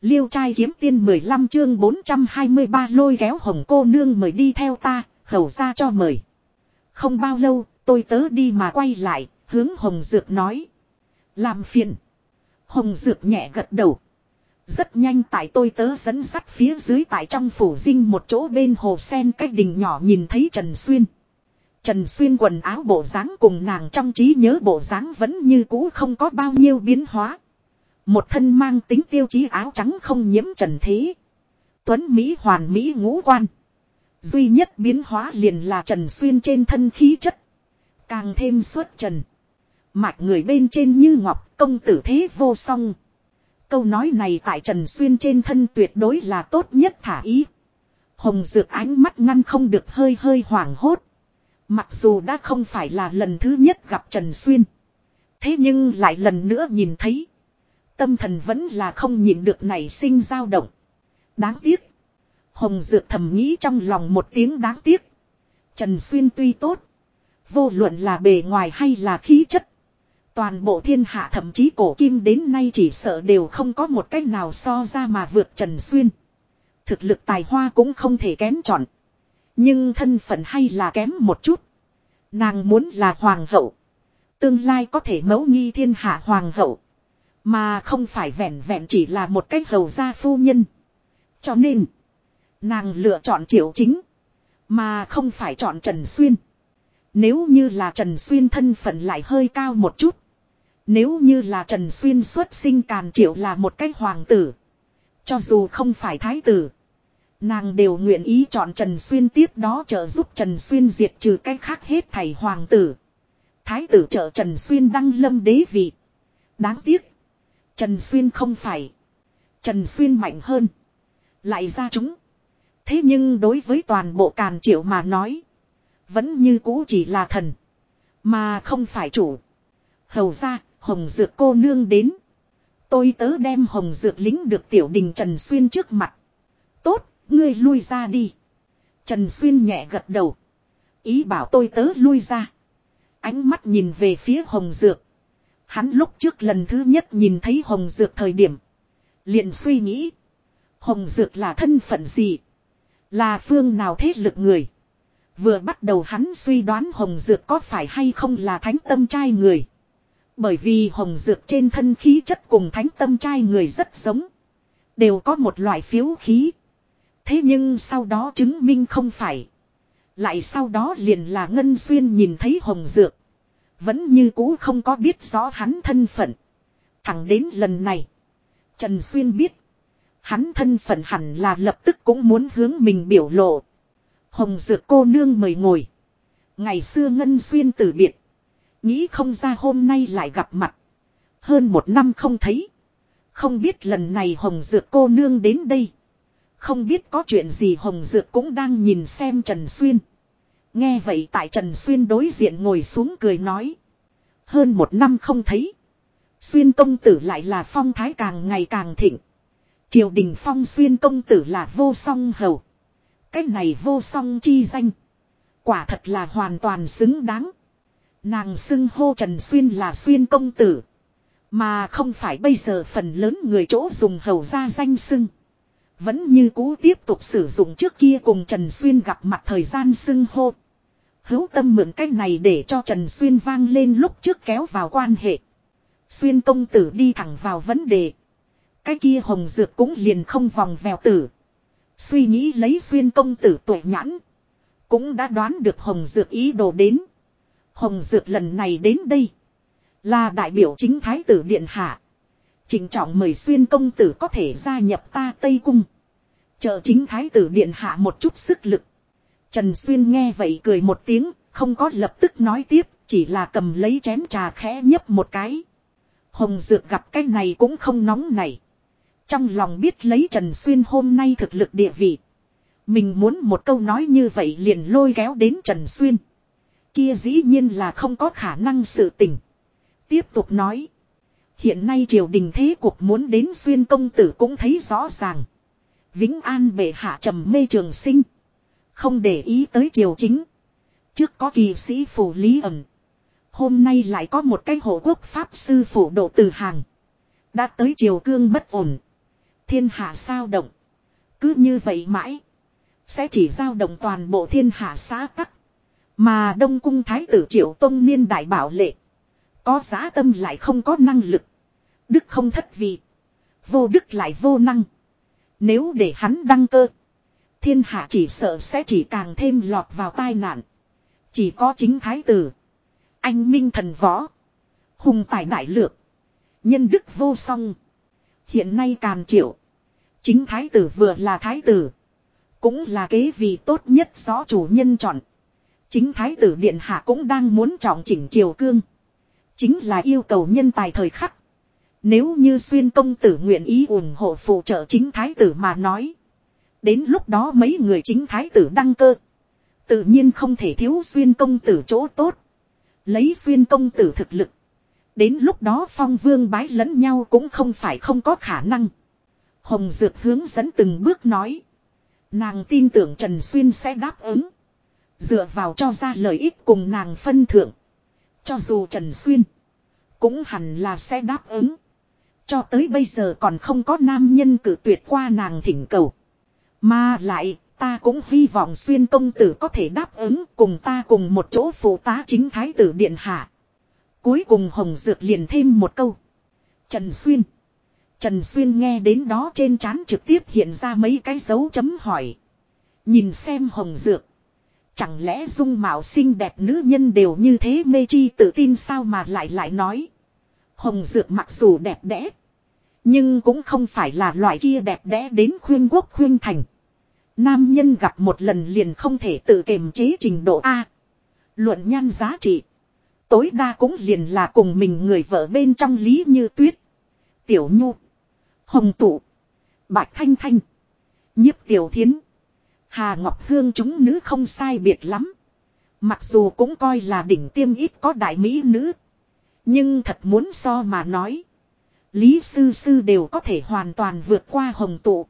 Liêu trai kiếm tiên 15 chương 423 lôi kéo hồng cô nương mời đi theo ta, hầu ra cho mời. Không bao lâu, tôi tớ đi mà quay lại, hướng hồng dược nói. Làm phiền. Hồng dược nhẹ gật đầu. Rất nhanh tại tôi tớ dẫn sắt phía dưới tại trong phủ dinh một chỗ bên hồ sen cách đình nhỏ nhìn thấy Trần Xuyên. Trần Xuyên quần áo bộ dáng cùng nàng trong trí nhớ bộ dáng vẫn như cũ không có bao nhiêu biến hóa. Một thân mang tính tiêu chí áo trắng không nhiễm trần thế. Tuấn Mỹ hoàn Mỹ ngũ quan. Duy nhất biến hóa liền là Trần Xuyên trên thân khí chất. Càng thêm xuất trần. Mạch người bên trên như ngọc, công tử thế vô song. Câu nói này tại Trần Xuyên trên thân tuyệt đối là tốt nhất thả ý. Hồng Dược ánh mắt ngăn không được hơi hơi hoảng hốt. Mặc dù đã không phải là lần thứ nhất gặp Trần Xuyên. Thế nhưng lại lần nữa nhìn thấy. Tâm thần vẫn là không nhìn được nảy sinh dao động. Đáng tiếc. Hồng Dược thầm nghĩ trong lòng một tiếng đáng tiếc. Trần Xuyên tuy tốt. Vô luận là bề ngoài hay là khí chất. Toàn bộ thiên hạ thậm chí cổ kim đến nay chỉ sợ đều không có một cách nào so ra mà vượt Trần Xuyên. Thực lực tài hoa cũng không thể kém chọn. Nhưng thân phận hay là kém một chút. Nàng muốn là hoàng hậu. Tương lai có thể mẫu nghi thiên hạ hoàng hậu. Mà không phải vẹn vẹn chỉ là một cách hầu gia phu nhân. Cho nên. Nàng lựa chọn triệu chính. Mà không phải chọn Trần Xuyên. Nếu như là Trần Xuyên thân phận lại hơi cao một chút. Nếu như là Trần Xuyên xuất sinh càn triệu là một cách hoàng tử. Cho dù không phải thái tử. Nàng đều nguyện ý chọn Trần Xuyên tiếp đó trợ giúp Trần Xuyên diệt trừ cách khác hết thầy hoàng tử. Thái tử trợ Trần Xuyên đăng lâm đế vị. Đáng tiếc. Trần Xuyên không phải. Trần Xuyên mạnh hơn. Lại ra chúng. Thế nhưng đối với toàn bộ càn triệu mà nói. Vẫn như cũ chỉ là thần. Mà không phải chủ. Hầu ra, hồng dược cô nương đến. Tôi tớ đem hồng dược lính được tiểu đình Trần Xuyên trước mặt. Tốt, ngươi lui ra đi. Trần Xuyên nhẹ gật đầu. Ý bảo tôi tớ lui ra. Ánh mắt nhìn về phía hồng dược. Hắn lúc trước lần thứ nhất nhìn thấy hồng dược thời điểm. liền suy nghĩ. Hồng dược là thân phận gì? Là phương nào thế lực người? Vừa bắt đầu hắn suy đoán hồng dược có phải hay không là thánh tâm trai người. Bởi vì hồng dược trên thân khí chất cùng thánh tâm trai người rất giống. Đều có một loại phiếu khí. Thế nhưng sau đó chứng minh không phải. Lại sau đó liền là Ngân Xuyên nhìn thấy hồng dược. Vẫn như cũ không có biết rõ hắn thân phận. Thẳng đến lần này. Trần Xuyên biết. Hắn thân phận hẳn là lập tức cũng muốn hướng mình biểu lộ. Hồng dược cô nương mời ngồi. Ngày xưa Ngân Xuyên tử biệt. Nghĩ không ra hôm nay lại gặp mặt. Hơn một năm không thấy. Không biết lần này Hồng dược cô nương đến đây. Không biết có chuyện gì Hồng dược cũng đang nhìn xem Trần Xuyên. Nghe vậy tại Trần Xuyên đối diện ngồi xuống cười nói. Hơn một năm không thấy. Xuyên công tử lại là phong thái càng ngày càng thịnh. Triều đình phong xuyên công tử là vô song hầu. Cái này vô song chi danh. Quả thật là hoàn toàn xứng đáng. Nàng xưng hô Trần Xuyên là xuyên công tử. Mà không phải bây giờ phần lớn người chỗ dùng hầu ra danh xưng. Vẫn như cũ tiếp tục sử dụng trước kia cùng Trần Xuyên gặp mặt thời gian xưng hô. Hữu tâm mượn cách này để cho Trần Xuyên vang lên lúc trước kéo vào quan hệ. Xuyên công tử đi thẳng vào vấn đề. Cái kia hồng dược cũng liền không vòng vèo tử. Suy nghĩ lấy xuyên công tử tuổi nhãn. Cũng đã đoán được hồng dược ý đồ đến. Hồng dược lần này đến đây. Là đại biểu chính thái tử điện hạ. Trình trọng mời xuyên công tử có thể gia nhập ta Tây Cung. trợ chính thái tử điện hạ một chút sức lực. Trần Xuyên nghe vậy cười một tiếng, không có lập tức nói tiếp, chỉ là cầm lấy chén trà khẽ nhấp một cái. Hồng Dược gặp cái này cũng không nóng này. Trong lòng biết lấy Trần Xuyên hôm nay thực lực địa vị. Mình muốn một câu nói như vậy liền lôi kéo đến Trần Xuyên. Kia dĩ nhiên là không có khả năng sự tình. Tiếp tục nói. Hiện nay triều đình thế cuộc muốn đến Xuyên công tử cũng thấy rõ ràng. Vĩnh An bệ hạ trầm mê trường sinh. Không để ý tới triều chính. Trước có kỳ sĩ phủ lý ẩn. Hôm nay lại có một cái hộ quốc pháp sư phủ độ từ hàng. Đã tới triều cương bất ổn. Thiên hạ sao động. Cứ như vậy mãi. Sẽ chỉ giao động toàn bộ thiên hạ xã tắc. Mà Đông Cung Thái tử Triệu Tông Niên đại bảo lệ. Có giá tâm lại không có năng lực. Đức không thất vị. Vô đức lại vô năng. Nếu để hắn đăng cơ. Thiên hạ chỉ sợ sẽ chỉ càng thêm lọt vào tai nạn. Chỉ có chính thái tử. Anh minh thần võ. Hùng tài đại lược. Nhân đức vô song. Hiện nay càn triệu. Chính thái tử vừa là thái tử. Cũng là kế vị tốt nhất gió chủ nhân chọn. Chính thái tử điện hạ cũng đang muốn trọng chỉnh triều cương. Chính là yêu cầu nhân tài thời khắc. Nếu như xuyên công tử nguyện ý ủng hộ phụ trợ chính thái tử mà nói. Đến lúc đó mấy người chính thái tử đăng cơ. Tự nhiên không thể thiếu xuyên công tử chỗ tốt. Lấy xuyên công tử thực lực. Đến lúc đó phong vương bái lẫn nhau cũng không phải không có khả năng. Hồng Dược hướng dẫn từng bước nói. Nàng tin tưởng Trần Xuyên sẽ đáp ứng. Dựa vào cho ra lợi ích cùng nàng phân thượng. Cho dù Trần Xuyên. Cũng hẳn là sẽ đáp ứng. Cho tới bây giờ còn không có nam nhân cử tuyệt qua nàng thỉnh cầu. Mà lại, ta cũng hy vọng xuyên công tử có thể đáp ứng cùng ta cùng một chỗ phụ tá chính thái tử điện hạ. Cuối cùng Hồng Dược liền thêm một câu. Trần Xuyên. Trần Xuyên nghe đến đó trên trán trực tiếp hiện ra mấy cái dấu chấm hỏi. Nhìn xem Hồng Dược. Chẳng lẽ dung mạo xinh đẹp nữ nhân đều như thế mê chi tự tin sao mà lại lại nói. Hồng Dược mặc dù đẹp đẽ. Nhưng cũng không phải là loại kia đẹp đẽ đến khuyên quốc khuyên thành. Nam nhân gặp một lần liền không thể tự kiềm chế trình độ A. Luận nhan giá trị. Tối đa cũng liền là cùng mình người vợ bên trong lý như tuyết. Tiểu nhu. Hồng tụ. Bạch thanh thanh. Nhiếp tiểu thiến. Hà Ngọc Hương chúng nữ không sai biệt lắm. Mặc dù cũng coi là đỉnh tiêm ít có đại mỹ nữ. Nhưng thật muốn so mà nói. Lý sư sư đều có thể hoàn toàn vượt qua hồng tụ.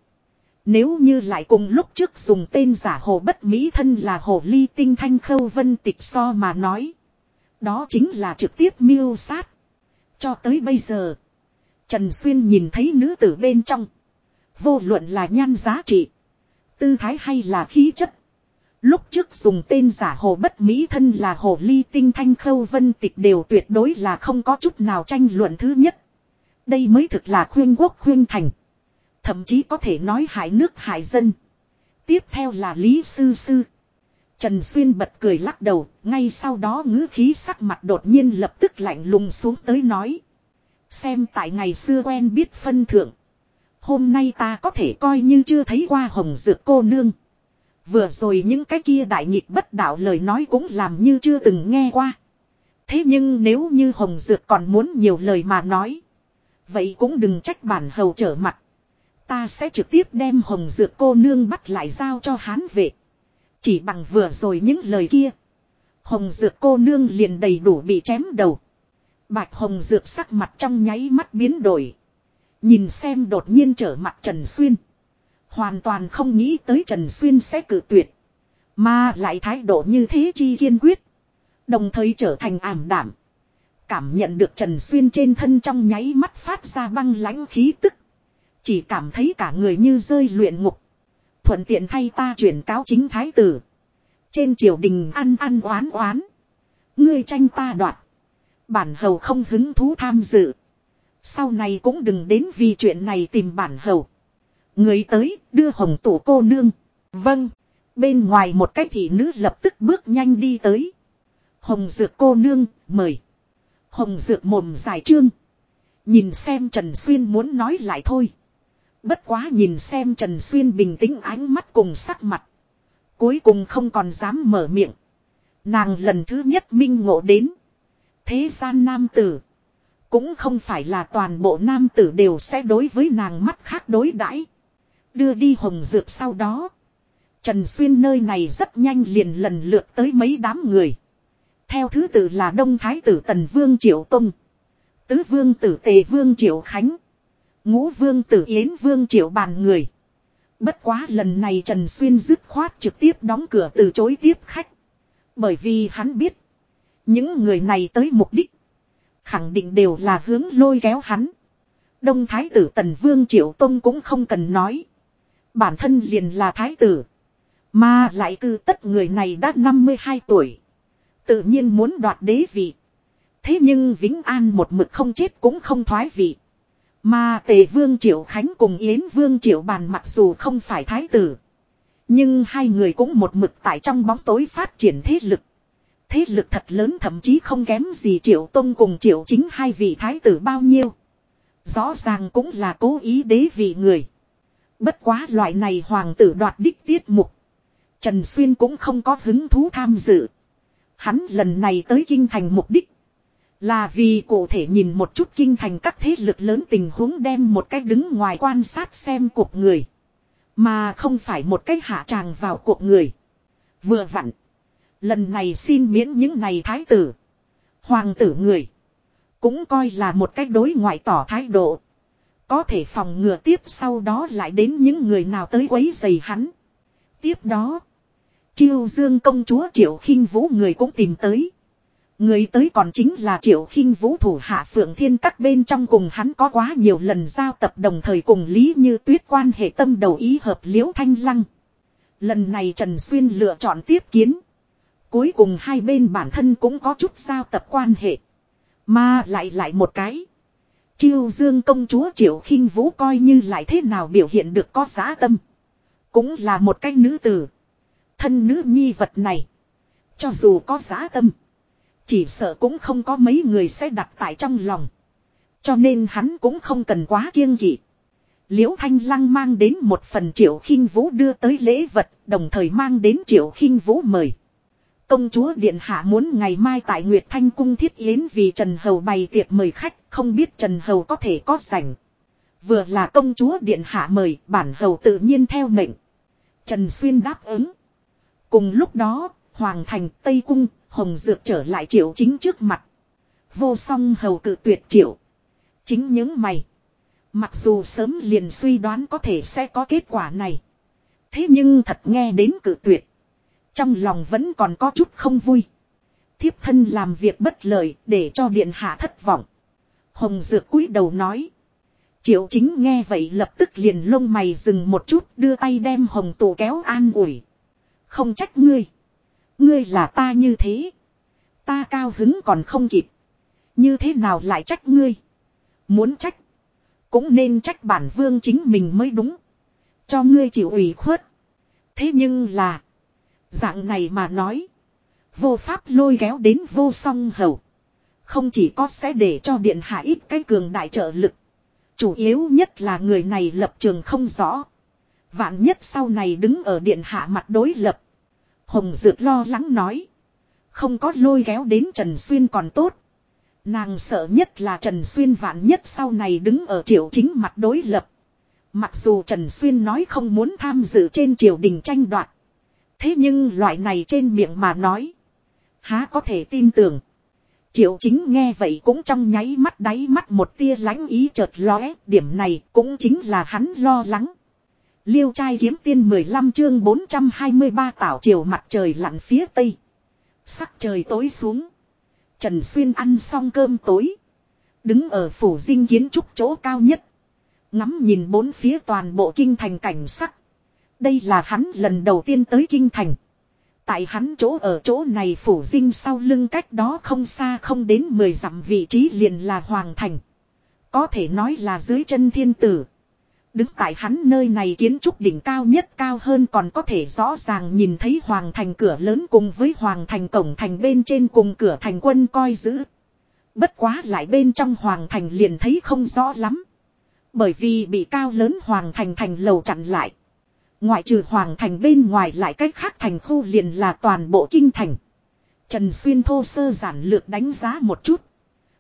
Nếu như lại cùng lúc trước dùng tên giả hồ bất mỹ thân là hồ ly tinh thanh khâu vân tịch so mà nói. Đó chính là trực tiếp miêu sát. Cho tới bây giờ. Trần Xuyên nhìn thấy nữ tử bên trong. Vô luận là nhan giá trị. Tư thái hay là khí chất. Lúc trước dùng tên giả hồ bất mỹ thân là hồ ly tinh thanh khâu vân tịch đều tuyệt đối là không có chút nào tranh luận thứ nhất. Đây mới thực là khuyên quốc khuyên thành. Thậm chí có thể nói hại nước hại dân. Tiếp theo là Lý Sư Sư. Trần Xuyên bật cười lắc đầu, ngay sau đó ngữ khí sắc mặt đột nhiên lập tức lạnh lùng xuống tới nói. Xem tại ngày xưa quen biết phân thượng. Hôm nay ta có thể coi như chưa thấy qua hồng dược cô nương. Vừa rồi những cái kia đại nghịch bất đạo lời nói cũng làm như chưa từng nghe qua. Thế nhưng nếu như hồng dược còn muốn nhiều lời mà nói. Vậy cũng đừng trách bản hầu trở mặt. Ta sẽ trực tiếp đem hồng dược cô nương bắt lại giao cho hán vệ. Chỉ bằng vừa rồi những lời kia. Hồng dược cô nương liền đầy đủ bị chém đầu. Bạch hồng dược sắc mặt trong nháy mắt biến đổi. Nhìn xem đột nhiên trở mặt Trần Xuyên. Hoàn toàn không nghĩ tới Trần Xuyên sẽ cử tuyệt. Mà lại thái độ như thế chi kiên quyết. Đồng thời trở thành ảm đảm. Cảm nhận được Trần Xuyên trên thân trong nháy mắt phát ra băng lãnh khí tức. Chỉ cảm thấy cả người như rơi luyện ngục. Thuận tiện thay ta chuyển cáo chính thái tử. Trên triều đình ăn ăn oán oán. Ngươi tranh ta đoạt. Bản hầu không hứng thú tham dự. Sau này cũng đừng đến vì chuyện này tìm bản hầu. Người tới, đưa hồng tủ cô nương. Vâng. Bên ngoài một cái thị nữ lập tức bước nhanh đi tới. Hồng dược cô nương, mời. Hồng dược mồm dài trương. Nhìn xem Trần Xuyên muốn nói lại thôi. Bất quá nhìn xem Trần Xuyên bình tĩnh ánh mắt cùng sắc mặt. Cuối cùng không còn dám mở miệng. Nàng lần thứ nhất minh ngộ đến. Thế gian nam tử. Cũng không phải là toàn bộ nam tử đều sẽ đối với nàng mắt khác đối đãi Đưa đi hồng dược sau đó. Trần Xuyên nơi này rất nhanh liền lần lượt tới mấy đám người. Theo thứ tự là Đông Thái tử Tần Vương Triệu Tông. Tứ Vương tử Tề Vương Triệu Khánh. Ngũ Vương tử Yến Vương Triệu bàn người. Bất quá lần này Trần Xuyên dứt khoát trực tiếp đóng cửa từ chối tiếp khách. Bởi vì hắn biết. Những người này tới mục đích. Khẳng định đều là hướng lôi kéo hắn. Đông Thái tử Tần Vương Triệu Tông cũng không cần nói. Bản thân liền là Thái tử. Mà lại cư tất người này đã 52 tuổi. Tự nhiên muốn đoạt đế vị. Thế nhưng Vĩnh An một mực không chết cũng không thoái vị. Mà Tề Vương Triệu Khánh cùng Yến Vương Triệu Bàn mặc dù không phải thái tử. Nhưng hai người cũng một mực tại trong bóng tối phát triển thế lực. Thế lực thật lớn thậm chí không kém gì Triệu Tông cùng Triệu chính hai vị thái tử bao nhiêu. Rõ ràng cũng là cố ý đế vị người. Bất quá loại này hoàng tử đoạt đích tiết mục. Trần Xuyên cũng không có hứng thú tham dự. Hắn lần này tới kinh thành mục đích. Là vì cụ thể nhìn một chút kinh thành các thế lực lớn tình huống đem một cách đứng ngoài quan sát xem cuộc người. Mà không phải một cách hạ tràng vào cuộc người. Vừa vặn. Lần này xin miễn những này thái tử. Hoàng tử người. Cũng coi là một cách đối ngoại tỏ thái độ. Có thể phòng ngừa tiếp sau đó lại đến những người nào tới quấy dày hắn. Tiếp đó. Chiêu dương công chúa triệu khinh vũ người cũng tìm tới. Người tới còn chính là triệu khinh vũ thủ hạ phượng thiên các bên trong cùng hắn có quá nhiều lần giao tập đồng thời cùng lý như tuyết quan hệ tâm đầu ý hợp liễu thanh lăng. Lần này Trần Xuyên lựa chọn tiếp kiến. Cuối cùng hai bên bản thân cũng có chút giao tập quan hệ. Mà lại lại một cái. Chiêu dương công chúa triệu khinh vũ coi như lại thế nào biểu hiện được có giá tâm. Cũng là một cái nữ tử. Thân nữ nhi vật này. Cho dù có giá tâm. Chỉ sợ cũng không có mấy người sẽ đặt tại trong lòng. Cho nên hắn cũng không cần quá kiêng kỵ. Liễu Thanh Lăng mang đến một phần triệu khinh vũ đưa tới lễ vật, đồng thời mang đến triệu khinh vũ mời. Công chúa Điện Hạ muốn ngày mai tại Nguyệt Thanh Cung thiết yến vì Trần Hầu bày tiệc mời khách, không biết Trần Hầu có thể có sảnh. Vừa là công chúa Điện Hạ mời, bản Hầu tự nhiên theo mệnh. Trần Xuyên đáp ứng. Cùng lúc đó, Hoàng Thành, Tây Cung, Hồng Dược trở lại triệu chính trước mặt. Vô song hầu cự tuyệt triệu. Chính những mày. Mặc dù sớm liền suy đoán có thể sẽ có kết quả này. Thế nhưng thật nghe đến cự tuyệt. Trong lòng vẫn còn có chút không vui. Thiếp thân làm việc bất lợi để cho điện hạ thất vọng. Hồng Dược cúi đầu nói. Triệu chính nghe vậy lập tức liền lông mày dừng một chút đưa tay đem hồng tù kéo an ủi. Không trách ngươi. Ngươi là ta như thế. Ta cao hứng còn không kịp. Như thế nào lại trách ngươi. Muốn trách. Cũng nên trách bản vương chính mình mới đúng. Cho ngươi chịu ủy khuất. Thế nhưng là. Dạng này mà nói. Vô pháp lôi kéo đến vô song hầu. Không chỉ có sẽ để cho điện hạ ít cái cường đại trợ lực. Chủ yếu nhất là người này lập trường không rõ. Vạn nhất sau này đứng ở điện hạ mặt đối lập. Hồng Dược lo lắng nói. Không có lôi kéo đến Trần Xuyên còn tốt. Nàng sợ nhất là Trần Xuyên vạn nhất sau này đứng ở triều chính mặt đối lập. Mặc dù Trần Xuyên nói không muốn tham dự trên triều đình tranh đoạt. Thế nhưng loại này trên miệng mà nói. Há có thể tin tưởng. Triệu chính nghe vậy cũng trong nháy mắt đáy mắt một tia lánh ý chợt lóe. Điểm này cũng chính là hắn lo lắng. Liêu trai kiếm tiên 15 chương 423 tảo chiều mặt trời lặn phía tây. Sắc trời tối xuống. Trần Xuyên ăn xong cơm tối. Đứng ở phủ dinh kiến trúc chỗ cao nhất. Ngắm nhìn bốn phía toàn bộ kinh thành cảnh sắc. Đây là hắn lần đầu tiên tới kinh thành. Tại hắn chỗ ở chỗ này phủ dinh sau lưng cách đó không xa không đến 10 dặm vị trí liền là Hoàng Thành. Có thể nói là dưới chân thiên tử. Đứng tại hắn nơi này kiến trúc đỉnh cao nhất cao hơn còn có thể rõ ràng nhìn thấy hoàng thành cửa lớn cùng với hoàng thành cổng thành bên trên cùng cửa thành quân coi giữ. Bất quá lại bên trong hoàng thành liền thấy không rõ lắm. Bởi vì bị cao lớn hoàng thành thành lầu chặn lại. Ngoại trừ hoàng thành bên ngoài lại cách khác thành khu liền là toàn bộ kinh thành. Trần Xuyên thô sơ giản lược đánh giá một chút.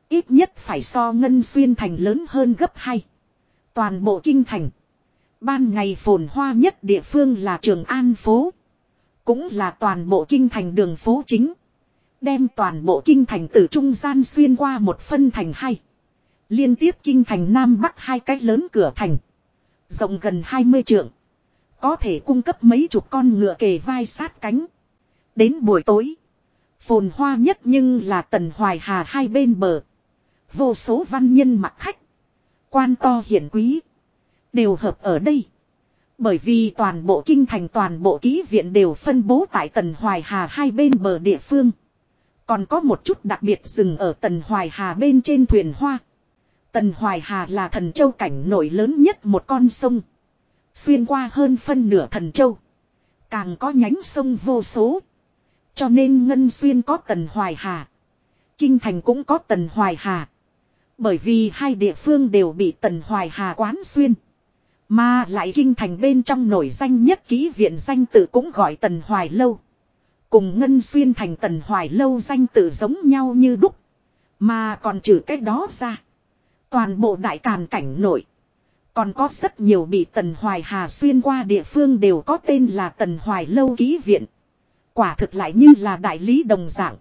Ít nhất phải so ngân xuyên thành lớn hơn gấp 2. Toàn bộ kinh thành. Ban ngày phồn hoa nhất địa phương là Trường An phố. Cũng là toàn bộ kinh thành đường phố chính. Đem toàn bộ kinh thành từ trung gian xuyên qua một phân thành hai. Liên tiếp kinh thành Nam Bắc hai cái lớn cửa thành. Rộng gần 20 trượng. Có thể cung cấp mấy chục con ngựa kề vai sát cánh. Đến buổi tối. Phồn hoa nhất nhưng là tần hoài hà hai bên bờ. Vô số văn nhân mặc khách. Quan to hiển quý. Đều hợp ở đây. Bởi vì toàn bộ kinh thành, toàn bộ ký viện đều phân bố tại Tần Hoài Hà hai bên bờ địa phương. Còn có một chút đặc biệt dừng ở Tần Hoài Hà bên trên thuyền hoa. Tần Hoài Hà là thần châu cảnh nổi lớn nhất một con sông. Xuyên qua hơn phân nửa thần châu. Càng có nhánh sông vô số. Cho nên Ngân Xuyên có Tần Hoài Hà. Kinh Thành cũng có Tần Hoài Hà. Bởi vì hai địa phương đều bị Tần Hoài Hà quán xuyên. Mà lại Kinh Thành bên trong nổi danh nhất ký viện danh tự cũng gọi Tần Hoài Lâu. Cùng Ngân Xuyên thành Tần Hoài Lâu danh tự giống nhau như đúc. Mà còn trừ cách đó ra. Toàn bộ đại càn cảnh nổi. Còn có rất nhiều bị Tần Hoài Hà xuyên qua địa phương đều có tên là Tần Hoài Lâu Ký Viện. Quả thực lại như là đại lý đồng dạng.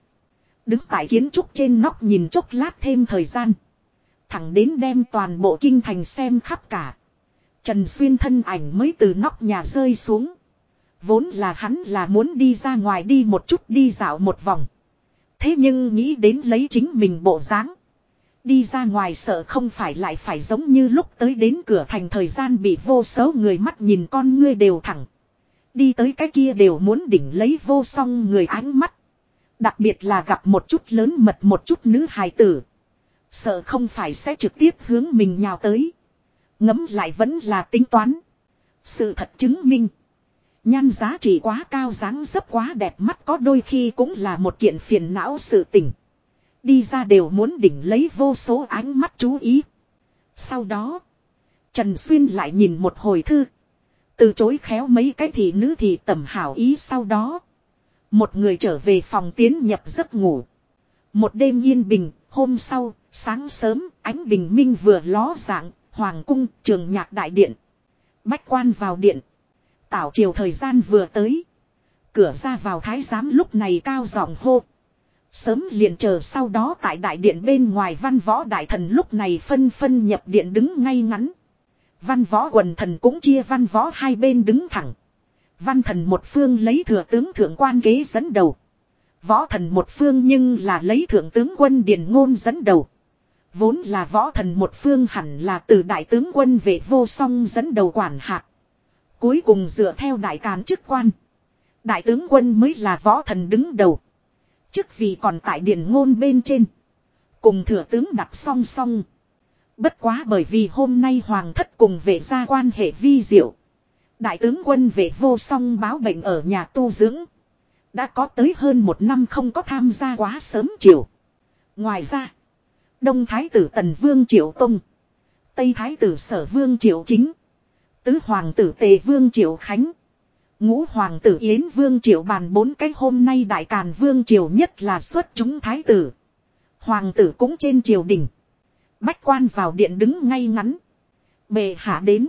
Đứng tại kiến trúc trên nóc nhìn chốc lát thêm thời gian. Thẳng đến đem toàn bộ kinh thành xem khắp cả. Trần Xuyên thân ảnh mới từ nóc nhà rơi xuống. Vốn là hắn là muốn đi ra ngoài đi một chút, đi dạo một vòng. Thế nhưng nghĩ đến lấy chính mình bộ dáng Đi ra ngoài sợ không phải lại phải giống như lúc tới đến cửa thành thời gian bị vô số người mắt nhìn con ngươi đều thẳng. Đi tới cái kia đều muốn đỉnh lấy vô song người ánh mắt. Đặc biệt là gặp một chút lớn mật một chút nữ hài tử. Sợ không phải sẽ trực tiếp hướng mình nhào tới. Ngấm lại vẫn là tính toán. Sự thật chứng minh. Nhan giá trị quá cao dáng dấp quá đẹp mắt có đôi khi cũng là một kiện phiền não sự tình. Đi ra đều muốn đỉnh lấy vô số ánh mắt chú ý. Sau đó. Trần Xuyên lại nhìn một hồi thư. Từ chối khéo mấy cái thị nữ thì tầm hảo ý sau đó. Một người trở về phòng tiến nhập giấc ngủ. Một đêm yên bình, hôm sau, sáng sớm, ánh bình minh vừa ló dạng, hoàng cung, trường nhạc đại điện. Bách quan vào điện. Tảo chiều thời gian vừa tới. Cửa ra vào thái giám lúc này cao giọng hô. Sớm liền chờ sau đó tại đại điện bên ngoài văn võ đại thần lúc này phân phân nhập điện đứng ngay ngắn. Văn võ quần thần cũng chia văn võ hai bên đứng thẳng. Văn thần một phương lấy thừa tướng thượng quan ghế dẫn đầu. Võ thần một phương nhưng là lấy thượng tướng quân điền ngôn dẫn đầu. Vốn là võ thần một phương hẳn là từ đại tướng quân vệ vô song dẫn đầu quản hạt. Cuối cùng dựa theo đại cán chức quan. Đại tướng quân mới là võ thần đứng đầu. Chức vì còn tại điện ngôn bên trên. Cùng thừa tướng đặt song song. Bất quá bởi vì hôm nay hoàng thất cùng vệ gia quan hệ vi diệu. Đại tướng quân vệ vô song báo bệnh ở nhà tu dưỡng. Đã có tới hơn một năm không có tham gia quá sớm chiều. Ngoài ra. Đông Thái tử Tần Vương Triệu Tông. Tây Thái tử Sở Vương Triệu Chính. Tứ Hoàng tử Tề Vương Triệu Khánh. Ngũ Hoàng tử Yến Vương Triệu bàn bốn cái hôm nay Đại Càn Vương Triều nhất là xuất chúng Thái tử. Hoàng tử cũng trên triều đình. Bách quan vào điện đứng ngay ngắn. Bề hạ đến.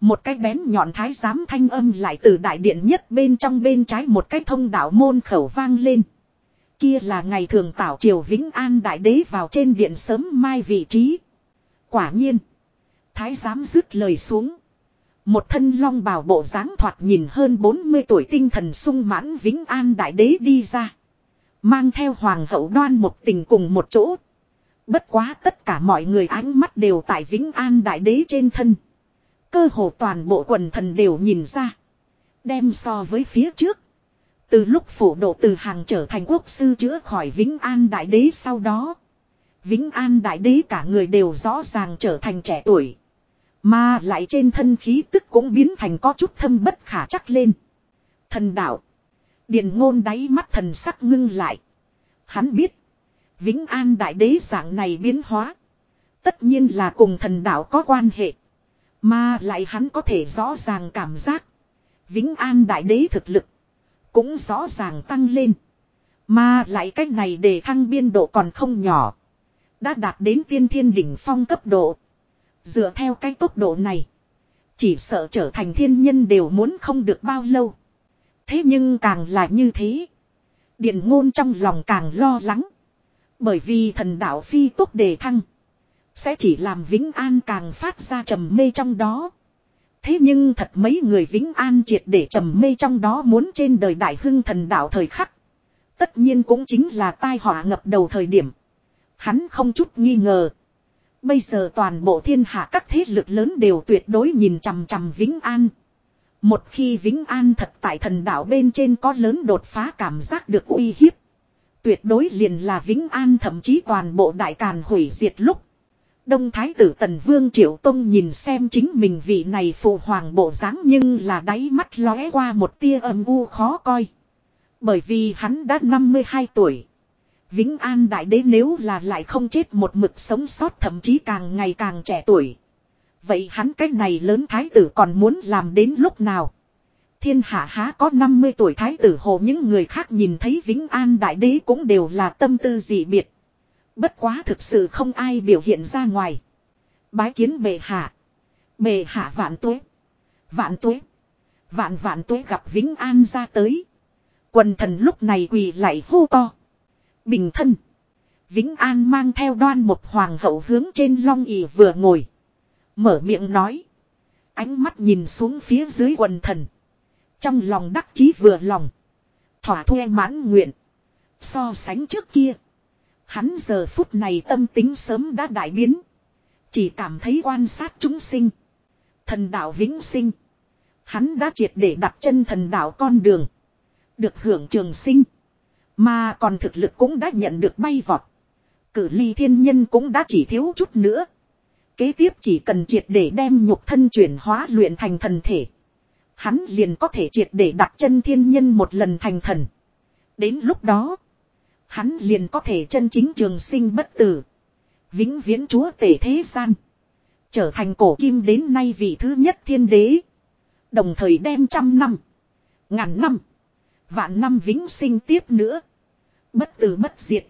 Một cái bén nhọn thái giám thanh âm lại từ đại điện nhất bên trong bên trái một cái thông đạo môn khẩu vang lên. Kia là ngày thường tảo triều Vĩnh An đại đế vào trên điện sớm mai vị trí. Quả nhiên. Thái giám dứt lời xuống. Một thân long bào bộ dáng thoạt nhìn hơn 40 tuổi tinh thần sung mãn Vĩnh An đại đế đi ra. Mang theo hoàng hậu đoan một tình cùng một chỗ. Bất quá tất cả mọi người ánh mắt đều tại Vĩnh An đại đế trên thân. Cơ hồ toàn bộ quần thần đều nhìn ra. Đem so với phía trước. Từ lúc phủ độ từ hàng trở thành quốc sư chữa khỏi Vĩnh An Đại Đế sau đó. Vĩnh An Đại Đế cả người đều rõ ràng trở thành trẻ tuổi. Mà lại trên thân khí tức cũng biến thành có chút thâm bất khả chắc lên. Thần đạo. Điện ngôn đáy mắt thần sắc ngưng lại. Hắn biết. Vĩnh An Đại Đế dạng này biến hóa. Tất nhiên là cùng thần đạo có quan hệ. Mà lại hắn có thể rõ ràng cảm giác. Vĩnh An Đại Đế thực lực. Cũng rõ ràng tăng lên. Mà lại cách này để thăng biên độ còn không nhỏ. Đã đạt đến tiên thiên đỉnh phong cấp độ. Dựa theo cái tốc độ này. Chỉ sợ trở thành thiên nhân đều muốn không được bao lâu. Thế nhưng càng là như thế. Điện ngôn trong lòng càng lo lắng. Bởi vì thần đạo phi tốc đề thăng. Sẽ chỉ làm Vĩnh An càng phát ra trầm mê trong đó. Thế nhưng thật mấy người Vĩnh An triệt để trầm mê trong đó muốn trên đời đại hưng thần đạo thời khắc. Tất nhiên cũng chính là tai họa ngập đầu thời điểm. Hắn không chút nghi ngờ. Bây giờ toàn bộ thiên hạ các thế lực lớn đều tuyệt đối nhìn chằm chằm Vĩnh An. Một khi Vĩnh An thật tại thần đạo bên trên có lớn đột phá cảm giác được uy hiếp. Tuyệt đối liền là Vĩnh An thậm chí toàn bộ đại càn hủy diệt lúc. Đông Thái tử Tần Vương Triệu Tông nhìn xem chính mình vị này phụ hoàng bộ dáng nhưng là đáy mắt lóe qua một tia âm u khó coi. Bởi vì hắn đã 52 tuổi. Vĩnh An Đại Đế nếu là lại không chết một mực sống sót thậm chí càng ngày càng trẻ tuổi. Vậy hắn cái này lớn thái tử còn muốn làm đến lúc nào? Thiên hạ há có 50 tuổi thái tử hồ những người khác nhìn thấy Vĩnh An Đại Đế cũng đều là tâm tư dị biệt. Bất quá thực sự không ai biểu hiện ra ngoài. Bái kiến bệ hạ. Bệ hạ vạn tuế. Vạn tuế. Vạn vạn tuế gặp Vĩnh An ra tới. Quần thần lúc này quỳ lại hô to. Bình thân. Vĩnh An mang theo đoan một hoàng hậu hướng trên long ỷ vừa ngồi. Mở miệng nói. Ánh mắt nhìn xuống phía dưới quần thần. Trong lòng đắc chí vừa lòng. Thỏa thuê mãn nguyện. So sánh trước kia. Hắn giờ phút này tâm tính sớm đã đại biến. Chỉ cảm thấy quan sát chúng sinh. Thần đạo vĩnh sinh. Hắn đã triệt để đặt chân thần đạo con đường. Được hưởng trường sinh. Mà còn thực lực cũng đã nhận được bay vọt. Cử ly thiên nhân cũng đã chỉ thiếu chút nữa. Kế tiếp chỉ cần triệt để đem nhục thân chuyển hóa luyện thành thần thể. Hắn liền có thể triệt để đặt chân thiên nhân một lần thành thần. Đến lúc đó. Hắn liền có thể chân chính trường sinh bất tử. Vĩnh viễn chúa tể thế gian. Trở thành cổ kim đến nay vị thứ nhất thiên đế. Đồng thời đem trăm năm. Ngàn năm. Vạn năm vĩnh sinh tiếp nữa. Bất tử bất diệt.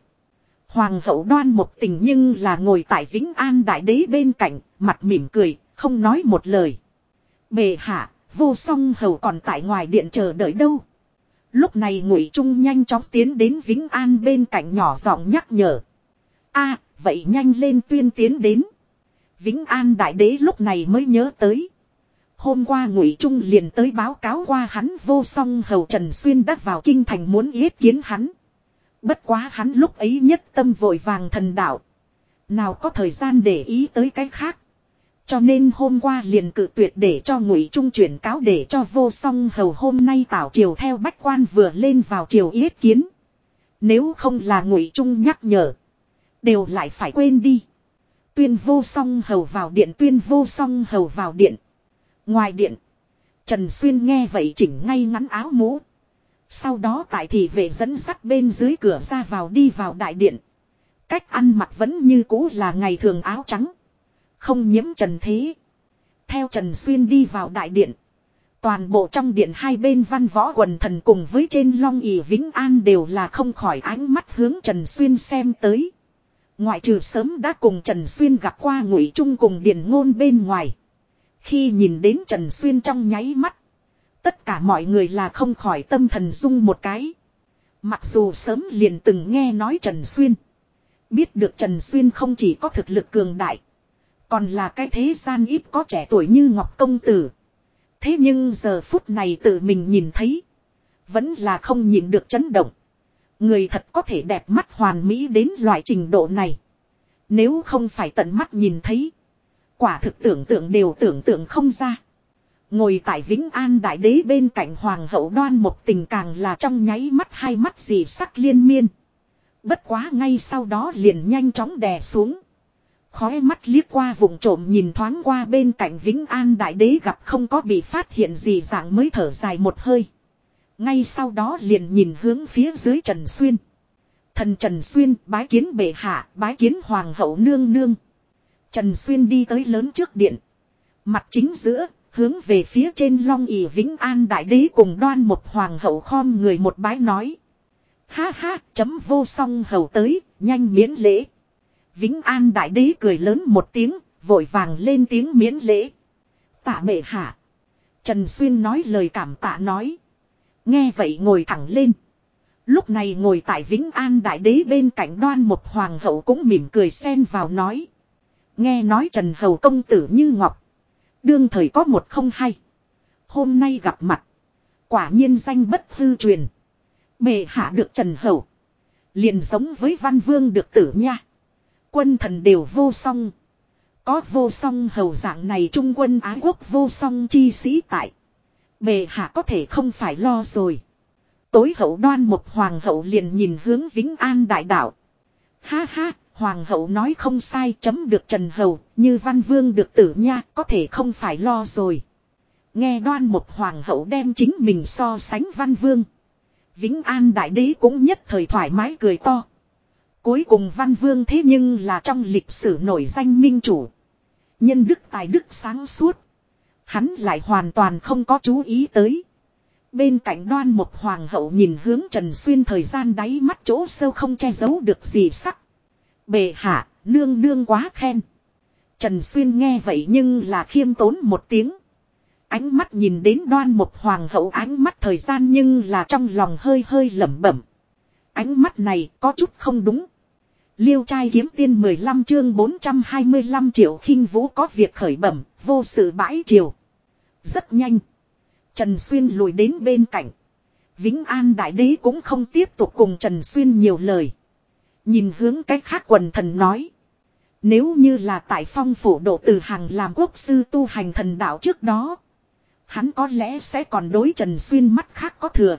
Hoàng hậu đoan một tình nhưng là ngồi tại Vĩnh An Đại Đế bên cạnh, mặt mỉm cười, không nói một lời. Bề hạ, vô song hầu còn tại ngoài điện chờ đợi đâu. Lúc này ngụy Trung nhanh chóng tiến đến Vĩnh An bên cạnh nhỏ giọng nhắc nhở. a, vậy nhanh lên tuyên tiến đến. Vĩnh An Đại Đế lúc này mới nhớ tới. Hôm qua Ngụy Trung liền tới báo cáo qua hắn vô song hầu Trần Xuyên đắc vào kinh thành muốn yết kiến hắn. Bất quá hắn lúc ấy nhất tâm vội vàng thần đạo. Nào có thời gian để ý tới cái khác. Cho nên hôm qua liền cự tuyệt để cho ngụy trung chuyển cáo để cho vô song hầu hôm nay tảo triều theo bách quan vừa lên vào triều yết kiến. Nếu không là ngụy trung nhắc nhở. Đều lại phải quên đi. Tuyên vô song hầu vào điện, tuyên vô song hầu vào điện. Ngoài điện. Trần Xuyên nghe vậy chỉnh ngay ngắn áo mũ. Sau đó tại thị vệ dẫn sắt bên dưới cửa ra vào đi vào đại điện. Cách ăn mặc vẫn như cũ là ngày thường áo trắng. Không nhiễm trần thế. Theo Trần Xuyên đi vào đại điện. Toàn bộ trong điện hai bên văn võ quần thần cùng với trên long ỷ Vĩnh An đều là không khỏi ánh mắt hướng Trần Xuyên xem tới. Ngoại trừ sớm đã cùng Trần Xuyên gặp qua ngụy trung cùng điện ngôn bên ngoài. Khi nhìn đến Trần Xuyên trong nháy mắt. Tất cả mọi người là không khỏi tâm thần dung một cái. Mặc dù sớm liền từng nghe nói Trần Xuyên. Biết được Trần Xuyên không chỉ có thực lực cường đại. Còn là cái thế gian ít có trẻ tuổi như Ngọc Công Tử. Thế nhưng giờ phút này tự mình nhìn thấy. Vẫn là không nhìn được chấn động. Người thật có thể đẹp mắt hoàn mỹ đến loại trình độ này. Nếu không phải tận mắt nhìn thấy. Quả thực tưởng tượng đều tưởng tượng không ra. Ngồi tại Vĩnh An Đại Đế bên cạnh Hoàng hậu đoan một tình càng là trong nháy mắt hai mắt gì sắc liên miên. Bất quá ngay sau đó liền nhanh chóng đè xuống. Khói mắt liếc qua vùng trộm nhìn thoáng qua bên cạnh Vĩnh An Đại Đế gặp không có bị phát hiện gì dạng mới thở dài một hơi. Ngay sau đó liền nhìn hướng phía dưới Trần Xuyên. Thần Trần Xuyên bái kiến bệ hạ, bái kiến Hoàng hậu nương nương. Trần Xuyên đi tới lớn trước điện. Mặt chính giữa, hướng về phía trên long ỉ Vĩnh An Đại Đế cùng đoan một Hoàng hậu khom người một bái nói. Ha ha, chấm vô song hầu tới, nhanh miễn lễ. Vĩnh An Đại Đế cười lớn một tiếng, vội vàng lên tiếng miễn lễ. Tạ bệ hạ. Trần Xuyên nói lời cảm tạ nói. Nghe vậy ngồi thẳng lên. Lúc này ngồi tại Vĩnh An Đại Đế bên cạnh đoan một hoàng hậu cũng mỉm cười xen vào nói. Nghe nói Trần Hầu công tử như ngọc. Đương thời có một không hay. Hôm nay gặp mặt. Quả nhiên danh bất hư truyền. Bệ hạ được Trần Hầu. Liền giống với văn vương được tử nha. Quân thần đều vô song. Có vô song hầu dạng này trung quân ái quốc vô song chi sĩ tại. Bề hạ có thể không phải lo rồi. Tối hậu đoan một hoàng hậu liền nhìn hướng Vĩnh An đại đạo. Ha ha, hoàng hậu nói không sai chấm được Trần Hầu, như văn vương được tử nha, có thể không phải lo rồi. Nghe đoan một hoàng hậu đem chính mình so sánh văn vương. Vĩnh An đại đế cũng nhất thời thoải mái cười to. Cuối cùng văn vương thế nhưng là trong lịch sử nổi danh minh chủ. Nhân đức tài đức sáng suốt. Hắn lại hoàn toàn không có chú ý tới. Bên cạnh đoan một hoàng hậu nhìn hướng Trần Xuyên thời gian đáy mắt chỗ sâu không che giấu được gì sắc. Bệ hạ, nương nương quá khen. Trần Xuyên nghe vậy nhưng là khiêm tốn một tiếng. Ánh mắt nhìn đến đoan một hoàng hậu ánh mắt thời gian nhưng là trong lòng hơi hơi lẩm bẩm. Ánh mắt này có chút không đúng. Liêu trai kiếm tiên 15 chương 425 triệu khinh vũ có việc khởi bẩm, vô sự bãi triều. Rất nhanh. Trần Xuyên lùi đến bên cạnh. Vĩnh An Đại Đế cũng không tiếp tục cùng Trần Xuyên nhiều lời. Nhìn hướng cách khác quần thần nói. Nếu như là tại phong phủ độ từ hàng làm quốc sư tu hành thần đạo trước đó. Hắn có lẽ sẽ còn đối Trần Xuyên mắt khác có thừa.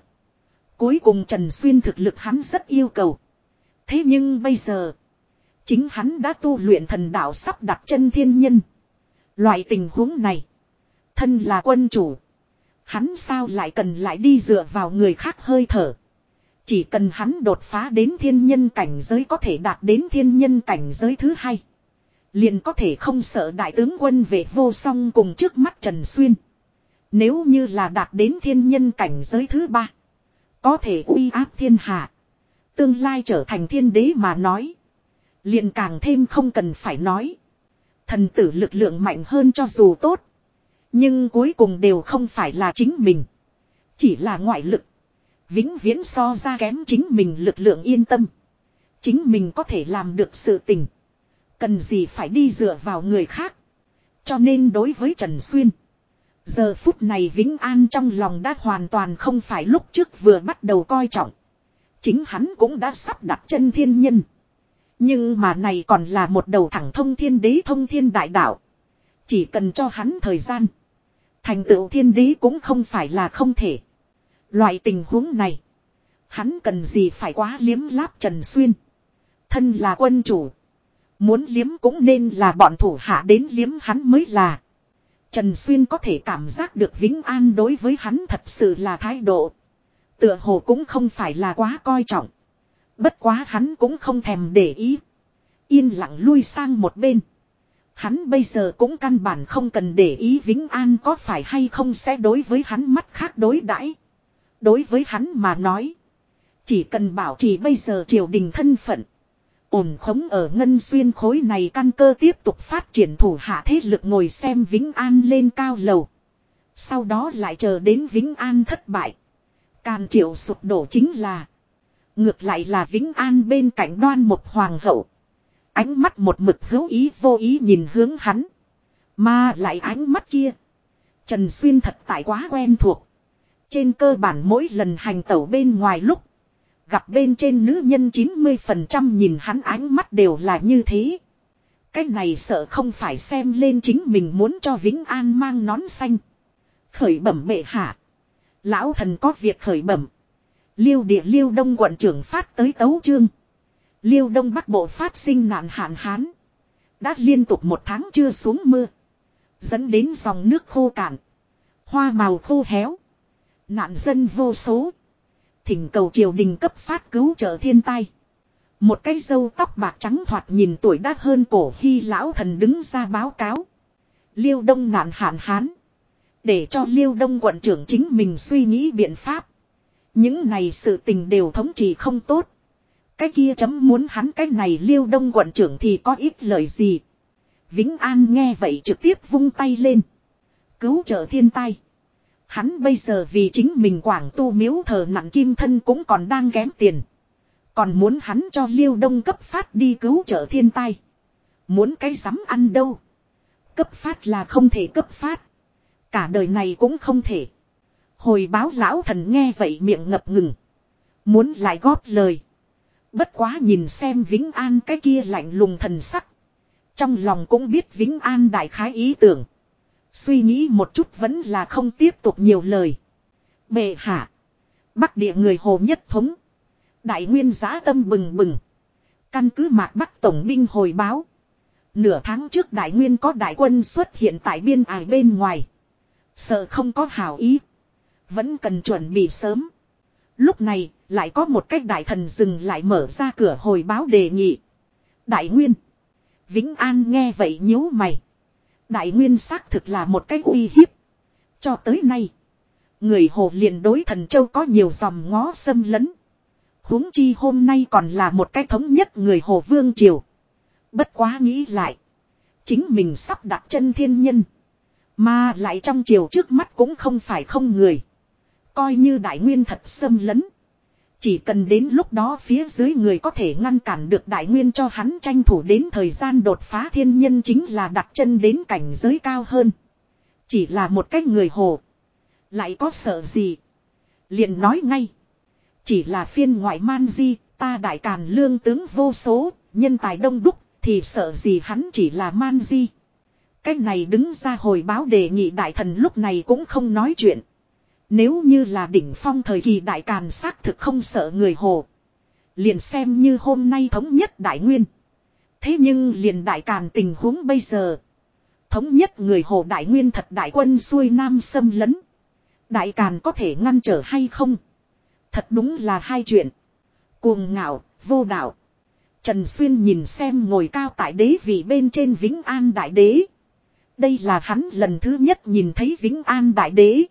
Cuối cùng Trần Xuyên thực lực hắn rất yêu cầu. Thế nhưng bây giờ. Chính hắn đã tu luyện thần đạo sắp đặt chân thiên nhân. Loại tình huống này. Thân là quân chủ. Hắn sao lại cần lại đi dựa vào người khác hơi thở. Chỉ cần hắn đột phá đến thiên nhân cảnh giới có thể đạt đến thiên nhân cảnh giới thứ hai. Liền có thể không sợ đại tướng quân về vô song cùng trước mắt Trần Xuyên. Nếu như là đạt đến thiên nhân cảnh giới thứ ba. Có thể uy áp thiên hạ. Tương lai trở thành thiên đế mà nói. Liền càng thêm không cần phải nói. Thần tử lực lượng mạnh hơn cho dù tốt. Nhưng cuối cùng đều không phải là chính mình. Chỉ là ngoại lực. Vĩnh viễn so ra kém chính mình lực lượng yên tâm. Chính mình có thể làm được sự tình. Cần gì phải đi dựa vào người khác. Cho nên đối với Trần Xuyên. Giờ phút này Vĩnh An trong lòng đã hoàn toàn không phải lúc trước vừa bắt đầu coi trọng. Chính hắn cũng đã sắp đặt chân thiên nhân. Nhưng mà này còn là một đầu thẳng thông thiên đế thông thiên đại đạo. Chỉ cần cho hắn thời gian. Thành tựu thiên đế cũng không phải là không thể. Loại tình huống này. Hắn cần gì phải quá liếm láp Trần Xuyên. Thân là quân chủ. Muốn liếm cũng nên là bọn thủ hạ đến liếm hắn mới là. Trần Xuyên có thể cảm giác được Vĩnh An đối với hắn thật sự là thái độ. Tựa hồ cũng không phải là quá coi trọng. Bất quá hắn cũng không thèm để ý. Yên lặng lui sang một bên. Hắn bây giờ cũng căn bản không cần để ý Vĩnh An có phải hay không sẽ đối với hắn mắt khác đối đãi. Đối với hắn mà nói. Chỉ cần bảo trì bây giờ triều đình thân phận. Ổn khống ở ngân xuyên khối này căn cơ tiếp tục phát triển thủ hạ thế lực ngồi xem Vĩnh An lên cao lầu. Sau đó lại chờ đến Vĩnh An thất bại. Càn triệu sụp đổ chính là. Ngược lại là Vĩnh An bên cạnh đoan một hoàng hậu. Ánh mắt một mực hữu ý vô ý nhìn hướng hắn. Mà lại ánh mắt kia. Trần Xuyên thật tại quá quen thuộc. Trên cơ bản mỗi lần hành tẩu bên ngoài lúc. Gặp bên trên nữ nhân 90% nhìn hắn ánh mắt đều là như thế. Cái này sợ không phải xem lên chính mình muốn cho Vĩnh An mang nón xanh. Khởi bẩm bệ hạ. Lão thần có việc khởi bẩm. Liêu địa liêu đông quận trưởng phát tới tấu chương. Liêu đông bắc bộ phát sinh nạn hạn hán. Đã liên tục một tháng chưa xuống mưa. Dẫn đến dòng nước khô cạn. Hoa màu khô héo. Nạn dân vô số. Thỉnh cầu triều đình cấp phát cứu trợ thiên tai. Một cái râu tóc bạc trắng thoạt nhìn tuổi đã hơn cổ khi lão thần đứng ra báo cáo. Liêu đông nạn hạn hán. Để cho liêu đông quận trưởng chính mình suy nghĩ biện pháp. Những này sự tình đều thống trị không tốt. Cái kia chấm muốn hắn cái này liêu đông quận trưởng thì có ít lời gì. Vĩnh An nghe vậy trực tiếp vung tay lên. Cứu trợ thiên tai. Hắn bây giờ vì chính mình quảng tu miếu thờ nặng kim thân cũng còn đang kém tiền. Còn muốn hắn cho liêu đông cấp phát đi cứu trợ thiên tai. Muốn cái sắm ăn đâu. Cấp phát là không thể cấp phát. Cả đời này cũng không thể. Hồi báo lão thần nghe vậy miệng ngập ngừng. Muốn lại góp lời. Bất quá nhìn xem Vĩnh An cái kia lạnh lùng thần sắc. Trong lòng cũng biết Vĩnh An đại khái ý tưởng. Suy nghĩ một chút vẫn là không tiếp tục nhiều lời. Bệ hạ. Bắc địa người hồ nhất thống. Đại nguyên giá tâm bừng bừng. Căn cứ mạc Bắc Tổng binh hồi báo. Nửa tháng trước đại nguyên có đại quân xuất hiện tại biên ải bên ngoài. Sợ không có hảo ý. Vẫn cần chuẩn bị sớm. Lúc này, lại có một cách đại thần dừng lại mở ra cửa hồi báo đề nghị. Đại nguyên. Vĩnh An nghe vậy nhíu mày. Đại nguyên xác thực là một cách uy hiếp. Cho tới nay. Người hồ liền đối thần châu có nhiều dòng ngó xâm lấn. huống chi hôm nay còn là một cái thống nhất người hồ vương triều. Bất quá nghĩ lại. Chính mình sắp đặt chân thiên nhân. Mà lại trong triều trước mắt cũng không phải không người. Coi như đại nguyên thật xâm lấn. Chỉ cần đến lúc đó phía dưới người có thể ngăn cản được đại nguyên cho hắn tranh thủ đến thời gian đột phá thiên nhân chính là đặt chân đến cảnh giới cao hơn. Chỉ là một cách người hồ. Lại có sợ gì? liền nói ngay. Chỉ là phiên ngoại man di, ta đại càn lương tướng vô số, nhân tài đông đúc, thì sợ gì hắn chỉ là man di. Cái này đứng ra hồi báo đề nghị đại thần lúc này cũng không nói chuyện. Nếu như là đỉnh phong thời kỳ đại càn xác thực không sợ người hồ. Liền xem như hôm nay thống nhất đại nguyên. Thế nhưng liền đại càn tình huống bây giờ. Thống nhất người hồ đại nguyên thật đại quân xuôi nam xâm lấn. Đại càn có thể ngăn trở hay không? Thật đúng là hai chuyện. Cuồng ngạo, vô đạo. Trần Xuyên nhìn xem ngồi cao tại đế vị bên trên Vĩnh An Đại Đế. Đây là hắn lần thứ nhất nhìn thấy Vĩnh An Đại Đế.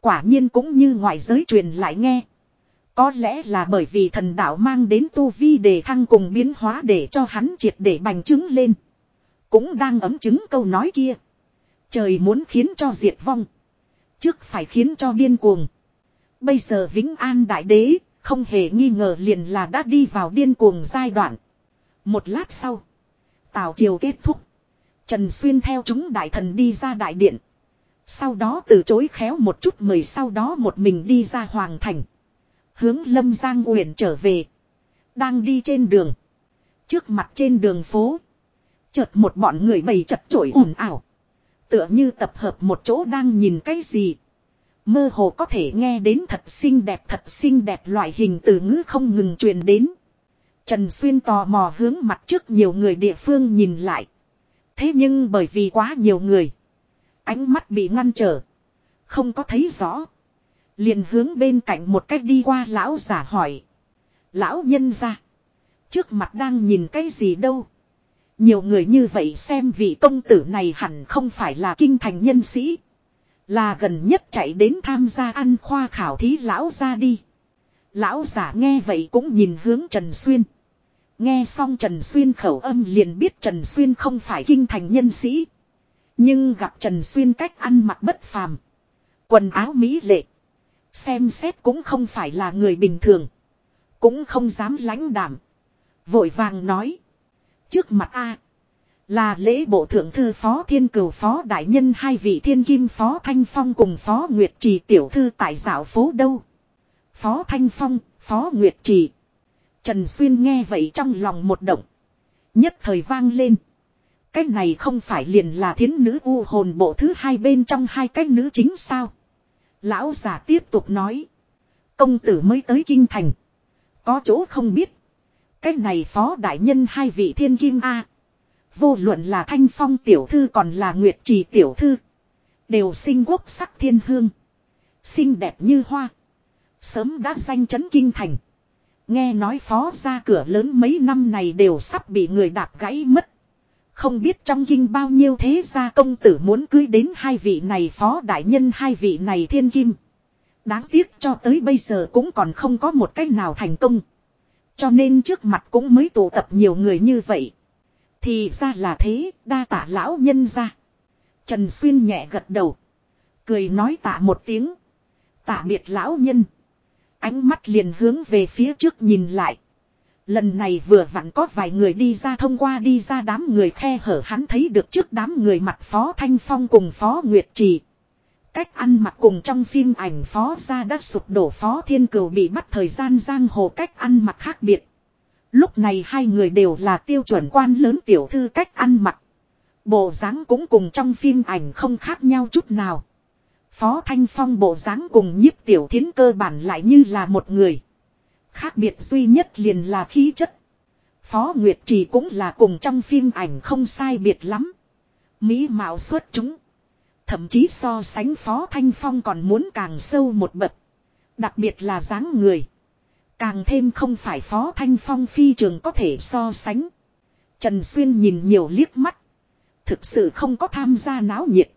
Quả nhiên cũng như ngoại giới truyền lại nghe. Có lẽ là bởi vì thần đạo mang đến tu vi để thăng cùng biến hóa để cho hắn triệt để bành chứng lên. Cũng đang ấm chứng câu nói kia. Trời muốn khiến cho diệt vong. Trước phải khiến cho điên cuồng. Bây giờ Vĩnh An Đại Đế, không hề nghi ngờ liền là đã đi vào điên cuồng giai đoạn. Một lát sau. Tào triều kết thúc. Trần Xuyên theo chúng đại thần đi ra đại điện. Sau đó từ chối khéo một chút mời sau đó một mình đi ra hoàng thành. Hướng Lâm Giang Uyển trở về. Đang đi trên đường. Trước mặt trên đường phố. Chợt một bọn người bầy chật chội ồn ảo, Tựa như tập hợp một chỗ đang nhìn cái gì. Mơ hồ có thể nghe đến thật xinh đẹp thật xinh đẹp loại hình từ ngữ không ngừng truyền đến. Trần Xuyên tò mò hướng mặt trước nhiều người địa phương nhìn lại. Thế nhưng bởi vì quá nhiều người. Ánh mắt bị ngăn trở. Không có thấy rõ. Liền hướng bên cạnh một cách đi qua lão giả hỏi. Lão nhân ra. Trước mặt đang nhìn cái gì đâu. Nhiều người như vậy xem vị công tử này hẳn không phải là kinh thành nhân sĩ. Là gần nhất chạy đến tham gia ăn khoa khảo thí lão ra đi. Lão giả nghe vậy cũng nhìn hướng Trần Xuyên. Nghe xong Trần Xuyên khẩu âm liền biết Trần Xuyên không phải kinh thành nhân sĩ. Nhưng gặp Trần Xuyên cách ăn mặc bất phàm. Quần áo mỹ lệ. Xem xét cũng không phải là người bình thường. Cũng không dám lãnh đảm. Vội vàng nói. Trước mặt A. Là lễ bộ thượng thư phó thiên cửu phó đại nhân hai vị thiên kim phó thanh phong cùng phó nguyệt trì tiểu thư tại dạo phố đâu. Phó thanh phong, phó nguyệt trì. Trần Xuyên nghe vậy trong lòng một động. Nhất thời vang lên. Cái này không phải liền là thiến nữ u hồn bộ thứ hai bên trong hai cái nữ chính sao. Lão già tiếp tục nói. Công tử mới tới kinh thành. Có chỗ không biết. Cái này phó đại nhân hai vị thiên kim A. Vô luận là thanh phong tiểu thư còn là nguyệt trì tiểu thư. Đều sinh quốc sắc thiên hương. Xinh đẹp như hoa. Sớm đã danh chấn kinh thành. Nghe nói phó ra cửa lớn mấy năm này đều sắp bị người đạp gãy mất. Không biết trong kinh bao nhiêu thế gia công tử muốn cưới đến hai vị này phó đại nhân hai vị này thiên kim. Đáng tiếc cho tới bây giờ cũng còn không có một cách nào thành công. Cho nên trước mặt cũng mới tụ tập nhiều người như vậy. Thì ra là thế, đa tả lão nhân ra. Trần Xuyên nhẹ gật đầu. Cười nói tạ một tiếng. Tạ biệt lão nhân. Ánh mắt liền hướng về phía trước nhìn lại. Lần này vừa vặn có vài người đi ra thông qua đi ra đám người khe hở hắn thấy được trước đám người mặt Phó Thanh Phong cùng Phó Nguyệt Trì. Cách ăn mặc cùng trong phim ảnh Phó ra đã sụp đổ Phó Thiên Cửu bị bắt thời gian giang hồ cách ăn mặc khác biệt. Lúc này hai người đều là tiêu chuẩn quan lớn tiểu thư cách ăn mặc. Bộ dáng cũng cùng trong phim ảnh không khác nhau chút nào. Phó Thanh Phong bộ dáng cùng nhiếp tiểu thiến cơ bản lại như là một người. Khác biệt duy nhất liền là khí chất. Phó Nguyệt Trì cũng là cùng trong phim ảnh không sai biệt lắm. Mỹ mạo xuất chúng. Thậm chí so sánh Phó Thanh Phong còn muốn càng sâu một bậc. Đặc biệt là dáng người. Càng thêm không phải Phó Thanh Phong phi trường có thể so sánh. Trần Xuyên nhìn nhiều liếc mắt. Thực sự không có tham gia náo nhiệt.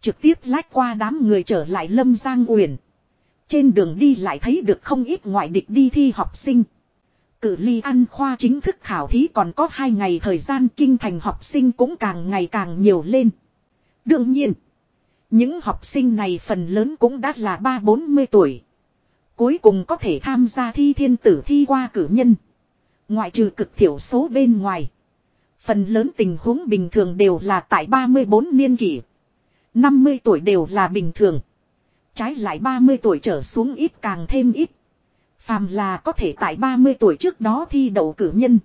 Trực tiếp lách qua đám người trở lại Lâm Giang Uyển. Trên đường đi lại thấy được không ít ngoại địch đi thi học sinh. Cử ly ăn khoa chính thức khảo thí còn có hai ngày thời gian kinh thành học sinh cũng càng ngày càng nhiều lên. Đương nhiên, những học sinh này phần lớn cũng đã là 3-40 tuổi. Cuối cùng có thể tham gia thi thiên tử thi qua cử nhân. Ngoại trừ cực thiểu số bên ngoài. Phần lớn tình huống bình thường đều là tại 34 niên kỷ. 50 tuổi đều là bình thường. Trái lại 30 tuổi trở xuống ít càng thêm ít. Phàm là có thể tại 30 tuổi trước đó thi đậu cử nhân.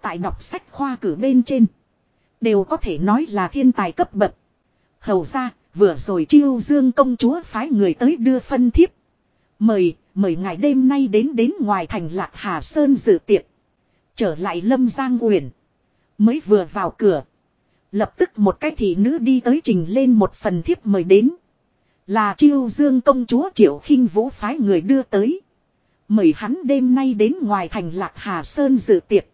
Tại đọc sách khoa cử bên trên. Đều có thể nói là thiên tài cấp bậc. Hầu ra, vừa rồi chiêu dương công chúa phái người tới đưa phân thiếp. Mời, mời ngài đêm nay đến đến ngoài thành Lạc Hà Sơn dự tiệc. Trở lại Lâm Giang Uyển. Mới vừa vào cửa. Lập tức một cái thị nữ đi tới trình lên một phần thiếp mời đến. Là chiêu dương công chúa triệu khinh vũ phái người đưa tới. Mời hắn đêm nay đến ngoài thành Lạc Hà Sơn dự tiệc.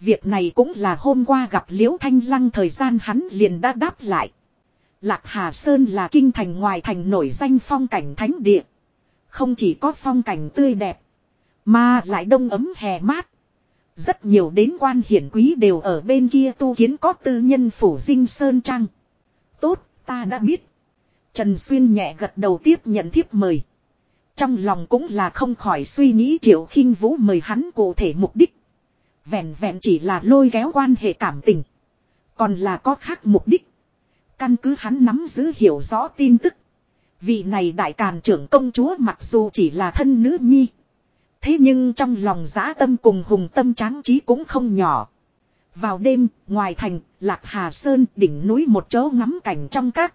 Việc này cũng là hôm qua gặp Liễu Thanh Lăng thời gian hắn liền đã đáp lại. Lạc Hà Sơn là kinh thành ngoài thành nổi danh phong cảnh thánh địa. Không chỉ có phong cảnh tươi đẹp. Mà lại đông ấm hè mát. Rất nhiều đến quan hiển quý đều ở bên kia tu kiến có tư nhân phủ dinh sơn trăng. Tốt, ta đã biết. Trần Xuyên nhẹ gật đầu tiếp nhận thiếp mời. Trong lòng cũng là không khỏi suy nghĩ triệu khinh vũ mời hắn cụ thể mục đích. Vẹn vẹn chỉ là lôi kéo quan hệ cảm tình. Còn là có khác mục đích. Căn cứ hắn nắm giữ hiểu rõ tin tức. Vị này đại càn trưởng công chúa mặc dù chỉ là thân nữ nhi. Thế nhưng trong lòng giã tâm cùng hùng tâm tráng trí cũng không nhỏ. Vào đêm, ngoài thành, Lạc Hà Sơn đỉnh núi một chỗ ngắm cảnh trong các.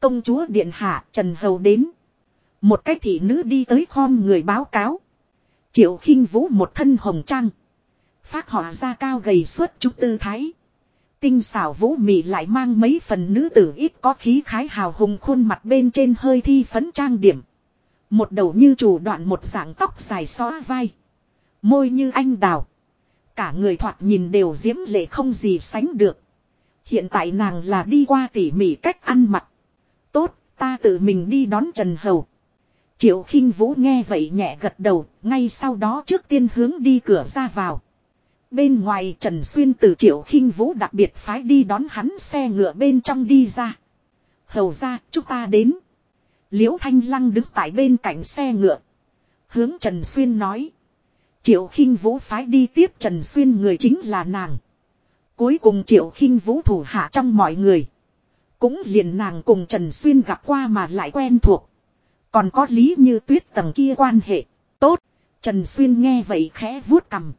Công chúa Điện Hạ Trần Hầu đến. Một cái thị nữ đi tới khom người báo cáo. Triệu khinh vũ một thân hồng trang. Phát họa ra cao gầy suốt chút tư thái. Tinh xảo vũ mị lại mang mấy phần nữ tử ít có khí khái hào hùng khuôn mặt bên trên hơi thi phấn trang điểm. Một đầu như chủ đoạn một dạng tóc dài xóa vai. Môi như anh đào. Cả người thoạt nhìn đều diễm lệ không gì sánh được. Hiện tại nàng là đi qua tỉ mỉ cách ăn mặc. Tốt, ta tự mình đi đón Trần Hầu. Triệu khinh Vũ nghe vậy nhẹ gật đầu, ngay sau đó trước tiên hướng đi cửa ra vào. Bên ngoài Trần Xuyên từ Triệu khinh Vũ đặc biệt phái đi đón hắn xe ngựa bên trong đi ra. Hầu ra, chúng ta đến. Liễu Thanh Lăng đứng tại bên cạnh xe ngựa. Hướng Trần Xuyên nói. Triệu khinh Vũ phái đi tiếp Trần Xuyên người chính là nàng. Cuối cùng Triệu khinh Vũ thủ hạ trong mọi người. Cũng liền nàng cùng Trần Xuyên gặp qua mà lại quen thuộc. Còn có lý như tuyết tầng kia quan hệ. Tốt. Trần Xuyên nghe vậy khẽ vuốt cầm.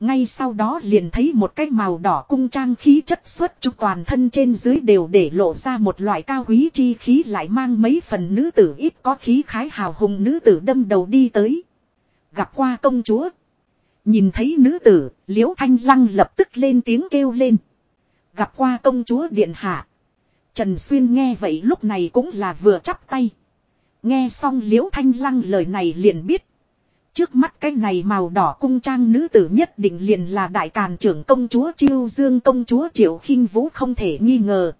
Ngay sau đó liền thấy một cái màu đỏ cung trang khí chất xuất trúc toàn thân trên dưới đều để lộ ra một loại cao quý chi khí lại mang mấy phần nữ tử ít có khí khái hào hùng nữ tử đâm đầu đi tới. Gặp qua công chúa. Nhìn thấy nữ tử, liễu thanh lăng lập tức lên tiếng kêu lên. Gặp qua công chúa điện hạ. Trần Xuyên nghe vậy lúc này cũng là vừa chắp tay. Nghe xong liễu thanh lăng lời này liền biết. Trước mắt cái này màu đỏ cung trang nữ tử nhất định liền là đại càn trưởng công chúa Chiêu Dương công chúa Triệu khinh Vũ không thể nghi ngờ.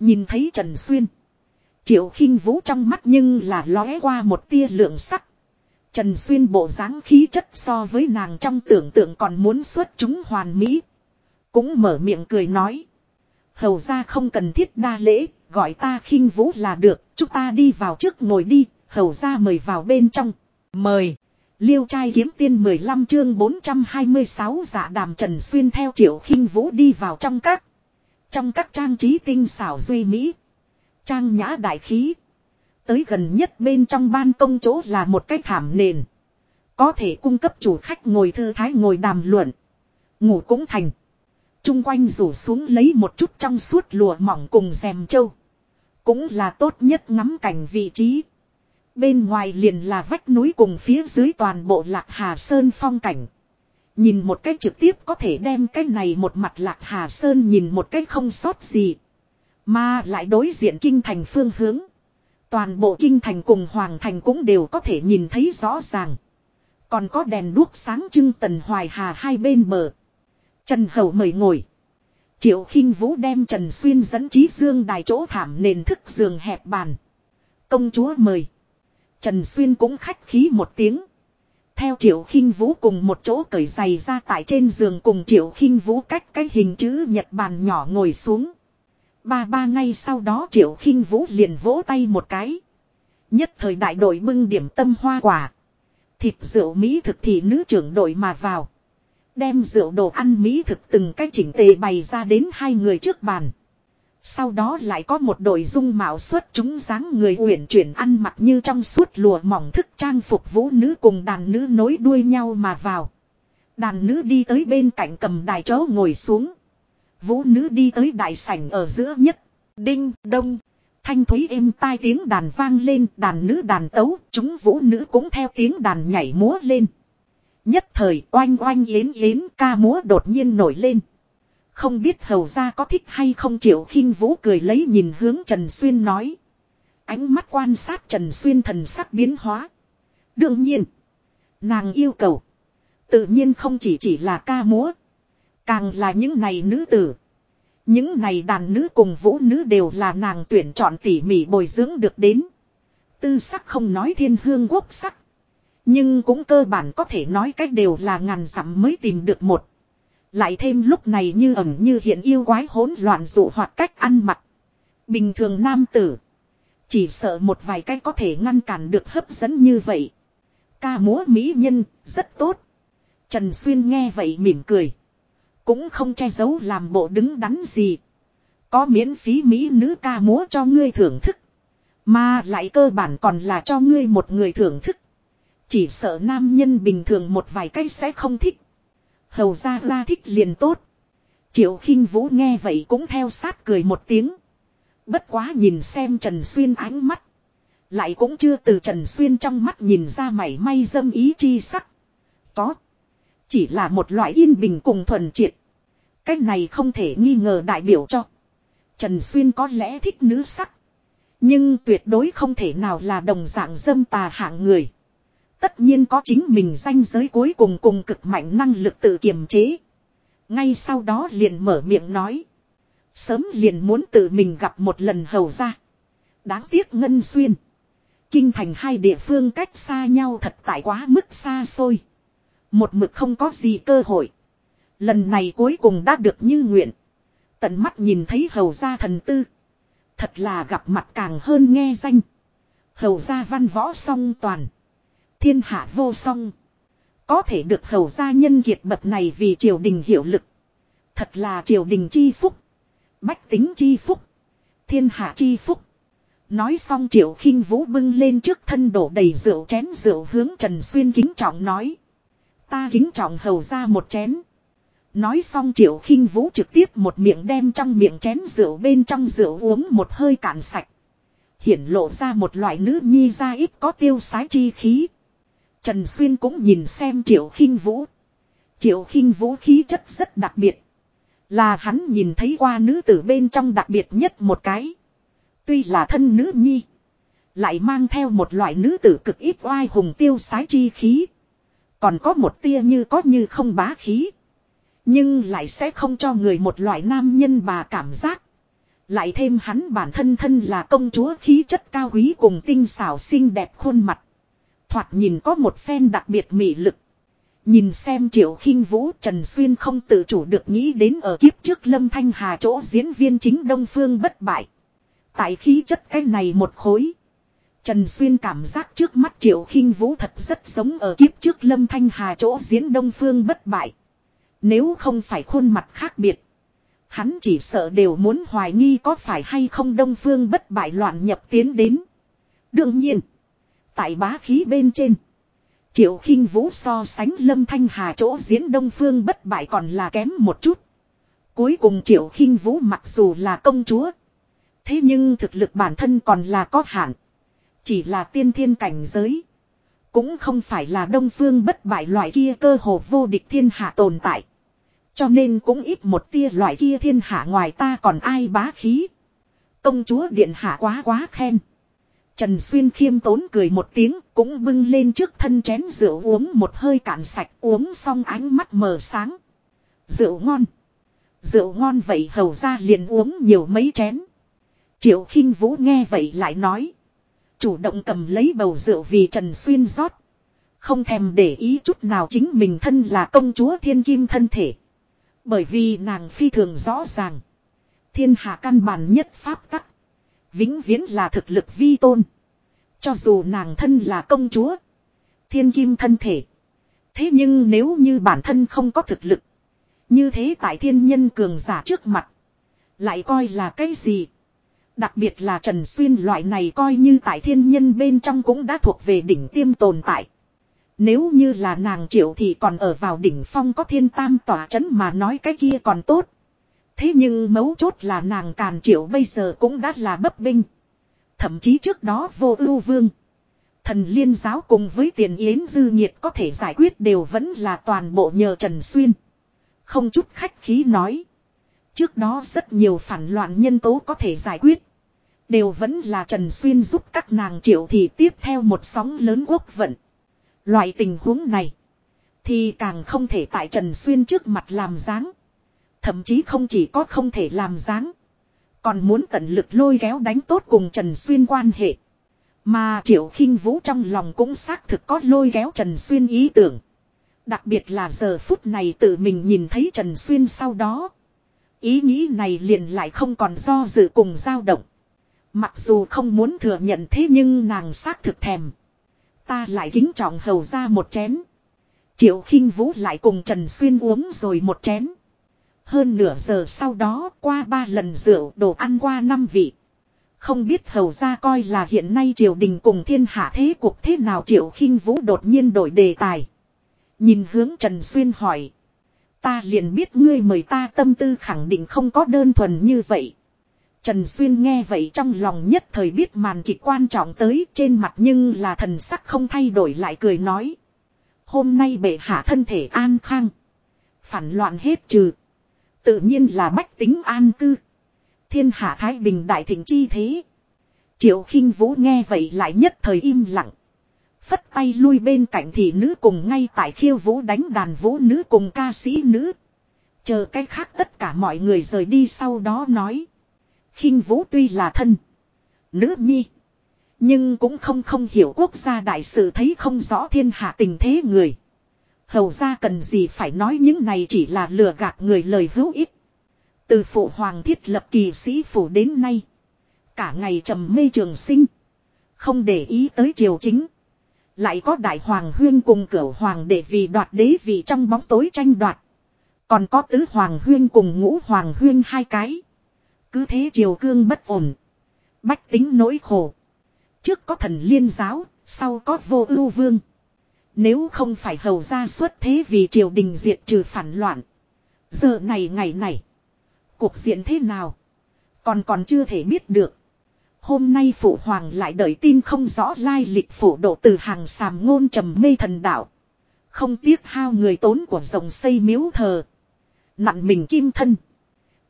Nhìn thấy Trần Xuyên. Triệu khinh Vũ trong mắt nhưng là lóe qua một tia lượng sắc. Trần Xuyên bộ dáng khí chất so với nàng trong tưởng tượng còn muốn xuất chúng hoàn mỹ. Cũng mở miệng cười nói. Hầu ra không cần thiết đa lễ, gọi ta khinh vũ là được, chúng ta đi vào trước ngồi đi, hầu ra mời vào bên trong. Mời. Liêu trai kiếm tiên 15 chương 426 giả đàm Trần Xuyên theo triệu khinh vũ đi vào trong các. Trong các trang trí tinh xảo duy mỹ. Trang nhã đại khí. Tới gần nhất bên trong ban công chỗ là một cái thảm nền. Có thể cung cấp chủ khách ngồi thư thái ngồi đàm luận. Ngủ cũng thành. Trung quanh rủ xuống lấy một chút trong suốt lùa mỏng cùng rèm châu. Cũng là tốt nhất ngắm cảnh vị trí. Bên ngoài liền là vách núi cùng phía dưới toàn bộ lạc Hà Sơn phong cảnh. Nhìn một cách trực tiếp có thể đem cái này một mặt lạc Hà Sơn nhìn một cách không sót gì. Mà lại đối diện kinh thành phương hướng. Toàn bộ kinh thành cùng hoàng thành cũng đều có thể nhìn thấy rõ ràng. Còn có đèn đuốc sáng trưng tần hoài hà hai bên bờ. Trần Hậu mời ngồi. Triệu khinh Vũ đem Trần Xuyên dẫn trí dương đài chỗ thảm nền thức giường hẹp bàn. Công chúa mời. Trần Xuyên cũng khách khí một tiếng. Theo Triệu khinh Vũ cùng một chỗ cởi giày ra tại trên giường cùng Triệu khinh Vũ cách cái hình chữ nhật bàn nhỏ ngồi xuống. Ba ba ngay sau đó Triệu khinh Vũ liền vỗ tay một cái. Nhất thời đại đội bưng điểm tâm hoa quả. Thịt rượu Mỹ thực thì nữ trưởng đội mà vào. Đem rượu đồ ăn Mỹ thực từng cái chỉnh tề bày ra đến hai người trước bàn. Sau đó lại có một đội dung mạo xuất chúng dáng người uyển chuyển ăn mặc như trong suốt lùa mỏng thức trang phục vũ nữ cùng đàn nữ nối đuôi nhau mà vào. Đàn nữ đi tới bên cạnh cầm đài chó ngồi xuống. Vũ nữ đi tới đại sảnh ở giữa nhất. Đinh, đông. Thanh thúy êm tai tiếng đàn vang lên, đàn nữ đàn tấu, chúng vũ nữ cũng theo tiếng đàn nhảy múa lên. Nhất thời oanh oanh yến yến ca múa đột nhiên nổi lên. Không biết hầu ra có thích hay không triệu khinh vũ cười lấy nhìn hướng Trần Xuyên nói. Ánh mắt quan sát Trần Xuyên thần sắc biến hóa. Đương nhiên. Nàng yêu cầu. Tự nhiên không chỉ chỉ là ca múa. Càng là những này nữ tử. Những này đàn nữ cùng vũ nữ đều là nàng tuyển chọn tỉ mỉ bồi dưỡng được đến. Tư sắc không nói thiên hương quốc sắc. Nhưng cũng cơ bản có thể nói cách đều là ngàn dặm mới tìm được một. Lại thêm lúc này như ẩn như hiện yêu quái hỗn loạn dụ hoặc cách ăn mặc. Bình thường nam tử. Chỉ sợ một vài cách có thể ngăn cản được hấp dẫn như vậy. Ca múa mỹ nhân, rất tốt. Trần Xuyên nghe vậy mỉm cười. Cũng không che giấu làm bộ đứng đắn gì. Có miễn phí mỹ nữ ca múa cho ngươi thưởng thức. Mà lại cơ bản còn là cho ngươi một người thưởng thức. Chỉ sợ nam nhân bình thường một vài cách sẽ không thích. Hầu ra la thích liền tốt. Triệu khinh vũ nghe vậy cũng theo sát cười một tiếng. Bất quá nhìn xem Trần Xuyên ánh mắt. Lại cũng chưa từ Trần Xuyên trong mắt nhìn ra mảy may dâm ý chi sắc. Có. Chỉ là một loại yên bình cùng thuần triệt. cách này không thể nghi ngờ đại biểu cho. Trần Xuyên có lẽ thích nữ sắc. Nhưng tuyệt đối không thể nào là đồng dạng dâm tà hạng người. Tất nhiên có chính mình danh giới cuối cùng cùng cực mạnh năng lực tự kiềm chế. Ngay sau đó liền mở miệng nói. Sớm liền muốn tự mình gặp một lần hầu ra. Đáng tiếc Ngân Xuyên. Kinh thành hai địa phương cách xa nhau thật tại quá mức xa xôi. Một mực không có gì cơ hội. Lần này cuối cùng đã được như nguyện. Tận mắt nhìn thấy hầu gia thần tư. Thật là gặp mặt càng hơn nghe danh. Hầu gia văn võ song toàn. Thiên hạ vô song. Có thể được hầu gia nhân kiệt bậc này vì triều đình hiệu lực. Thật là triều đình chi phúc. Bách tính chi phúc. Thiên hạ chi phúc. Nói xong triệu khinh vũ bưng lên trước thân đổ đầy rượu chén rượu hướng Trần Xuyên kính trọng nói. Ta kính trọng hầu ra một chén. Nói xong triệu khinh vũ trực tiếp một miệng đem trong miệng chén rượu bên trong rượu uống một hơi cạn sạch. Hiển lộ ra một loại nữ nhi ra ít có tiêu sái chi khí. Trần Xuyên cũng nhìn xem triệu khinh vũ. Triệu khinh vũ khí chất rất đặc biệt. Là hắn nhìn thấy qua nữ tử bên trong đặc biệt nhất một cái. Tuy là thân nữ nhi. Lại mang theo một loại nữ tử cực ít oai hùng tiêu sái chi khí. Còn có một tia như có như không bá khí. Nhưng lại sẽ không cho người một loại nam nhân bà cảm giác. Lại thêm hắn bản thân thân là công chúa khí chất cao quý cùng tinh xảo xinh đẹp khuôn mặt. Thoạt nhìn có một phen đặc biệt mị lực. Nhìn xem triệu khinh vũ, Trần Xuyên không tự chủ được nghĩ đến ở kiếp trước Lâm Thanh Hà chỗ diễn viên chính Đông Phương bất bại. Tại khí chất cái này một khối. Trần Xuyên cảm giác trước mắt triệu khinh vũ thật rất giống ở kiếp trước Lâm Thanh Hà chỗ diễn Đông Phương bất bại. Nếu không phải khuôn mặt khác biệt. Hắn chỉ sợ đều muốn hoài nghi có phải hay không Đông Phương bất bại loạn nhập tiến đến. Đương nhiên. Tại bá khí bên trên. Triệu khinh vũ so sánh lâm thanh hà chỗ diễn đông phương bất bại còn là kém một chút. Cuối cùng triệu khinh vũ mặc dù là công chúa. Thế nhưng thực lực bản thân còn là có hạn. Chỉ là tiên thiên cảnh giới. Cũng không phải là đông phương bất bại loại kia cơ hồ vô địch thiên hạ tồn tại. Cho nên cũng ít một tia loại kia thiên hạ ngoài ta còn ai bá khí. Công chúa điện hạ quá quá khen. Trần Xuyên khiêm tốn cười một tiếng, cũng bưng lên trước thân chén rượu uống một hơi cạn sạch, uống xong ánh mắt mờ sáng. Rượu ngon. Rượu ngon vậy hầu ra liền uống nhiều mấy chén. Triệu khinh Vũ nghe vậy lại nói. Chủ động cầm lấy bầu rượu vì Trần Xuyên rót. Không thèm để ý chút nào chính mình thân là công chúa thiên kim thân thể. Bởi vì nàng phi thường rõ ràng. Thiên hạ căn bản nhất pháp tắc. Vĩnh viễn là thực lực vi tôn. Cho dù nàng thân là công chúa. Thiên kim thân thể. Thế nhưng nếu như bản thân không có thực lực. Như thế tại thiên nhân cường giả trước mặt. Lại coi là cái gì? Đặc biệt là Trần Xuyên loại này coi như tại thiên nhân bên trong cũng đã thuộc về đỉnh tiêm tồn tại. Nếu như là nàng triệu thì còn ở vào đỉnh phong có thiên tam tỏa chấn mà nói cái kia còn tốt. Thế nhưng mấu chốt là nàng càn triệu bây giờ cũng đã là bấp binh. Thậm chí trước đó vô ưu vương. Thần liên giáo cùng với tiền yến dư nhiệt có thể giải quyết đều vẫn là toàn bộ nhờ Trần Xuyên. Không chút khách khí nói. Trước đó rất nhiều phản loạn nhân tố có thể giải quyết. Đều vẫn là Trần Xuyên giúp các nàng triệu thì tiếp theo một sóng lớn quốc vận. Loại tình huống này. Thì càng không thể tại Trần Xuyên trước mặt làm dáng. Thậm chí không chỉ có không thể làm dáng. Còn muốn tận lực lôi kéo đánh tốt cùng Trần Xuyên quan hệ. Mà Triệu khinh Vũ trong lòng cũng xác thực có lôi kéo Trần Xuyên ý tưởng. Đặc biệt là giờ phút này tự mình nhìn thấy Trần Xuyên sau đó. Ý nghĩ này liền lại không còn do dự cùng dao động. Mặc dù không muốn thừa nhận thế nhưng nàng xác thực thèm. Ta lại kính trọng hầu ra một chén. Triệu khinh Vũ lại cùng Trần Xuyên uống rồi một chén. Hơn nửa giờ sau đó qua ba lần rượu đồ ăn qua năm vị. Không biết hầu ra coi là hiện nay triều đình cùng thiên hạ thế cuộc thế nào triệu khinh vũ đột nhiên đổi đề tài. Nhìn hướng Trần Xuyên hỏi. Ta liền biết ngươi mời ta tâm tư khẳng định không có đơn thuần như vậy. Trần Xuyên nghe vậy trong lòng nhất thời biết màn kịch quan trọng tới trên mặt nhưng là thần sắc không thay đổi lại cười nói. Hôm nay bệ hạ thân thể an khang. Phản loạn hết trừ. Tự nhiên là bách tính an cư. Thiên hạ Thái Bình đại thịnh chi thế. Triệu khinh Vũ nghe vậy lại nhất thời im lặng. Phất tay lui bên cạnh thị nữ cùng ngay tại khiêu vũ đánh đàn vũ nữ cùng ca sĩ nữ. Chờ cách khác tất cả mọi người rời đi sau đó nói. khinh Vũ tuy là thân. Nữ nhi. Nhưng cũng không không hiểu quốc gia đại sự thấy không rõ thiên hạ tình thế người. Hầu ra cần gì phải nói những này chỉ là lừa gạt người lời hữu ích. Từ phụ hoàng thiết lập kỳ sĩ phủ đến nay. Cả ngày trầm mê trường sinh. Không để ý tới triều chính. Lại có đại hoàng huyên cùng cửu hoàng để vì đoạt đế vị trong bóng tối tranh đoạt. Còn có tứ hoàng huyên cùng ngũ hoàng huyên hai cái. Cứ thế triều cương bất ổn. Bách tính nỗi khổ. Trước có thần liên giáo, sau có vô ưu vương. Nếu không phải hầu ra xuất thế vì triều đình diệt trừ phản loạn. Giờ này ngày này. Cuộc diện thế nào? Còn còn chưa thể biết được. Hôm nay phụ hoàng lại đợi tin không rõ lai lịch phủ độ từ hàng sàm ngôn trầm mê thần đạo. Không tiếc hao người tốn của rồng xây miếu thờ. Nặn mình kim thân.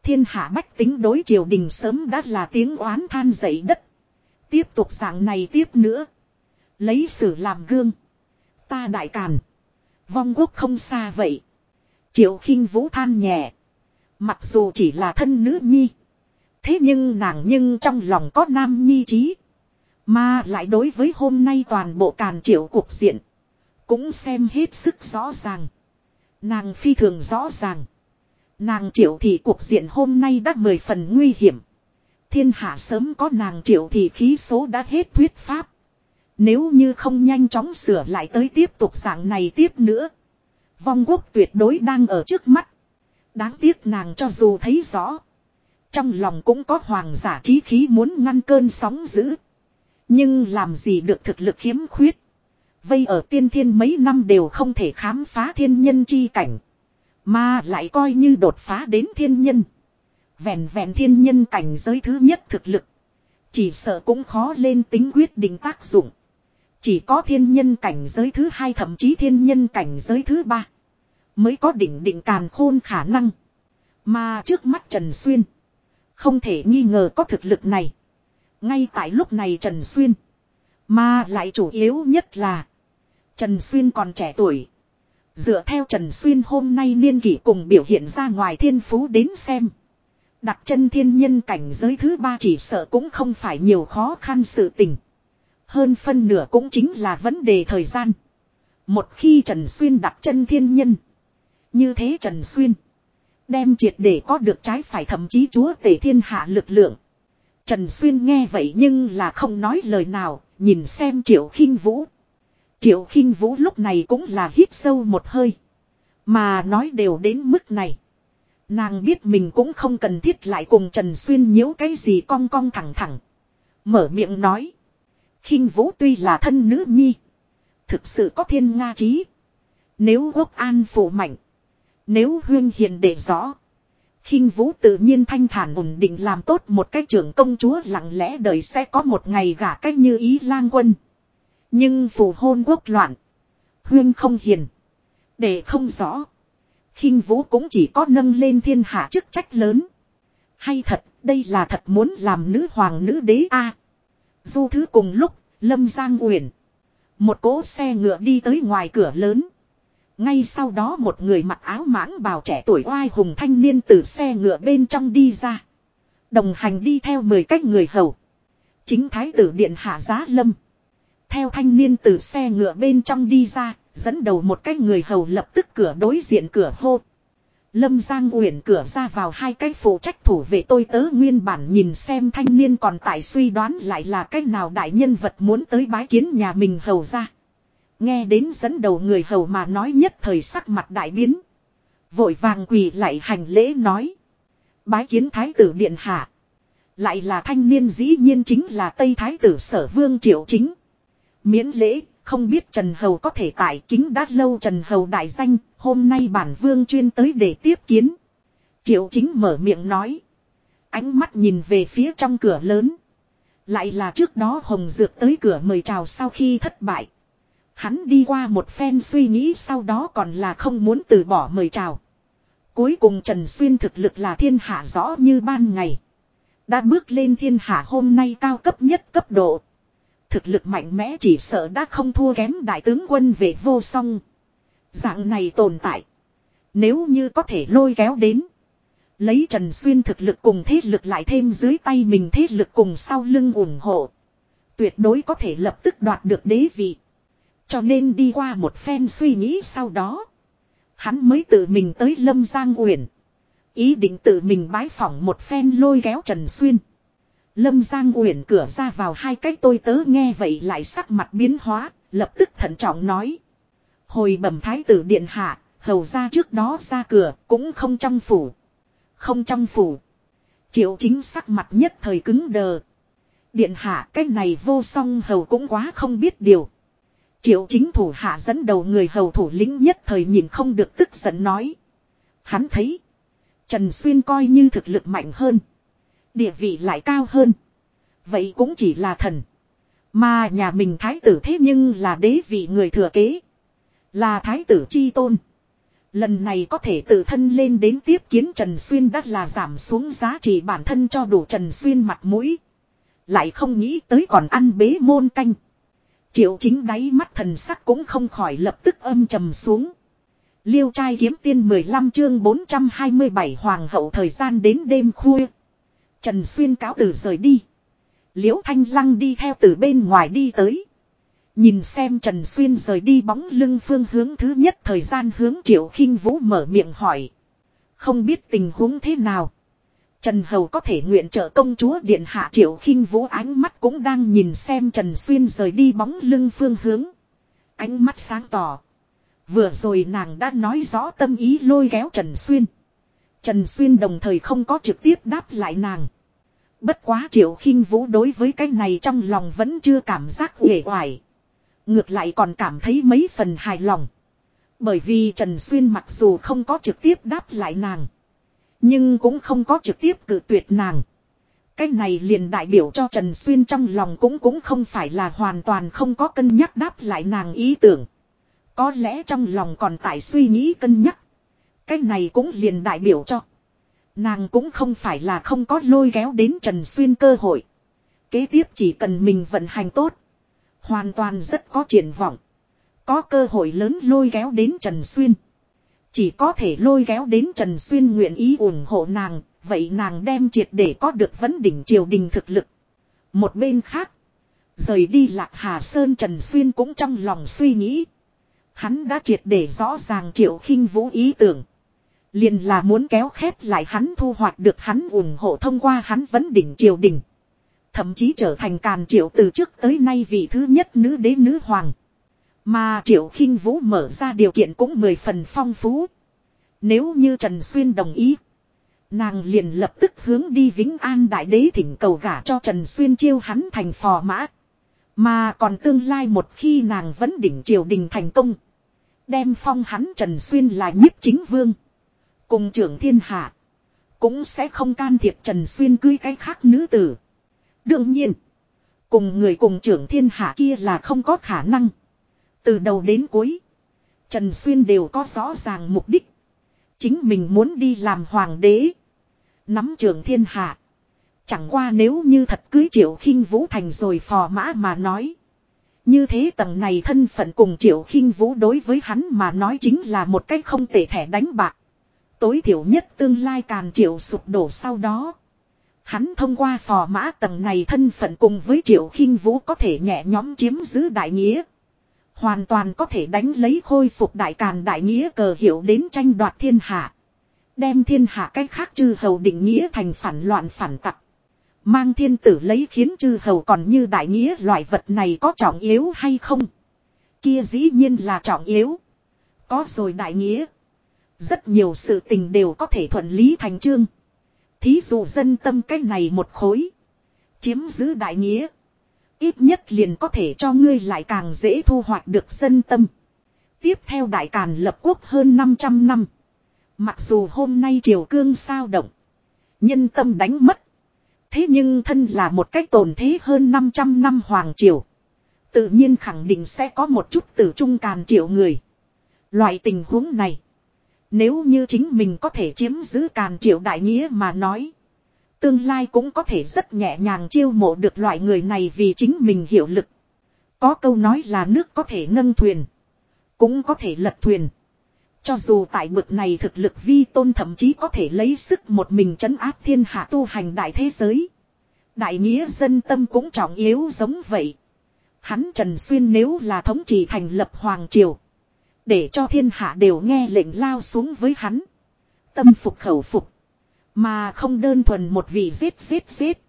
Thiên hạ bách tính đối triều đình sớm đã là tiếng oán than dậy đất. Tiếp tục dạng này tiếp nữa. Lấy sử làm gương. Ta đại càn. Vong quốc không xa vậy. Triệu khinh vũ than nhẹ. Mặc dù chỉ là thân nữ nhi. Thế nhưng nàng nhưng trong lòng có nam nhi trí. Mà lại đối với hôm nay toàn bộ càn triệu cuộc diện. Cũng xem hết sức rõ ràng. Nàng phi thường rõ ràng. Nàng triệu thì cuộc diện hôm nay đã mười phần nguy hiểm. Thiên hạ sớm có nàng triệu thì khí số đã hết thuyết pháp. Nếu như không nhanh chóng sửa lại tới tiếp tục dạng này tiếp nữa. Vong quốc tuyệt đối đang ở trước mắt. Đáng tiếc nàng cho dù thấy rõ. Trong lòng cũng có hoàng giả trí khí muốn ngăn cơn sóng dữ. Nhưng làm gì được thực lực khiếm khuyết. Vây ở tiên thiên mấy năm đều không thể khám phá thiên nhân chi cảnh. Mà lại coi như đột phá đến thiên nhân. Vẹn vẹn thiên nhân cảnh giới thứ nhất thực lực. Chỉ sợ cũng khó lên tính quyết định tác dụng. Chỉ có thiên nhân cảnh giới thứ hai thậm chí thiên nhân cảnh giới thứ ba. Mới có đỉnh định càn khôn khả năng. Mà trước mắt Trần Xuyên. Không thể nghi ngờ có thực lực này. Ngay tại lúc này Trần Xuyên. Mà lại chủ yếu nhất là. Trần Xuyên còn trẻ tuổi. Dựa theo Trần Xuyên hôm nay niên kỷ cùng biểu hiện ra ngoài thiên phú đến xem. Đặt chân thiên nhân cảnh giới thứ ba chỉ sợ cũng không phải nhiều khó khăn sự tình. Hơn phân nửa cũng chính là vấn đề thời gian. Một khi Trần Xuyên đặt chân thiên nhân. Như thế Trần Xuyên. Đem triệt để có được trái phải thậm chí chúa tể thiên hạ lực lượng. Trần Xuyên nghe vậy nhưng là không nói lời nào, nhìn xem Triệu khinh Vũ. Triệu khinh Vũ lúc này cũng là hít sâu một hơi. Mà nói đều đến mức này. Nàng biết mình cũng không cần thiết lại cùng Trần Xuyên nhiễu cái gì cong cong thẳng thẳng. Mở miệng nói khinh Vũ tuy là thân nữ nhi. Thực sự có thiên nga trí. Nếu quốc an phụ mạnh. Nếu huyên hiền để rõ. khinh Vũ tự nhiên thanh thản ổn định làm tốt một cách trưởng công chúa lặng lẽ đời sẽ có một ngày gả cách như ý lang quân. Nhưng phù hôn quốc loạn. Huyên không hiền. Để không rõ khinh vũ cũng chỉ có nâng lên thiên hạ chức trách lớn. Hay thật, đây là thật muốn làm nữ hoàng nữ đế a. Du thứ cùng lúc, Lâm Giang Uyển. Một cỗ xe ngựa đi tới ngoài cửa lớn. Ngay sau đó một người mặc áo mãng bào trẻ tuổi oai hùng thanh niên từ xe ngựa bên trong đi ra. Đồng hành đi theo 10 cách người hầu. Chính thái tử điện hạ giá lâm. Theo thanh niên từ xe ngựa bên trong đi ra, Dẫn đầu một cái người hầu lập tức cửa đối diện cửa hô. Lâm Giang Uyển cửa ra vào hai cái phụ trách thủ vệ tôi tớ nguyên bản nhìn xem thanh niên còn tại suy đoán lại là cách nào đại nhân vật muốn tới bái kiến nhà mình hầu ra. Nghe đến dẫn đầu người hầu mà nói nhất thời sắc mặt đại biến. Vội vàng quỳ lại hành lễ nói. Bái kiến thái tử điện hạ. Lại là thanh niên dĩ nhiên chính là Tây Thái tử sở vương triệu chính. Miễn lễ không biết Trần Hầu có thể tại kính đã lâu Trần Hầu đại danh, hôm nay bản vương chuyên tới để tiếp kiến. Triệu chính mở miệng nói. Ánh mắt nhìn về phía trong cửa lớn. Lại là trước đó Hồng Dược tới cửa mời chào sau khi thất bại. Hắn đi qua một phen suy nghĩ sau đó còn là không muốn từ bỏ mời chào. Cuối cùng Trần Xuyên thực lực là thiên hạ rõ như ban ngày. Đã bước lên thiên hạ hôm nay cao cấp nhất cấp độ. Thực lực mạnh mẽ chỉ sợ đã không thua kém đại tướng quân về vô song. Dạng này tồn tại. Nếu như có thể lôi kéo đến. Lấy Trần Xuyên thực lực cùng thế lực lại thêm dưới tay mình thế lực cùng sau lưng ủng hộ. Tuyệt đối có thể lập tức đoạt được đế vị. Cho nên đi qua một phen suy nghĩ sau đó. Hắn mới tự mình tới Lâm Giang Uyển. Ý định tự mình bái phỏng một phen lôi kéo Trần Xuyên. Lâm Giang Uyển cửa ra vào hai cách tôi tớ nghe vậy lại sắc mặt biến hóa, lập tức thận trọng nói. Hồi bẩm thái tử điện hạ, hầu ra trước đó ra cửa, cũng không trong phủ. Không trong phủ. Triệu chính sắc mặt nhất thời cứng đờ. Điện hạ cái này vô song hầu cũng quá không biết điều. Triệu chính thủ hạ dẫn đầu người hầu thủ lĩnh nhất thời nhìn không được tức giận nói. Hắn thấy. Trần Xuyên coi như thực lực mạnh hơn. Địa vị lại cao hơn. Vậy cũng chỉ là thần. Mà nhà mình thái tử thế nhưng là đế vị người thừa kế. Là thái tử chi tôn. Lần này có thể tự thân lên đến tiếp kiến Trần Xuyên đã là giảm xuống giá trị bản thân cho đủ Trần Xuyên mặt mũi. Lại không nghĩ tới còn ăn bế môn canh. Triệu chính đáy mắt thần sắc cũng không khỏi lập tức âm trầm xuống. Liêu trai kiếm tiên 15 chương 427 hoàng hậu thời gian đến đêm khuya. Trần Xuyên cáo từ rời đi. Liễu Thanh Lăng đi theo từ bên ngoài đi tới. Nhìn xem Trần Xuyên rời đi bóng lưng phương hướng thứ nhất thời gian hướng Triệu khinh Vũ mở miệng hỏi. Không biết tình huống thế nào. Trần Hầu có thể nguyện trợ công chúa Điện Hạ Triệu khinh Vũ ánh mắt cũng đang nhìn xem Trần Xuyên rời đi bóng lưng phương hướng. Ánh mắt sáng tỏ. Vừa rồi nàng đã nói rõ tâm ý lôi kéo Trần Xuyên. Trần Xuyên đồng thời không có trực tiếp đáp lại nàng. Bất quá triệu khinh vũ đối với cái này trong lòng vẫn chưa cảm giác uể oải. Ngược lại còn cảm thấy mấy phần hài lòng. Bởi vì Trần Xuyên mặc dù không có trực tiếp đáp lại nàng. Nhưng cũng không có trực tiếp cự tuyệt nàng. Cái này liền đại biểu cho Trần Xuyên trong lòng cũng cũng không phải là hoàn toàn không có cân nhắc đáp lại nàng ý tưởng. Có lẽ trong lòng còn tại suy nghĩ cân nhắc. Cái này cũng liền đại biểu cho. Nàng cũng không phải là không có lôi kéo đến Trần Xuyên cơ hội. Kế tiếp chỉ cần mình vận hành tốt. Hoàn toàn rất có triển vọng. Có cơ hội lớn lôi kéo đến Trần Xuyên. Chỉ có thể lôi kéo đến Trần Xuyên nguyện ý ủng hộ nàng. Vậy nàng đem triệt để có được vấn đỉnh triều đình thực lực. Một bên khác. Rời đi lạc Hà Sơn Trần Xuyên cũng trong lòng suy nghĩ. Hắn đã triệt để rõ ràng triệu khinh vũ ý tưởng. Liền là muốn kéo khép lại hắn thu hoạch được hắn ủng hộ thông qua hắn vấn đỉnh triều đình. Thậm chí trở thành càn triệu từ trước tới nay vị thứ nhất nữ đế nữ hoàng. Mà triệu khinh vũ mở ra điều kiện cũng mười phần phong phú. Nếu như Trần Xuyên đồng ý. Nàng liền lập tức hướng đi Vĩnh An Đại Đế thỉnh cầu gả cho Trần Xuyên chiêu hắn thành phò mã. Mà còn tương lai một khi nàng vẫn đỉnh triều đình thành công. Đem phong hắn Trần Xuyên là nhiếp chính vương. Cùng trưởng thiên hạ. Cũng sẽ không can thiệp Trần Xuyên cưới cái khác nữ tử. Đương nhiên. Cùng người cùng trưởng thiên hạ kia là không có khả năng. Từ đầu đến cuối. Trần Xuyên đều có rõ ràng mục đích. Chính mình muốn đi làm hoàng đế. Nắm trưởng thiên hạ. Chẳng qua nếu như thật cưới triệu khinh vũ thành rồi phò mã mà nói. Như thế tầng này thân phận cùng triệu khinh vũ đối với hắn mà nói chính là một cách không tệ thẻ đánh bạc. Tối thiểu nhất tương lai càn triệu sụp đổ sau đó. Hắn thông qua phò mã tầng này thân phận cùng với triệu khinh vũ có thể nhẹ nhóm chiếm giữ đại nghĩa. Hoàn toàn có thể đánh lấy khôi phục đại càn đại nghĩa cờ hiệu đến tranh đoạt thiên hạ. Đem thiên hạ cách khác chư hầu định nghĩa thành phản loạn phản tặc. Mang thiên tử lấy khiến chư hầu còn như đại nghĩa loại vật này có trọng yếu hay không? Kia dĩ nhiên là trọng yếu. Có rồi đại nghĩa. Rất nhiều sự tình đều có thể thuận lý thành trương. Thí dụ dân tâm cái này một khối. Chiếm giữ đại nghĩa. Ít nhất liền có thể cho ngươi lại càng dễ thu hoạch được dân tâm. Tiếp theo đại càn lập quốc hơn 500 năm. Mặc dù hôm nay triều cương sao động. Nhân tâm đánh mất. Thế nhưng thân là một cách tồn thế hơn 500 năm hoàng triều. Tự nhiên khẳng định sẽ có một chút tử trung càn triệu người. Loại tình huống này. Nếu như chính mình có thể chiếm giữ càn triệu đại nghĩa mà nói. Tương lai cũng có thể rất nhẹ nhàng chiêu mộ được loại người này vì chính mình hiểu lực. Có câu nói là nước có thể nâng thuyền. Cũng có thể lật thuyền. Cho dù tại bực này thực lực vi tôn thậm chí có thể lấy sức một mình chấn áp thiên hạ tu hành đại thế giới. Đại nghĩa dân tâm cũng trọng yếu giống vậy. Hắn Trần Xuyên nếu là thống trị thành lập Hoàng Triều. Để cho thiên hạ đều nghe lệnh lao xuống với hắn. Tâm phục khẩu phục. Mà không đơn thuần một vị giết giết giết.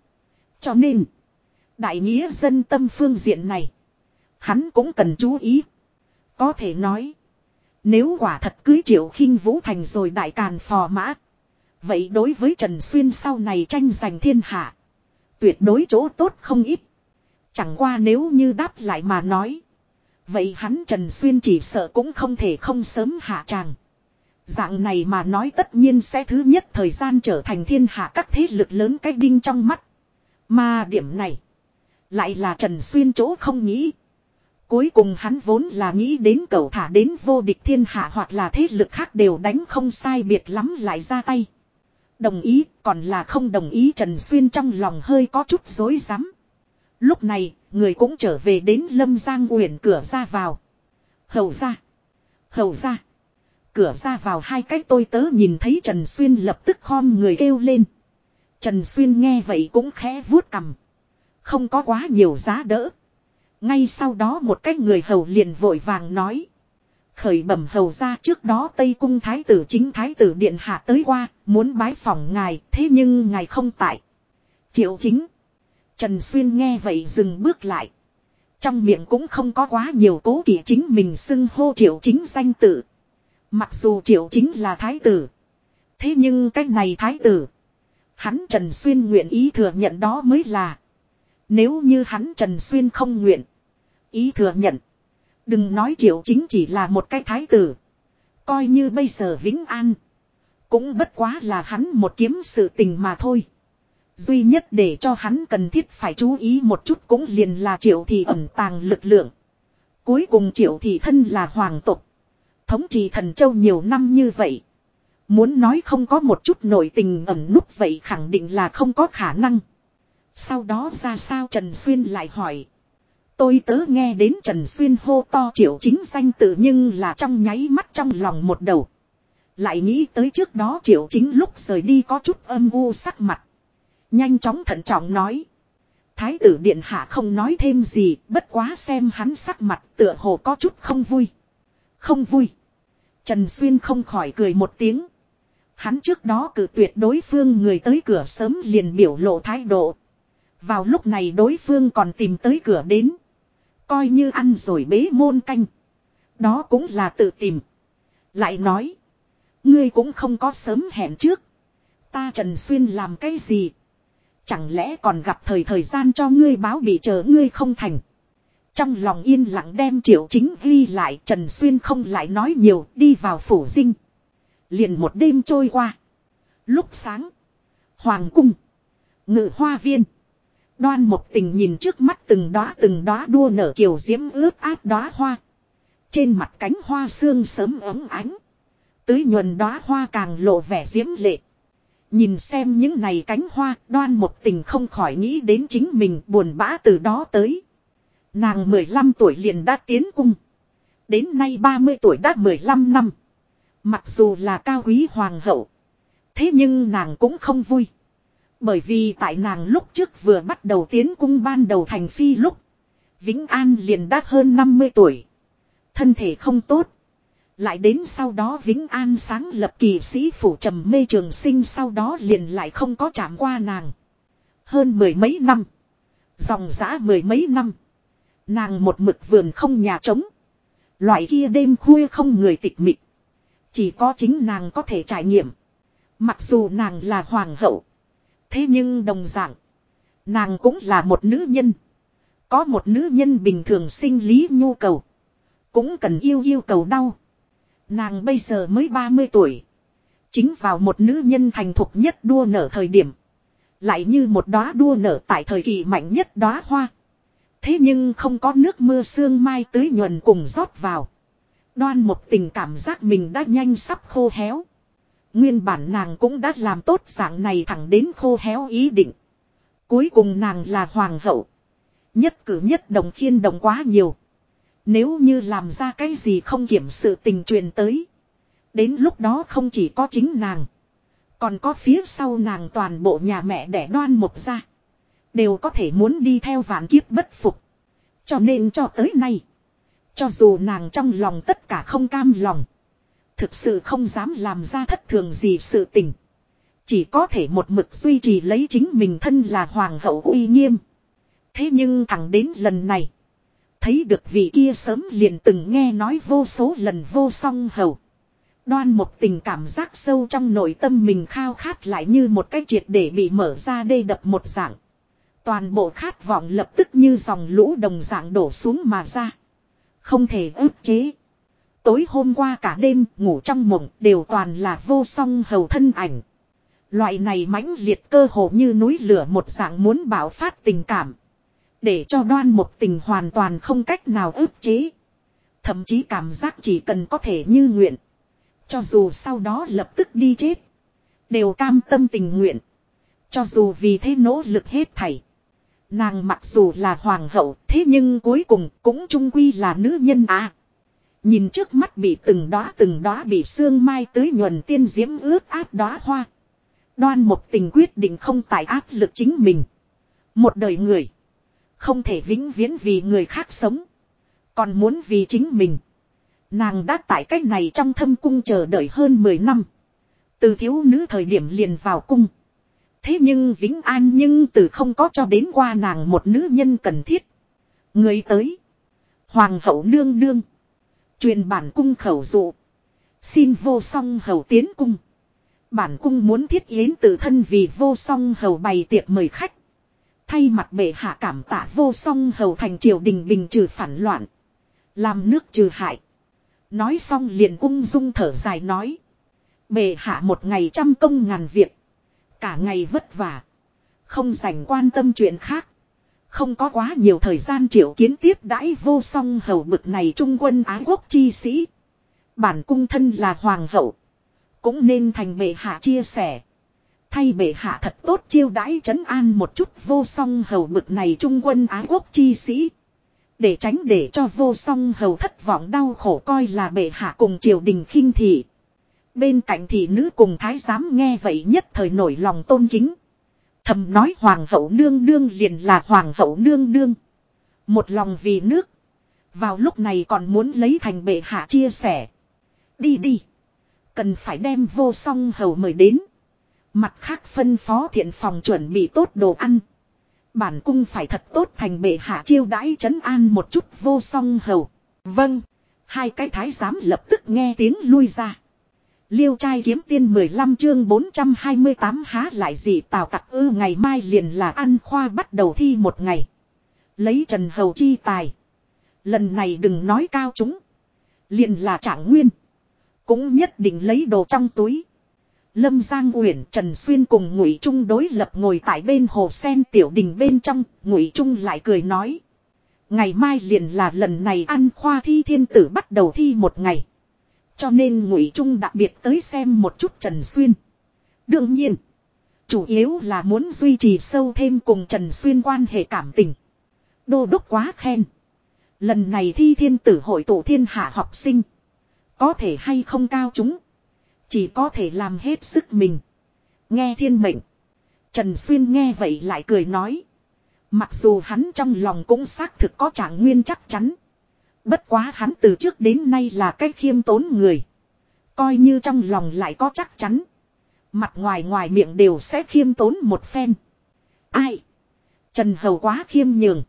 Cho nên. Đại nghĩa dân tâm phương diện này. Hắn cũng cần chú ý. Có thể nói. Nếu quả thật cưới triệu khinh vũ thành rồi đại càn phò mã. Vậy đối với Trần Xuyên sau này tranh giành thiên hạ. Tuyệt đối chỗ tốt không ít. Chẳng qua nếu như đáp lại mà nói. Vậy hắn Trần Xuyên chỉ sợ cũng không thể không sớm hạ tràng. Dạng này mà nói tất nhiên sẽ thứ nhất thời gian trở thành thiên hạ các thế lực lớn cách đinh trong mắt. Mà điểm này. Lại là Trần Xuyên chỗ không nghĩ. Cuối cùng hắn vốn là nghĩ đến cầu thả đến vô địch thiên hạ hoặc là thế lực khác đều đánh không sai biệt lắm lại ra tay. Đồng ý, còn là không đồng ý Trần Xuyên trong lòng hơi có chút dối rắm Lúc này người cũng trở về đến Lâm Giang Uyển cửa ra vào. Hầu ra. Hầu ra. Cửa ra vào hai cái tôi tớ nhìn thấy Trần Xuyên lập tức khom người kêu lên. Trần Xuyên nghe vậy cũng khẽ vuốt cầm. Không có quá nhiều giá đỡ. Ngay sau đó một cái người hầu liền vội vàng nói. Khởi bẩm hầu ra trước đó Tây Cung Thái tử chính Thái tử Điện Hạ tới qua, muốn bái phòng ngài, thế nhưng ngài không tại. Triệu chính. Trần Xuyên nghe vậy dừng bước lại. Trong miệng cũng không có quá nhiều cố kỷ chính mình xưng hô triệu chính danh tử. Mặc dù triệu chính là thái tử. Thế nhưng cách này thái tử. Hắn Trần Xuyên nguyện ý thừa nhận đó mới là. Nếu như hắn Trần Xuyên không nguyện. Ý thừa nhận. Đừng nói triệu chính chỉ là một cái thái tử. Coi như bây giờ Vĩnh An. Cũng bất quá là hắn một kiếm sự tình mà thôi. Duy nhất để cho hắn cần thiết phải chú ý một chút cũng liền là triệu thị ẩn tàng lực lượng. Cuối cùng triệu thị thân là hoàng tục. Thống trị thần châu nhiều năm như vậy. Muốn nói không có một chút nội tình ẩn núp vậy khẳng định là không có khả năng. Sau đó ra sao Trần Xuyên lại hỏi. Tôi tớ nghe đến Trần Xuyên hô to triệu chính danh tự nhưng là trong nháy mắt trong lòng một đầu. Lại nghĩ tới trước đó triệu chính lúc rời đi có chút âm u sắc mặt. Nhanh chóng thận trọng nói. Thái tử điện hạ không nói thêm gì, bất quá xem hắn sắc mặt tựa hồ có chút không vui. Không vui. Trần Xuyên không khỏi cười một tiếng. Hắn trước đó cử tuyệt đối phương người tới cửa sớm liền biểu lộ thái độ. Vào lúc này đối phương còn tìm tới cửa đến. Coi như ăn rồi bế môn canh. Đó cũng là tự tìm. Lại nói. Ngươi cũng không có sớm hẹn trước. Ta Trần Xuyên làm cái gì? Chẳng lẽ còn gặp thời thời gian cho ngươi báo bị chờ ngươi không thành. Trong lòng yên lặng đem triệu chính ghi lại, Trần Xuyên không lại nói nhiều, đi vào phủ dinh. Liền một đêm trôi qua. Lúc sáng. Hoàng cung. Ngự hoa viên. Đoan một tình nhìn trước mắt từng đóa từng đóa đua nở kiều diễm ướt át đóa hoa. Trên mặt cánh hoa sương sớm ấm ánh. Tưới nhuần đóa hoa càng lộ vẻ diễm lệ. Nhìn xem những này cánh hoa, đoan một tình không khỏi nghĩ đến chính mình buồn bã từ đó tới. Nàng 15 tuổi liền đã tiến cung. Đến nay 30 tuổi đã 15 năm. Mặc dù là cao quý hoàng hậu. Thế nhưng nàng cũng không vui. Bởi vì tại nàng lúc trước vừa bắt đầu tiến cung ban đầu thành phi lúc. Vĩnh An liền đã hơn 50 tuổi. Thân thể không tốt. Lại đến sau đó Vĩnh An sáng lập kỳ sĩ phủ trầm mê trường sinh sau đó liền lại không có chạm qua nàng. Hơn mười mấy năm. Dòng giã mười mấy năm. Nàng một mực vườn không nhà trống. Loại kia đêm khuya không người tịch mịch. Chỉ có chính nàng có thể trải nghiệm. Mặc dù nàng là hoàng hậu. Thế nhưng đồng dạng. Nàng cũng là một nữ nhân. Có một nữ nhân bình thường sinh lý nhu cầu. Cũng cần yêu yêu cầu đau. Nàng bây giờ mới 30 tuổi. Chính vào một nữ nhân thành thục nhất đua nở thời điểm. Lại như một đóa đua nở tại thời kỳ mạnh nhất đóa hoa. Thế nhưng không có nước mưa sương mai tưới nhuần cùng rót vào. Đoan một tình cảm giác mình đã nhanh sắp khô héo. Nguyên bản nàng cũng đã làm tốt dạng này thẳng đến khô héo ý định. Cuối cùng nàng là hoàng hậu. Nhất cử nhất đồng khiên đồng quá nhiều. Nếu như làm ra cái gì không kiểm sự tình truyền tới. Đến lúc đó không chỉ có chính nàng. Còn có phía sau nàng toàn bộ nhà mẹ đẻ đoan một ra. Đều có thể muốn đi theo vạn kiếp bất phục. Cho nên cho tới nay. Cho dù nàng trong lòng tất cả không cam lòng. Thực sự không dám làm ra thất thường gì sự tình. Chỉ có thể một mực duy trì lấy chính mình thân là hoàng hậu uy nghiêm. Thế nhưng thẳng đến lần này. Thấy được vị kia sớm liền từng nghe nói vô số lần vô song hầu. Đoan một tình cảm giác sâu trong nội tâm mình khao khát lại như một cái triệt để bị mở ra đây đập một dạng. Toàn bộ khát vọng lập tức như dòng lũ đồng dạng đổ xuống mà ra. Không thể ức chế. Tối hôm qua cả đêm ngủ trong mộng đều toàn là vô song hầu thân ảnh. Loại này mãnh liệt cơ hồ như núi lửa một dạng muốn bảo phát tình cảm. Để cho đoan một tình hoàn toàn không cách nào ức chế. Thậm chí cảm giác chỉ cần có thể như nguyện. Cho dù sau đó lập tức đi chết. Đều cam tâm tình nguyện. Cho dù vì thế nỗ lực hết thảy. Nàng mặc dù là hoàng hậu, thế nhưng cuối cùng cũng trung quy là nữ nhân à. Nhìn trước mắt bị từng đóa từng đóa bị sương mai tới nhuần tiên diễm ướt áp đóa hoa. Đoan một tình quyết định không tải áp lực chính mình. Một đời người. Không thể vĩnh viễn vì người khác sống. Còn muốn vì chính mình. Nàng đã tại cách này trong thâm cung chờ đợi hơn 10 năm. Từ thiếu nữ thời điểm liền vào cung. Thế nhưng Vĩnh An nhưng từ không có cho đến qua nàng một nữ nhân cần thiết. Người tới. Hoàng hậu nương nương. Truyền bản cung khẩu dụ. Xin vô song hầu tiến cung. Bản cung muốn thiết yến tự thân vì vô song hầu bày tiệc mời khách. Thay mặt bệ hạ cảm tạ vô song hầu thành triều đình bình trừ phản loạn. Làm nước trừ hại. Nói xong liền ung dung thở dài nói. Bệ hạ một ngày trăm công ngàn việc. Cả ngày vất vả. Không dành quan tâm chuyện khác. Không có quá nhiều thời gian triệu kiến tiếp đãi vô song hầu bực này trung quân ái quốc chi sĩ. Bản cung thân là hoàng hậu. Cũng nên thành bệ hạ chia sẻ. Thay bệ hạ thật tốt chiêu đãi trấn an một chút vô song hầu bực này trung quân á quốc chi sĩ. Để tránh để cho vô song hầu thất vọng đau khổ coi là bệ hạ cùng triều đình khinh thị. Bên cạnh thị nữ cùng thái giám nghe vậy nhất thời nổi lòng tôn kính. Thầm nói hoàng hậu nương nương liền là hoàng hậu nương nương. Một lòng vì nước. Vào lúc này còn muốn lấy thành bệ hạ chia sẻ. Đi đi. Cần phải đem vô song hầu mời đến. Mặt khác phân phó thiện phòng chuẩn bị tốt đồ ăn. Bản cung phải thật tốt thành bệ hạ chiêu đãi trấn an một chút vô song hầu. Vâng. Hai cái thái giám lập tức nghe tiếng lui ra. Liêu trai kiếm tiên 15 chương 428 há lại gì tào tặc ư ngày mai liền là ăn khoa bắt đầu thi một ngày. Lấy trần hầu chi tài. Lần này đừng nói cao chúng. Liền là trạng nguyên. Cũng nhất định lấy đồ trong túi. Lâm Giang Uyển Trần Xuyên cùng Ngụy Trung đối lập ngồi tại bên hồ sen tiểu đình bên trong, Ngụy Trung lại cười nói: "Ngày mai liền là lần này ăn khoa thi thiên tử bắt đầu thi một ngày. Cho nên Ngụy Trung đặc biệt tới xem một chút Trần Xuyên. Đương nhiên, chủ yếu là muốn duy trì sâu thêm cùng Trần Xuyên quan hệ cảm tình. Đô đốc quá khen. Lần này thi thiên tử hội tụ thiên hạ học sinh, có thể hay không cao chúng, chỉ có thể làm hết sức mình. Nghe thiên mệnh. Trần Xuyên nghe vậy lại cười nói. Mặc dù hắn trong lòng cũng xác thực có trạng nguyên chắc chắn. Bất quá hắn từ trước đến nay là cái khiêm tốn người. Coi như trong lòng lại có chắc chắn. Mặt ngoài ngoài miệng đều sẽ khiêm tốn một phen. Ai? Trần Hầu quá khiêm nhường.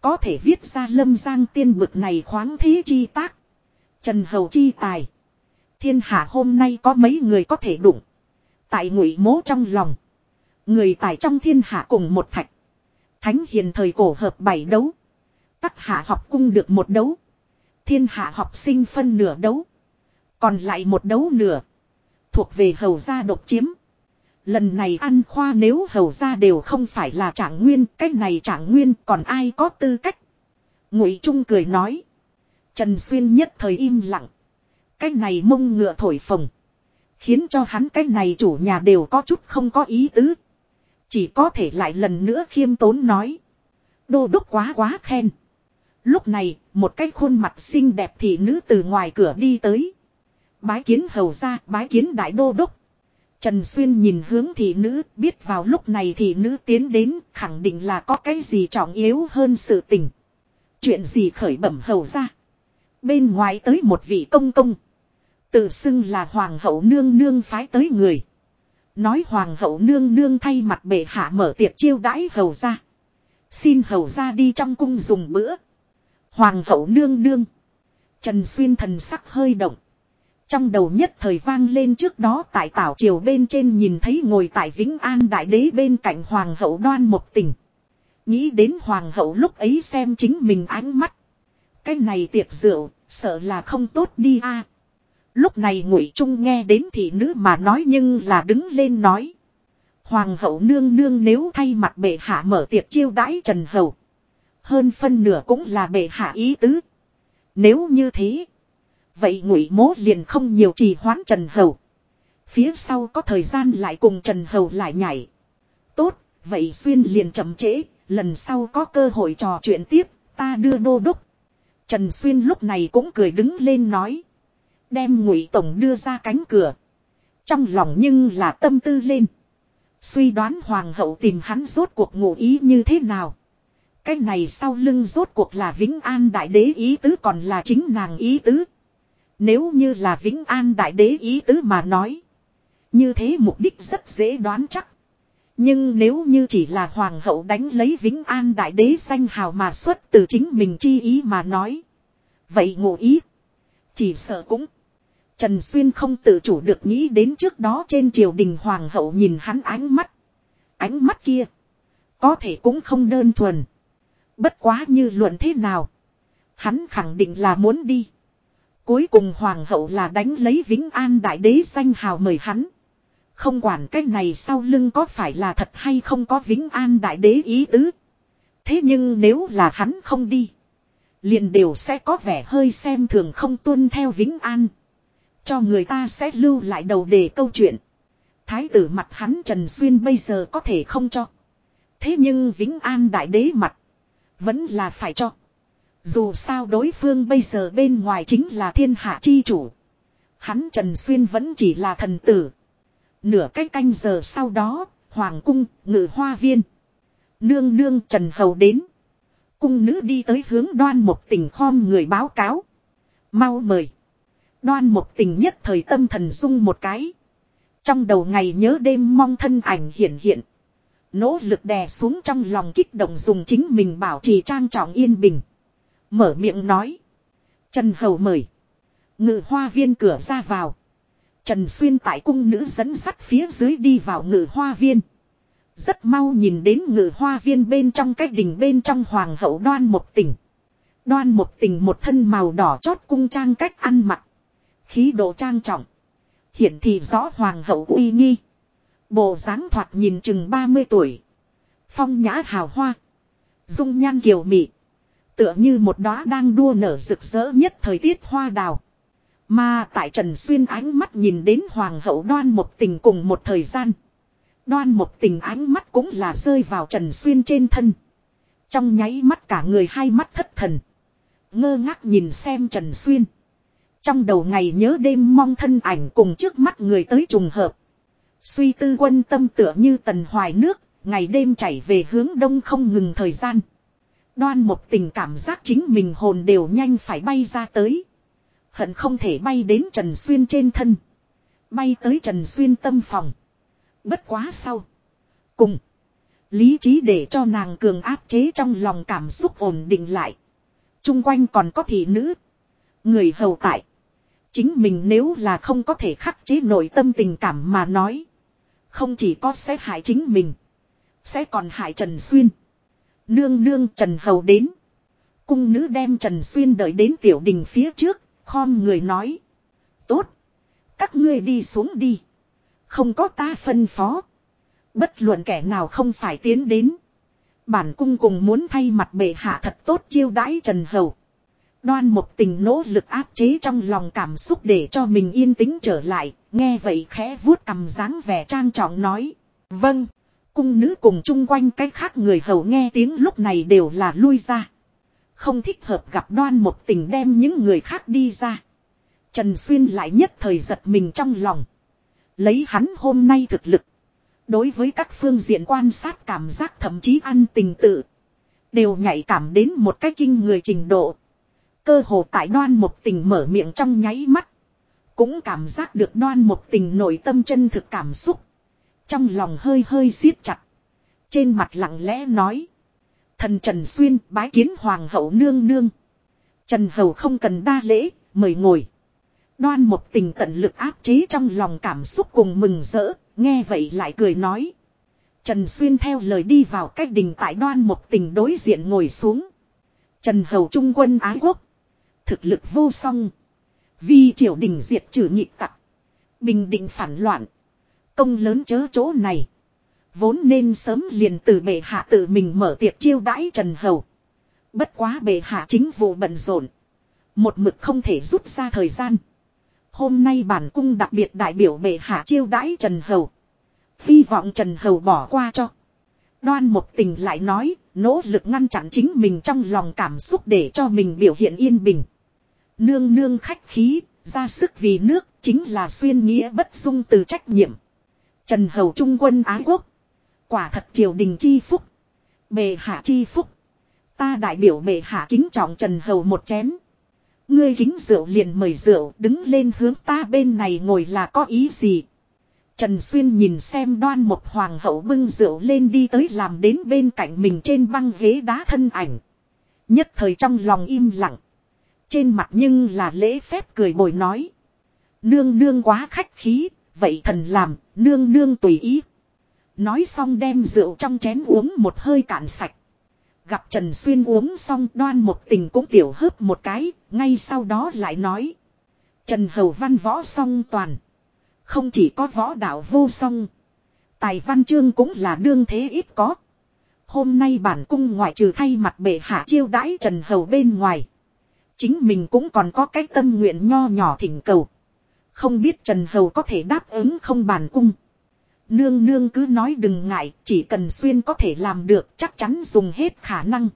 Có thể viết ra lâm giang tiên bực này khoáng thế chi tác. Trần Hầu chi tài. Thiên hạ hôm nay có mấy người có thể đụng. Tại ngụy mố trong lòng. Người tài trong thiên hạ cùng một thạch. Thánh hiền thời cổ hợp bảy đấu. Tắc hạ học cung được một đấu. Thiên hạ học sinh phân nửa đấu. Còn lại một đấu nửa. Thuộc về hầu gia độc chiếm. Lần này ăn khoa nếu hầu gia đều không phải là trạng nguyên. Cách này trạng nguyên còn ai có tư cách. Ngụy Trung cười nói. Trần Xuyên nhất thời im lặng. Cái này mông ngựa thổi phồng. Khiến cho hắn cái này chủ nhà đều có chút không có ý tứ. Chỉ có thể lại lần nữa khiêm tốn nói. Đô đốc quá quá khen. Lúc này, một cái khuôn mặt xinh đẹp thị nữ từ ngoài cửa đi tới. Bái kiến hầu ra, bái kiến đại đô đốc. Trần Xuyên nhìn hướng thị nữ, biết vào lúc này thị nữ tiến đến, khẳng định là có cái gì trọng yếu hơn sự tình. Chuyện gì khởi bẩm hầu ra. Bên ngoài tới một vị công công. Tự xưng là hoàng hậu nương nương phái tới người. Nói hoàng hậu nương nương thay mặt bệ hạ mở tiệc chiêu đãi hầu ra. Xin hầu ra đi trong cung dùng bữa. Hoàng hậu nương nương. Trần Xuyên thần sắc hơi động. Trong đầu nhất thời vang lên trước đó tại tảo triều bên trên nhìn thấy ngồi tại Vĩnh An Đại Đế bên cạnh Hoàng hậu đoan một tình. Nghĩ đến Hoàng hậu lúc ấy xem chính mình ánh mắt. Cái này tiệc rượu, sợ là không tốt đi a. Lúc này ngụy Trung nghe đến thị nữ mà nói nhưng là đứng lên nói. Hoàng hậu nương nương nếu thay mặt bệ hạ mở tiệc chiêu đãi Trần Hầu. Hơn phân nửa cũng là bệ hạ ý tứ. Nếu như thế. Vậy ngụy mố liền không nhiều trì hoãn Trần Hầu. Phía sau có thời gian lại cùng Trần Hầu lại nhảy. Tốt, vậy xuyên liền chậm trễ, lần sau có cơ hội trò chuyện tiếp, ta đưa đô đốc. Trần Xuyên lúc này cũng cười đứng lên nói. Đem ngụy tổng đưa ra cánh cửa. Trong lòng nhưng là tâm tư lên. Suy đoán hoàng hậu tìm hắn rốt cuộc ngụ ý như thế nào. Cái này sau lưng rốt cuộc là Vĩnh An Đại Đế ý tứ còn là chính nàng ý tứ. Nếu như là Vĩnh An Đại Đế ý tứ mà nói. Như thế mục đích rất dễ đoán chắc. Nhưng nếu như chỉ là Hoàng hậu đánh lấy Vĩnh An Đại Đế danh hào mà xuất từ chính mình chi ý mà nói. Vậy ngụ ý. Chỉ sợ cũng. Trần Xuyên không tự chủ được nghĩ đến trước đó trên triều đình hoàng hậu nhìn hắn ánh mắt. Ánh mắt kia. Có thể cũng không đơn thuần. Bất quá như luận thế nào. Hắn khẳng định là muốn đi. Cuối cùng hoàng hậu là đánh lấy Vĩnh An đại đế danh hào mời hắn. Không quản cái này sau lưng có phải là thật hay không có Vĩnh An đại đế ý tứ. Thế nhưng nếu là hắn không đi. liền đều sẽ có vẻ hơi xem thường không tuân theo Vĩnh An. Cho người ta sẽ lưu lại đầu đề câu chuyện. Thái tử mặt hắn Trần Xuyên bây giờ có thể không cho. Thế nhưng Vĩnh An đại đế mặt. Vẫn là phải cho. Dù sao đối phương bây giờ bên ngoài chính là thiên hạ chi chủ. Hắn Trần Xuyên vẫn chỉ là thần tử. Nửa cách canh giờ sau đó, Hoàng cung, ngự hoa viên. Nương nương Trần Hầu đến. Cung nữ đi tới hướng đoan một tình khom người báo cáo. Mau mời. Đoan một tình nhất thời tâm thần dung một cái. Trong đầu ngày nhớ đêm mong thân ảnh hiện hiện. Nỗ lực đè xuống trong lòng kích động dùng chính mình bảo trì trang trọng yên bình. Mở miệng nói. Trần Hầu mời. Ngự hoa viên cửa ra vào. Trần Xuyên tại cung nữ dẫn sắt phía dưới đi vào ngự hoa viên. Rất mau nhìn đến ngự hoa viên bên trong cái đỉnh bên trong hoàng hậu đoan một tỉnh. Đoan một tình một thân màu đỏ chót cung trang cách ăn mặc. Khí độ trang trọng. Hiện thì rõ hoàng hậu uy nghi. Bộ dáng thoạt nhìn chừng 30 tuổi. Phong nhã hào hoa. Dung nhan kiều mị. Tựa như một đóa đang đua nở rực rỡ nhất thời tiết hoa đào. Mà tại Trần Xuyên ánh mắt nhìn đến hoàng hậu đoan một tình cùng một thời gian. Đoan một tình ánh mắt cũng là rơi vào Trần Xuyên trên thân. Trong nháy mắt cả người hai mắt thất thần. Ngơ ngác nhìn xem Trần Xuyên. Trong đầu ngày nhớ đêm mong thân ảnh cùng trước mắt người tới trùng hợp. Suy tư quân tâm tựa như tần hoài nước, ngày đêm chảy về hướng đông không ngừng thời gian. Đoan một tình cảm giác chính mình hồn đều nhanh phải bay ra tới. Hận không thể bay đến Trần Xuyên trên thân. Bay tới Trần Xuyên tâm phòng. Bất quá sau. Cùng. Lý trí để cho nàng cường áp chế trong lòng cảm xúc ổn định lại. Trung quanh còn có thị nữ. Người hầu tại. Chính mình nếu là không có thể khắc chế nội tâm tình cảm mà nói. Không chỉ có sẽ hại chính mình. Sẽ còn hại Trần Xuyên. Nương nương Trần Hầu đến. Cung nữ đem Trần Xuyên đợi đến tiểu đình phía trước. Khom người nói. Tốt. Các ngươi đi xuống đi. Không có ta phân phó. Bất luận kẻ nào không phải tiến đến. Bản cung cùng muốn thay mặt bệ hạ thật tốt chiêu đãi Trần Hầu. Đoan một tình nỗ lực áp chế trong lòng cảm xúc để cho mình yên tĩnh trở lại, nghe vậy khẽ vuốt cầm dáng vẻ trang trọng nói. Vâng, cung nữ cùng chung quanh cái khác người hầu nghe tiếng lúc này đều là lui ra. Không thích hợp gặp đoan một tình đem những người khác đi ra. Trần Xuyên lại nhất thời giật mình trong lòng. Lấy hắn hôm nay thực lực. Đối với các phương diện quan sát cảm giác thậm chí ăn tình tự. Đều nhạy cảm đến một cái kinh người trình độ. Cơ hồ tại đoan một tình mở miệng trong nháy mắt. Cũng cảm giác được đoan một tình nội tâm chân thực cảm xúc. Trong lòng hơi hơi siết chặt. Trên mặt lặng lẽ nói. Thần Trần Xuyên bái kiến Hoàng hậu nương nương. Trần Hầu không cần đa lễ, mời ngồi. Đoan một tình tận lực áp chế trong lòng cảm xúc cùng mừng rỡ, nghe vậy lại cười nói. Trần Xuyên theo lời đi vào cách đình tại đoan một tình đối diện ngồi xuống. Trần Hầu Trung quân ái quốc. Thực lực vô song. Vì triều đình diệt trừ nhị tặc. Bình định phản loạn. Công lớn chớ chỗ này. Vốn nên sớm liền từ bệ hạ tự mình mở tiệc chiêu đãi Trần Hầu. Bất quá bệ hạ chính vụ bận rộn. Một mực không thể rút ra thời gian. Hôm nay bản cung đặc biệt đại biểu bệ hạ chiêu đãi Trần Hầu. Hy vọng Trần Hầu bỏ qua cho. Đoan một tình lại nói, nỗ lực ngăn chặn chính mình trong lòng cảm xúc để cho mình biểu hiện yên bình. Nương nương khách khí, ra sức vì nước, chính là xuyên nghĩa bất dung từ trách nhiệm. Trần Hầu Trung quân Ái Quốc. Quả thật triều đình chi phúc. Bề hạ chi phúc. Ta đại biểu bề hạ kính trọng Trần Hầu một chén. Ngươi kính rượu liền mời rượu đứng lên hướng ta bên này ngồi là có ý gì. Trần Xuyên nhìn xem đoan một hoàng hậu bưng rượu lên đi tới làm đến bên cạnh mình trên băng ghế đá thân ảnh. Nhất thời trong lòng im lặng. Trên mặt nhưng là lễ phép cười bồi nói. Nương nương quá khách khí, vậy thần làm, nương nương tùy ý. Nói xong đem rượu trong chén uống một hơi cạn sạch. Gặp Trần Xuyên uống xong đoan một tình cũng tiểu hớp một cái, ngay sau đó lại nói. Trần Hầu Văn võ song toàn. Không chỉ có võ đạo vô song. Tài văn chương cũng là đương thế ít có. Hôm nay bản cung ngoại trừ thay mặt bệ hạ chiêu đãi Trần Hầu bên ngoài. Chính mình cũng còn có cái tâm nguyện nho nhỏ thỉnh cầu. Không biết Trần Hầu có thể đáp ứng không bản cung. Nương nương cứ nói đừng ngại, chỉ cần Xuyên có thể làm được chắc chắn dùng hết khả năng.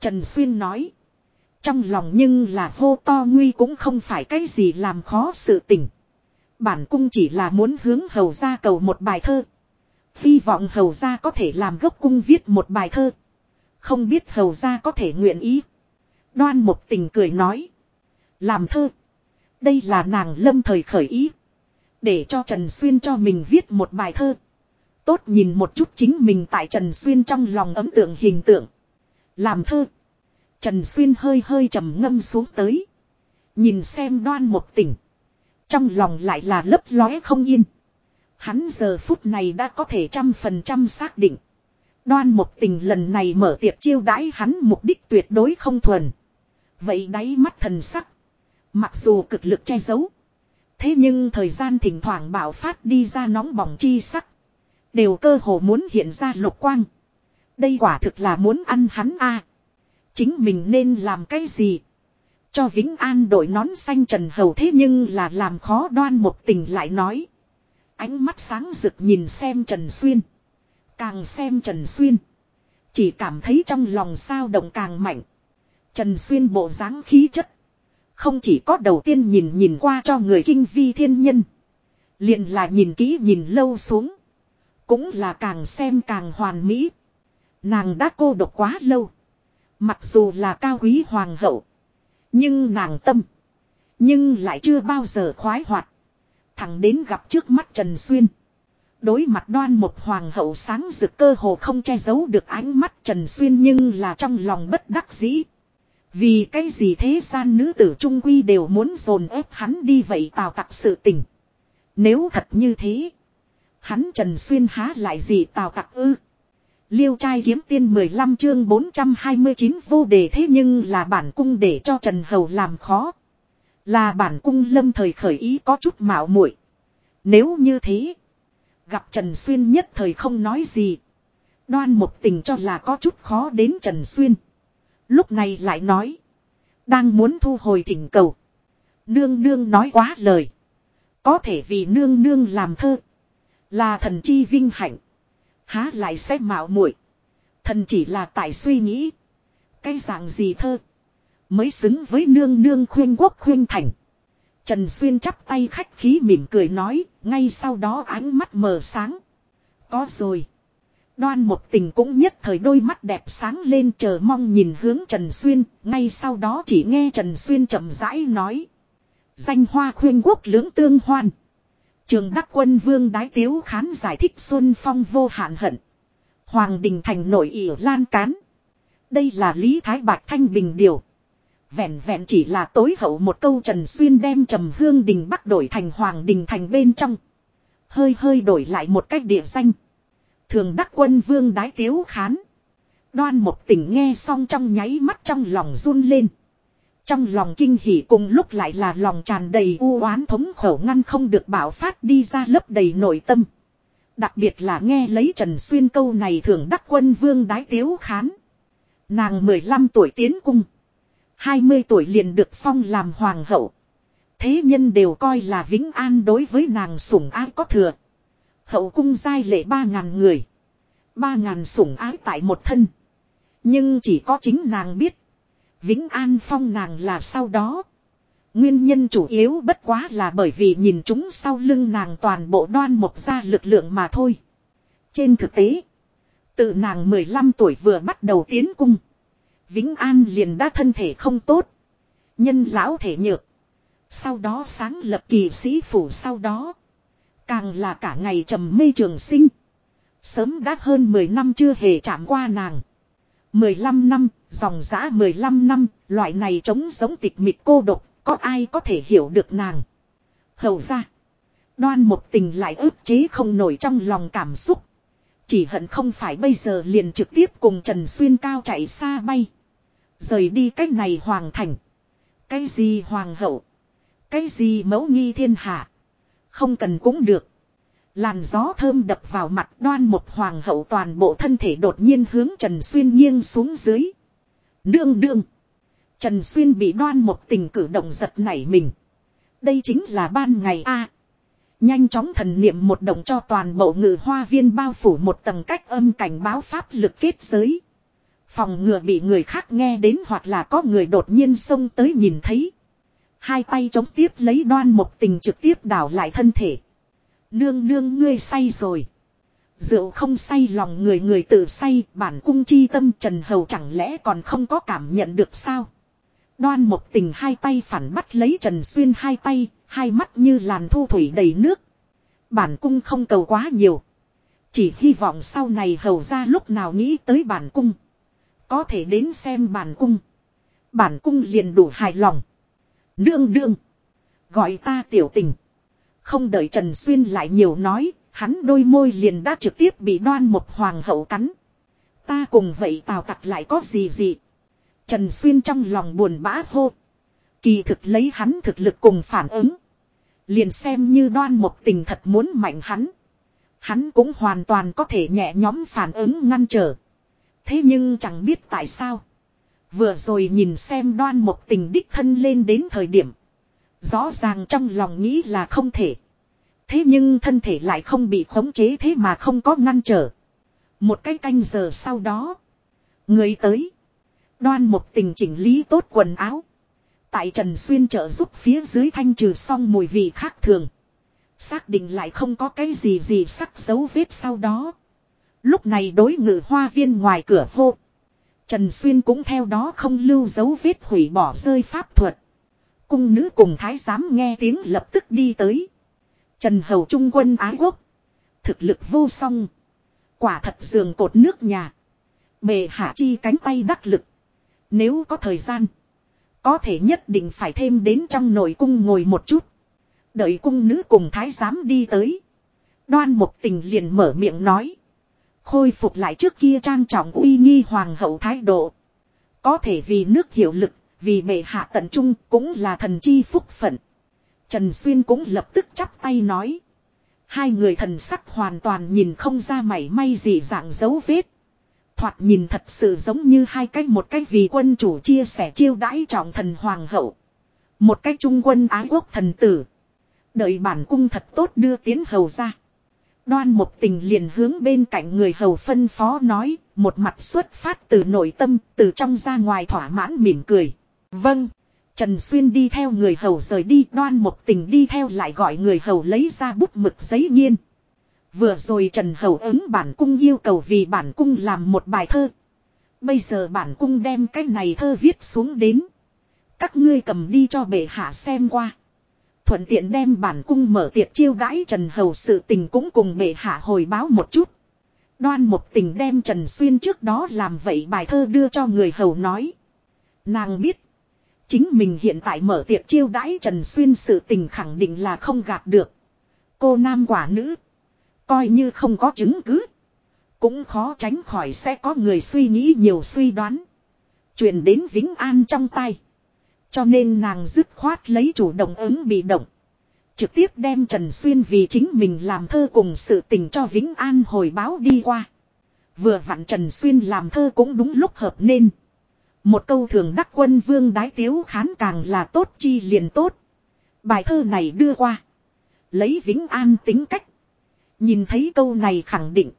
Trần Xuyên nói. Trong lòng nhưng là hô to nguy cũng không phải cái gì làm khó sự tình. Bản cung chỉ là muốn hướng hầu ra cầu một bài thơ. Hy vọng hầu ra có thể làm gốc cung viết một bài thơ. Không biết hầu ra có thể nguyện ý. Đoan một tình cười nói. Làm thơ. Đây là nàng lâm thời khởi ý. Để cho Trần Xuyên cho mình viết một bài thơ. Tốt nhìn một chút chính mình tại Trần Xuyên trong lòng ấm tượng hình tượng. Làm thơ. Trần Xuyên hơi hơi trầm ngâm xuống tới. Nhìn xem đoan một tỉnh. Trong lòng lại là lấp lóe không yên. Hắn giờ phút này đã có thể trăm phần trăm xác định. Đoan một tình lần này mở tiệc chiêu đãi hắn mục đích tuyệt đối không thuần. Vậy đáy mắt thần sắc. Mặc dù cực lực che giấu. Thế nhưng thời gian thỉnh thoảng bạo phát đi ra nóng bỏng chi sắc. Đều cơ hồ muốn hiện ra lục quang. Đây quả thực là muốn ăn hắn a. Chính mình nên làm cái gì? Cho Vĩnh An đội nón xanh Trần Hầu thế nhưng là làm khó đoan một tình lại nói. Ánh mắt sáng rực nhìn xem Trần Xuyên. Càng xem Trần Xuyên. Chỉ cảm thấy trong lòng sao động càng mạnh. Trần Xuyên bộ dáng khí chất. Không chỉ có đầu tiên nhìn nhìn qua cho người kinh vi thiên nhân. liền là nhìn kỹ nhìn lâu xuống. Cũng là càng xem càng hoàn mỹ. Nàng đã cô độc quá lâu. Mặc dù là cao quý hoàng hậu. Nhưng nàng tâm. Nhưng lại chưa bao giờ khoái hoạt. Thẳng đến gặp trước mắt Trần Xuyên. Đối mặt đoan một hoàng hậu sáng rực cơ hồ không che giấu được ánh mắt Trần Xuyên nhưng là trong lòng bất đắc dĩ. Vì cái gì thế gian nữ tử trung quy đều muốn dồn ép hắn đi vậy tào tặc sự tình. Nếu thật như thế. Hắn Trần Xuyên há lại gì tào tặc ư. Liêu trai kiếm tiên 15 chương 429 vô đề thế nhưng là bản cung để cho Trần Hầu làm khó. Là bản cung lâm thời khởi ý có chút mạo muội. Nếu như thế. Gặp Trần Xuyên nhất thời không nói gì. Đoan một tình cho là có chút khó đến Trần Xuyên. Lúc này lại nói. Đang muốn thu hồi thỉnh cầu. Nương nương nói quá lời. Có thể vì nương nương làm thơ. Là thần chi vinh hạnh. Há lại sẽ mạo muội Thần chỉ là tại suy nghĩ. Cái dạng gì thơ. Mới xứng với nương nương khuyên quốc khuyên thành. Trần Xuyên chắp tay khách khí mỉm cười nói. Ngay sau đó ánh mắt mờ sáng. Có rồi. Đoan một tình cũng nhất thời đôi mắt đẹp sáng lên chờ mong nhìn hướng Trần Xuyên, ngay sau đó chỉ nghe Trần Xuyên chậm rãi nói. Danh hoa khuyên quốc lưỡng tương hoan. Trường Đắc Quân Vương Đái Tiếu Khán giải thích Xuân Phong vô hạn hận. Hoàng Đình Thành nổi ỉ lan cán. Đây là Lý Thái Bạch Thanh Bình Điều. Vẹn vẹn chỉ là tối hậu một câu Trần Xuyên đem trầm hương đình bắt đổi thành Hoàng Đình Thành bên trong. Hơi hơi đổi lại một cách địa danh. Thường đắc quân vương đái tiếu khán. Đoan một tỉnh nghe xong trong nháy mắt trong lòng run lên. Trong lòng kinh hỉ cùng lúc lại là lòng tràn đầy u oán thống khổ ngăn không được bảo phát đi ra lấp đầy nội tâm. Đặc biệt là nghe lấy Trần Xuyên câu này thường đắc quân vương đái tiếu khán. Nàng 15 tuổi tiến cung. 20 tuổi liền được phong làm hoàng hậu. Thế nhân đều coi là Vĩnh An đối với nàng sủng ai có thừa. Hậu cung giai lệ ba ngàn người. Ba ngàn sủng ái tại một thân. Nhưng chỉ có chính nàng biết. Vĩnh An phong nàng là sau đó. Nguyên nhân chủ yếu bất quá là bởi vì nhìn chúng sau lưng nàng toàn bộ đoan một ra lực lượng mà thôi. Trên thực tế. Tự nàng 15 tuổi vừa bắt đầu tiến cung. Vĩnh An liền đã thân thể không tốt. Nhân lão thể nhược. Sau đó sáng lập kỳ sĩ phủ sau đó. Càng là cả ngày trầm mê trường sinh. Sớm đã hơn 10 năm chưa hề chạm qua nàng. 15 năm, dòng giã 15 năm, loại này trống giống tịch mịch cô độc, có ai có thể hiểu được nàng. Hầu ra, đoan một tình lại ức chế không nổi trong lòng cảm xúc. Chỉ hận không phải bây giờ liền trực tiếp cùng Trần Xuyên cao chạy xa bay. Rời đi cách này hoàng thành. Cái gì hoàng hậu. Cái gì mẫu nghi thiên hạ. Không cần cũng được. Làn gió thơm đập vào mặt đoan một hoàng hậu toàn bộ thân thể đột nhiên hướng Trần Xuyên nghiêng xuống dưới. Đương đương. Trần Xuyên bị đoan một tình cử động giật nảy mình. Đây chính là ban ngày A. Nhanh chóng thần niệm một động cho toàn bộ ngự hoa viên bao phủ một tầng cách âm cảnh báo pháp lực kết giới. Phòng ngừa bị người khác nghe đến hoặc là có người đột nhiên xông tới nhìn thấy. Hai tay chống tiếp lấy đoan một tình trực tiếp đảo lại thân thể. Nương nương ngươi say rồi. Rượu không say lòng người người tự say bản cung chi tâm trần hầu chẳng lẽ còn không có cảm nhận được sao. Đoan một tình hai tay phản bắt lấy Trần Xuyên hai tay, hai mắt như làn thu thủy đầy nước. Bản cung không cầu quá nhiều. Chỉ hy vọng sau này hầu ra lúc nào nghĩ tới bản cung. Có thể đến xem bản cung. Bản cung liền đủ hài lòng. Đương đương. Gọi ta tiểu tình. Không đợi Trần Xuyên lại nhiều nói, hắn đôi môi liền đã trực tiếp bị đoan một hoàng hậu cắn. Ta cùng vậy tào tặc lại có gì gì. Trần Xuyên trong lòng buồn bã hô. Kỳ thực lấy hắn thực lực cùng phản ứng. Liền xem như đoan một tình thật muốn mạnh hắn. Hắn cũng hoàn toàn có thể nhẹ nhóm phản ứng ngăn trở. Thế nhưng chẳng biết tại sao. Vừa rồi nhìn xem đoan một tình đích thân lên đến thời điểm. Rõ ràng trong lòng nghĩ là không thể. Thế nhưng thân thể lại không bị khống chế thế mà không có ngăn trở. Một cái canh giờ sau đó. Người tới. Đoan một tình chỉnh lý tốt quần áo. Tại Trần Xuyên trợ giúp phía dưới thanh trừ xong mùi vị khác thường. Xác định lại không có cái gì gì sắc dấu vết sau đó. Lúc này đối ngự hoa viên ngoài cửa hô. Trần Xuyên cũng theo đó không lưu dấu vết hủy bỏ rơi pháp thuật. Cung nữ cùng thái giám nghe tiếng lập tức đi tới. Trần Hầu Trung quân Ái Quốc. Thực lực vô song. Quả thật giường cột nước nhà. Bề hạ chi cánh tay đắc lực. Nếu có thời gian. Có thể nhất định phải thêm đến trong nội cung ngồi một chút. Đợi cung nữ cùng thái giám đi tới. Đoan một tình liền mở miệng nói. Khôi phục lại trước kia trang trọng uy nghi hoàng hậu thái độ. Có thể vì nước hiệu lực, vì bệ hạ tận trung cũng là thần chi phúc phận. Trần Xuyên cũng lập tức chắp tay nói. Hai người thần sắc hoàn toàn nhìn không ra mảy may gì dạng dấu vết. Thoạt nhìn thật sự giống như hai cách một cách vì quân chủ chia sẻ chiêu đãi trọng thần hoàng hậu. Một cách trung quân ái quốc thần tử. Đợi bản cung thật tốt đưa tiến hầu ra. Đoan một tình liền hướng bên cạnh người hầu phân phó nói, một mặt xuất phát từ nội tâm, từ trong ra ngoài thỏa mãn mỉm cười. Vâng. Trần Xuyên đi theo người hầu rời đi, đoan một tình đi theo lại gọi người hầu lấy ra bút mực giấy nghiên. Vừa rồi Trần Hầu ứng bản cung yêu cầu vì bản cung làm một bài thơ. Bây giờ bản cung đem cái này thơ viết xuống đến. Các ngươi cầm đi cho bệ hạ xem qua. Thuận tiện đem bản cung mở tiệc chiêu đãi Trần Hầu sự tình cũng cùng bệ hạ hồi báo một chút. Đoan một tình đem Trần Xuyên trước đó làm vậy bài thơ đưa cho người hầu nói. Nàng biết. Chính mình hiện tại mở tiệc chiêu đãi Trần Xuyên sự tình khẳng định là không gạt được. Cô nam quả nữ. Coi như không có chứng cứ. Cũng khó tránh khỏi sẽ có người suy nghĩ nhiều suy đoán. Chuyện đến Vĩnh An trong tay. Cho nên nàng dứt khoát lấy chủ động ứng bị động. Trực tiếp đem Trần Xuyên vì chính mình làm thơ cùng sự tình cho Vĩnh An hồi báo đi qua. Vừa vặn Trần Xuyên làm thơ cũng đúng lúc hợp nên. Một câu thường đắc quân vương đái tiếu khán càng là tốt chi liền tốt. Bài thơ này đưa qua. Lấy Vĩnh An tính cách. Nhìn thấy câu này khẳng định.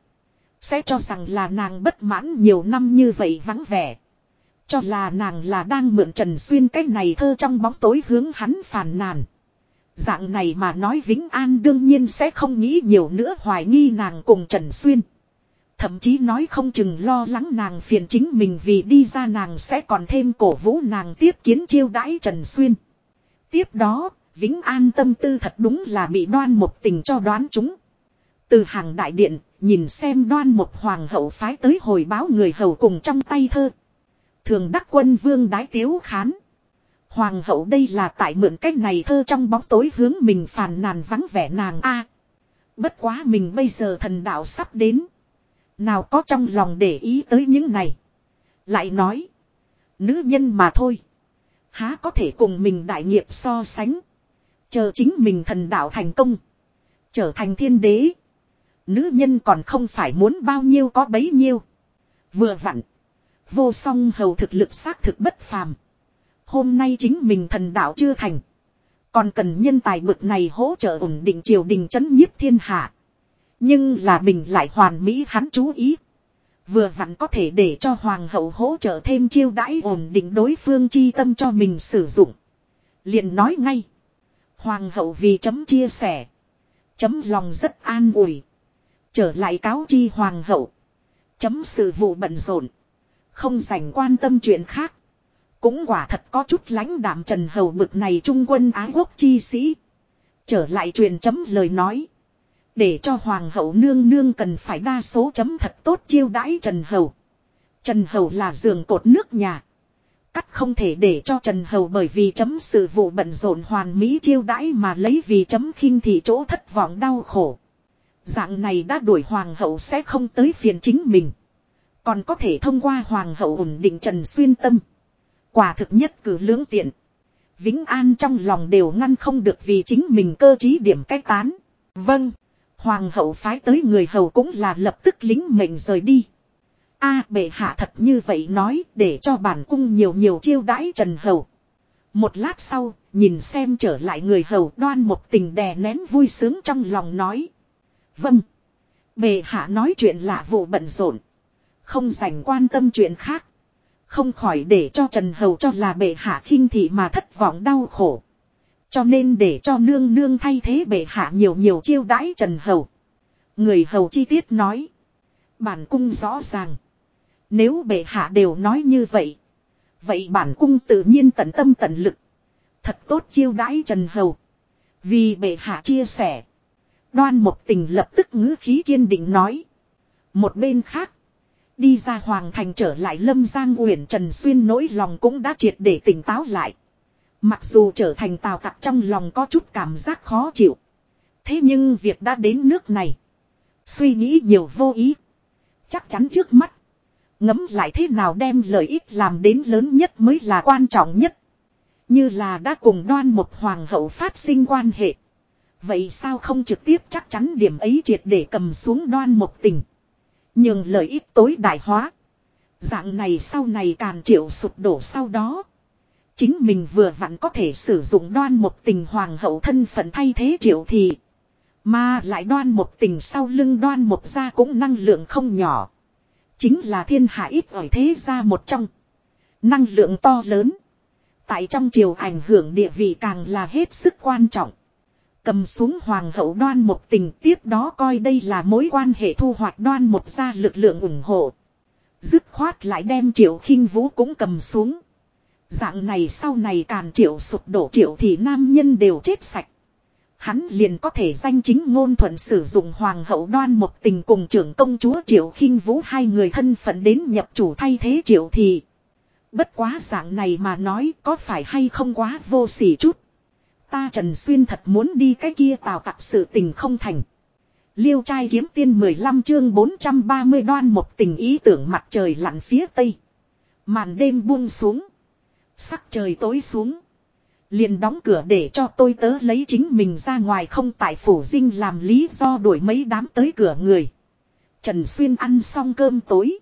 Sẽ cho rằng là nàng bất mãn nhiều năm như vậy vắng vẻ. Cho là nàng là đang mượn Trần Xuyên cái này thơ trong bóng tối hướng hắn phàn nàn. Dạng này mà nói Vĩnh An đương nhiên sẽ không nghĩ nhiều nữa hoài nghi nàng cùng Trần Xuyên. Thậm chí nói không chừng lo lắng nàng phiền chính mình vì đi ra nàng sẽ còn thêm cổ vũ nàng tiếp kiến chiêu đãi Trần Xuyên. Tiếp đó, Vĩnh An tâm tư thật đúng là bị đoan một tình cho đoán chúng. Từ hàng đại điện, nhìn xem đoan một hoàng hậu phái tới hồi báo người hầu cùng trong tay thơ. Thường đắc quân vương đái tiếu khán. Hoàng hậu đây là tại mượn cách này thơ trong bóng tối hướng mình phàn nàn vắng vẻ nàng a. bất quá mình bây giờ thần đạo sắp đến. Nào có trong lòng để ý tới những này. Lại nói. Nữ nhân mà thôi. Há có thể cùng mình đại nghiệp so sánh. Chờ chính mình thần đạo thành công. Trở thành thiên đế. Nữ nhân còn không phải muốn bao nhiêu có bấy nhiêu. Vừa vặn. Vô song hầu thực lực xác thực bất phàm. Hôm nay chính mình thần đạo chưa thành. Còn cần nhân tài bực này hỗ trợ ổn định triều đình chấn nhiếp thiên hạ. Nhưng là mình lại hoàn mỹ hắn chú ý. Vừa vặn có thể để cho hoàng hậu hỗ trợ thêm chiêu đãi ổn định đối phương chi tâm cho mình sử dụng. liền nói ngay. Hoàng hậu vì chấm chia sẻ. Chấm lòng rất an ủi. Trở lại cáo chi hoàng hậu. Chấm sự vụ bận rộn. Không dành quan tâm chuyện khác. Cũng quả thật có chút lãnh đạm trần hầu bực này trung quân ái quốc chi sĩ. Trở lại truyền chấm lời nói. Để cho hoàng hậu nương nương cần phải đa số chấm thật tốt chiêu đãi Trần Hầu. Trần Hầu là giường cột nước nhà. Cắt không thể để cho Trần Hầu bởi vì chấm sự vụ bận rộn hoàn mỹ chiêu đãi mà lấy vì chấm khinh thị chỗ thất vọng đau khổ. Dạng này đã đuổi hoàng hậu sẽ không tới phiền chính mình. Còn có thể thông qua hoàng hậu ổn định Trần Xuyên Tâm. Quả thực nhất cử lưỡng tiện. Vĩnh An trong lòng đều ngăn không được vì chính mình cơ trí điểm cách tán. Vâng. Hoàng hậu phái tới người hầu cũng là lập tức lính mệnh rời đi. A bệ hạ thật như vậy nói để cho bản cung nhiều nhiều chiêu đãi trần hầu. Một lát sau, nhìn xem trở lại người hầu đoan một tình đè nén vui sướng trong lòng nói. Vâng. Bệ hạ nói chuyện lạ vụ bận rộn. Không dành quan tâm chuyện khác. Không khỏi để cho Trần Hầu cho là bệ hạ khinh thị mà thất vọng đau khổ. Cho nên để cho nương nương thay thế bệ hạ nhiều nhiều chiêu đãi Trần Hầu. Người hầu chi tiết nói. Bản cung rõ ràng. Nếu bệ hạ đều nói như vậy. Vậy bản cung tự nhiên tận tâm tận lực. Thật tốt chiêu đãi Trần Hầu. Vì bệ hạ chia sẻ. Đoan một tình lập tức ngữ khí kiên định nói. Một bên khác. Đi ra hoàng thành trở lại lâm giang uyển Trần Xuyên nỗi lòng cũng đã triệt để tỉnh táo lại. Mặc dù trở thành tào tặc trong lòng có chút cảm giác khó chịu. Thế nhưng việc đã đến nước này. Suy nghĩ nhiều vô ý. Chắc chắn trước mắt. Ngấm lại thế nào đem lợi ích làm đến lớn nhất mới là quan trọng nhất. Như là đã cùng đoan một hoàng hậu phát sinh quan hệ. Vậy sao không trực tiếp chắc chắn điểm ấy triệt để cầm xuống đoan một tình. Nhưng lợi ích tối đại hóa. Dạng này sau này càn triệu sụp đổ sau đó. Chính mình vừa vặn có thể sử dụng đoan một tình hoàng hậu thân phận thay thế triệu thì. Mà lại đoan một tình sau lưng đoan một gia cũng năng lượng không nhỏ. Chính là thiên hạ ít ở thế gia một trong. Năng lượng to lớn. Tại trong triều ảnh hưởng địa vị càng là hết sức quan trọng. Cầm xuống hoàng hậu đoan một tình tiếp đó coi đây là mối quan hệ thu hoạch đoan một gia lực lượng ủng hộ. Dứt khoát lại đem triệu khinh vũ cũng cầm xuống. Dạng này sau này càn triệu sụp đổ triệu thì nam nhân đều chết sạch. Hắn liền có thể danh chính ngôn thuận sử dụng hoàng hậu đoan một tình cùng trưởng công chúa triệu khinh vũ hai người thân phận đến nhập chủ thay thế triệu thì. Bất quá dạng này mà nói có phải hay không quá vô sỉ chút. Ta Trần Xuyên thật muốn đi cái kia tào tặc sự tình không thành. Liêu trai kiếm tiên 15 chương 430 đoan một tình ý tưởng mặt trời lặn phía tây. Màn đêm buông xuống. Sắc trời tối xuống. Liền đóng cửa để cho tôi tớ lấy chính mình ra ngoài không tại phủ dinh làm lý do đuổi mấy đám tới cửa người. Trần Xuyên ăn xong cơm tối.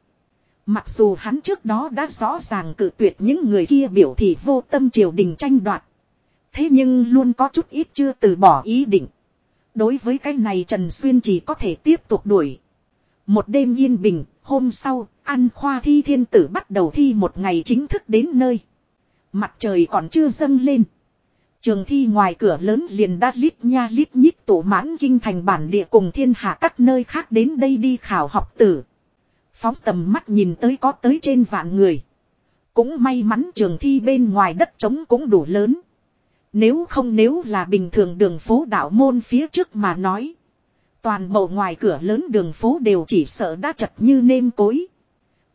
Mặc dù hắn trước đó đã rõ ràng cự tuyệt những người kia biểu thị vô tâm triều đình tranh đoạt. Thế nhưng luôn có chút ít chưa từ bỏ ý định. Đối với cái này Trần Xuyên chỉ có thể tiếp tục đuổi. Một đêm yên bình, hôm sau, an khoa thi thiên tử bắt đầu thi một ngày chính thức đến nơi. Mặt trời còn chưa dâng lên. Trường thi ngoài cửa lớn liền đã lít nha lít nhít tổ mãn kinh thành bản địa cùng thiên hạ các nơi khác đến đây đi khảo học tử. Phóng tầm mắt nhìn tới có tới trên vạn người. Cũng may mắn trường thi bên ngoài đất trống cũng đủ lớn. Nếu không nếu là bình thường đường phố đạo môn phía trước mà nói. Toàn bộ ngoài cửa lớn đường phố đều chỉ sợ đã chật như nêm cối.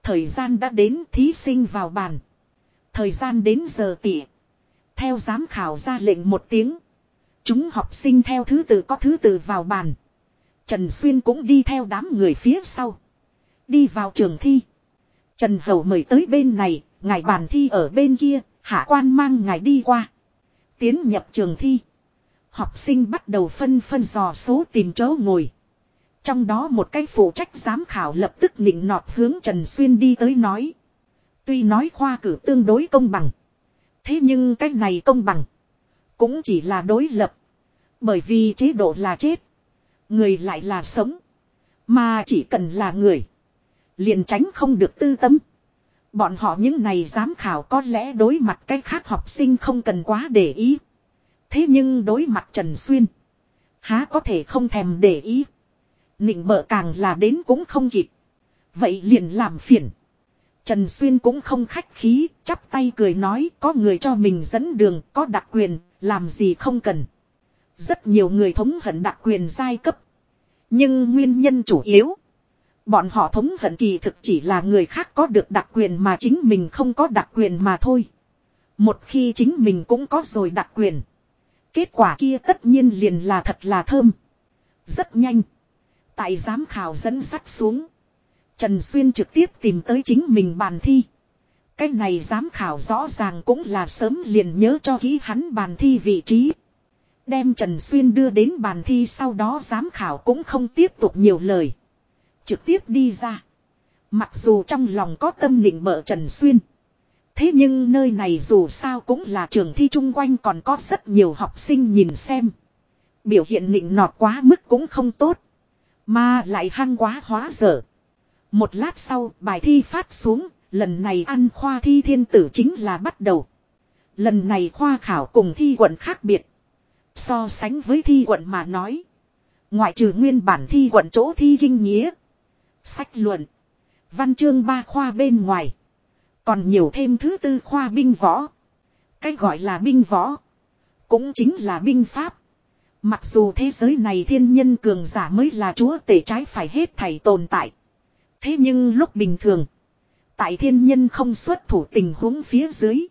Thời gian đã đến thí sinh vào bàn. Thời gian đến giờ tỉ. Theo giám khảo ra lệnh một tiếng. Chúng học sinh theo thứ tự có thứ tự vào bàn. Trần Xuyên cũng đi theo đám người phía sau. Đi vào trường thi. Trần Hầu mời tới bên này, ngài bàn thi ở bên kia, hạ quan mang ngài đi qua. Tiến nhập trường thi. Học sinh bắt đầu phân phân dò số tìm chỗ ngồi. Trong đó một cái phụ trách giám khảo lập tức nịnh nọt hướng Trần Xuyên đi tới nói. Tuy nói khoa cử tương đối công bằng. Thế nhưng cái này công bằng. Cũng chỉ là đối lập. Bởi vì chế độ là chết. Người lại là sống. Mà chỉ cần là người. Liền tránh không được tư tâm. Bọn họ những này giám khảo có lẽ đối mặt cái khác học sinh không cần quá để ý. Thế nhưng đối mặt Trần Xuyên. Há có thể không thèm để ý. Nịnh bợ càng là đến cũng không kịp. Vậy liền làm phiền. Trần Xuyên cũng không khách khí, chắp tay cười nói có người cho mình dẫn đường, có đặc quyền, làm gì không cần. Rất nhiều người thống hận đặc quyền giai cấp. Nhưng nguyên nhân chủ yếu. Bọn họ thống hận kỳ thực chỉ là người khác có được đặc quyền mà chính mình không có đặc quyền mà thôi. Một khi chính mình cũng có rồi đặc quyền. Kết quả kia tất nhiên liền là thật là thơm. Rất nhanh. Tại giám khảo dẫn sắt xuống. Trần Xuyên trực tiếp tìm tới chính mình bàn thi. Cái này giám khảo rõ ràng cũng là sớm liền nhớ cho kỹ hắn bàn thi vị trí. Đem Trần Xuyên đưa đến bàn thi sau đó giám khảo cũng không tiếp tục nhiều lời. Trực tiếp đi ra. Mặc dù trong lòng có tâm nịnh bợ Trần Xuyên. Thế nhưng nơi này dù sao cũng là trường thi chung quanh còn có rất nhiều học sinh nhìn xem. Biểu hiện nịnh nọt quá mức cũng không tốt. Mà lại hăng quá hóa dở. Một lát sau bài thi phát xuống, lần này ăn khoa thi thiên tử chính là bắt đầu. Lần này khoa khảo cùng thi quận khác biệt. So sánh với thi quận mà nói. Ngoại trừ nguyên bản thi quận chỗ thi kinh nghĩa. Sách luận. Văn chương ba khoa bên ngoài. Còn nhiều thêm thứ tư khoa binh võ. Cái gọi là binh võ. Cũng chính là binh pháp. Mặc dù thế giới này thiên nhân cường giả mới là chúa tể trái phải hết thảy tồn tại. Thế nhưng lúc bình thường. Tại thiên nhân không xuất thủ tình huống phía dưới.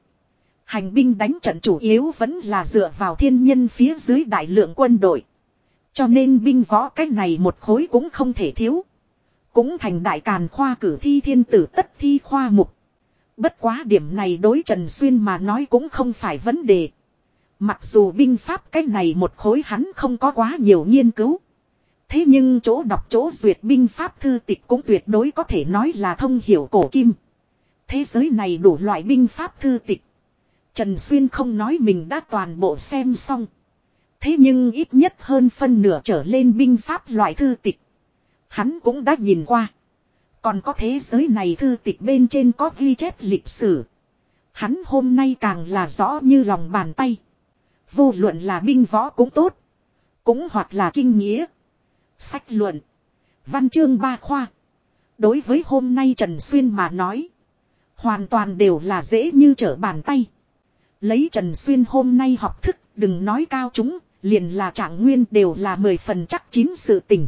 Hành binh đánh trận chủ yếu vẫn là dựa vào thiên nhân phía dưới đại lượng quân đội. Cho nên binh võ cách này một khối cũng không thể thiếu. Cũng thành đại càn khoa cử thi thiên tử tất thi khoa mục. Bất quá điểm này đối Trần Xuyên mà nói cũng không phải vấn đề. Mặc dù binh pháp cách này một khối hắn không có quá nhiều nghiên cứu. Thế nhưng chỗ đọc chỗ duyệt binh pháp thư tịch cũng tuyệt đối có thể nói là thông hiểu cổ kim. Thế giới này đủ loại binh pháp thư tịch. Trần Xuyên không nói mình đã toàn bộ xem xong. Thế nhưng ít nhất hơn phân nửa trở lên binh pháp loại thư tịch. Hắn cũng đã nhìn qua. Còn có thế giới này thư tịch bên trên có ghi chép lịch sử. Hắn hôm nay càng là rõ như lòng bàn tay. Vô luận là binh võ cũng tốt. Cũng hoặc là kinh nghĩa. Sách luận. Văn chương ba khoa. Đối với hôm nay Trần Xuyên mà nói. Hoàn toàn đều là dễ như trở bàn tay. Lấy Trần Xuyên hôm nay học thức, đừng nói cao chúng, liền là trạng nguyên đều là mười phần chắc chín sự tình.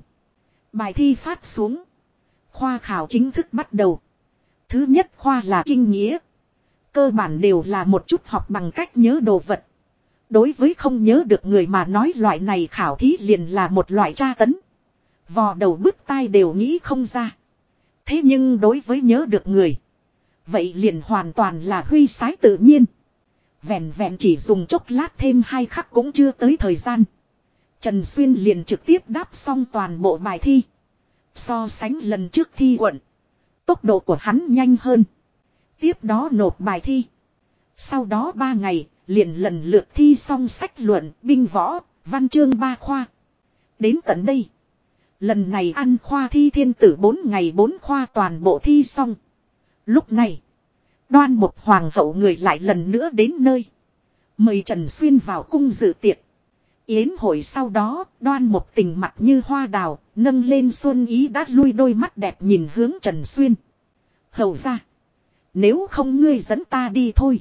Bài thi phát xuống. Khoa khảo chính thức bắt đầu. Thứ nhất khoa là kinh nghĩa. Cơ bản đều là một chút học bằng cách nhớ đồ vật. Đối với không nhớ được người mà nói loại này khảo thí liền là một loại tra tấn. Vò đầu bứt tai đều nghĩ không ra. Thế nhưng đối với nhớ được người. Vậy liền hoàn toàn là huy sái tự nhiên. Vẹn vẹn chỉ dùng chốc lát thêm hai khắc cũng chưa tới thời gian. Trần Xuyên liền trực tiếp đáp xong toàn bộ bài thi. So sánh lần trước thi quận. Tốc độ của hắn nhanh hơn. Tiếp đó nộp bài thi. Sau đó ba ngày, liền lần lượt thi xong sách luận, binh võ, văn chương ba khoa. Đến tận đây. Lần này ăn khoa thi thiên tử bốn ngày bốn khoa toàn bộ thi xong. Lúc này. Đoan một hoàng hậu người lại lần nữa đến nơi. Mời Trần Xuyên vào cung dự tiệc. Yến hội sau đó, đoan một tình mặt như hoa đào, nâng lên xuân ý đã lui đôi mắt đẹp nhìn hướng Trần Xuyên. Hầu ra. Nếu không ngươi dẫn ta đi thôi.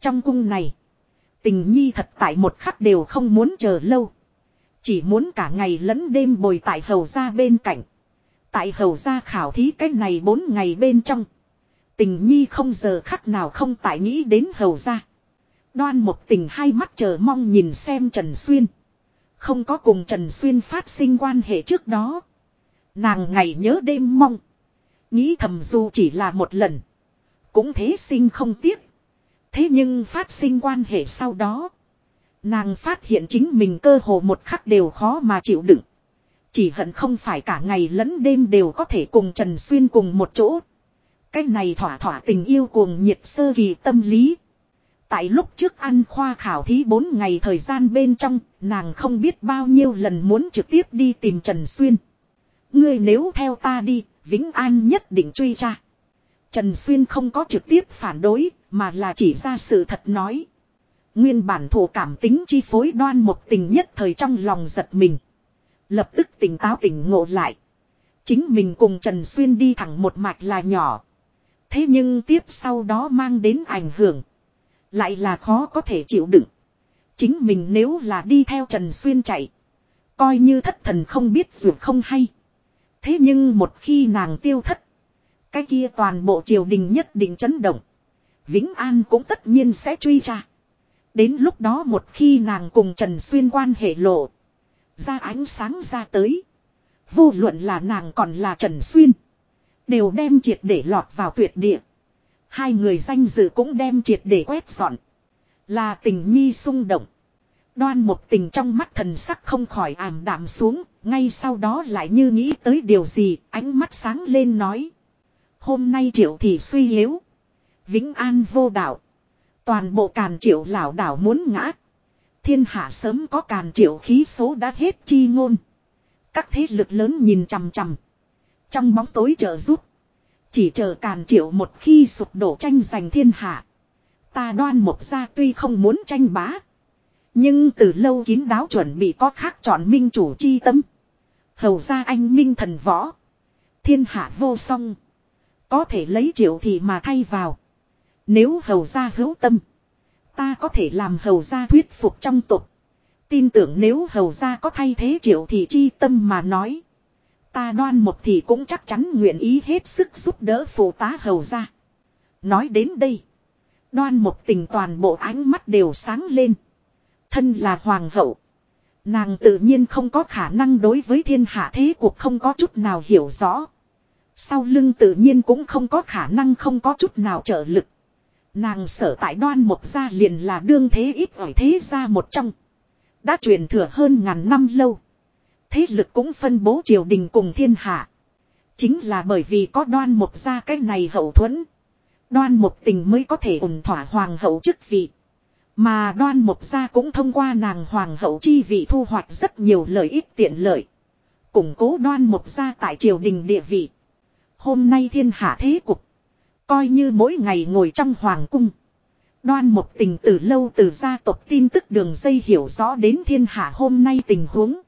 Trong cung này. Tình nhi thật tại một khắc đều không muốn chờ lâu. Chỉ muốn cả ngày lẫn đêm bồi tại hầu ra bên cạnh. Tại hầu ra khảo thí cái này bốn ngày bên trong. Tình nhi không giờ khắc nào không tại nghĩ đến hầu ra. Đoan một tình hai mắt chờ mong nhìn xem Trần Xuyên. Không có cùng Trần Xuyên phát sinh quan hệ trước đó. Nàng ngày nhớ đêm mong. Nghĩ thầm dù chỉ là một lần. Cũng thế sinh không tiếc. Thế nhưng phát sinh quan hệ sau đó. Nàng phát hiện chính mình cơ hồ một khắc đều khó mà chịu đựng. Chỉ hận không phải cả ngày lẫn đêm đều có thể cùng Trần Xuyên cùng một chỗ. cách này thỏa thỏa tình yêu cuồng nhiệt sơ kỳ tâm lý. Tại lúc trước ăn khoa khảo thí 4 ngày thời gian bên trong, nàng không biết bao nhiêu lần muốn trực tiếp đi tìm Trần Xuyên. Ngươi nếu theo ta đi, Vĩnh An nhất định truy tra. Trần Xuyên không có trực tiếp phản đối, mà là chỉ ra sự thật nói. Nguyên bản thủ cảm tính chi phối đoan một tình nhất thời trong lòng giật mình. Lập tức tỉnh táo tỉnh ngộ lại. Chính mình cùng Trần Xuyên đi thẳng một mạch là nhỏ. Thế nhưng tiếp sau đó mang đến ảnh hưởng. Lại là khó có thể chịu đựng. Chính mình nếu là đi theo Trần Xuyên chạy. Coi như thất thần không biết dù không hay. Thế nhưng một khi nàng tiêu thất. Cái kia toàn bộ triều đình nhất định chấn động. Vĩnh An cũng tất nhiên sẽ truy tra. Đến lúc đó một khi nàng cùng Trần Xuyên quan hệ lộ. Ra ánh sáng ra tới. Vô luận là nàng còn là Trần Xuyên. Đều đem triệt để lọt vào tuyệt địa. Hai người danh dự cũng đem triệt để quét dọn. Là tình nhi xung động. Đoan một tình trong mắt thần sắc không khỏi ảm đạm xuống. Ngay sau đó lại như nghĩ tới điều gì. Ánh mắt sáng lên nói. Hôm nay triệu thì suy yếu. Vĩnh an vô đạo. Toàn bộ càn triệu lão đảo muốn ngã. Thiên hạ sớm có càn triệu khí số đã hết chi ngôn. Các thế lực lớn nhìn chằm chằm. Trong bóng tối trợ giúp. Chỉ chờ càn triệu một khi sụp đổ tranh giành thiên hạ. Ta đoan một gia tuy không muốn tranh bá. Nhưng từ lâu kín đáo chuẩn bị có khác chọn minh chủ chi tâm. Hầu ra anh minh thần võ. Thiên hạ vô song. Có thể lấy triệu thì mà thay vào. Nếu hầu ra hữu tâm. Ta có thể làm hầu ra thuyết phục trong tục. Tin tưởng nếu hầu ra có thay thế triệu thì chi tâm mà nói. Ta đoan một thì cũng chắc chắn nguyện ý hết sức giúp đỡ phụ tá hầu ra. Nói đến đây. Đoan một tình toàn bộ ánh mắt đều sáng lên. Thân là hoàng hậu. Nàng tự nhiên không có khả năng đối với thiên hạ thế cuộc không có chút nào hiểu rõ. Sau lưng tự nhiên cũng không có khả năng không có chút nào trợ lực. Nàng sở tại đoan một gia liền là đương thế ít ỏi thế gia một trong. Đã truyền thừa hơn ngàn năm lâu. Thế lực cũng phân bố triều đình cùng thiên hạ. Chính là bởi vì có đoan một gia cái này hậu thuẫn. Đoan một tình mới có thể ủng thỏa hoàng hậu chức vị. Mà đoan một gia cũng thông qua nàng hoàng hậu chi vị thu hoạch rất nhiều lợi ích tiện lợi. Củng cố đoan một gia tại triều đình địa vị. Hôm nay thiên hạ thế cục. Coi như mỗi ngày ngồi trong hoàng cung. Đoan một tình từ lâu từ gia tộc tin tức đường dây hiểu rõ đến thiên hạ hôm nay tình huống.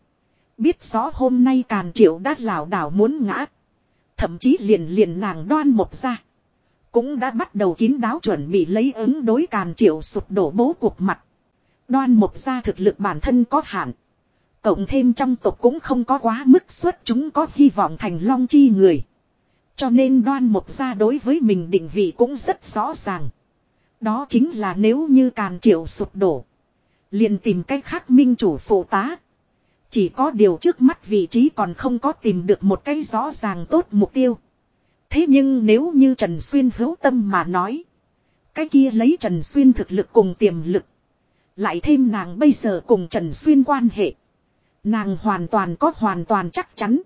Biết rõ hôm nay càn triệu đát lảo đảo muốn ngã. Thậm chí liền liền nàng đoan một ra. Cũng đã bắt đầu kín đáo chuẩn bị lấy ứng đối càn triệu sụp đổ bố cuộc mặt. Đoan một ra thực lực bản thân có hạn. Cộng thêm trong tộc cũng không có quá mức suất chúng có hy vọng thành long chi người. Cho nên đoan một gia đối với mình định vị cũng rất rõ ràng. Đó chính là nếu như càn triệu sụp đổ. Liền tìm cách khác minh chủ phụ tá. Chỉ có điều trước mắt vị trí còn không có tìm được một cái rõ ràng tốt mục tiêu. Thế nhưng nếu như Trần Xuyên hữu tâm mà nói. Cái kia lấy Trần Xuyên thực lực cùng tiềm lực. Lại thêm nàng bây giờ cùng Trần Xuyên quan hệ. Nàng hoàn toàn có hoàn toàn chắc chắn.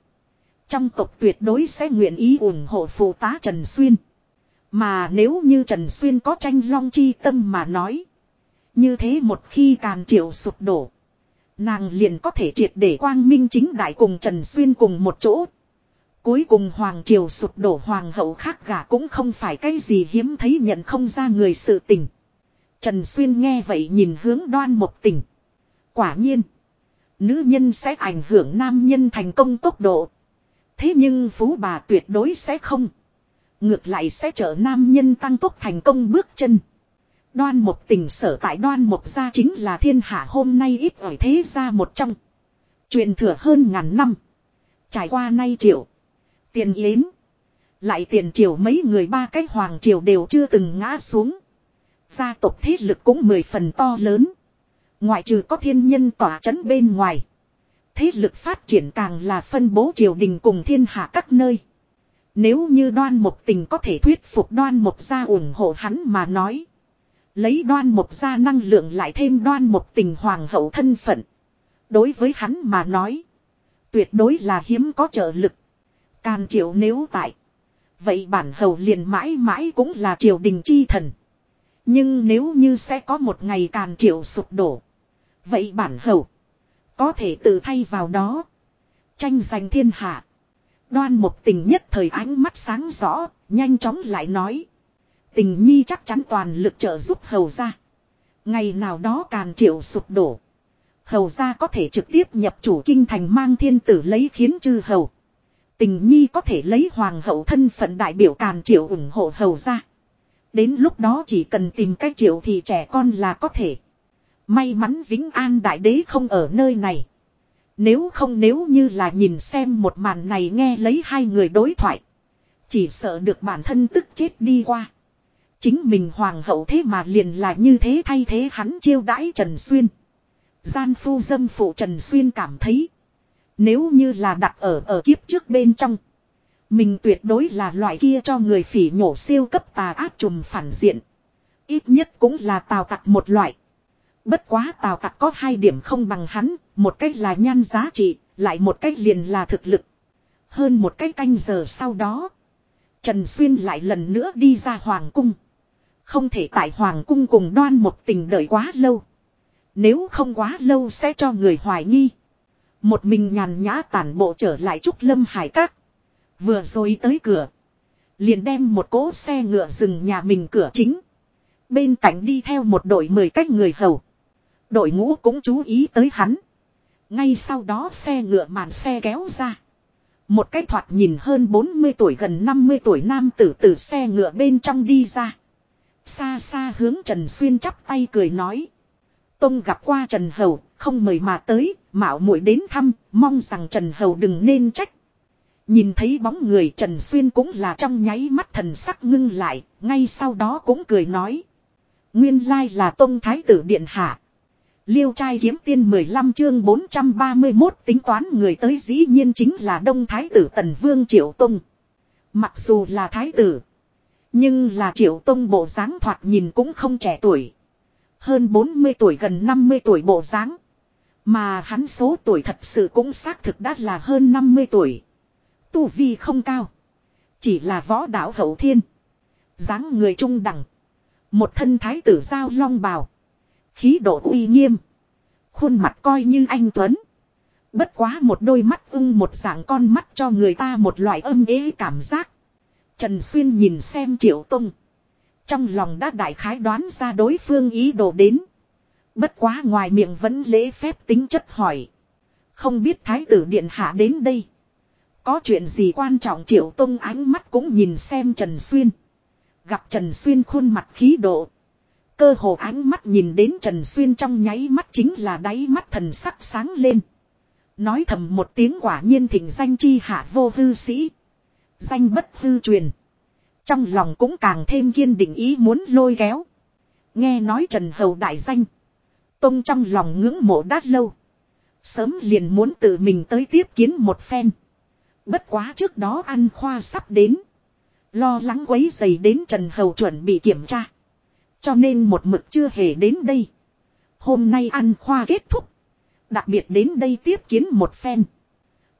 Trong tộc tuyệt đối sẽ nguyện ý ủng hộ phụ tá Trần Xuyên. Mà nếu như Trần Xuyên có tranh long chi tâm mà nói. Như thế một khi càn triệu sụp đổ. Nàng liền có thể triệt để quang minh chính đại cùng Trần Xuyên cùng một chỗ. Cuối cùng Hoàng Triều sụp đổ, Hoàng hậu khác gả cũng không phải cái gì hiếm thấy nhận không ra người sự tình. Trần Xuyên nghe vậy nhìn hướng đoan một tình. Quả nhiên. Nữ nhân sẽ ảnh hưởng nam nhân thành công tốc độ. Thế nhưng phú bà tuyệt đối sẽ không. Ngược lại sẽ trở nam nhân tăng tốc thành công bước chân. Đoan một tình sở tại đoan một gia chính là thiên hạ hôm nay ít ở thế gia một trong. Truyền thừa hơn ngàn năm. Trải qua nay triệu. Tiền yến. Lại tiền triều mấy người ba cái hoàng triều đều chưa từng ngã xuống. Gia tộc thế lực cũng mười phần to lớn. Ngoại trừ có thiên nhân tỏa chấn bên ngoài. Thế lực phát triển càng là phân bố triều đình cùng thiên hạ các nơi. Nếu như đoan một tình có thể thuyết phục đoan một gia ủng hộ hắn mà nói. Lấy đoan một gia năng lượng lại thêm đoan một tình hoàng hậu thân phận. Đối với hắn mà nói. Tuyệt đối là hiếm có trợ lực. Càn triệu nếu tại. Vậy bản hầu liền mãi mãi cũng là triều đình chi thần. Nhưng nếu như sẽ có một ngày càn triệu sụp đổ. Vậy bản hầu. Có thể tự thay vào đó. Tranh giành thiên hạ. Đoan một tình nhất thời ánh mắt sáng rõ. Nhanh chóng lại nói. Tình nhi chắc chắn toàn lực trợ giúp hầu ra. Ngày nào đó càn triệu sụp đổ. Hầu ra có thể trực tiếp nhập chủ kinh thành mang thiên tử lấy khiến chư hầu. Tình nhi có thể lấy hoàng hậu thân phận đại biểu càn triệu ủng hộ hầu ra. Đến lúc đó chỉ cần tìm cách triệu thì trẻ con là có thể. May mắn Vĩnh An Đại Đế không ở nơi này. Nếu không nếu như là nhìn xem một màn này nghe lấy hai người đối thoại. Chỉ sợ được bản thân tức chết đi qua. Chính mình hoàng hậu thế mà liền là như thế thay thế hắn chiêu đãi Trần Xuyên. Gian phu dâm phụ Trần Xuyên cảm thấy. Nếu như là đặt ở ở kiếp trước bên trong. Mình tuyệt đối là loại kia cho người phỉ nhổ siêu cấp tà ác trùm phản diện. Ít nhất cũng là tào tặc một loại. Bất quá tào tặc có hai điểm không bằng hắn, một cách là nhan giá trị, lại một cách liền là thực lực. Hơn một cách canh giờ sau đó, Trần Xuyên lại lần nữa đi ra Hoàng Cung. Không thể tại Hoàng Cung cùng đoan một tình đợi quá lâu. Nếu không quá lâu sẽ cho người hoài nghi. Một mình nhàn nhã tản bộ trở lại Trúc Lâm Hải Các. Vừa rồi tới cửa. Liền đem một cỗ xe ngựa dừng nhà mình cửa chính. Bên cạnh đi theo một đội mười cách người hầu. Đội ngũ cũng chú ý tới hắn. Ngay sau đó xe ngựa màn xe kéo ra. Một cái thoạt nhìn hơn 40 tuổi gần 50 tuổi nam tử từ xe ngựa bên trong đi ra. Xa xa hướng Trần Xuyên chắp tay cười nói. Tông gặp qua Trần Hầu, không mời mà tới, mạo muội đến thăm, mong rằng Trần Hầu đừng nên trách. Nhìn thấy bóng người Trần Xuyên cũng là trong nháy mắt thần sắc ngưng lại, ngay sau đó cũng cười nói. Nguyên lai là Tông Thái tử Điện Hạ. Liêu trai kiếm tiên 15 chương 431 tính toán người tới dĩ nhiên chính là Đông Thái tử Tần Vương Triệu Tông. Mặc dù là Thái tử, nhưng là Triệu Tông bộ dáng thoạt nhìn cũng không trẻ tuổi. Hơn 40 tuổi gần 50 tuổi bộ dáng Mà hắn số tuổi thật sự cũng xác thực đã là hơn 50 tuổi. Tu vi không cao. Chỉ là võ đạo hậu thiên. dáng người trung đẳng. Một thân thái tử giao long bào. Khí độ uy nghiêm. Khuôn mặt coi như anh Tuấn. Bất quá một đôi mắt ưng một dạng con mắt cho người ta một loại âm ế cảm giác. Trần Xuyên nhìn xem Triệu Tông. Trong lòng đã đại khái đoán ra đối phương ý đồ đến. Bất quá ngoài miệng vẫn lễ phép tính chất hỏi. Không biết Thái tử Điện Hạ đến đây. Có chuyện gì quan trọng Triệu Tông ánh mắt cũng nhìn xem Trần Xuyên. Gặp Trần Xuyên khuôn mặt khí độ. Cơ hồ ánh mắt nhìn đến Trần Xuyên trong nháy mắt chính là đáy mắt thần sắc sáng lên. Nói thầm một tiếng quả nhiên thịnh danh chi hạ vô hư sĩ. Danh bất hư truyền. Trong lòng cũng càng thêm kiên định ý muốn lôi kéo. Nghe nói Trần Hầu đại danh. Tông trong lòng ngưỡng mộ đát lâu. Sớm liền muốn tự mình tới tiếp kiến một phen. Bất quá trước đó ăn khoa sắp đến. Lo lắng quấy dày đến Trần Hầu chuẩn bị kiểm tra. Cho nên một mực chưa hề đến đây. Hôm nay ăn khoa kết thúc. Đặc biệt đến đây tiếp kiến một phen.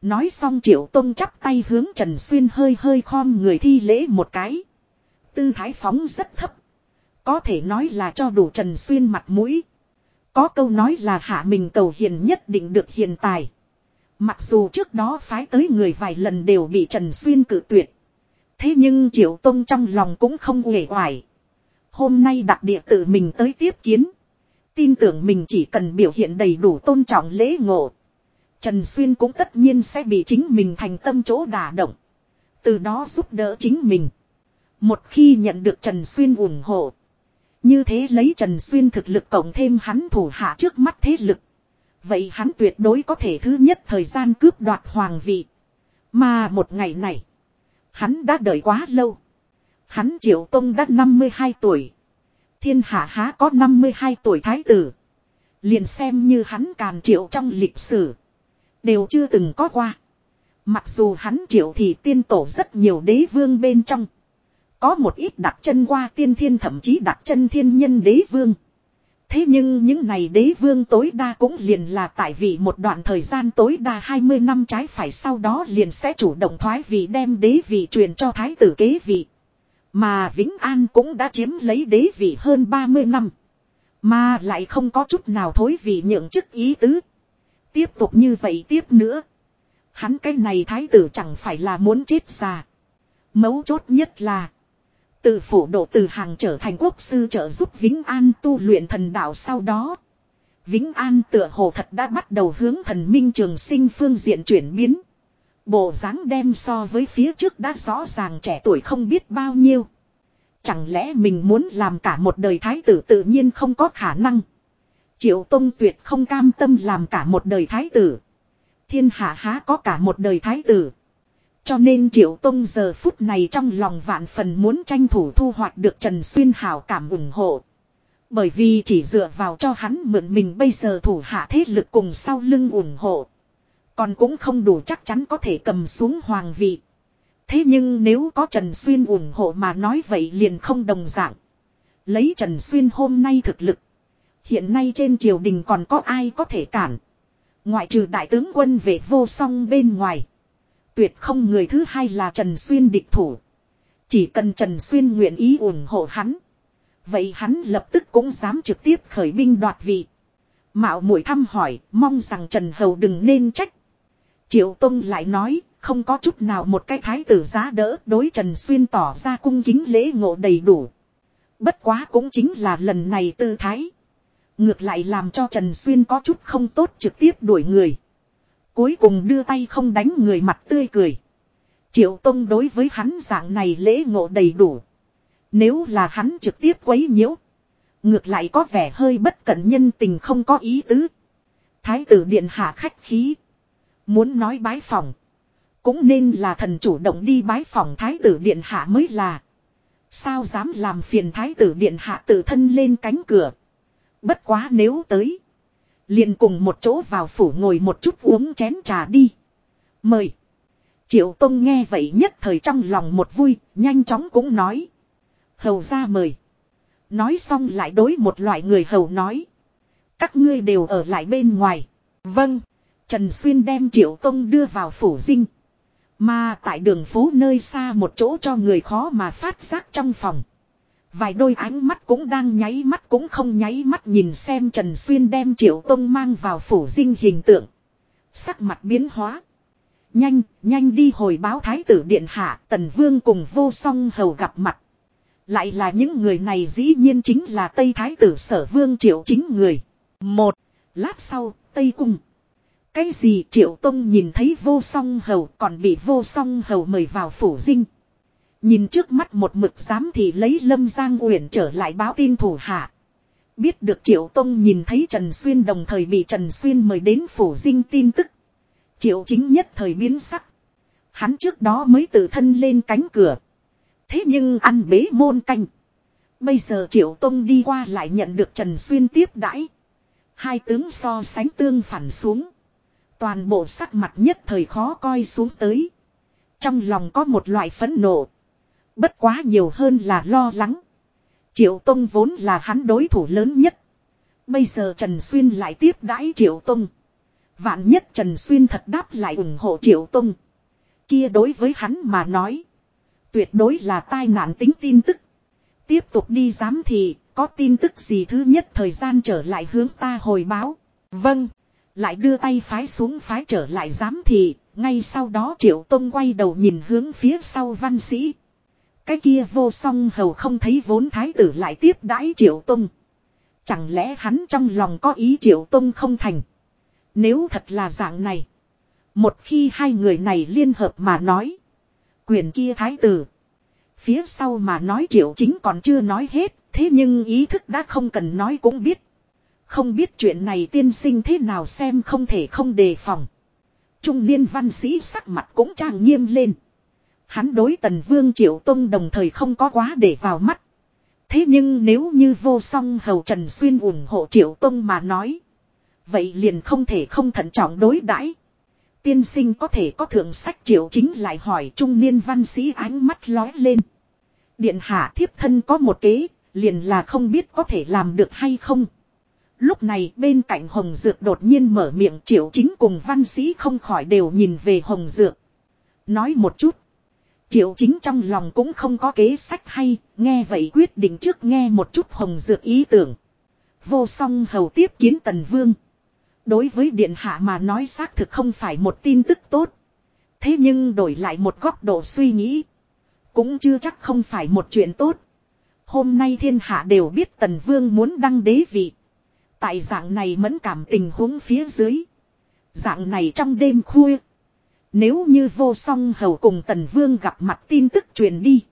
Nói xong triệu tông chắp tay hướng Trần Xuyên hơi hơi khom người thi lễ một cái. Tư thái phóng rất thấp. Có thể nói là cho đủ Trần Xuyên mặt mũi. Có câu nói là hạ mình cầu hiền nhất định được hiền tài. Mặc dù trước đó phái tới người vài lần đều bị Trần Xuyên cử tuyệt. Thế nhưng Triệu Tông trong lòng cũng không uể oải. Hôm nay đặc địa tự mình tới tiếp kiến. Tin tưởng mình chỉ cần biểu hiện đầy đủ tôn trọng lễ ngộ. Trần Xuyên cũng tất nhiên sẽ bị chính mình thành tâm chỗ đả động. Từ đó giúp đỡ chính mình. Một khi nhận được Trần Xuyên ủng hộ. Như thế lấy Trần Xuyên thực lực cộng thêm hắn thủ hạ trước mắt thế lực. Vậy hắn tuyệt đối có thể thứ nhất thời gian cướp đoạt hoàng vị. Mà một ngày này. Hắn đã đợi quá lâu. Hắn Triệu Tông đã 52 tuổi. Thiên hạ há có 52 tuổi thái tử. Liền xem như hắn càn triệu trong lịch sử. Đều chưa từng có qua. Mặc dù hắn triệu thì tiên tổ rất nhiều đế vương bên trong. Có một ít đặt chân qua tiên thiên thậm chí đặt chân thiên nhân đế vương. Thế nhưng những này đế vương tối đa cũng liền là tại vì một đoạn thời gian tối đa 20 năm trái phải sau đó liền sẽ chủ động thoái vị đem đế vị truyền cho thái tử kế vị. Mà Vĩnh An cũng đã chiếm lấy đế vị hơn 30 năm. Mà lại không có chút nào thối vị nhượng chức ý tứ. Tiếp tục như vậy tiếp nữa. Hắn cái này thái tử chẳng phải là muốn chết già. Mấu chốt nhất là. Từ phủ độ từ hàng trở thành quốc sư trợ giúp Vĩnh An tu luyện thần đạo sau đó. Vĩnh An tựa hồ thật đã bắt đầu hướng thần minh trường sinh phương diện chuyển biến. Bộ dáng đem so với phía trước đã rõ ràng trẻ tuổi không biết bao nhiêu. Chẳng lẽ mình muốn làm cả một đời thái tử tự nhiên không có khả năng. Triệu Tông tuyệt không cam tâm làm cả một đời thái tử. Thiên hạ há có cả một đời thái tử. Cho nên Triệu Tông giờ phút này trong lòng vạn phần muốn tranh thủ thu hoạch được Trần Xuyên hảo cảm ủng hộ. Bởi vì chỉ dựa vào cho hắn mượn mình bây giờ thủ hạ thế lực cùng sau lưng ủng hộ. Còn cũng không đủ chắc chắn có thể cầm xuống hoàng vị. Thế nhưng nếu có Trần Xuyên ủng hộ mà nói vậy liền không đồng dạng. Lấy Trần Xuyên hôm nay thực lực. Hiện nay trên triều đình còn có ai có thể cản. Ngoại trừ đại tướng quân về vô song bên ngoài. Tuyệt không người thứ hai là Trần Xuyên địch thủ. Chỉ cần Trần Xuyên nguyện ý ủng hộ hắn. Vậy hắn lập tức cũng dám trực tiếp khởi binh đoạt vị. Mạo muội thăm hỏi, mong rằng Trần Hầu đừng nên trách. Triệu Tông lại nói, không có chút nào một cái thái tử giá đỡ đối Trần Xuyên tỏ ra cung kính lễ ngộ đầy đủ. Bất quá cũng chính là lần này tư thái. Ngược lại làm cho Trần Xuyên có chút không tốt trực tiếp đuổi người. Cuối cùng đưa tay không đánh người mặt tươi cười. Triệu Tông đối với hắn dạng này lễ ngộ đầy đủ. Nếu là hắn trực tiếp quấy nhiễu. Ngược lại có vẻ hơi bất cẩn nhân tình không có ý tứ. Thái tử điện hạ khách khí. Muốn nói bái phòng. Cũng nên là thần chủ động đi bái phòng thái tử điện hạ mới là. Sao dám làm phiền thái tử điện hạ tự thân lên cánh cửa. Bất quá nếu tới. Liền cùng một chỗ vào phủ ngồi một chút uống chén trà đi. Mời. Triệu Tông nghe vậy nhất thời trong lòng một vui, nhanh chóng cũng nói. Hầu ra mời. Nói xong lại đối một loại người hầu nói. Các ngươi đều ở lại bên ngoài. Vâng. Trần Xuyên đem Triệu Tông đưa vào phủ dinh. Mà tại đường phố nơi xa một chỗ cho người khó mà phát giác trong phòng. Vài đôi ánh mắt cũng đang nháy mắt cũng không nháy mắt nhìn xem Trần Xuyên đem Triệu Tông mang vào phủ dinh hình tượng. Sắc mặt biến hóa. Nhanh, nhanh đi hồi báo Thái tử Điện Hạ, Tần Vương cùng vô song hầu gặp mặt. Lại là những người này dĩ nhiên chính là Tây Thái tử Sở Vương Triệu chính người. Một, lát sau, Tây Cung. Cái gì Triệu Tông nhìn thấy vô song hầu còn bị vô song hầu mời vào phủ dinh. Nhìn trước mắt một mực dám thì lấy Lâm Giang Uyển trở lại báo tin thủ hạ. Biết được Triệu Tông nhìn thấy Trần Xuyên đồng thời bị Trần Xuyên mời đến phủ dinh tin tức. Triệu chính nhất thời biến sắc. Hắn trước đó mới tự thân lên cánh cửa. Thế nhưng ăn bế môn canh. Bây giờ Triệu Tông đi qua lại nhận được Trần Xuyên tiếp đãi. Hai tướng so sánh tương phản xuống. Toàn bộ sắc mặt nhất thời khó coi xuống tới. Trong lòng có một loại phẫn nộ. Bất quá nhiều hơn là lo lắng. Triệu Tông vốn là hắn đối thủ lớn nhất. Bây giờ Trần Xuyên lại tiếp đãi Triệu Tông. Vạn nhất Trần Xuyên thật đáp lại ủng hộ Triệu Tông. Kia đối với hắn mà nói. Tuyệt đối là tai nạn tính tin tức. Tiếp tục đi giám thị, có tin tức gì thứ nhất thời gian trở lại hướng ta hồi báo. Vâng. Lại đưa tay phái xuống phái trở lại giám thị, ngay sau đó Triệu Tông quay đầu nhìn hướng phía sau văn sĩ. Cái kia vô song hầu không thấy vốn thái tử lại tiếp đãi Triệu Tông. Chẳng lẽ hắn trong lòng có ý Triệu Tông không thành. Nếu thật là dạng này. Một khi hai người này liên hợp mà nói. Quyền kia thái tử. Phía sau mà nói Triệu chính còn chưa nói hết. Thế nhưng ý thức đã không cần nói cũng biết. Không biết chuyện này tiên sinh thế nào xem không thể không đề phòng. Trung niên văn sĩ sắc mặt cũng trang nghiêm lên. Hắn đối tần vương triệu tông đồng thời không có quá để vào mắt. Thế nhưng nếu như vô song hầu Trần Xuyên ủng hộ triệu tông mà nói. Vậy liền không thể không thận trọng đối đãi. Tiên sinh có thể có thượng sách triệu chính lại hỏi trung niên văn sĩ ánh mắt lói lên. Điện hạ thiếp thân có một kế, liền là không biết có thể làm được hay không. Lúc này bên cạnh Hồng Dược đột nhiên mở miệng triệu chính cùng văn sĩ không khỏi đều nhìn về Hồng Dược. Nói một chút. Triệu chính trong lòng cũng không có kế sách hay, nghe vậy quyết định trước nghe một chút Hồng Dược ý tưởng. Vô song hầu tiếp kiến Tần Vương. Đối với Điện Hạ mà nói xác thực không phải một tin tức tốt. Thế nhưng đổi lại một góc độ suy nghĩ. Cũng chưa chắc không phải một chuyện tốt. Hôm nay thiên hạ đều biết Tần Vương muốn đăng đế vị. Tại dạng này mẫn cảm tình huống phía dưới. Dạng này trong đêm khuya. Nếu như vô song hầu cùng Tần Vương gặp mặt tin tức truyền đi.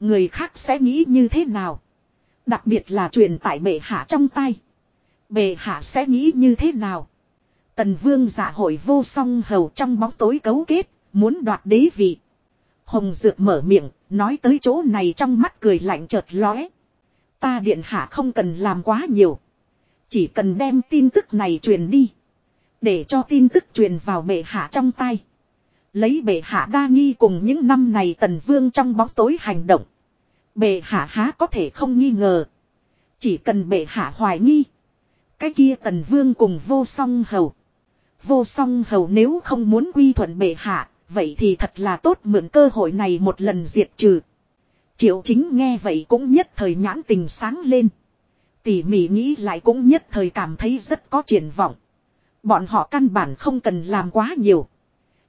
Người khác sẽ nghĩ như thế nào? Đặc biệt là truyền tại bệ hạ trong tay. Bệ hạ sẽ nghĩ như thế nào? Tần Vương giả hội vô song hầu trong bóng tối cấu kết, muốn đoạt đế vị. Hồng Dược mở miệng, nói tới chỗ này trong mắt cười lạnh chợt lóe. Ta điện hạ không cần làm quá nhiều. Chỉ cần đem tin tức này truyền đi. Để cho tin tức truyền vào bệ hạ trong tay. Lấy bệ hạ đa nghi cùng những năm này tần vương trong bóng tối hành động. Bệ hạ há có thể không nghi ngờ. Chỉ cần bệ hạ hoài nghi. Cái kia tần vương cùng vô song hầu. Vô song hầu nếu không muốn quy thuận bệ hạ. Vậy thì thật là tốt mượn cơ hội này một lần diệt trừ. Triệu chính nghe vậy cũng nhất thời nhãn tình sáng lên. Tỉ mỉ nghĩ lại cũng nhất thời cảm thấy rất có triển vọng. Bọn họ căn bản không cần làm quá nhiều.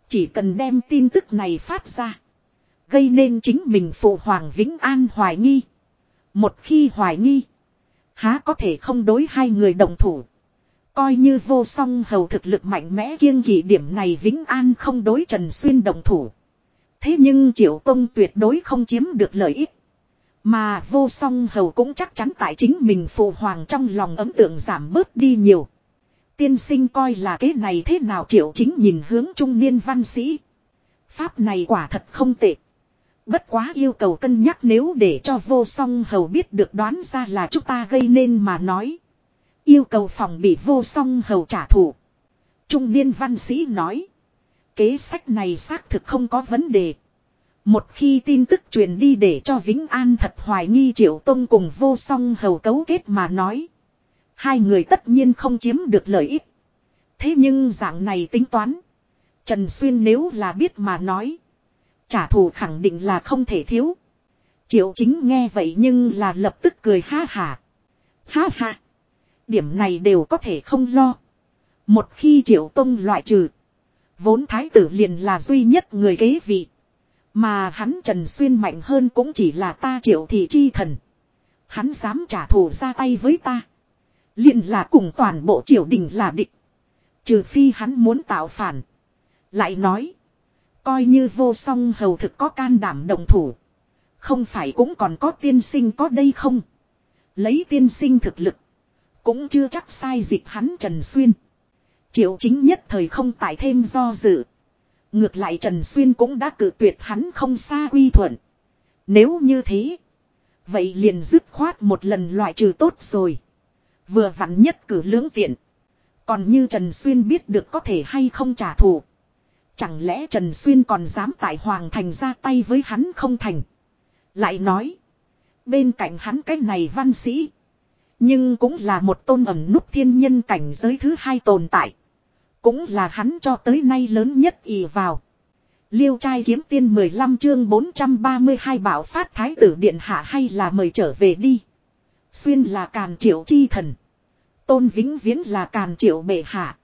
Chỉ cần đem tin tức này phát ra. Gây nên chính mình phụ hoàng Vĩnh An hoài nghi. Một khi hoài nghi. Há có thể không đối hai người đồng thủ. Coi như vô song hầu thực lực mạnh mẽ kiêng kỵ điểm này Vĩnh An không đối Trần Xuyên đồng thủ. Thế nhưng Triệu Tông tuyệt đối không chiếm được lợi ích. Mà vô song hầu cũng chắc chắn tại chính mình phụ hoàng trong lòng ấm tượng giảm bớt đi nhiều. Tiên sinh coi là cái này thế nào triệu chính nhìn hướng trung niên văn sĩ. Pháp này quả thật không tệ. Bất quá yêu cầu cân nhắc nếu để cho vô song hầu biết được đoán ra là chúng ta gây nên mà nói. Yêu cầu phòng bị vô song hầu trả thù. Trung niên văn sĩ nói. Kế sách này xác thực không có vấn đề. Một khi tin tức truyền đi để cho Vĩnh An thật hoài nghi Triệu Tông cùng vô song hầu cấu kết mà nói. Hai người tất nhiên không chiếm được lợi ích. Thế nhưng dạng này tính toán. Trần Xuyên nếu là biết mà nói. Trả thù khẳng định là không thể thiếu. Triệu chính nghe vậy nhưng là lập tức cười ha hà. Ha ha. Điểm này đều có thể không lo. Một khi triệu tông loại trừ. Vốn thái tử liền là duy nhất người kế vị. Mà hắn Trần Xuyên mạnh hơn cũng chỉ là ta triệu thị chi thần. Hắn dám trả thù ra tay với ta liền là cùng toàn bộ triều đình là địch. Trừ phi hắn muốn tạo phản. Lại nói. Coi như vô song hầu thực có can đảm đồng thủ. Không phải cũng còn có tiên sinh có đây không? Lấy tiên sinh thực lực. Cũng chưa chắc sai dịch hắn Trần Xuyên. Triệu chính nhất thời không tải thêm do dự. Ngược lại Trần Xuyên cũng đã cử tuyệt hắn không xa quy thuận. Nếu như thế. Vậy liền dứt khoát một lần loại trừ tốt rồi. Vừa vặn nhất cử lưỡng tiện. Còn như Trần Xuyên biết được có thể hay không trả thù. Chẳng lẽ Trần Xuyên còn dám tại Hoàng Thành ra tay với hắn không thành. Lại nói. Bên cạnh hắn cái này văn sĩ. Nhưng cũng là một tôn ẩn nút thiên nhân cảnh giới thứ hai tồn tại. Cũng là hắn cho tới nay lớn nhất ỷ vào. Liêu trai kiếm tiên 15 chương 432 bảo phát thái tử điện hạ hay là mời trở về đi. Xuyên là càn triệu chi thần. Tôn vĩnh viễn là càn triệu bệ hạ.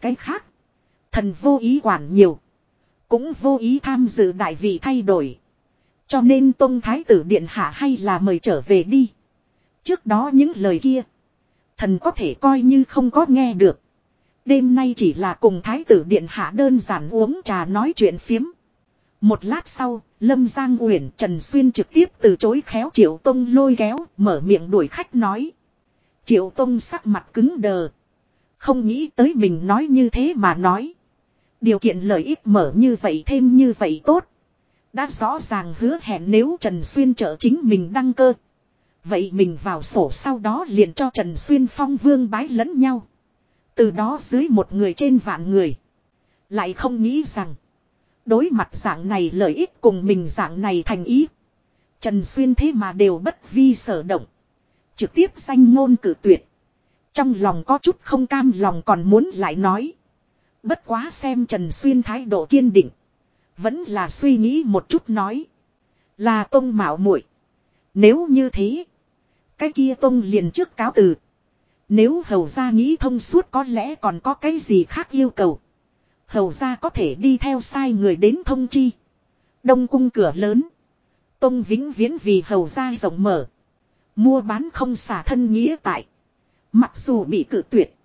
Cái khác. Thần vô ý quản nhiều. Cũng vô ý tham dự đại vị thay đổi. Cho nên tôn thái tử điện hạ hay là mời trở về đi. Trước đó những lời kia. Thần có thể coi như không có nghe được. Đêm nay chỉ là cùng thái tử điện hạ đơn giản uống trà nói chuyện phiếm. Một lát sau, Lâm Giang Uyển Trần Xuyên trực tiếp từ chối khéo Triệu Tông lôi kéo, mở miệng đuổi khách nói. Triệu Tông sắc mặt cứng đờ. Không nghĩ tới mình nói như thế mà nói. Điều kiện lợi ích mở như vậy thêm như vậy tốt. Đã rõ ràng hứa hẹn nếu Trần Xuyên trợ chính mình đăng cơ. Vậy mình vào sổ sau đó liền cho Trần Xuyên phong vương bái lẫn nhau. Từ đó dưới một người trên vạn người. Lại không nghĩ rằng. Đối mặt dạng này lợi ích cùng mình dạng này thành ý. Trần Xuyên thế mà đều bất vi sở động. Trực tiếp danh ngôn cử tuyệt. Trong lòng có chút không cam lòng còn muốn lại nói. Bất quá xem Trần Xuyên thái độ kiên định. Vẫn là suy nghĩ một chút nói. Là tông mạo muội Nếu như thế. Cái kia tông liền trước cáo từ. Nếu hầu ra nghĩ thông suốt có lẽ còn có cái gì khác yêu cầu. Hầu ra có thể đi theo sai người đến thông chi. Đông cung cửa lớn. Tông vĩnh viễn vì hầu ra rộng mở. Mua bán không xả thân nghĩa tại. Mặc dù bị cự tuyệt.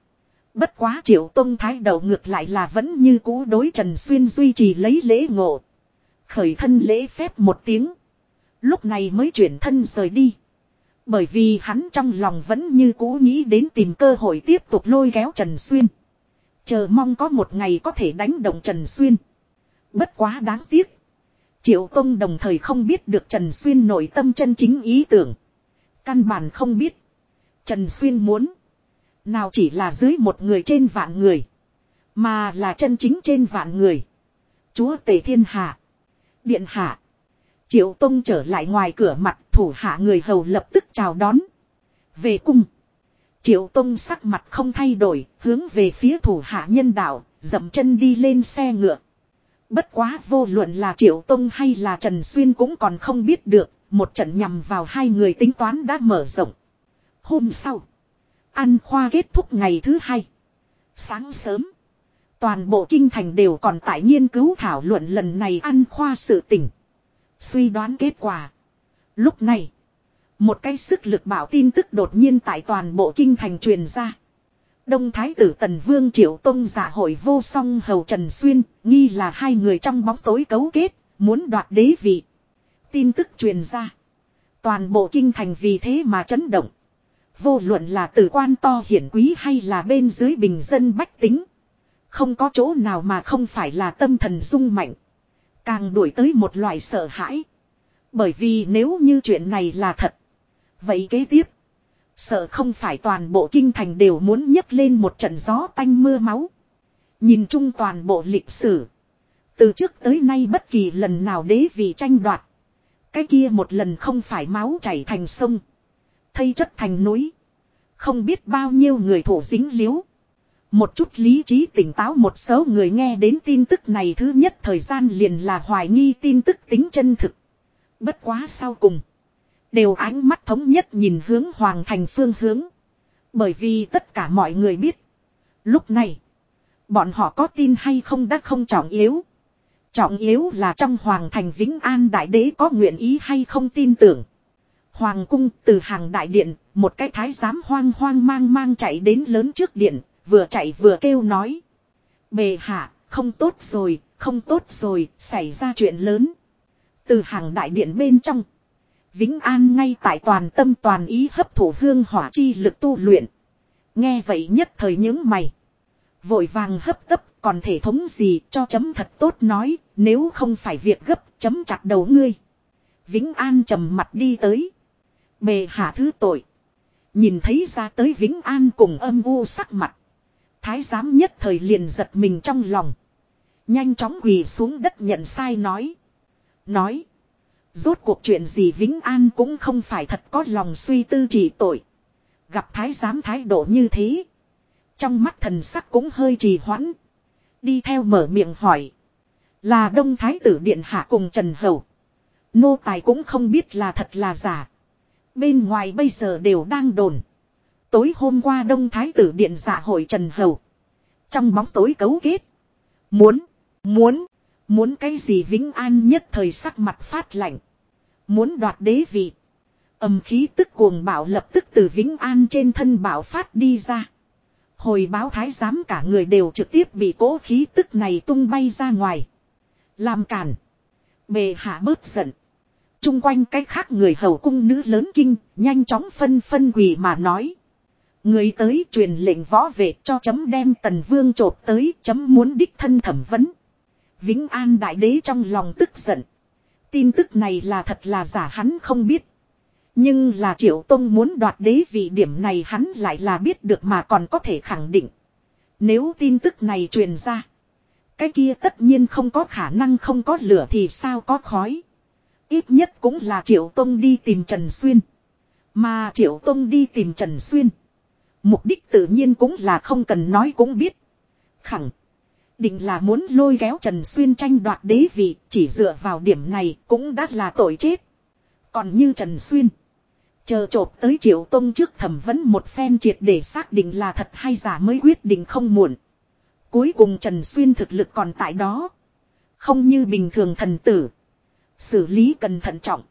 Bất quá triệu tông thái đầu ngược lại là vẫn như cũ đối Trần Xuyên duy trì lấy lễ ngộ. Khởi thân lễ phép một tiếng. Lúc này mới chuyển thân rời đi. Bởi vì hắn trong lòng vẫn như cũ nghĩ đến tìm cơ hội tiếp tục lôi kéo Trần Xuyên. Chờ mong có một ngày có thể đánh động Trần Xuyên. Bất quá đáng tiếc. Triệu Tông đồng thời không biết được Trần Xuyên nội tâm chân chính ý tưởng. Căn bản không biết. Trần Xuyên muốn. Nào chỉ là dưới một người trên vạn người. Mà là chân chính trên vạn người. Chúa Tể Thiên Hạ. Điện Hạ. Triệu Tông trở lại ngoài cửa mặt thủ hạ người hầu lập tức chào đón. Về cung. Triệu Tông sắc mặt không thay đổi, hướng về phía thủ hạ nhân đạo, dậm chân đi lên xe ngựa. Bất quá vô luận là Triệu Tông hay là Trần Xuyên cũng còn không biết được, một trận nhằm vào hai người tính toán đã mở rộng. Hôm sau, ăn khoa kết thúc ngày thứ hai. Sáng sớm, toàn bộ kinh thành đều còn tại nghiên cứu thảo luận lần này ăn khoa sự tỉnh. Suy đoán kết quả. Lúc này, một cái sức lực bảo tin tức đột nhiên tại toàn bộ kinh thành truyền ra. Đông Thái tử Tần Vương Triệu Tông giả hội vô song hầu Trần Xuyên, nghi là hai người trong bóng tối cấu kết, muốn đoạt đế vị. Tin tức truyền ra. Toàn bộ kinh thành vì thế mà chấn động. Vô luận là tử quan to hiển quý hay là bên dưới bình dân bách tính. Không có chỗ nào mà không phải là tâm thần rung mạnh. Càng đuổi tới một loại sợ hãi. Bởi vì nếu như chuyện này là thật. Vậy kế tiếp. Sợ không phải toàn bộ kinh thành đều muốn nhấc lên một trận gió tanh mưa máu. Nhìn chung toàn bộ lịch sử. Từ trước tới nay bất kỳ lần nào đế vì tranh đoạt. Cái kia một lần không phải máu chảy thành sông. Thây chất thành núi. Không biết bao nhiêu người thủ dính liếu. Một chút lý trí tỉnh táo một số người nghe đến tin tức này thứ nhất thời gian liền là hoài nghi tin tức tính chân thực. Bất quá sau cùng. Đều ánh mắt thống nhất nhìn hướng hoàng thành phương hướng. Bởi vì tất cả mọi người biết. Lúc này. Bọn họ có tin hay không đã không trọng yếu. Trọng yếu là trong hoàng thành vĩnh an đại đế có nguyện ý hay không tin tưởng. Hoàng cung từ hàng đại điện, một cái thái giám hoang hoang mang mang chạy đến lớn trước điện, vừa chạy vừa kêu nói. Bề hạ, không tốt rồi, không tốt rồi, xảy ra chuyện lớn. Từ hàng đại điện bên trong. Vĩnh An ngay tại toàn tâm toàn ý hấp thụ hương hỏa chi lực tu luyện. Nghe vậy nhất thời những mày. Vội vàng hấp tấp, còn thể thống gì cho chấm thật tốt nói, nếu không phải việc gấp, chấm chặt đầu ngươi. Vĩnh An trầm mặt đi tới. Bề hạ thứ tội. Nhìn thấy ra tới Vĩnh An cùng âm u sắc mặt. Thái giám nhất thời liền giật mình trong lòng. Nhanh chóng quỳ xuống đất nhận sai nói. Nói. Rốt cuộc chuyện gì Vĩnh An cũng không phải thật có lòng suy tư trị tội. Gặp thái giám thái độ như thế. Trong mắt thần sắc cũng hơi trì hoãn. Đi theo mở miệng hỏi. Là Đông Thái tử Điện Hạ cùng Trần Hầu. Nô tài cũng không biết là thật là giả. Bên ngoài bây giờ đều đang đồn. Tối hôm qua Đông Thái tử Điện giả hội Trần Hầu. Trong bóng tối cấu kết. Muốn. Muốn. Muốn cái gì Vĩnh An nhất thời sắc mặt phát lạnh. Muốn đoạt đế vị. Âm khí tức cuồng bạo lập tức từ Vĩnh An trên thân bạo phát đi ra. Hồi báo thái giám cả người đều trực tiếp bị cố khí tức này tung bay ra ngoài. Làm cản. Bề hạ bớt giận. Trung quanh cái khác người hầu cung nữ lớn kinh, nhanh chóng phân phân quỳ mà nói. Người tới truyền lệnh võ vệ cho chấm đem tần vương trột tới chấm muốn đích thân thẩm vấn. Vĩnh An đại đế trong lòng tức giận. Tin tức này là thật là giả hắn không biết. Nhưng là Triệu Tông muốn đoạt đế vị điểm này hắn lại là biết được mà còn có thể khẳng định. Nếu tin tức này truyền ra. Cái kia tất nhiên không có khả năng không có lửa thì sao có khói. Ít nhất cũng là Triệu Tông đi tìm Trần Xuyên. Mà Triệu Tông đi tìm Trần Xuyên. Mục đích tự nhiên cũng là không cần nói cũng biết. Khẳng. Định là muốn lôi kéo Trần Xuyên tranh đoạt đế vị, chỉ dựa vào điểm này cũng đã là tội chết. Còn như Trần Xuyên. Chờ chộp tới Triệu Tông trước thẩm vấn một phen triệt để xác định là thật hay giả mới quyết định không muộn. Cuối cùng Trần Xuyên thực lực còn tại đó. Không như bình thường thần tử. Xử lý cần thận trọng.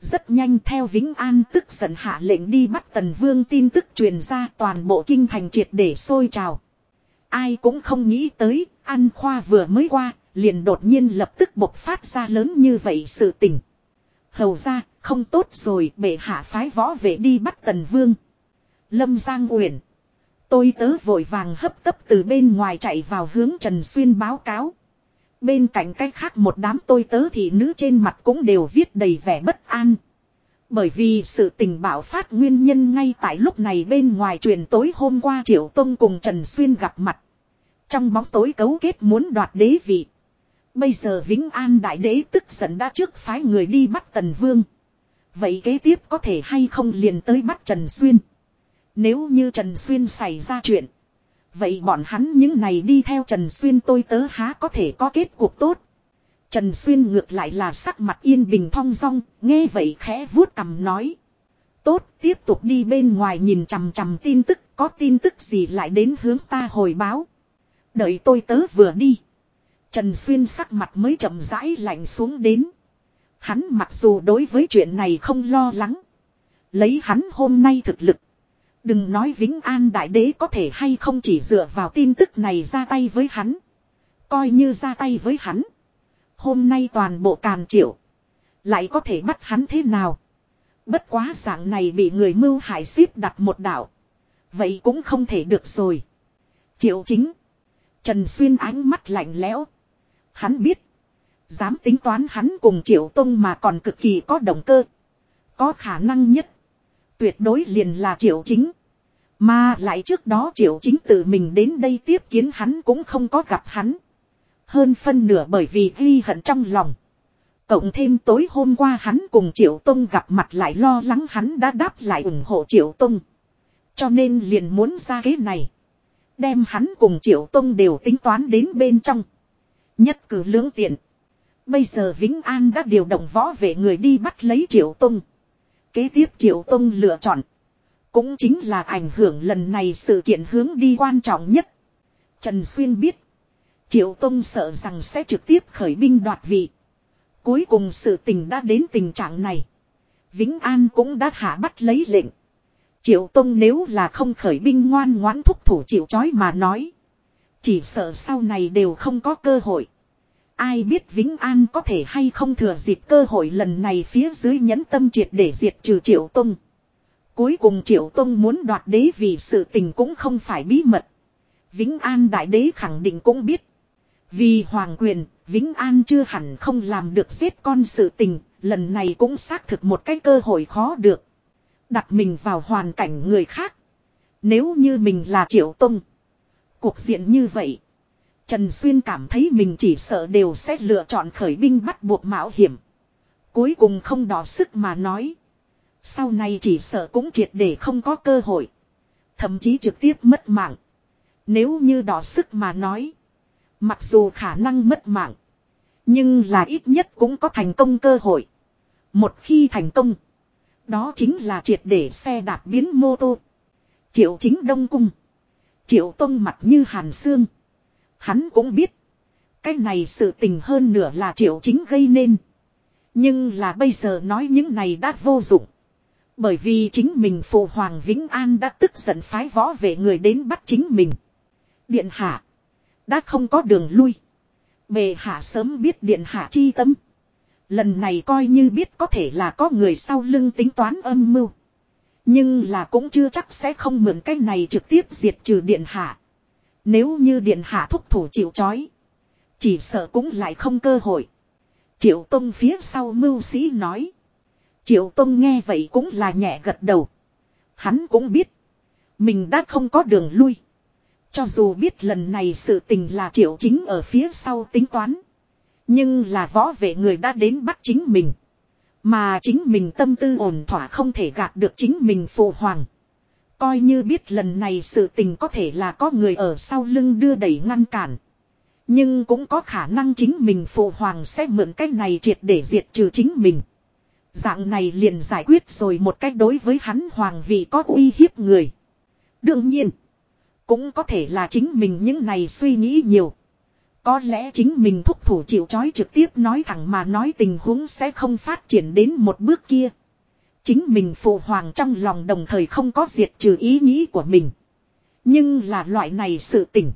Rất nhanh theo Vĩnh An tức giận hạ lệnh đi bắt Tần Vương tin tức truyền ra toàn bộ kinh thành triệt để sôi trào. Ai cũng không nghĩ tới, An Khoa vừa mới qua, liền đột nhiên lập tức bộc phát ra lớn như vậy sự tình. Hầu ra, không tốt rồi, bệ hạ phái võ vệ đi bắt Tần Vương. Lâm Giang Uyển. Tôi tớ vội vàng hấp tấp từ bên ngoài chạy vào hướng Trần Xuyên báo cáo. Bên cạnh cách khác một đám tôi tớ thị nữ trên mặt cũng đều viết đầy vẻ bất an. Bởi vì sự tình bạo phát nguyên nhân ngay tại lúc này bên ngoài truyền tối hôm qua Triệu Tông cùng Trần Xuyên gặp mặt. Trong bóng tối cấu kết muốn đoạt đế vị. Bây giờ Vĩnh An Đại Đế tức giận đã trước phái người đi bắt Tần Vương. Vậy kế tiếp có thể hay không liền tới bắt Trần Xuyên. Nếu như Trần Xuyên xảy ra chuyện. Vậy bọn hắn những này đi theo Trần Xuyên tôi tớ há có thể có kết cuộc tốt. Trần Xuyên ngược lại là sắc mặt yên bình thong rong, nghe vậy khẽ vuốt cầm nói. Tốt, tiếp tục đi bên ngoài nhìn chằm chằm tin tức, có tin tức gì lại đến hướng ta hồi báo. Đợi tôi tớ vừa đi. Trần Xuyên sắc mặt mới chậm rãi lạnh xuống đến. Hắn mặc dù đối với chuyện này không lo lắng. Lấy hắn hôm nay thực lực. Đừng nói Vĩnh An Đại Đế có thể hay không chỉ dựa vào tin tức này ra tay với hắn. Coi như ra tay với hắn. Hôm nay toàn bộ càn triệu. Lại có thể bắt hắn thế nào. Bất quá dạng này bị người mưu hại xếp đặt một đạo. Vậy cũng không thể được rồi. Triệu chính. Trần Xuyên ánh mắt lạnh lẽo. Hắn biết. Dám tính toán hắn cùng Triệu Tông mà còn cực kỳ có động cơ. Có khả năng nhất. Tuyệt đối liền là Triệu Chính. Mà lại trước đó Triệu Chính tự mình đến đây tiếp kiến hắn cũng không có gặp hắn. Hơn phân nửa bởi vì ghi hận trong lòng. Cộng thêm tối hôm qua hắn cùng Triệu Tông gặp mặt lại lo lắng hắn đã đáp lại ủng hộ Triệu Tông. Cho nên liền muốn ra kế này. Đem hắn cùng Triệu Tông đều tính toán đến bên trong. Nhất cử lưỡng tiện. Bây giờ Vĩnh An đã điều động võ vệ người đi bắt lấy Triệu Tông. Kế tiếp Triệu Tông lựa chọn. Cũng chính là ảnh hưởng lần này sự kiện hướng đi quan trọng nhất. Trần Xuyên biết. Triệu Tông sợ rằng sẽ trực tiếp khởi binh đoạt vị. Cuối cùng sự tình đã đến tình trạng này. Vĩnh An cũng đã hạ bắt lấy lệnh. Triệu Tông nếu là không khởi binh ngoan ngoãn thúc thủ chịu chói mà nói. Chỉ sợ sau này đều không có cơ hội. Ai biết Vĩnh An có thể hay không thừa dịp cơ hội lần này phía dưới nhẫn tâm triệt để diệt trừ Triệu Tông. Cuối cùng Triệu Tông muốn đoạt đế vì sự tình cũng không phải bí mật. Vĩnh An Đại Đế khẳng định cũng biết. Vì Hoàng quyền, Vĩnh An chưa hẳn không làm được giết con sự tình, lần này cũng xác thực một cái cơ hội khó được. Đặt mình vào hoàn cảnh người khác. Nếu như mình là Triệu Tông. Cuộc diện như vậy. Trần Xuyên cảm thấy mình chỉ sợ đều sẽ lựa chọn khởi binh bắt buộc mạo hiểm. Cuối cùng không đỏ sức mà nói. Sau này chỉ sợ cũng triệt để không có cơ hội. Thậm chí trực tiếp mất mạng. Nếu như đỏ sức mà nói. Mặc dù khả năng mất mạng. Nhưng là ít nhất cũng có thành công cơ hội. Một khi thành công. Đó chính là triệt để xe đạp biến mô tô. Triệu chính đông cung. Triệu tông mặt như hàn xương. Hắn cũng biết. Cái này sự tình hơn nửa là triệu chính gây nên. Nhưng là bây giờ nói những này đã vô dụng. Bởi vì chính mình phụ hoàng Vĩnh An đã tức giận phái võ về người đến bắt chính mình. Điện hạ. Đã không có đường lui. Bề hạ sớm biết điện hạ chi tâm. Lần này coi như biết có thể là có người sau lưng tính toán âm mưu. Nhưng là cũng chưa chắc sẽ không mượn cái này trực tiếp diệt trừ điện hạ. Nếu như điện hạ thúc thủ chịu chói. Chỉ sợ cũng lại không cơ hội. Triệu Tông phía sau mưu sĩ nói. Triệu Tông nghe vậy cũng là nhẹ gật đầu. Hắn cũng biết. Mình đã không có đường lui. Cho dù biết lần này sự tình là triệu chính ở phía sau tính toán. Nhưng là võ vệ người đã đến bắt chính mình. Mà chính mình tâm tư ổn thỏa không thể gạt được chính mình phụ hoàng. Coi như biết lần này sự tình có thể là có người ở sau lưng đưa đẩy ngăn cản. Nhưng cũng có khả năng chính mình phụ hoàng sẽ mượn cách này triệt để diệt trừ chính mình. Dạng này liền giải quyết rồi một cách đối với hắn hoàng vị có uy hiếp người. Đương nhiên, cũng có thể là chính mình những này suy nghĩ nhiều. Có lẽ chính mình thúc thủ chịu chói trực tiếp nói thẳng mà nói tình huống sẽ không phát triển đến một bước kia. Chính mình phụ hoàng trong lòng đồng thời không có diệt trừ ý nghĩ của mình. Nhưng là loại này sự tỉnh.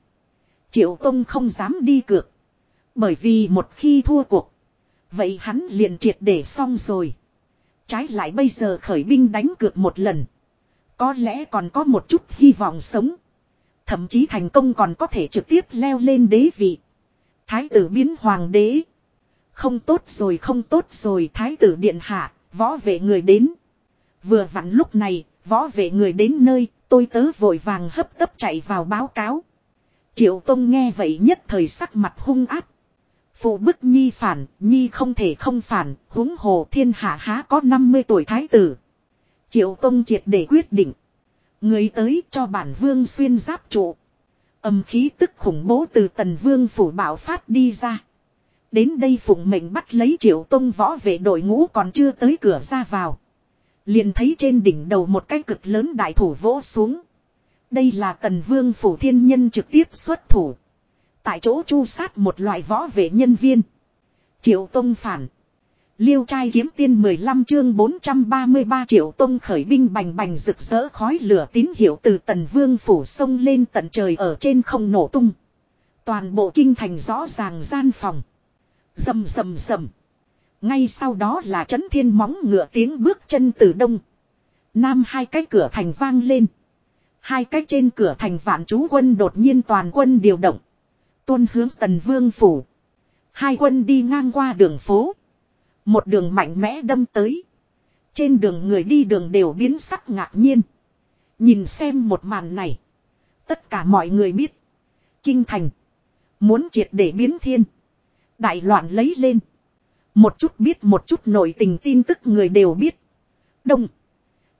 Triệu Tông không dám đi cược. Bởi vì một khi thua cuộc. Vậy hắn liền triệt để xong rồi. Trái lại bây giờ khởi binh đánh cược một lần. Có lẽ còn có một chút hy vọng sống. Thậm chí thành công còn có thể trực tiếp leo lên đế vị. Thái tử biến hoàng đế. Không tốt rồi không tốt rồi thái tử điện hạ, võ vệ người đến. Vừa vặn lúc này, võ vệ người đến nơi, tôi tớ vội vàng hấp tấp chạy vào báo cáo. Triệu Tông nghe vậy nhất thời sắc mặt hung áp. Phụ bức Nhi phản, Nhi không thể không phản, huống hồ thiên hạ há có 50 tuổi thái tử. Triệu Tông triệt để quyết định. Người tới cho bản vương xuyên giáp trụ. Âm khí tức khủng bố từ tần vương phủ bảo phát đi ra. Đến đây phụng mệnh bắt lấy triệu tông võ vệ đội ngũ còn chưa tới cửa ra vào. Liền thấy trên đỉnh đầu một cái cực lớn đại thủ vỗ xuống. Đây là tần vương phủ thiên nhân trực tiếp xuất thủ. Tại chỗ chu sát một loại võ vệ nhân viên. Triệu tông phản. Liêu trai kiếm tiên 15 chương 433 triệu tông khởi binh bành bành rực rỡ khói lửa tín hiệu từ tần vương phủ sông lên tận trời ở trên không nổ tung. Toàn bộ kinh thành rõ ràng gian phòng. Dầm dầm dầm. Ngay sau đó là chấn thiên móng ngựa tiếng bước chân từ đông. Nam hai cái cửa thành vang lên. Hai cái trên cửa thành vạn chú quân đột nhiên toàn quân điều động. Tuân hướng tần vương phủ. Hai quân đi ngang qua đường phố. Một đường mạnh mẽ đâm tới. Trên đường người đi đường đều biến sắc ngạc nhiên. Nhìn xem một màn này. Tất cả mọi người biết. Kinh thành. Muốn triệt để biến thiên. Đại loạn lấy lên. Một chút biết một chút nổi tình tin tức người đều biết. Đông.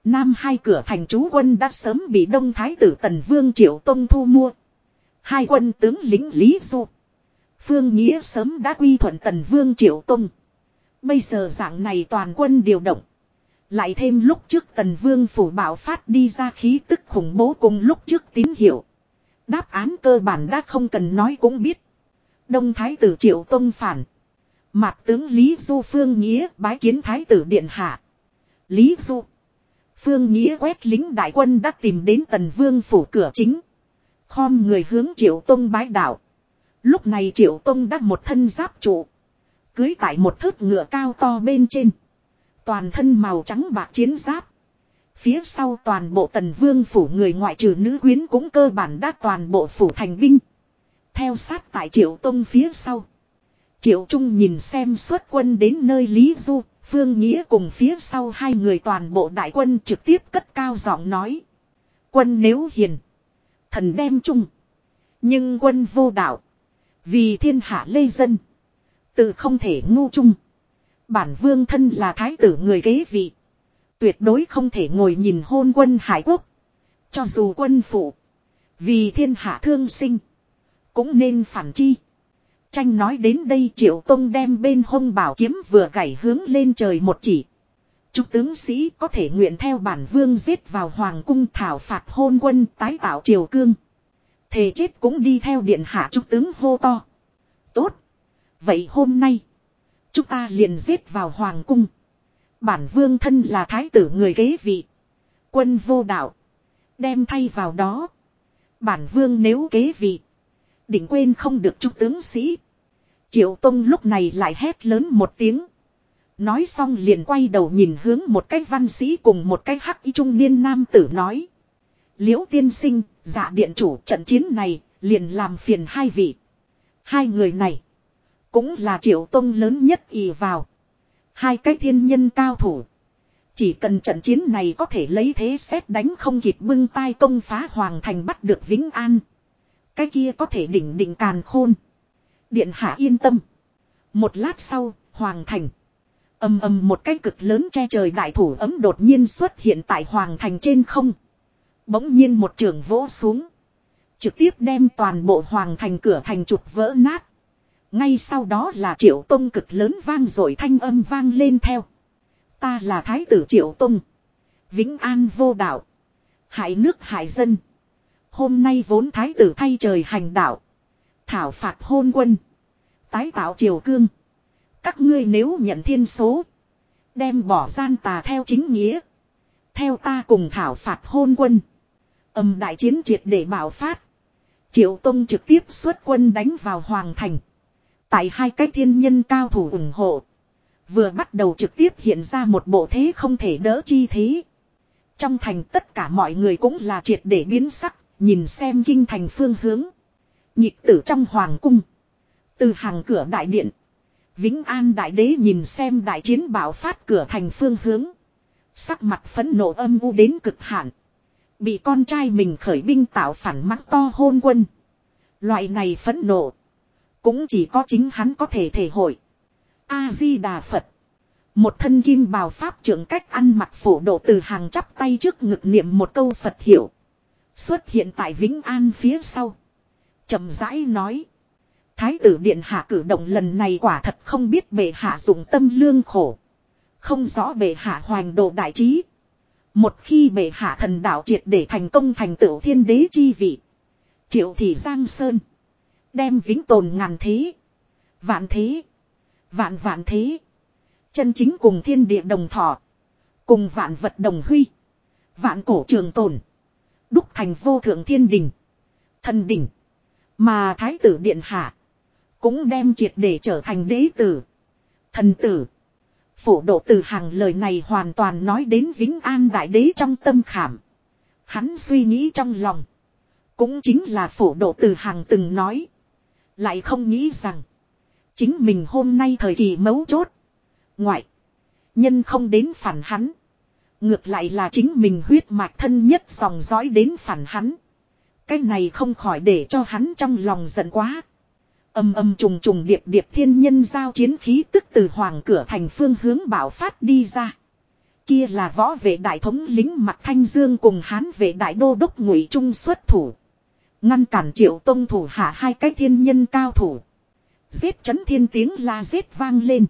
Nam hai cửa thành chú quân đã sớm bị Đông Thái tử Tần Vương Triệu Tông thu mua. Hai quân tướng lính Lý Du. Phương Nghĩa sớm đã quy thuận Tần Vương Triệu Tông. Bây giờ dạng này toàn quân điều động. Lại thêm lúc trước tần vương phủ bảo phát đi ra khí tức khủng bố cùng lúc trước tín hiệu. Đáp án cơ bản đã không cần nói cũng biết. Đông thái tử triệu tông phản. mặt tướng Lý Du Phương Nghĩa bái kiến thái tử điện hạ. Lý Du. Phương Nghĩa quét lính đại quân đã tìm đến tần vương phủ cửa chính. Khom người hướng triệu tông bái đạo. Lúc này triệu tông đã một thân giáp trụ. Cưới tại một thớt ngựa cao to bên trên. Toàn thân màu trắng bạc chiến giáp. Phía sau toàn bộ tần vương phủ người ngoại trừ nữ quyến cũng cơ bản đã toàn bộ phủ thành binh. Theo sát tại triệu tông phía sau. Triệu Trung nhìn xem xuất quân đến nơi Lý Du, Phương Nghĩa cùng phía sau hai người toàn bộ đại quân trực tiếp cất cao giọng nói. Quân nếu hiền, thần đem chung. Nhưng quân vô đạo, vì thiên hạ lê dân. Tự không thể ngu chung. Bản vương thân là thái tử người kế vị. Tuyệt đối không thể ngồi nhìn hôn quân hải quốc. Cho dù quân phụ. Vì thiên hạ thương sinh. Cũng nên phản chi. Tranh nói đến đây triệu tông đem bên hông bảo kiếm vừa gảy hướng lên trời một chỉ. Chúc tướng sĩ có thể nguyện theo bản vương giết vào hoàng cung thảo phạt hôn quân tái tạo triều cương. Thề chết cũng đi theo điện hạ chúc tướng hô to. Vậy hôm nay. Chúng ta liền giết vào hoàng cung. Bản vương thân là thái tử người kế vị. Quân vô đạo. Đem thay vào đó. Bản vương nếu kế vị. Định quên không được chúc tướng sĩ. Triệu Tông lúc này lại hét lớn một tiếng. Nói xong liền quay đầu nhìn hướng một cái văn sĩ cùng một cái hắc y trung niên nam tử nói. Liễu tiên sinh, dạ điện chủ trận chiến này, liền làm phiền hai vị. Hai người này. Cũng là triệu tông lớn nhất ì vào. Hai cái thiên nhân cao thủ. Chỉ cần trận chiến này có thể lấy thế xét đánh không kịp bưng tay công phá hoàng thành bắt được Vĩnh An. Cái kia có thể đỉnh đỉnh càn khôn. Điện hạ yên tâm. Một lát sau, Hoàng Thành. ầm ầm một cái cực lớn che trời đại thủ ấm đột nhiên xuất hiện tại Hoàng Thành trên không. Bỗng nhiên một trường vỗ xuống. Trực tiếp đem toàn bộ Hoàng Thành cửa thành trục vỡ nát. Ngay sau đó là triệu tông cực lớn vang rồi thanh âm vang lên theo. Ta là thái tử triệu tông. Vĩnh an vô đạo. Hại nước hại dân. Hôm nay vốn thái tử thay trời hành đạo. Thảo phạt hôn quân. Tái tạo triều cương. Các ngươi nếu nhận thiên số. Đem bỏ gian tà theo chính nghĩa. Theo ta cùng thảo phạt hôn quân. Âm đại chiến triệt để bảo phát. Triệu Tông trực tiếp xuất quân đánh vào Hoàng Thành. Tại hai cái thiên nhân cao thủ ủng hộ. Vừa bắt đầu trực tiếp hiện ra một bộ thế không thể đỡ chi thế. Trong thành tất cả mọi người cũng là triệt để biến sắc, nhìn xem kinh thành phương hướng. Nhịp tử trong hoàng cung. Từ hàng cửa đại điện. Vĩnh An đại đế nhìn xem đại chiến bảo phát cửa thành phương hướng. Sắc mặt phấn nộ âm u đến cực hạn. Bị con trai mình khởi binh tạo phản mắng to hôn quân. Loại này phấn nộ. Cũng chỉ có chính hắn có thể thể hội. A-di-đà Phật. Một thân kim bào pháp trưởng cách ăn mặc phổ độ từ hàng chắp tay trước ngực niệm một câu Phật hiểu. Xuất hiện tại Vĩnh An phía sau. chậm rãi nói. Thái tử điện hạ cử động lần này quả thật không biết bệ hạ dùng tâm lương khổ. Không rõ bệ hạ hoành độ đại trí. Một khi bệ hạ thần đạo triệt để thành công thành tựu thiên đế chi vị. Triệu thị Giang Sơn. Đem vĩnh tồn ngàn thế. Vạn thế. Vạn vạn thế. Chân chính cùng thiên địa đồng thọ. Cùng vạn vật đồng huy. Vạn cổ trường tồn. Đúc thành vô thượng thiên đình. Thần đỉnh. Mà thái tử điện hạ. Cũng đem triệt để trở thành đế tử. Thần tử. Phổ độ từ hàng lời này hoàn toàn nói đến Vĩnh An Đại Đế trong tâm khảm. Hắn suy nghĩ trong lòng. Cũng chính là phổ độ từ hàng từng nói. Lại không nghĩ rằng. Chính mình hôm nay thời kỳ mấu chốt. Ngoại. Nhân không đến phản hắn. Ngược lại là chính mình huyết mạch thân nhất dòng dõi đến phản hắn. Cái này không khỏi để cho hắn trong lòng giận quá. Âm âm trùng trùng điệp điệp thiên nhân giao chiến khí tức từ hoàng cửa thành phương hướng bảo phát đi ra. Kia là võ vệ đại thống lính mặt thanh dương cùng hán vệ đại đô đốc ngụy trung xuất thủ. Ngăn cản triệu tông thủ hạ hai cái thiên nhân cao thủ. Giết chấn thiên tiếng la giết vang lên.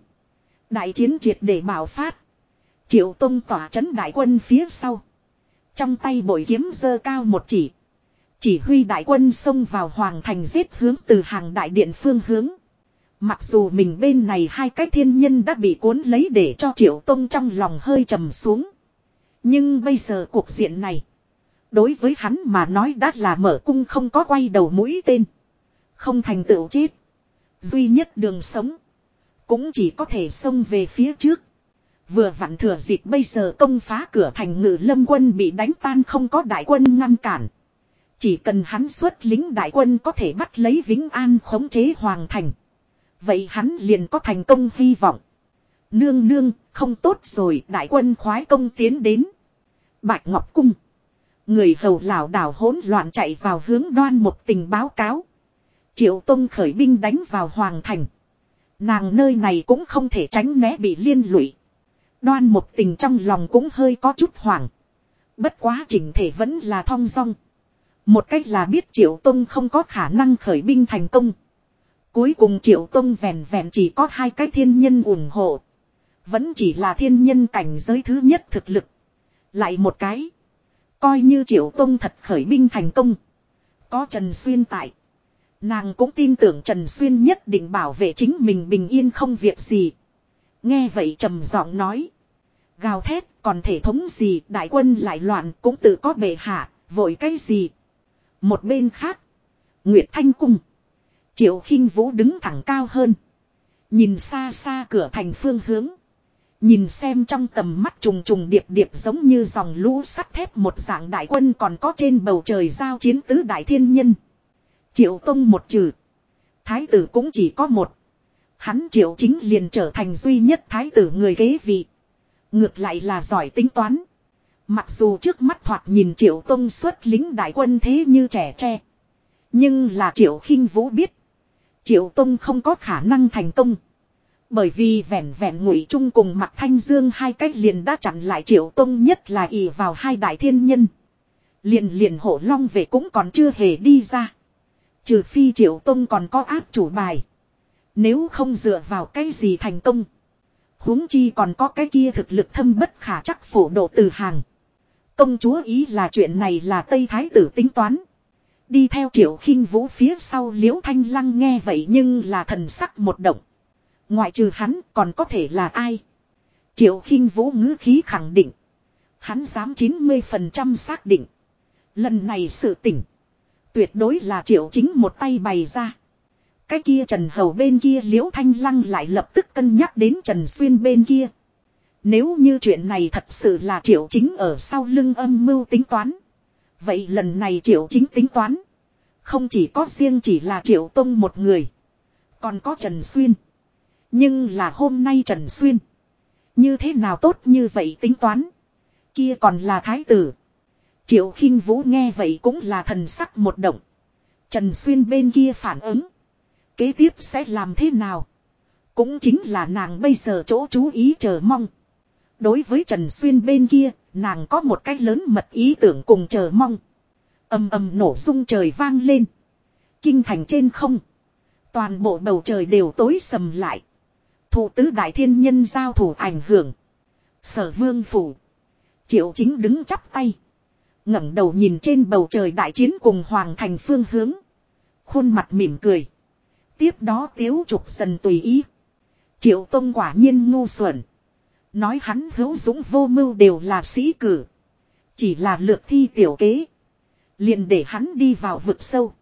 Đại chiến triệt để bảo phát. Triệu tông tỏa chấn đại quân phía sau. Trong tay bội kiếm dơ cao một chỉ. Chỉ huy đại quân xông vào hoàng thành giết hướng từ hàng đại điện phương hướng. Mặc dù mình bên này hai cái thiên nhân đã bị cuốn lấy để cho triệu tông trong lòng hơi trầm xuống. Nhưng bây giờ cuộc diện này. Đối với hắn mà nói đã là mở cung không có quay đầu mũi tên. Không thành tựu chết. Duy nhất đường sống. Cũng chỉ có thể xông về phía trước. Vừa vặn thừa dịp bây giờ công phá cửa thành ngự lâm quân bị đánh tan không có đại quân ngăn cản. Chỉ cần hắn xuất lính đại quân có thể bắt lấy Vĩnh An khống chế hoàng thành. Vậy hắn liền có thành công hy vọng. Nương nương, không tốt rồi, đại quân khoái công tiến đến. Bạch Ngọc Cung. Người hầu lảo đảo hỗn loạn chạy vào hướng đoan một tình báo cáo. Triệu Tông khởi binh đánh vào Hoàng Thành. Nàng nơi này cũng không thể tránh né bị liên lụy. Đoan một tình trong lòng cũng hơi có chút hoảng. Bất quá chỉnh thể vẫn là thong dong. Một cách là biết Triệu Tông không có khả năng khởi binh thành công. Cuối cùng Triệu Tông vẹn vẹn chỉ có hai cái thiên nhân ủng hộ. Vẫn chỉ là thiên nhân cảnh giới thứ nhất thực lực. Lại một cái. Coi như Triệu Tông thật khởi binh thành công. Có Trần Xuyên tại. Nàng cũng tin tưởng Trần Xuyên nhất định bảo vệ chính mình bình yên không việc gì. Nghe vậy trầm giọng nói. Gào thét còn thể thống gì đại quân lại loạn cũng tự có bệ hạ, vội cái gì. Một bên khác. Nguyệt Thanh Cung. Triệu khinh Vũ đứng thẳng cao hơn. Nhìn xa xa cửa thành phương hướng. Nhìn xem trong tầm mắt trùng trùng điệp điệp giống như dòng lũ sắt thép một dạng đại quân còn có trên bầu trời giao chiến tứ đại thiên nhân. Triệu Tông một trừ. Thái tử cũng chỉ có một. Hắn triệu chính liền trở thành duy nhất thái tử người kế vị. Ngược lại là giỏi tính toán. Mặc dù trước mắt thoạt nhìn triệu tông xuất lính đại quân thế như trẻ tre. Nhưng là Triệu khinh Vũ biết. Triệu Tông không có khả năng thành công. Bởi vì vẹn vẹn ngụy trung cùng mặt thanh dương hai cách liền đã chặn lại Triệu Tông nhất là ỷ vào hai đại thiên nhân. Liền liền hổ long về cũng còn chưa hề đi ra. Trừ phi Triệu Tông còn có áp chủ bài. Nếu không dựa vào cái gì thành công. huống chi còn có cái kia thực lực thâm bất khả chắc phổ độ từ hàng. Công chúa ý là chuyện này là Tây Thái tử tính toán. Đi theo triệu khinh vũ phía sau liễu thanh lăng nghe vậy nhưng là thần sắc một động. Ngoại trừ hắn còn có thể là ai? Triệu khinh vũ ngữ khí khẳng định. Hắn dám 90% xác định. Lần này sự tỉnh. Tuyệt đối là triệu chính một tay bày ra. Cái kia Trần Hầu bên kia Liễu Thanh Lăng lại lập tức cân nhắc đến Trần Xuyên bên kia. Nếu như chuyện này thật sự là triệu chính ở sau lưng âm mưu tính toán. Vậy lần này triệu chính tính toán. Không chỉ có riêng chỉ là triệu tông một người. Còn có Trần Xuyên. Nhưng là hôm nay Trần Xuyên. Như thế nào tốt như vậy tính toán. Kia còn là thái tử. Triệu khinh Vũ nghe vậy cũng là thần sắc một động. Trần Xuyên bên kia phản ứng. Kế tiếp sẽ làm thế nào? Cũng chính là nàng bây giờ chỗ chú ý chờ mong. Đối với Trần Xuyên bên kia, nàng có một cách lớn mật ý tưởng cùng chờ mong. âm ầm nổ rung trời vang lên. Kinh thành trên không. Toàn bộ bầu trời đều tối sầm lại. Thủ tứ đại thiên nhân giao thủ ảnh hưởng. Sở vương phủ. Triệu chính đứng chắp tay ngẩng đầu nhìn trên bầu trời đại chiến cùng hoàng thành phương hướng. Khuôn mặt mỉm cười. Tiếp đó tiếu trục dần tùy ý. Triệu Tông quả nhiên ngu xuẩn. Nói hắn hữu dũng vô mưu đều là sĩ cử. Chỉ là lược thi tiểu kế. liền để hắn đi vào vực sâu.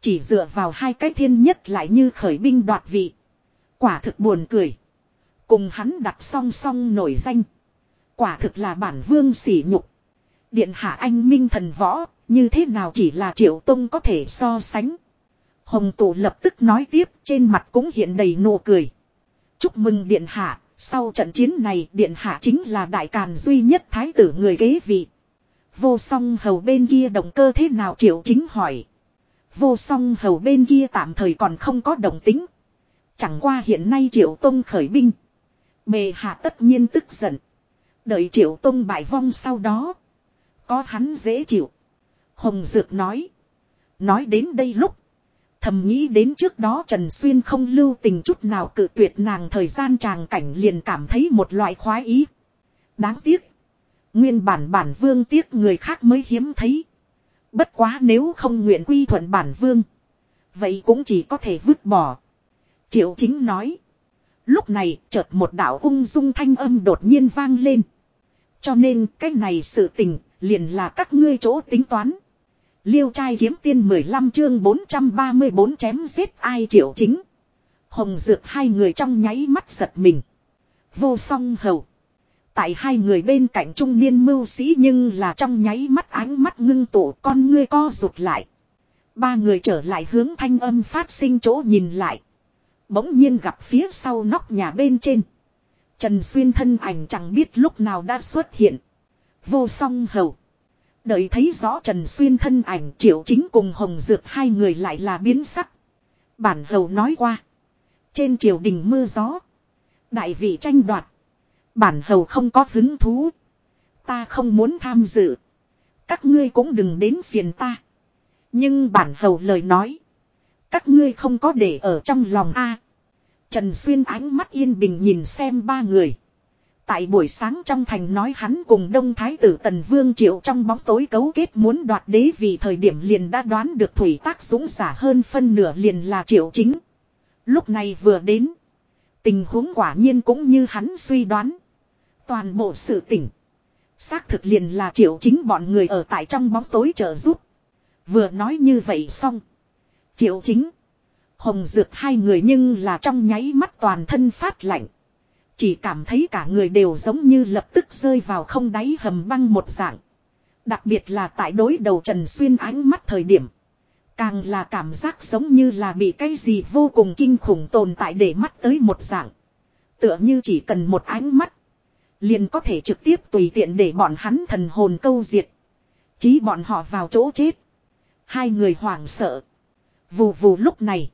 Chỉ dựa vào hai cái thiên nhất lại như khởi binh đoạt vị. Quả thực buồn cười. Cùng hắn đặt song song nổi danh. Quả thực là bản vương sỉ nhục. Điện hạ anh minh thần võ, như thế nào chỉ là triệu tông có thể so sánh. Hồng tụ lập tức nói tiếp trên mặt cũng hiện đầy nụ cười. Chúc mừng Điện Hạ, sau trận chiến này Điện Hạ chính là đại càn duy nhất thái tử người kế vị. Vô song hầu bên kia động cơ thế nào triệu chính hỏi. Vô song hầu bên kia tạm thời còn không có động tính. Chẳng qua hiện nay triệu tông khởi binh. Bề hạ tất nhiên tức giận. Đợi triệu tông bại vong sau đó. Có hắn dễ chịu. Hồng Dược nói. Nói đến đây lúc. Thầm nghĩ đến trước đó Trần Xuyên không lưu tình chút nào cự tuyệt nàng thời gian tràng cảnh liền cảm thấy một loại khoái ý. Đáng tiếc. Nguyên bản bản vương tiếc người khác mới hiếm thấy. Bất quá nếu không nguyện quy thuận bản vương. Vậy cũng chỉ có thể vứt bỏ. Triệu chính nói. Lúc này, chợt một đạo ung dung thanh âm đột nhiên vang lên. Cho nên, cái này sự tình, liền là các ngươi chỗ tính toán. Liêu trai kiếm tiên 15 chương 434 chém giết ai triệu chính. Hồng dược hai người trong nháy mắt giật mình. Vô song hầu. Tại hai người bên cạnh trung niên mưu sĩ nhưng là trong nháy mắt ánh mắt ngưng tụ, con ngươi co rụt lại. Ba người trở lại hướng thanh âm phát sinh chỗ nhìn lại. Bỗng nhiên gặp phía sau nóc nhà bên trên. Trần Xuyên thân ảnh chẳng biết lúc nào đã xuất hiện. Vô song hầu. Đợi thấy rõ Trần Xuyên thân ảnh triệu chính cùng Hồng Dược hai người lại là biến sắc. Bản hầu nói qua. Trên triều đình mưa gió. Đại vị tranh đoạt. Bản hầu không có hứng thú. Ta không muốn tham dự. Các ngươi cũng đừng đến phiền ta. Nhưng bản hầu lời nói. Các ngươi không có để ở trong lòng a. Trần Xuyên ánh mắt yên bình nhìn xem ba người. Tại buổi sáng trong thành nói hắn cùng Đông Thái tử Tần Vương Triệu trong bóng tối cấu kết muốn đoạt đế vì thời điểm liền đã đoán được thủy tác dũng giả hơn phân nửa liền là Triệu chính. Lúc này vừa đến. Tình huống quả nhiên cũng như hắn suy đoán. Toàn bộ sự tỉnh. Xác thực liền là Triệu chính bọn người ở tại trong bóng tối trợ giúp. Vừa nói như vậy xong. Triệu chính. Hồng Dược hai người nhưng là trong nháy mắt toàn thân phát lạnh. Chỉ cảm thấy cả người đều giống như lập tức rơi vào không đáy hầm băng một dạng. Đặc biệt là tại đối đầu Trần Xuyên ánh mắt thời điểm. Càng là cảm giác giống như là bị cái gì vô cùng kinh khủng tồn tại để mắt tới một dạng. Tựa như chỉ cần một ánh mắt. Liền có thể trực tiếp tùy tiện để bọn hắn thần hồn câu diệt. Chí bọn họ vào chỗ chết. Hai người hoảng sợ. Vù vù lúc này.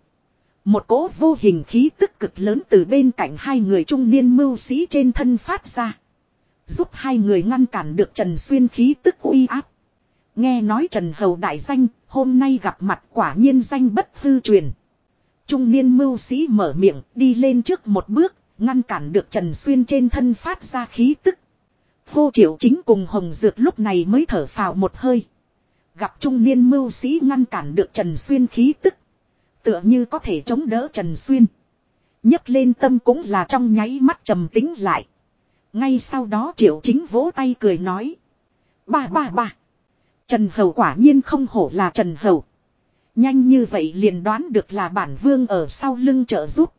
Một cỗ vô hình khí tức cực lớn từ bên cạnh hai người trung niên mưu sĩ trên thân phát ra. Giúp hai người ngăn cản được Trần Xuyên khí tức uy áp. Nghe nói Trần Hầu đại danh, hôm nay gặp mặt quả nhiên danh bất hư truyền. Trung niên mưu sĩ mở miệng, đi lên trước một bước, ngăn cản được Trần Xuyên trên thân phát ra khí tức. vô triệu chính cùng Hồng Dược lúc này mới thở phào một hơi. Gặp trung niên mưu sĩ ngăn cản được Trần Xuyên khí tức. Tựa như có thể chống đỡ Trần Xuyên. nhấc lên tâm cũng là trong nháy mắt trầm tính lại. Ngay sau đó triệu chính vỗ tay cười nói. Ba ba ba. Trần Hầu quả nhiên không hổ là Trần Hầu. Nhanh như vậy liền đoán được là bản vương ở sau lưng trợ giúp.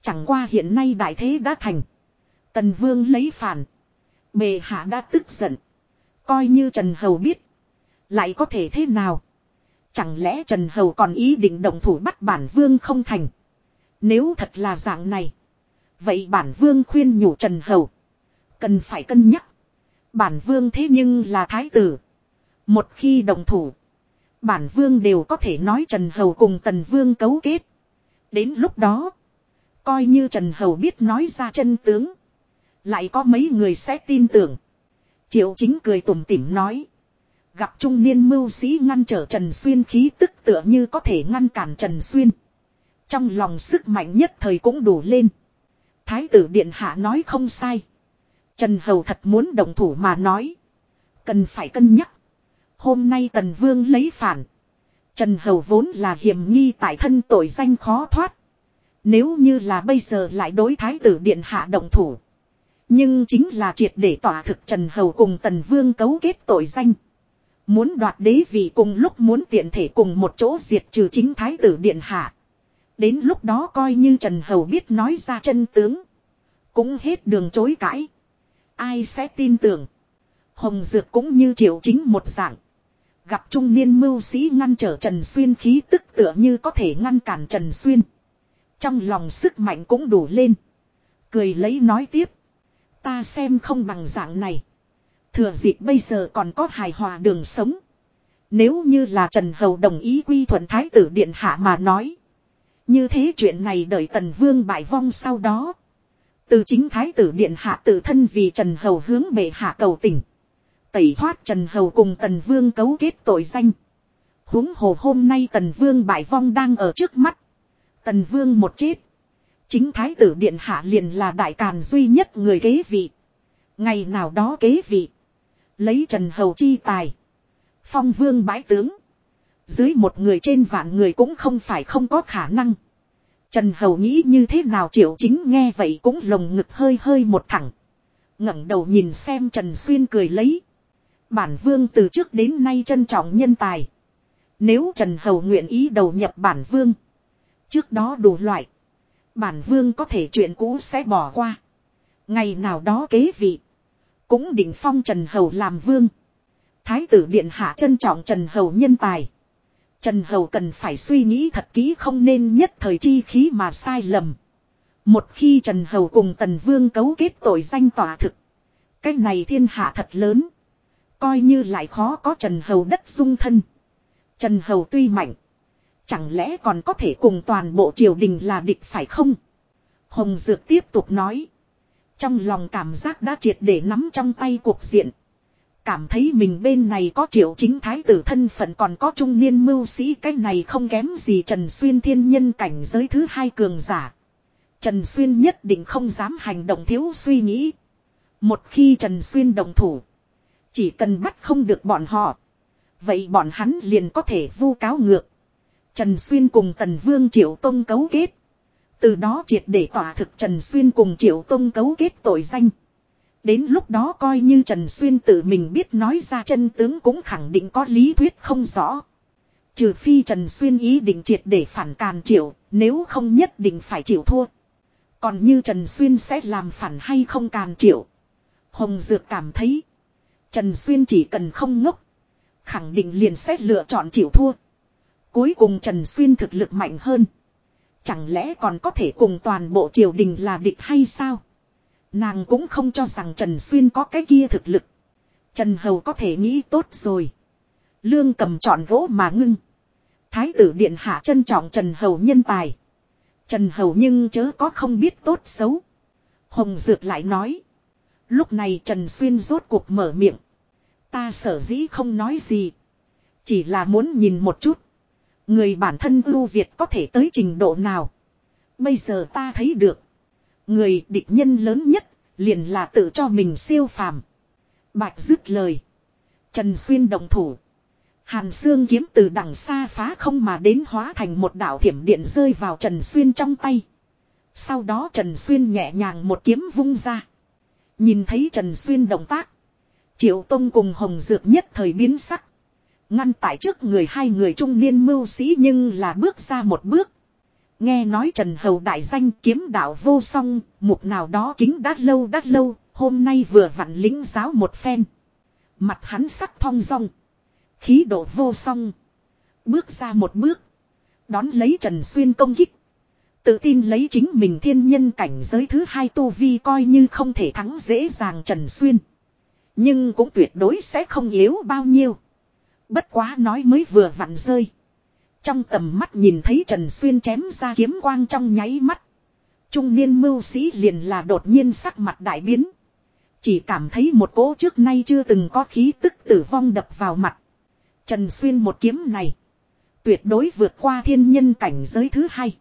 Chẳng qua hiện nay đại thế đã thành. Tần vương lấy phản. Bề hạ đã tức giận. Coi như Trần Hầu biết. Lại có thể thế nào? Chẳng lẽ Trần Hầu còn ý định động thủ bắt bản vương không thành? Nếu thật là dạng này. Vậy bản vương khuyên nhủ Trần Hầu. Cần phải cân nhắc. Bản vương thế nhưng là thái tử. Một khi đồng thủ. Bản vương đều có thể nói Trần Hầu cùng Tần Vương cấu kết. Đến lúc đó. Coi như Trần Hầu biết nói ra chân tướng. Lại có mấy người sẽ tin tưởng. Triệu chính cười tủm tỉm nói. Gặp trung niên mưu sĩ ngăn trở Trần Xuyên khí tức tựa như có thể ngăn cản Trần Xuyên. Trong lòng sức mạnh nhất thời cũng đủ lên. Thái tử Điện Hạ nói không sai. Trần Hầu thật muốn đồng thủ mà nói. Cần phải cân nhắc. Hôm nay Tần Vương lấy phản. Trần Hầu vốn là hiểm nghi tại thân tội danh khó thoát. Nếu như là bây giờ lại đối thái tử Điện Hạ đồng thủ. Nhưng chính là triệt để tỏa thực Trần Hầu cùng Tần Vương cấu kết tội danh. Muốn đoạt đế vị cùng lúc muốn tiện thể cùng một chỗ diệt trừ chính thái tử điện hạ. Đến lúc đó coi như Trần Hầu biết nói ra chân tướng. Cũng hết đường chối cãi. Ai sẽ tin tưởng. Hồng Dược cũng như triệu chính một dạng. Gặp trung niên mưu sĩ ngăn trở Trần Xuyên khí tức tựa như có thể ngăn cản Trần Xuyên. Trong lòng sức mạnh cũng đủ lên. Cười lấy nói tiếp. Ta xem không bằng dạng này. Thừa dịp bây giờ còn có hài hòa đường sống. Nếu như là Trần Hầu đồng ý quy thuận thái tử điện hạ mà nói. Như thế chuyện này đợi Tần Vương bại vong sau đó. Từ chính thái tử điện hạ tự thân vì Trần Hầu hướng bệ hạ cầu tỉnh Tẩy thoát Trần Hầu cùng Tần Vương cấu kết tội danh. huống hồ hôm nay Tần Vương bại vong đang ở trước mắt. Tần Vương một chết. Chính thái tử điện hạ liền là đại càn duy nhất người kế vị. Ngày nào đó kế vị. Lấy Trần Hầu chi tài. Phong vương bái tướng. Dưới một người trên vạn người cũng không phải không có khả năng. Trần Hầu nghĩ như thế nào triệu chính nghe vậy cũng lồng ngực hơi hơi một thẳng. ngẩng đầu nhìn xem Trần Xuyên cười lấy. Bản vương từ trước đến nay trân trọng nhân tài. Nếu Trần Hầu nguyện ý đầu nhập bản vương. Trước đó đủ loại. Bản vương có thể chuyện cũ sẽ bỏ qua. Ngày nào đó kế vị. Cũng định phong Trần Hầu làm vương. Thái tử Điện Hạ trân trọng Trần Hầu nhân tài. Trần Hầu cần phải suy nghĩ thật kỹ không nên nhất thời chi khí mà sai lầm. Một khi Trần Hầu cùng Tần Vương cấu kết tội danh tỏa thực. Cái này thiên hạ thật lớn. Coi như lại khó có Trần Hầu đất dung thân. Trần Hầu tuy mạnh. Chẳng lẽ còn có thể cùng toàn bộ triều đình là địch phải không? Hồng Dược tiếp tục nói. Trong lòng cảm giác đã triệt để nắm trong tay cuộc diện. Cảm thấy mình bên này có triệu chính thái tử thân phận còn có trung niên mưu sĩ, cái này không kém gì Trần Xuyên thiên nhân cảnh giới thứ hai cường giả. Trần Xuyên nhất định không dám hành động thiếu suy nghĩ. Một khi Trần Xuyên đồng thủ. Chỉ cần bắt không được bọn họ. Vậy bọn hắn liền có thể vu cáo ngược. Trần Xuyên cùng Tần Vương Triệu Tông cấu kết. Từ đó triệt để tỏa thực Trần Xuyên cùng Triệu Tông cấu kết tội danh. Đến lúc đó coi như Trần Xuyên tự mình biết nói ra chân tướng cũng khẳng định có lý thuyết không rõ. Trừ phi Trần Xuyên ý định triệt để phản càn Triệu, nếu không nhất định phải chịu thua. Còn như Trần Xuyên sẽ làm phản hay không càn Triệu. Hồng Dược cảm thấy. Trần Xuyên chỉ cần không ngốc. Khẳng định liền sẽ lựa chọn chịu thua. Cuối cùng Trần Xuyên thực lực mạnh hơn. Chẳng lẽ còn có thể cùng toàn bộ triều đình là địch hay sao? Nàng cũng không cho rằng Trần Xuyên có cái kia thực lực. Trần Hầu có thể nghĩ tốt rồi. Lương cầm trọn gỗ mà ngưng. Thái tử điện hạ trân trọng Trần Hầu nhân tài. Trần Hầu nhưng chớ có không biết tốt xấu. Hồng Dược lại nói. Lúc này Trần Xuyên rốt cuộc mở miệng. Ta sở dĩ không nói gì. Chỉ là muốn nhìn một chút. Người bản thân ưu Việt có thể tới trình độ nào. Bây giờ ta thấy được. Người địch nhân lớn nhất liền là tự cho mình siêu phàm. Bạch dứt lời. Trần Xuyên đồng thủ. Hàn xương kiếm từ đằng xa phá không mà đến hóa thành một đạo thiểm điện rơi vào Trần Xuyên trong tay. Sau đó Trần Xuyên nhẹ nhàng một kiếm vung ra. Nhìn thấy Trần Xuyên động tác. Triệu Tông cùng Hồng Dược nhất thời biến sắc. Ngăn tại trước người hai người trung niên mưu sĩ nhưng là bước ra một bước. Nghe nói Trần Hầu đại danh kiếm đạo vô song, mục nào đó kính đắt lâu đắt lâu, hôm nay vừa vặn lính giáo một phen. Mặt hắn sắc thong dong. Khí độ vô song. Bước ra một bước. Đón lấy Trần Xuyên công kích. Tự tin lấy chính mình thiên nhân cảnh giới thứ hai tu vi coi như không thể thắng dễ dàng Trần Xuyên. Nhưng cũng tuyệt đối sẽ không yếu bao nhiêu. Bất quá nói mới vừa vặn rơi. Trong tầm mắt nhìn thấy Trần Xuyên chém ra kiếm quang trong nháy mắt. Trung niên mưu sĩ liền là đột nhiên sắc mặt đại biến. Chỉ cảm thấy một cỗ trước nay chưa từng có khí tức tử vong đập vào mặt. Trần Xuyên một kiếm này. Tuyệt đối vượt qua thiên nhân cảnh giới thứ hai.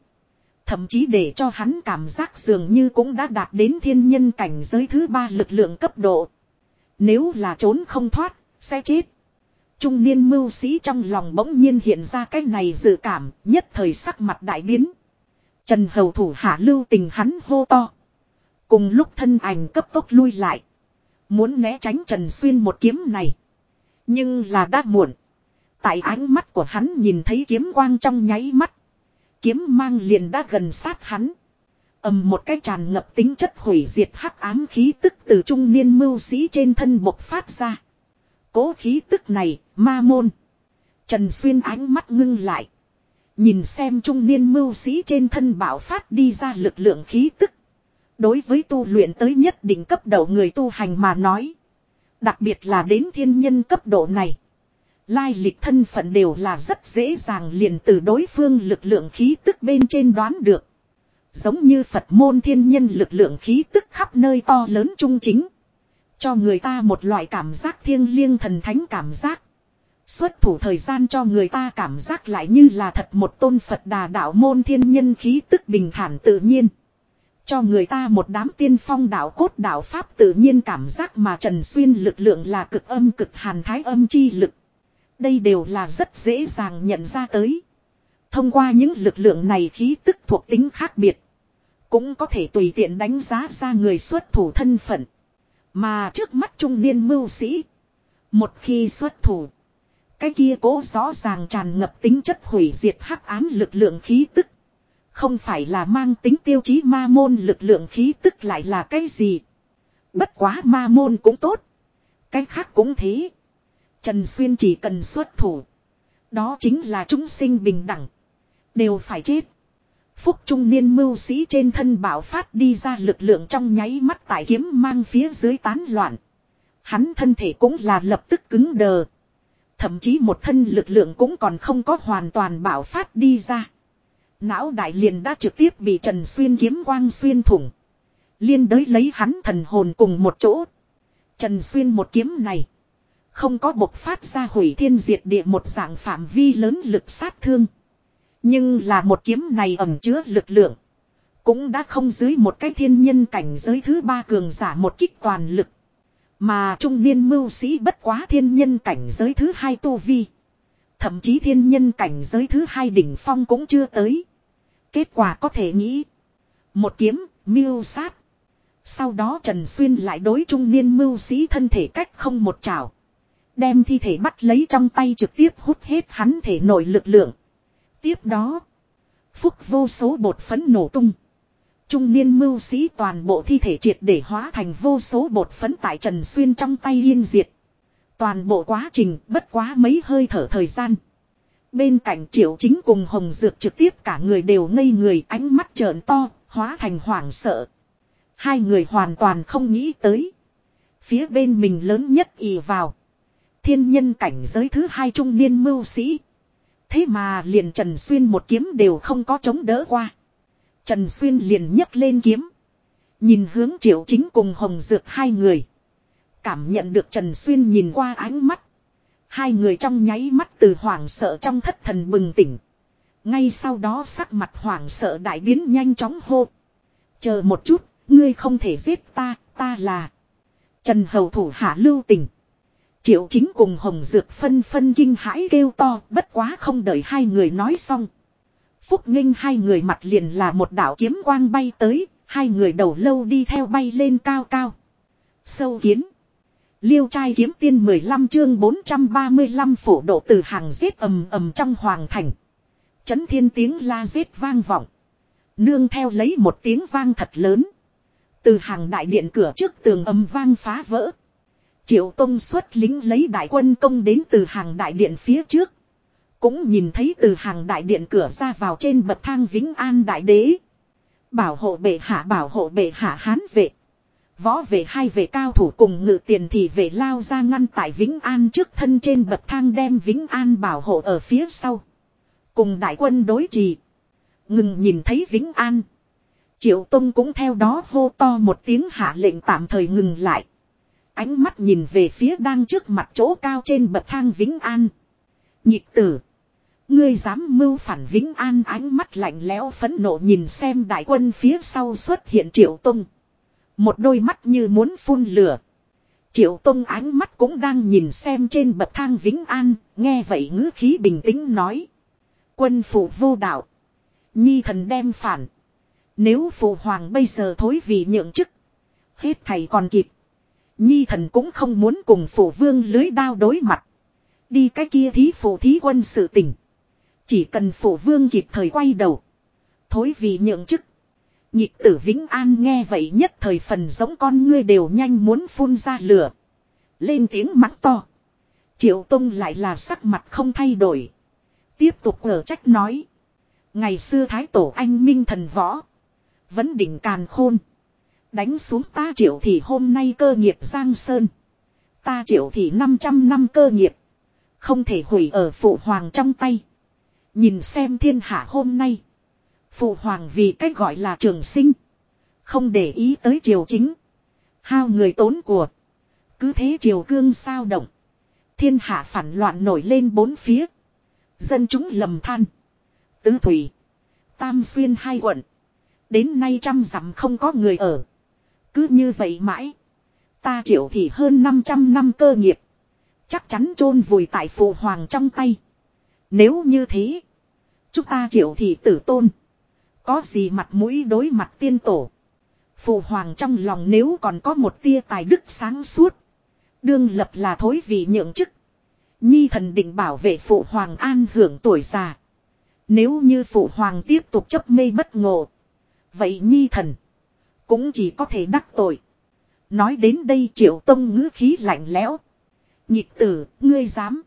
Thậm chí để cho hắn cảm giác dường như cũng đã đạt đến thiên nhân cảnh giới thứ ba lực lượng cấp độ. Nếu là trốn không thoát, sẽ chết. Trung niên mưu sĩ trong lòng bỗng nhiên hiện ra cái này dự cảm, nhất thời sắc mặt đại biến. Trần Hầu thủ hạ lưu tình hắn hô to. Cùng lúc thân ảnh cấp tốc lui lại. Muốn né tránh Trần Xuyên một kiếm này. Nhưng là đã muộn. Tại ánh mắt của hắn nhìn thấy kiếm quang trong nháy mắt. Kiếm mang liền đã gần sát hắn. ầm một cái tràn ngập tính chất hủy diệt hắc ám khí tức từ trung niên mưu sĩ trên thân bộc phát ra. Cố khí tức này, ma môn. Trần Xuyên ánh mắt ngưng lại. Nhìn xem trung niên mưu sĩ trên thân bảo phát đi ra lực lượng khí tức. Đối với tu luyện tới nhất định cấp độ người tu hành mà nói. Đặc biệt là đến thiên nhân cấp độ này. Lai lịch thân phận đều là rất dễ dàng liền từ đối phương lực lượng khí tức bên trên đoán được. Giống như Phật môn thiên nhân lực lượng khí tức khắp nơi to lớn trung chính. Cho người ta một loại cảm giác thiêng liêng thần thánh cảm giác. Xuất thủ thời gian cho người ta cảm giác lại như là thật một tôn Phật đà đạo môn thiên nhân khí tức bình thản tự nhiên. Cho người ta một đám tiên phong đạo cốt đạo Pháp tự nhiên cảm giác mà Trần Xuyên lực lượng là cực âm cực hàn thái âm chi lực. Đây đều là rất dễ dàng nhận ra tới. Thông qua những lực lượng này khí tức thuộc tính khác biệt. Cũng có thể tùy tiện đánh giá ra người xuất thủ thân phận. Mà trước mắt trung niên mưu sĩ. Một khi xuất thủ. Cái kia cố rõ ràng tràn ngập tính chất hủy diệt hắc ám lực lượng khí tức. Không phải là mang tính tiêu chí ma môn lực lượng khí tức lại là cái gì. Bất quá ma môn cũng tốt. Cái khác cũng thế. Trần Xuyên chỉ cần xuất thủ. Đó chính là chúng sinh bình đẳng. Đều phải chết. Phúc trung niên mưu sĩ trên thân bảo phát đi ra lực lượng trong nháy mắt tại kiếm mang phía dưới tán loạn. Hắn thân thể cũng là lập tức cứng đờ. Thậm chí một thân lực lượng cũng còn không có hoàn toàn bảo phát đi ra. Não đại liền đã trực tiếp bị Trần Xuyên kiếm quang xuyên thủng. Liên đới lấy hắn thần hồn cùng một chỗ. Trần Xuyên một kiếm này. Không có bộc phát ra hủy thiên diệt địa một dạng phạm vi lớn lực sát thương. Nhưng là một kiếm này ẩm chứa lực lượng. Cũng đã không dưới một cái thiên nhân cảnh giới thứ ba cường giả một kích toàn lực. Mà trung niên mưu sĩ bất quá thiên nhân cảnh giới thứ hai tu vi. Thậm chí thiên nhân cảnh giới thứ hai đỉnh phong cũng chưa tới. Kết quả có thể nghĩ. Một kiếm, mưu sát. Sau đó Trần Xuyên lại đối trung niên mưu sĩ thân thể cách không một trào. Đem thi thể bắt lấy trong tay trực tiếp hút hết hắn thể nội lực lượng. Tiếp đó. Phúc vô số bột phấn nổ tung. Trung niên mưu sĩ toàn bộ thi thể triệt để hóa thành vô số bột phấn tại Trần Xuyên trong tay yên diệt. Toàn bộ quá trình bất quá mấy hơi thở thời gian. Bên cạnh triệu chính cùng Hồng Dược trực tiếp cả người đều ngây người ánh mắt trợn to, hóa thành hoảng sợ. Hai người hoàn toàn không nghĩ tới. Phía bên mình lớn nhất ì vào. Thiên nhân cảnh giới thứ hai trung niên mưu sĩ. Thế mà liền Trần Xuyên một kiếm đều không có chống đỡ qua. Trần Xuyên liền nhấc lên kiếm. Nhìn hướng triệu chính cùng Hồng Dược hai người. Cảm nhận được Trần Xuyên nhìn qua ánh mắt. Hai người trong nháy mắt từ hoảng sợ trong thất thần bừng tỉnh. Ngay sau đó sắc mặt hoảng sợ đại biến nhanh chóng hô. Chờ một chút, ngươi không thể giết ta, ta là. Trần Hầu thủ hạ lưu tình. Triệu chính cùng Hồng Dược phân phân kinh hãi kêu to, bất quá không đợi hai người nói xong. Phúc Nghinh hai người mặt liền là một đạo kiếm quang bay tới, hai người đầu lâu đi theo bay lên cao cao. Sâu kiến. Liêu trai kiếm tiên 15 chương 435 phổ độ từ hàng giết ầm ầm trong hoàng thành. Chấn thiên tiếng la giết vang vọng. Nương theo lấy một tiếng vang thật lớn. Từ hàng đại điện cửa trước tường ầm vang phá vỡ. Triệu Tông xuất lính lấy đại quân công đến từ hàng đại điện phía trước. Cũng nhìn thấy từ hàng đại điện cửa ra vào trên bậc thang vĩnh an đại đế. Bảo hộ bệ hạ, bảo hộ bệ hạ hán vệ. Võ vệ hai vệ cao thủ cùng ngự tiền thì vệ lao ra ngăn tại Vĩnh An trước thân trên bậc thang đem Vĩnh An bảo hộ ở phía sau. Cùng đại quân đối trì. Ngừng nhìn thấy Vĩnh An. Triệu Tông cũng theo đó hô to một tiếng hạ lệnh tạm thời ngừng lại. Ánh mắt nhìn về phía đang trước mặt chỗ cao trên bậc thang Vĩnh An. Nhịp tử. Ngươi dám mưu phản Vĩnh An ánh mắt lạnh lẽo phẫn nộ nhìn xem đại quân phía sau xuất hiện Triệu Tông. Một đôi mắt như muốn phun lửa. Triệu Tông ánh mắt cũng đang nhìn xem trên bậc thang Vĩnh An, nghe vậy ngữ khí bình tĩnh nói. Quân phụ vô đạo. Nhi thần đem phản. Nếu phụ hoàng bây giờ thối vì nhượng chức. Hết thầy còn kịp. Nhi thần cũng không muốn cùng phụ vương lưới đao đối mặt. Đi cái kia thí phụ thí quân sự tỉnh. Chỉ cần phổ vương kịp thời quay đầu. Thối vì nhượng chức. Nhịp tử Vĩnh An nghe vậy nhất thời phần giống con ngươi đều nhanh muốn phun ra lửa. Lên tiếng mắng to. Triệu Tông lại là sắc mặt không thay đổi. Tiếp tục ở trách nói. Ngày xưa Thái Tổ Anh Minh thần võ. Vẫn đỉnh càn khôn. Đánh xuống ta triệu thì hôm nay cơ nghiệp Giang Sơn. Ta triệu thì 500 năm cơ nghiệp. Không thể hủy ở phụ hoàng trong tay. Nhìn xem thiên hạ hôm nay. Phụ hoàng vì cách gọi là trường sinh. Không để ý tới triều chính. Hao người tốn của. Cứ thế triều cương sao động. Thiên hạ phản loạn nổi lên bốn phía. Dân chúng lầm than. Tứ thủy. Tam xuyên hai quận. Đến nay trăm dặm không có người ở. Cứ như vậy mãi. Ta triệu thì hơn 500 năm cơ nghiệp. Chắc chắn chôn vùi tại phụ hoàng trong tay. Nếu như thế. Chúng ta triệu thì tử tôn. Có gì mặt mũi đối mặt tiên tổ. Phụ hoàng trong lòng nếu còn có một tia tài đức sáng suốt. Đương lập là thối vì nhượng chức. Nhi thần định bảo vệ phụ hoàng an hưởng tuổi già. Nếu như phụ hoàng tiếp tục chấp mê bất ngộ. Vậy nhi thần. Cũng chỉ có thể đắc tội. Nói đến đây triệu tông ngữ khí lạnh lẽo. Nhịp tử, ngươi dám.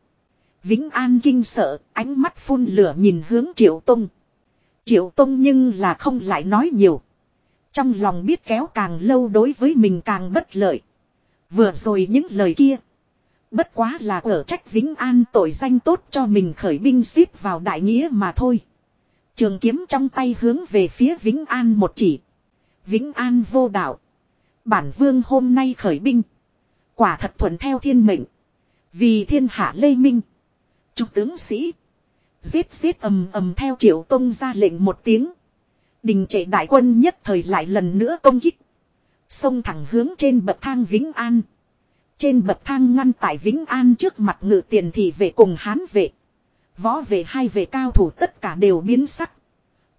Vĩnh An kinh sợ, ánh mắt phun lửa nhìn hướng triệu tông. Triệu Tông nhưng là không lại nói nhiều. Trong lòng biết kéo càng lâu đối với mình càng bất lợi. Vừa rồi những lời kia. Bất quá là ở trách Vĩnh An tội danh tốt cho mình khởi binh xếp vào đại nghĩa mà thôi. Trường kiếm trong tay hướng về phía Vĩnh An một chỉ. Vĩnh An vô đạo. Bản vương hôm nay khởi binh. Quả thật thuận theo thiên mệnh. Vì thiên hạ lê minh. Chúc tướng sĩ. Giết giết ầm ầm theo triệu tông ra lệnh một tiếng. Đình trệ đại quân nhất thời lại lần nữa công kích. Xông thẳng hướng trên bậc thang Vĩnh An. Trên bậc thang ngăn tại Vĩnh An trước mặt ngự tiền thì về cùng hán vệ. Võ vệ hai vệ cao thủ tất cả đều biến sắc.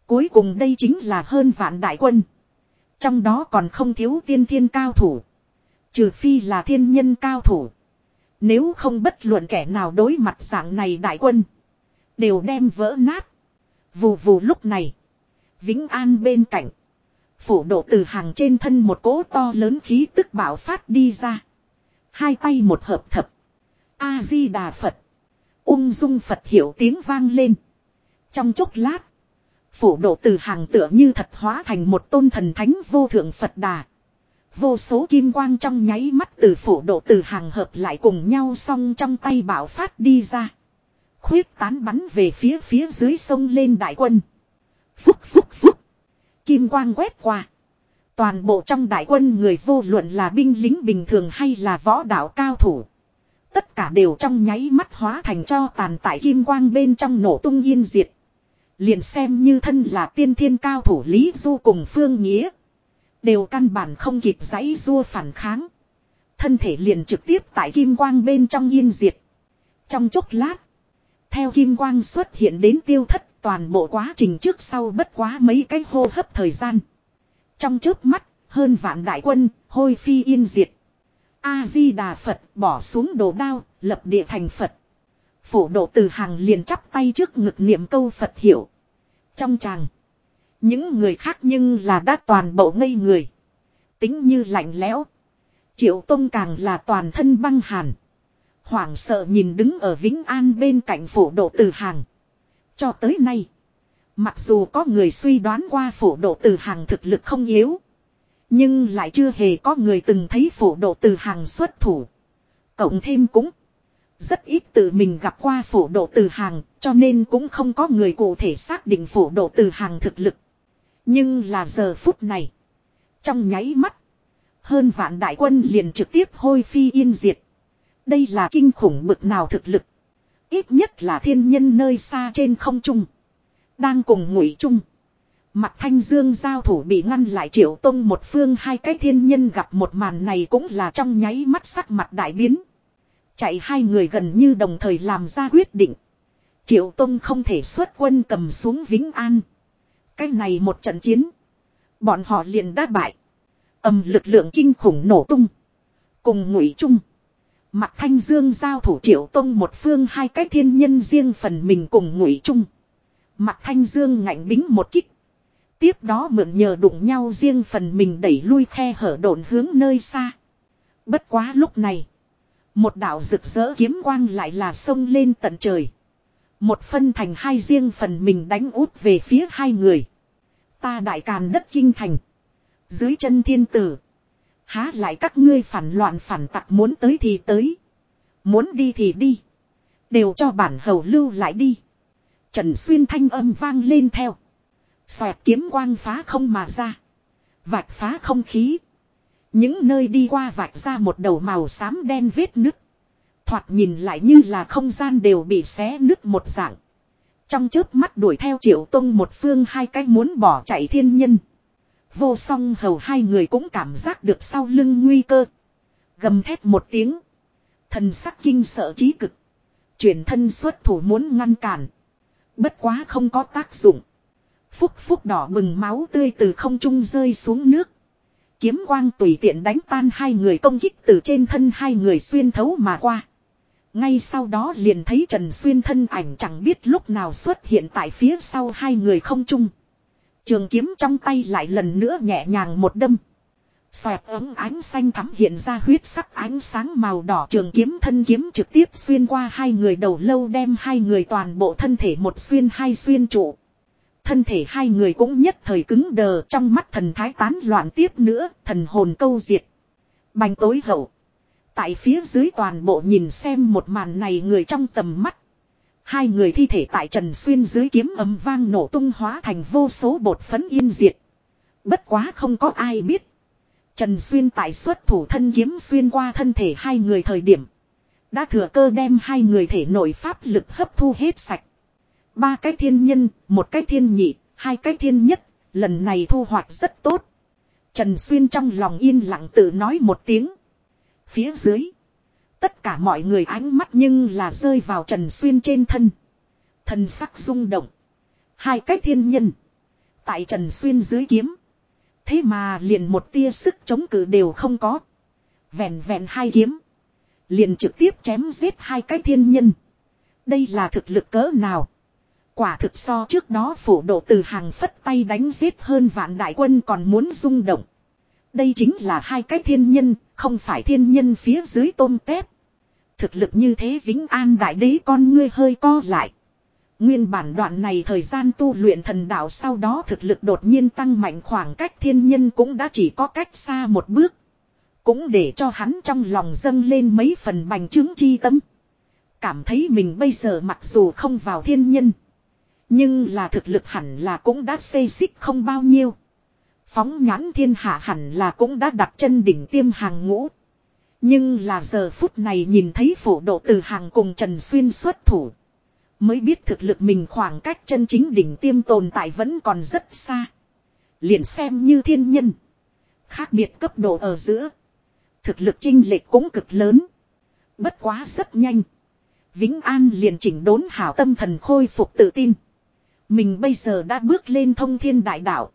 Cuối cùng đây chính là hơn vạn đại quân. Trong đó còn không thiếu tiên thiên cao thủ. Trừ phi là thiên nhân cao thủ. Nếu không bất luận kẻ nào đối mặt dạng này đại quân. Đều đem vỡ nát. Vù vù lúc này. Vĩnh An bên cạnh. Phủ độ từ hàng trên thân một cỗ to lớn khí tức bảo phát đi ra. Hai tay một hợp thập. A-di-đà Phật. Ung dung Phật hiểu tiếng vang lên. Trong chốc lát. Phủ độ từ hàng tựa như thật hóa thành một tôn thần thánh vô thượng Phật đà. Vô số kim quang trong nháy mắt từ phủ độ từ hàng hợp lại cùng nhau xong trong tay bảo phát đi ra. Khuyết tán bắn về phía phía dưới sông lên đại quân. Phúc phúc phúc. Kim quang quét qua. Toàn bộ trong đại quân người vô luận là binh lính bình thường hay là võ đạo cao thủ. Tất cả đều trong nháy mắt hóa thành cho tàn tại kim quang bên trong nổ tung yên diệt. Liền xem như thân là tiên thiên cao thủ Lý Du cùng Phương Nghĩa. Đều căn bản không kịp giãy rua phản kháng. Thân thể liền trực tiếp tại kim quang bên trong yên diệt. Trong chốc lát. Theo kim quang xuất hiện đến tiêu thất toàn bộ quá trình trước sau bất quá mấy cái hô hấp thời gian. Trong trước mắt, hơn vạn đại quân, hôi phi yên diệt. A-di-đà Phật bỏ xuống đồ đao, lập địa thành Phật. Phổ độ từ hàng liền chắp tay trước ngực niệm câu Phật hiểu. Trong tràng, những người khác nhưng là đã toàn bộ ngây người. Tính như lạnh lẽo. Triệu Tông càng là toàn thân băng hàn. Hoảng sợ nhìn đứng ở Vĩnh An bên cạnh phổ độ từ hàng. Cho tới nay. Mặc dù có người suy đoán qua phổ độ từ hàng thực lực không yếu. Nhưng lại chưa hề có người từng thấy phổ độ từ hàng xuất thủ. Cộng thêm cũng. Rất ít tự mình gặp qua phổ độ từ hàng. Cho nên cũng không có người cụ thể xác định phổ độ từ hàng thực lực. Nhưng là giờ phút này. Trong nháy mắt. Hơn vạn đại quân liền trực tiếp hôi phi yên diệt. Đây là kinh khủng bực nào thực lực. Ít nhất là thiên nhân nơi xa trên không trung. Đang cùng ngụy trung. Mặt thanh dương giao thủ bị ngăn lại triệu tông một phương, hai cái thiên nhân gặp một màn này cũng là trong nháy mắt sắc mặt đại biến. Chạy hai người gần như đồng thời làm ra quyết định. Triệu tông không thể xuất quân cầm xuống Vĩnh An. Cái này một trận chiến. Bọn họ liền đã bại. ầm lực lượng kinh khủng nổ tung. Cùng ngụy trung. Mặt thanh dương giao thủ triệu tông một phương hai cái thiên nhân riêng phần mình cùng ngụy trung. Mặt thanh dương ngạnh bính một kích. Tiếp đó mượn nhờ đụng nhau riêng phần mình đẩy lui khe hở đồn hướng nơi xa. Bất quá lúc này. Một đạo rực rỡ kiếm quang lại là sông lên tận trời. Một phân thành hai riêng phần mình đánh út về phía hai người. Ta đại càn đất kinh thành. Dưới chân thiên tử. Há lại các ngươi phản loạn phản tặc muốn tới thì tới. Muốn đi thì đi. Đều cho bản hầu lưu lại đi. Trần Xuyên thanh âm vang lên theo. Xoẹt kiếm quang phá không mà ra. Vạch phá không khí. Những nơi đi qua vạch ra một đầu màu xám đen vết nứt. Thoạt nhìn lại như là không gian đều bị xé nứt một dạng. Trong chớp mắt đuổi theo triệu tông một phương hai cái muốn bỏ chạy thiên nhân. Vô song hầu hai người cũng cảm giác được sau lưng nguy cơ. Gầm thét một tiếng. Thần sắc kinh sợ trí cực. Chuyển thân xuất thủ muốn ngăn cản. Bất quá không có tác dụng. Phúc phúc đỏ bừng máu tươi từ không trung rơi xuống nước. Kiếm quang tùy tiện đánh tan hai người công kích từ trên thân hai người xuyên thấu mà qua. Ngay sau đó liền thấy Trần Xuyên thân ảnh chẳng biết lúc nào xuất hiện tại phía sau hai người không chung Trường kiếm trong tay lại lần nữa nhẹ nhàng một đâm. Xoẹt ấm ánh xanh thắm hiện ra huyết sắc ánh sáng màu đỏ trường kiếm thân kiếm trực tiếp xuyên qua hai người đầu lâu đem hai người toàn bộ thân thể một xuyên hai xuyên trụ. Thân thể hai người cũng nhất thời cứng đờ trong mắt thần thái tán loạn tiếp nữa, thần hồn câu diệt. Bành tối hậu. Tại phía dưới toàn bộ nhìn xem một màn này người trong tầm mắt. Hai người thi thể tại Trần Xuyên dưới kiếm ấm vang nổ tung hóa thành vô số bột phấn yên diệt. Bất quá không có ai biết. Trần Xuyên tại xuất thủ thân kiếm xuyên qua thân thể hai người thời điểm. Đã thừa cơ đem hai người thể nội pháp lực hấp thu hết sạch. Ba cái thiên nhân, một cái thiên nhị, hai cái thiên nhất, lần này thu hoạch rất tốt. Trần Xuyên trong lòng yên lặng tự nói một tiếng. Phía dưới. Tất cả mọi người ánh mắt nhưng là rơi vào Trần Xuyên trên thân. Thần sắc rung động. Hai cái thiên nhân. Tại Trần Xuyên dưới kiếm. Thế mà liền một tia sức chống cự đều không có. Vẹn vẹn hai kiếm. Liền trực tiếp chém giết hai cái thiên nhân. Đây là thực lực cỡ nào? Quả thực so trước đó phủ độ từ hàng phất tay đánh giết hơn vạn đại quân còn muốn rung động. Đây chính là hai cái thiên nhân, không phải thiên nhân phía dưới tôm tép. Thực lực như thế Vĩnh An đại đế con ngươi hơi co lại. Nguyên bản đoạn này thời gian tu luyện thần đạo sau đó thực lực đột nhiên tăng mạnh khoảng cách thiên nhân cũng đã chỉ có cách xa một bước. Cũng để cho hắn trong lòng dâng lên mấy phần bành trướng chi tâm. cảm thấy mình bây giờ mặc dù không vào thiên nhân. Nhưng là thực lực hẳn là cũng đã xây xích không bao nhiêu. Phóng nhãn thiên hạ hẳn là cũng đã đặt chân đỉnh tiêm hàng ngũ. Nhưng là giờ phút này nhìn thấy phổ độ từ hàng cùng Trần Xuyên xuất thủ. Mới biết thực lực mình khoảng cách chân chính đỉnh tiêm tồn tại vẫn còn rất xa. Liền xem như thiên nhân. Khác biệt cấp độ ở giữa. Thực lực chinh lệch cũng cực lớn. Bất quá rất nhanh. Vĩnh An liền chỉnh đốn hảo tâm thần khôi phục tự tin. Mình bây giờ đã bước lên thông thiên đại đạo.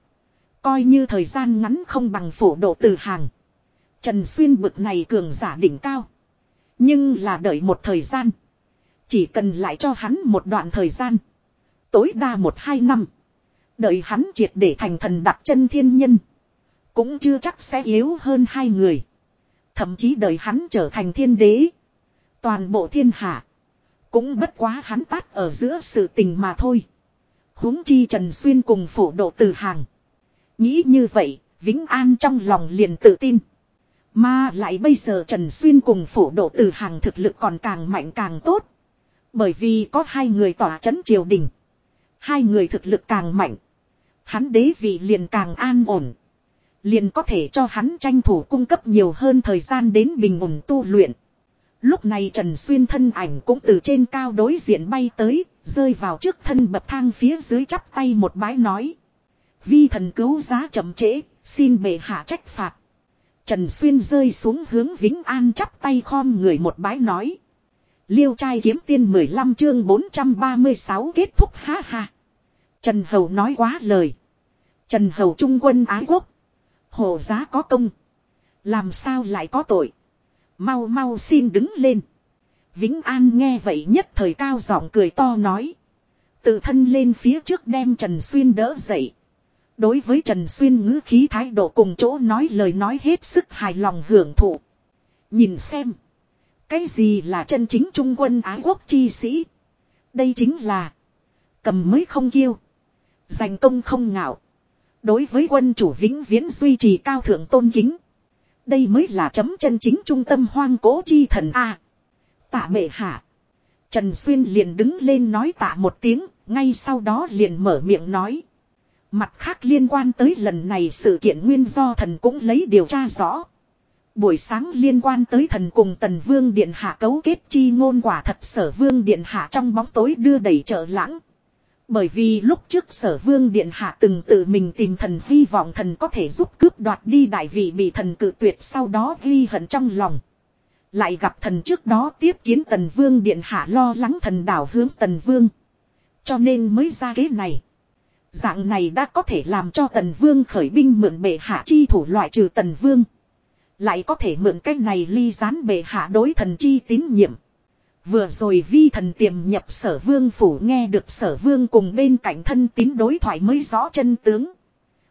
Coi như thời gian ngắn không bằng phổ độ từ hàng. Trần Xuyên bực này cường giả đỉnh cao. Nhưng là đợi một thời gian. Chỉ cần lại cho hắn một đoạn thời gian. Tối đa một hai năm. Đợi hắn triệt để thành thần đặt chân thiên nhân. Cũng chưa chắc sẽ yếu hơn hai người. Thậm chí đợi hắn trở thành thiên đế. Toàn bộ thiên hạ. Cũng bất quá hắn tát ở giữa sự tình mà thôi. huống chi Trần Xuyên cùng phổ độ từ hàng. Nghĩ như vậy, Vĩnh An trong lòng liền tự tin. Mà lại bây giờ Trần Xuyên cùng phủ độ từ hàng thực lực còn càng mạnh càng tốt. Bởi vì có hai người tỏa chấn triều đình. Hai người thực lực càng mạnh. Hắn đế vị liền càng an ổn. Liền có thể cho hắn tranh thủ cung cấp nhiều hơn thời gian đến bình ổn tu luyện. Lúc này Trần Xuyên thân ảnh cũng từ trên cao đối diện bay tới, rơi vào trước thân bậc thang phía dưới chắp tay một bái nói. Vi thần cứu giá chậm trễ, xin bệ hạ trách phạt. Trần Xuyên rơi xuống hướng Vĩnh An chắp tay khom người một bái nói. Liêu trai kiếm tiên 15 chương 436 kết thúc ha ha. Trần Hầu nói quá lời. Trần Hầu trung quân ái quốc. Hồ giá có công. Làm sao lại có tội. Mau mau xin đứng lên. Vĩnh An nghe vậy nhất thời cao giọng cười to nói. Tự thân lên phía trước đem Trần Xuyên đỡ dậy. Đối với Trần Xuyên ngữ khí thái độ cùng chỗ nói lời nói hết sức hài lòng hưởng thụ. Nhìn xem. Cái gì là chân chính trung quân ái quốc chi sĩ? Đây chính là. Cầm mới không kiêu. Giành công không ngạo. Đối với quân chủ vĩnh viễn duy trì cao thượng tôn kính. Đây mới là chấm chân chính trung tâm hoang cố chi thần A. tạ mệ hạ. Trần Xuyên liền đứng lên nói tạ một tiếng, ngay sau đó liền mở miệng nói. Mặt khác liên quan tới lần này sự kiện nguyên do thần cũng lấy điều tra rõ. Buổi sáng liên quan tới thần cùng tần vương điện hạ cấu kết chi ngôn quả thật sở vương điện hạ trong bóng tối đưa đẩy trợ lãng. Bởi vì lúc trước sở vương điện hạ từng tự mình tìm thần hy vọng thần có thể giúp cướp đoạt đi đại vị bị thần cự tuyệt sau đó ghi hận trong lòng. Lại gặp thần trước đó tiếp kiến tần vương điện hạ lo lắng thần đảo hướng tần vương. Cho nên mới ra kế này. Dạng này đã có thể làm cho tần vương khởi binh mượn bệ hạ chi thủ loại trừ tần vương. Lại có thể mượn cách này ly gián bệ hạ đối thần chi tín nhiệm. Vừa rồi vi thần tiềm nhập sở vương phủ nghe được sở vương cùng bên cạnh thân tín đối thoại mới rõ chân tướng.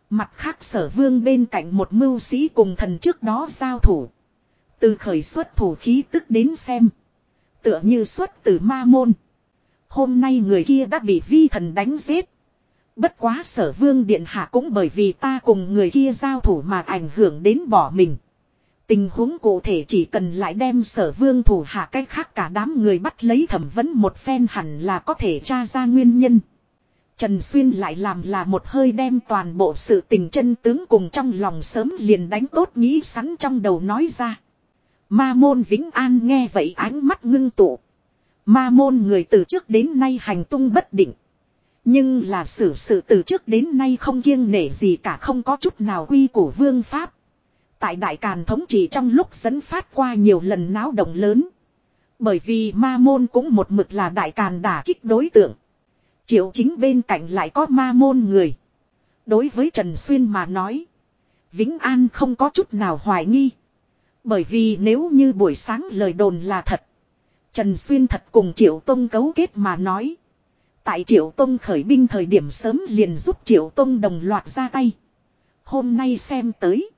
Mặt khác sở vương bên cạnh một mưu sĩ cùng thần trước đó giao thủ. Từ khởi xuất thủ khí tức đến xem. Tựa như xuất từ ma môn. Hôm nay người kia đã bị vi thần đánh giết. Bất quá sở vương điện hạ cũng bởi vì ta cùng người kia giao thủ mà ảnh hưởng đến bỏ mình. Tình huống cụ thể chỉ cần lại đem sở vương thủ hạ cách khác cả đám người bắt lấy thẩm vấn một phen hẳn là có thể tra ra nguyên nhân. Trần Xuyên lại làm là một hơi đem toàn bộ sự tình chân tướng cùng trong lòng sớm liền đánh tốt nghĩ sẵn trong đầu nói ra. Ma môn Vĩnh An nghe vậy ánh mắt ngưng tụ. Ma môn người từ trước đến nay hành tung bất định. Nhưng là xử sự từ trước đến nay không kiêng nể gì cả, không có chút nào quy của vương pháp. Tại đại càn thống trị trong lúc dẫn phát qua nhiều lần náo động lớn. Bởi vì ma môn cũng một mực là đại càn đả kích đối tượng. Triệu chính bên cạnh lại có ma môn người. Đối với Trần Xuyên mà nói. Vĩnh An không có chút nào hoài nghi. Bởi vì nếu như buổi sáng lời đồn là thật. Trần Xuyên thật cùng Triệu Tông cấu kết mà nói. Tại Triệu Tông khởi binh thời điểm sớm liền giúp Triệu Tông đồng loạt ra tay. Hôm nay xem tới.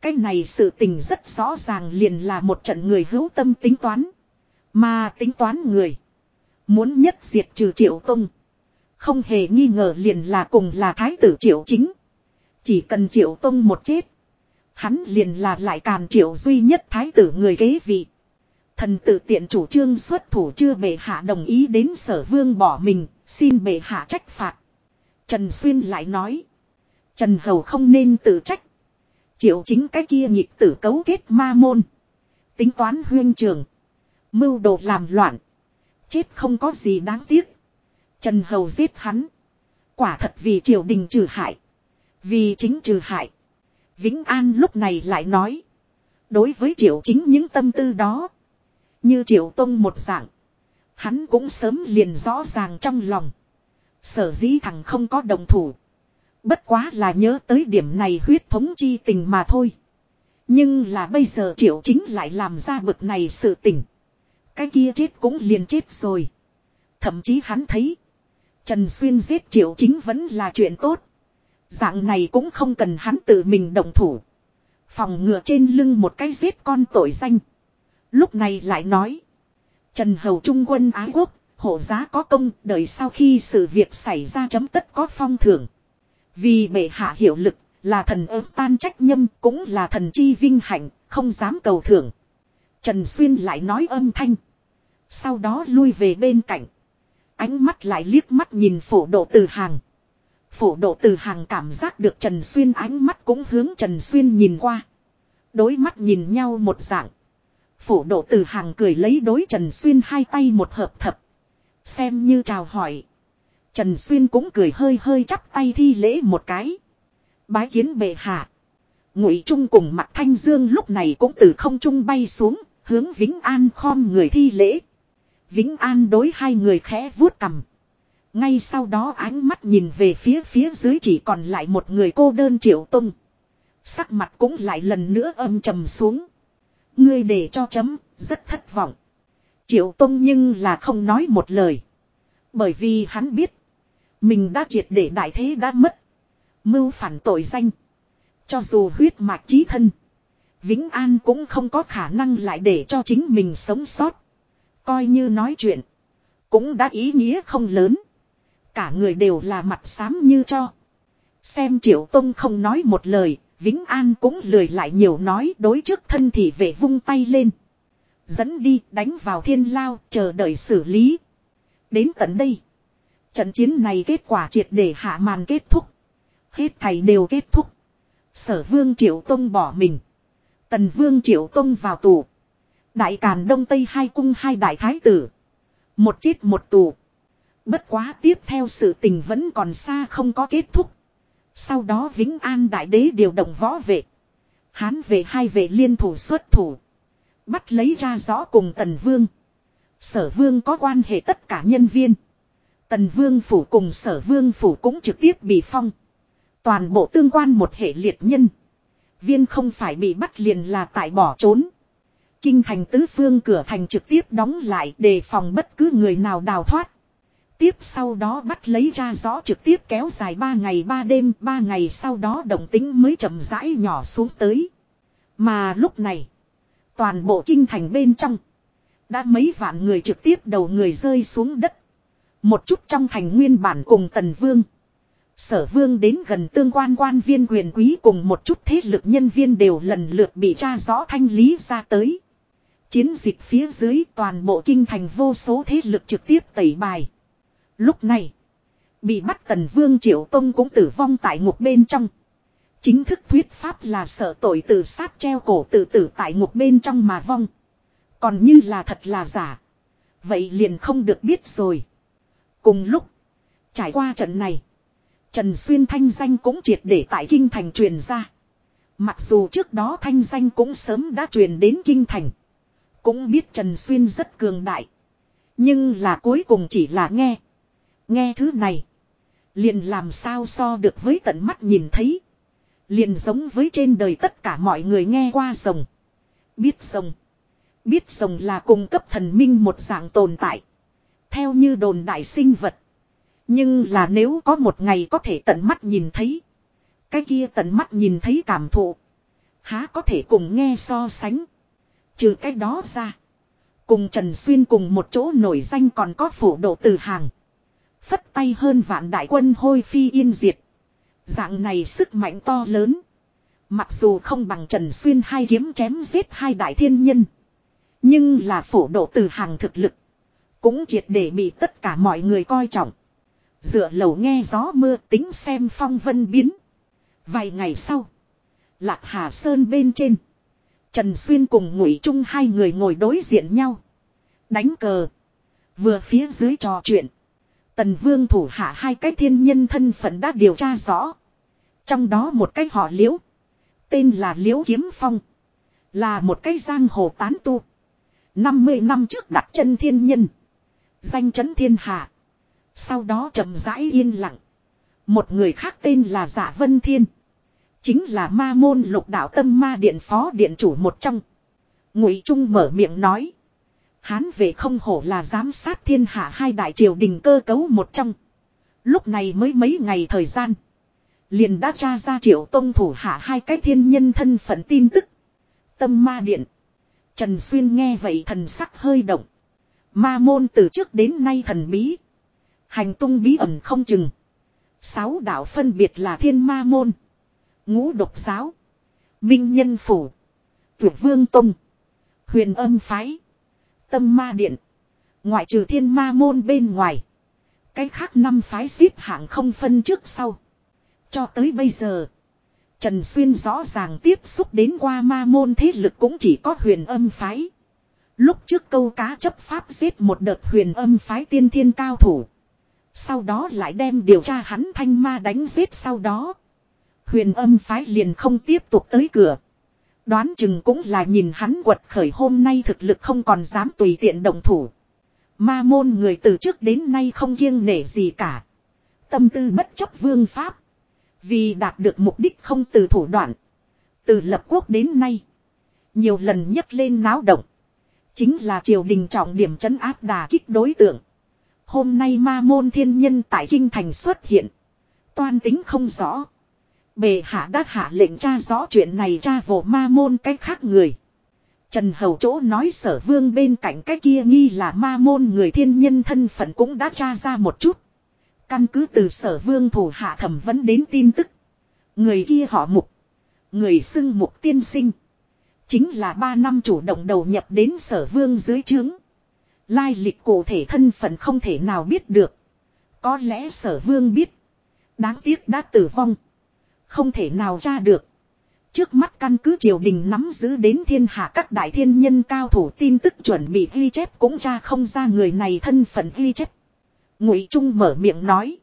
Cái này sự tình rất rõ ràng liền là một trận người hữu tâm tính toán. Mà tính toán người. Muốn nhất diệt trừ triệu tông. Không hề nghi ngờ liền là cùng là thái tử triệu chính. Chỉ cần triệu tông một chết. Hắn liền là lại càn triệu duy nhất thái tử người kế vị. Thần tự tiện chủ trương xuất thủ chưa bệ hạ đồng ý đến sở vương bỏ mình, xin bệ hạ trách phạt. Trần Xuyên lại nói. Trần Hầu không nên tự trách. Triệu chính cái kia nhịp tử cấu kết ma môn. Tính toán huyên trường. Mưu đồ làm loạn. Chết không có gì đáng tiếc. Trần Hầu giết hắn. Quả thật vì triều đình trừ hại. Vì chính trừ hại. Vĩnh An lúc này lại nói. Đối với triệu chính những tâm tư đó. Như triệu tông một dạng. Hắn cũng sớm liền rõ ràng trong lòng. Sở dĩ thằng không có đồng thủ. Bất quá là nhớ tới điểm này huyết thống chi tình mà thôi. Nhưng là bây giờ triệu chính lại làm ra bực này sự tình. Cái kia chết cũng liền chết rồi. Thậm chí hắn thấy. Trần Xuyên giết triệu chính vẫn là chuyện tốt. Dạng này cũng không cần hắn tự mình đồng thủ. Phòng ngựa trên lưng một cái giết con tội danh. Lúc này lại nói. Trần Hầu Trung quân Ái Quốc, hộ giá có công, đợi sau khi sự việc xảy ra chấm tất có phong thưởng. Vì bệ hạ hiệu lực, là thần ớt tan trách nhâm, cũng là thần chi vinh hạnh, không dám cầu thưởng. Trần Xuyên lại nói âm thanh. Sau đó lui về bên cạnh. Ánh mắt lại liếc mắt nhìn phổ độ từ hàng. Phổ độ từ hàng cảm giác được Trần Xuyên ánh mắt cũng hướng Trần Xuyên nhìn qua. Đối mắt nhìn nhau một dạng. Phổ độ từ hàng cười lấy đối Trần Xuyên hai tay một hợp thập. Xem như chào hỏi. Trần Xuyên cũng cười hơi hơi chắp tay thi lễ một cái. Bái kiến bệ hạ. Ngụy Trung cùng mặt Thanh Dương lúc này cũng từ không trung bay xuống, hướng Vĩnh An khom người thi lễ. Vĩnh An đối hai người khẽ vuốt cầm. Ngay sau đó ánh mắt nhìn về phía phía dưới chỉ còn lại một người cô đơn triệu tung. Sắc mặt cũng lại lần nữa âm trầm xuống. Ngươi để cho chấm, rất thất vọng. Triệu Tông nhưng là không nói một lời. Bởi vì hắn biết. Mình đã triệt để đại thế đã mất. Mưu phản tội danh. Cho dù huyết mạch trí thân. Vĩnh An cũng không có khả năng lại để cho chính mình sống sót. Coi như nói chuyện. Cũng đã ý nghĩa không lớn. Cả người đều là mặt xám như cho. Xem Triệu Tông không nói một lời. Vĩnh An cũng lười lại nhiều nói đối trước thân thì vệ vung tay lên. Dẫn đi, đánh vào thiên lao, chờ đợi xử lý. Đến tận đây. Trận chiến này kết quả triệt để hạ màn kết thúc. Hết thầy đều kết thúc. Sở vương Triệu Tông bỏ mình. Tần vương Triệu Tông vào tù. Đại Càn Đông Tây hai cung hai đại thái tử. Một chết một tù. Bất quá tiếp theo sự tình vẫn còn xa không có kết thúc. Sau đó Vĩnh An Đại Đế điều động võ vệ. Hán về hai vệ liên thủ xuất thủ. Bắt lấy ra rõ cùng Tần Vương. Sở Vương có quan hệ tất cả nhân viên. Tần Vương Phủ cùng Sở Vương Phủ cũng trực tiếp bị phong. Toàn bộ tương quan một hệ liệt nhân. Viên không phải bị bắt liền là tại bỏ trốn. Kinh thành tứ phương cửa thành trực tiếp đóng lại đề phòng bất cứ người nào đào thoát. Tiếp sau đó bắt lấy ra rõ trực tiếp kéo dài 3 ngày 3 đêm, 3 ngày sau đó động tính mới chậm rãi nhỏ xuống tới. Mà lúc này, toàn bộ kinh thành bên trong, đã mấy vạn người trực tiếp đầu người rơi xuống đất. Một chút trong thành nguyên bản cùng tần vương. Sở vương đến gần tương quan quan viên quyền quý cùng một chút thế lực nhân viên đều lần lượt bị tra rõ thanh lý ra tới. Chiến dịch phía dưới toàn bộ kinh thành vô số thế lực trực tiếp tẩy bài. Lúc này, bị bắt tần vương triệu tông cũng tử vong tại ngục bên trong. Chính thức thuyết pháp là sợ tội tự sát treo cổ tự tử tại ngục bên trong mà vong. Còn như là thật là giả. Vậy liền không được biết rồi. Cùng lúc, trải qua trận này, Trần Xuyên thanh danh cũng triệt để tại Kinh Thành truyền ra. Mặc dù trước đó thanh danh cũng sớm đã truyền đến Kinh Thành. Cũng biết Trần Xuyên rất cường đại. Nhưng là cuối cùng chỉ là nghe. Nghe thứ này. Liền làm sao so được với tận mắt nhìn thấy. Liền giống với trên đời tất cả mọi người nghe qua rồng. Biết rồng. Biết rồng là cung cấp thần minh một dạng tồn tại. Theo như đồn đại sinh vật. Nhưng là nếu có một ngày có thể tận mắt nhìn thấy. Cái kia tận mắt nhìn thấy cảm thụ. Há có thể cùng nghe so sánh. Trừ cái đó ra. Cùng Trần Xuyên cùng một chỗ nổi danh còn có phủ độ từ hàng. Phất tay hơn vạn đại quân hôi phi yên diệt. Dạng này sức mạnh to lớn. Mặc dù không bằng Trần Xuyên hai kiếm chém giết hai đại thiên nhân. Nhưng là phổ độ từ hàng thực lực. Cũng triệt để bị tất cả mọi người coi trọng. Dựa lầu nghe gió mưa tính xem phong vân biến. Vài ngày sau. Lạc Hà Sơn bên trên. Trần Xuyên cùng Ngụy Trung hai người ngồi đối diện nhau. Đánh cờ. Vừa phía dưới trò chuyện. Tần Vương thủ hạ hai cái thiên nhân thân phận đã điều tra rõ. Trong đó một cái họ liễu. Tên là Liễu Kiếm Phong. Là một cái giang hồ tán tu. 50 năm trước đặt chân thiên nhân. Danh chấn thiên hạ. Sau đó chậm rãi yên lặng. Một người khác tên là Dạ Vân Thiên. Chính là ma môn lục đạo tâm ma điện phó điện chủ một trong. Ngụy Trung mở miệng nói. Hán về không hổ là giám sát thiên hạ hai đại triều đình cơ cấu một trong. Lúc này mới mấy ngày thời gian. Liền đã tra ra triệu tông thủ hạ hai cái thiên nhân thân phận tin tức. Tâm ma điện. Trần Xuyên nghe vậy thần sắc hơi động. Ma môn từ trước đến nay thần bí. Hành tung bí ẩn không chừng. Sáu đạo phân biệt là thiên ma môn. Ngũ độc giáo. Minh nhân phủ. Tuyệt vương tông. Huyền âm phái. Tâm ma điện. Ngoại trừ thiên ma môn bên ngoài. Cái khác năm phái xếp hạng không phân trước sau. Cho tới bây giờ. Trần Xuyên rõ ràng tiếp xúc đến qua ma môn thế lực cũng chỉ có huyền âm phái. Lúc trước câu cá chấp pháp giết một đợt huyền âm phái tiên thiên cao thủ. Sau đó lại đem điều tra hắn thanh ma đánh giết sau đó. Huyền âm phái liền không tiếp tục tới cửa. Đoán chừng cũng là nhìn hắn quật khởi hôm nay thực lực không còn dám tùy tiện động thủ. Ma môn người từ trước đến nay không kiêng nể gì cả. Tâm tư bất chấp vương pháp. Vì đạt được mục đích không từ thủ đoạn. Từ lập quốc đến nay. Nhiều lần nhấc lên náo động. Chính là triều đình trọng điểm chấn áp đà kích đối tượng. Hôm nay ma môn thiên nhân tại kinh thành xuất hiện. Toan tính không rõ. Bề hạ đã hạ lệnh tra rõ chuyện này tra vồ ma môn cái khác người. Trần Hầu chỗ nói sở vương bên cạnh cái kia nghi là ma môn người thiên nhân thân phận cũng đã tra ra một chút. Căn cứ từ sở vương thủ hạ thẩm vấn đến tin tức. Người kia họ mục. Người xưng mục tiên sinh. Chính là ba năm chủ động đầu nhập đến sở vương dưới trướng. Lai lịch cụ thể thân phận không thể nào biết được. Có lẽ sở vương biết. Đáng tiếc đã tử vong. Không thể nào tra được. Trước mắt căn cứ triều đình nắm giữ đến thiên hạ các đại thiên nhân cao thủ tin tức chuẩn bị ghi chép cũng tra không ra người này thân phận ghi chép. Ngụy Trung mở miệng nói.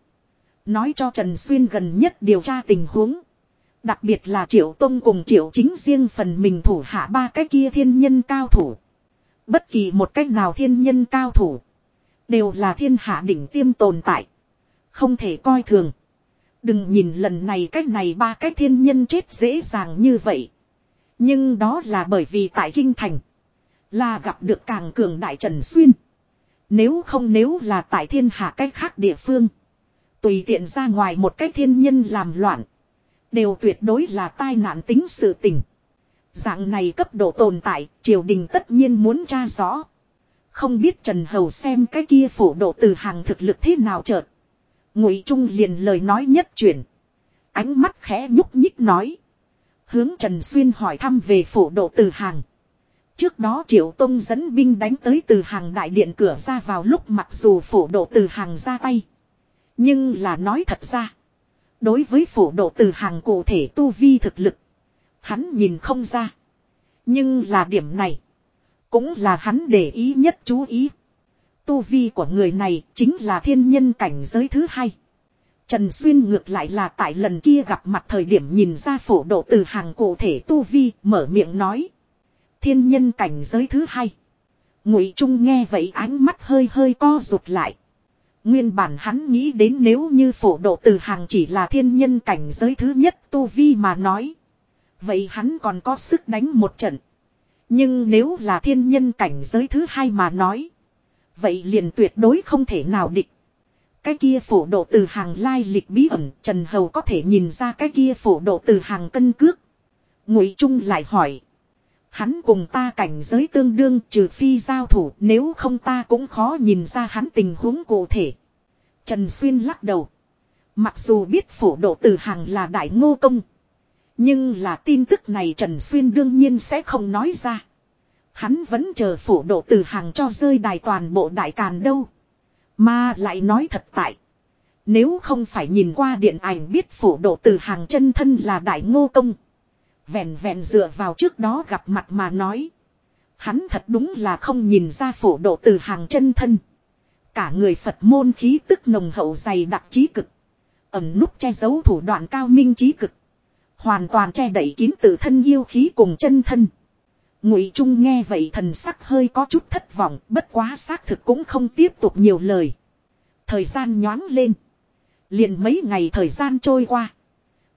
Nói cho Trần Xuyên gần nhất điều tra tình huống. Đặc biệt là Triệu Tông cùng Triệu Chính riêng phần mình thủ hạ ba cái kia thiên nhân cao thủ. Bất kỳ một cách nào thiên nhân cao thủ. Đều là thiên hạ đỉnh tiêm tồn tại. Không thể coi thường. Đừng nhìn lần này cách này ba cái thiên nhân chết dễ dàng như vậy. Nhưng đó là bởi vì tại Kinh Thành. Là gặp được càng cường đại Trần Xuyên. Nếu không nếu là tại thiên hạ cách khác địa phương. Tùy tiện ra ngoài một cách thiên nhân làm loạn. Đều tuyệt đối là tai nạn tính sự tình. Dạng này cấp độ tồn tại, triều đình tất nhiên muốn tra rõ. Không biết Trần Hầu xem cái kia phổ độ từ hàng thực lực thế nào chợt. Ngụy Trung liền lời nói nhất chuyển. Ánh mắt khẽ nhúc nhích nói. Hướng Trần Xuyên hỏi thăm về phổ độ từ hàng. Trước đó Triệu Tông dẫn binh đánh tới từ hàng đại điện cửa ra vào lúc mặc dù phổ độ từ hàng ra tay. Nhưng là nói thật ra. Đối với phổ độ từ hàng cụ thể tu vi thực lực. Hắn nhìn không ra. Nhưng là điểm này. Cũng là hắn để ý nhất chú ý. Tu vi của người này chính là thiên nhân cảnh giới thứ hai. Trần Xuyên ngược lại là tại lần kia gặp mặt thời điểm nhìn ra phổ độ từ hàng cụ thể tu vi, mở miệng nói. Thiên nhân cảnh giới thứ hai. Ngụy Trung nghe vậy ánh mắt hơi hơi co rụt lại. Nguyên bản hắn nghĩ đến nếu như phổ độ từ hàng chỉ là thiên nhân cảnh giới thứ nhất tu vi mà nói. Vậy hắn còn có sức đánh một trận. Nhưng nếu là thiên nhân cảnh giới thứ hai mà nói. Vậy liền tuyệt đối không thể nào địch. Cái kia phổ độ từ hàng lai lịch bí ẩn, Trần Hầu có thể nhìn ra cái kia phổ độ từ hàng cân cước. Ngụy Trung lại hỏi. Hắn cùng ta cảnh giới tương đương, trừ phi giao thủ, nếu không ta cũng khó nhìn ra hắn tình huống cụ thể. Trần Xuyên lắc đầu. Mặc dù biết phổ độ từ hàng là đại ngô công. Nhưng là tin tức này Trần Xuyên đương nhiên sẽ không nói ra. Hắn vẫn chờ phủ độ từ hàng cho rơi đài toàn bộ đại càn đâu. Mà lại nói thật tại. Nếu không phải nhìn qua điện ảnh biết phủ độ từ hàng chân thân là đại ngô công. Vẹn vẹn dựa vào trước đó gặp mặt mà nói. Hắn thật đúng là không nhìn ra phủ độ từ hàng chân thân. Cả người Phật môn khí tức nồng hậu dày đặc trí cực. Ẩm núp che giấu thủ đoạn cao minh trí cực. Hoàn toàn che đẩy kín tự thân yêu khí cùng chân thân. Ngụy Trung nghe vậy thần sắc hơi có chút thất vọng, bất quá xác thực cũng không tiếp tục nhiều lời. Thời gian nhoáng lên. liền mấy ngày thời gian trôi qua.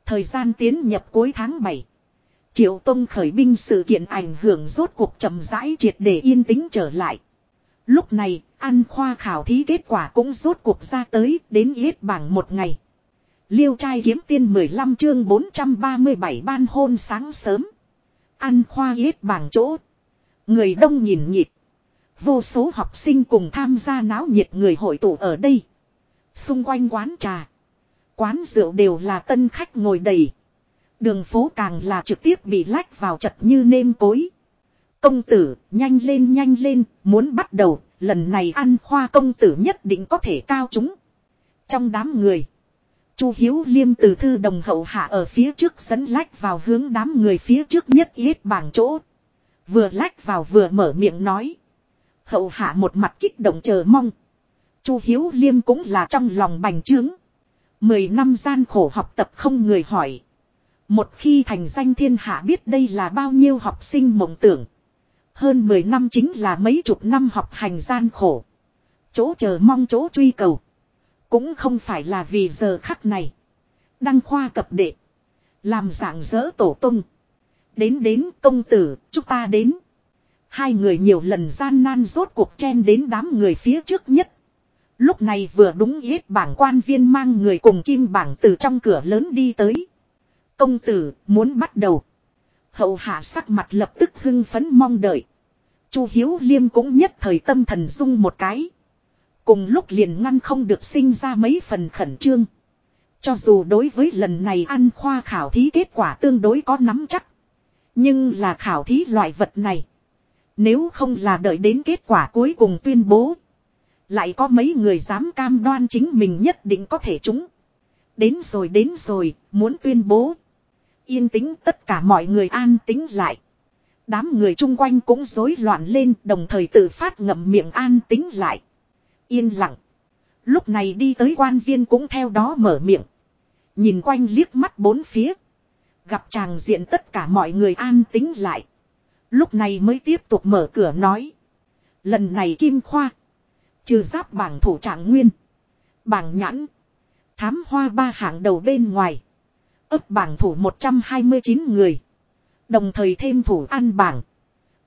Thời gian tiến nhập cuối tháng 7. Triệu Tông khởi binh sự kiện ảnh hưởng rốt cuộc chậm rãi triệt để yên tĩnh trở lại. Lúc này, An khoa khảo thí kết quả cũng rốt cuộc ra tới đến yết bảng một ngày. Liêu trai kiếm tiên 15 chương 437 ban hôn sáng sớm. Ăn khoa yết bảng chỗ. Người đông nhìn nhịp. Vô số học sinh cùng tham gia náo nhiệt người hội tụ ở đây. Xung quanh quán trà. Quán rượu đều là tân khách ngồi đầy. Đường phố càng là trực tiếp bị lách vào chật như nêm cối. Công tử, nhanh lên nhanh lên, muốn bắt đầu, lần này ăn khoa công tử nhất định có thể cao chúng. Trong đám người, Chu Hiếu Liêm từ thư đồng hậu hạ ở phía trước dẫn lách vào hướng đám người phía trước nhất yết bảng chỗ. Vừa lách vào vừa mở miệng nói. Hậu hạ một mặt kích động chờ mong. Chu Hiếu Liêm cũng là trong lòng bành trướng. Mười năm gian khổ học tập không người hỏi. Một khi thành danh thiên hạ biết đây là bao nhiêu học sinh mộng tưởng. Hơn 10 năm chính là mấy chục năm học hành gian khổ. Chỗ chờ mong chỗ truy cầu. Cũng không phải là vì giờ khắc này. Đăng khoa cập đệ. Làm dạng dỡ tổ tung. Đến đến công tử, chúng ta đến. Hai người nhiều lần gian nan rốt cuộc chen đến đám người phía trước nhất. Lúc này vừa đúng yết bảng quan viên mang người cùng kim bảng từ trong cửa lớn đi tới. Công tử, muốn bắt đầu. Hậu hạ sắc mặt lập tức hưng phấn mong đợi. Chu Hiếu Liêm cũng nhất thời tâm thần dung một cái. Cùng lúc liền ngăn không được sinh ra mấy phần khẩn trương. Cho dù đối với lần này ăn khoa khảo thí kết quả tương đối có nắm chắc. Nhưng là khảo thí loại vật này. Nếu không là đợi đến kết quả cuối cùng tuyên bố. Lại có mấy người dám cam đoan chính mình nhất định có thể trúng. Đến rồi đến rồi, muốn tuyên bố. Yên tĩnh tất cả mọi người an tĩnh lại. Đám người chung quanh cũng rối loạn lên đồng thời tự phát ngậm miệng an tĩnh lại. Yên lặng. Lúc này đi tới quan viên cũng theo đó mở miệng. Nhìn quanh liếc mắt bốn phía. Gặp chàng diện tất cả mọi người an tĩnh lại. Lúc này mới tiếp tục mở cửa nói. Lần này Kim Khoa. Trừ giáp bảng thủ trạng nguyên. Bảng nhãn. Thám hoa ba hạng đầu bên ngoài. ấp bảng thủ 129 người. Đồng thời thêm thủ ăn bảng.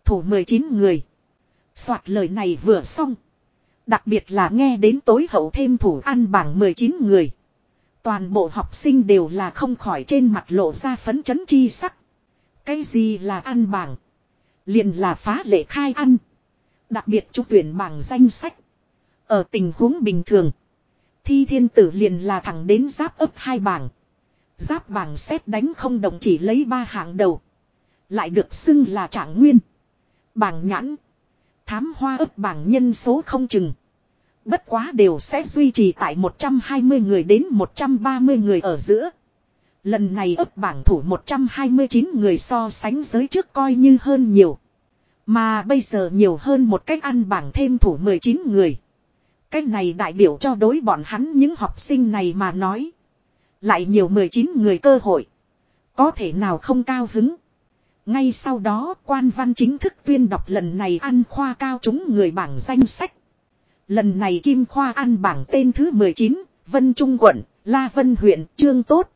Thủ 19 người. Soạt lời này vừa xong. Đặc biệt là nghe đến tối hậu thêm thủ ăn bảng 19 người. Toàn bộ học sinh đều là không khỏi trên mặt lộ ra phấn chấn chi sắc. Cái gì là ăn bảng? Liền là phá lệ khai ăn. Đặc biệt trúc tuyển bảng danh sách. Ở tình huống bình thường. Thi thiên tử liền là thẳng đến giáp ấp hai bảng. Giáp bảng xét đánh không đồng chỉ lấy ba hạng đầu. Lại được xưng là trạng nguyên. Bảng nhãn. Thám hoa ấp bảng nhân số không chừng. Bất quá đều sẽ duy trì tại 120 người đến 130 người ở giữa. Lần này ấp bảng thủ 129 người so sánh giới trước coi như hơn nhiều. Mà bây giờ nhiều hơn một cách ăn bảng thêm thủ 19 người. Cách này đại biểu cho đối bọn hắn những học sinh này mà nói. Lại nhiều 19 người cơ hội. Có thể nào không cao hứng. Ngay sau đó quan văn chính thức tuyên đọc lần này ăn khoa cao chúng người bảng danh sách. Lần này Kim Khoa ăn bảng tên thứ 19, Vân Trung quận, La Vân huyện, Trương Tốt.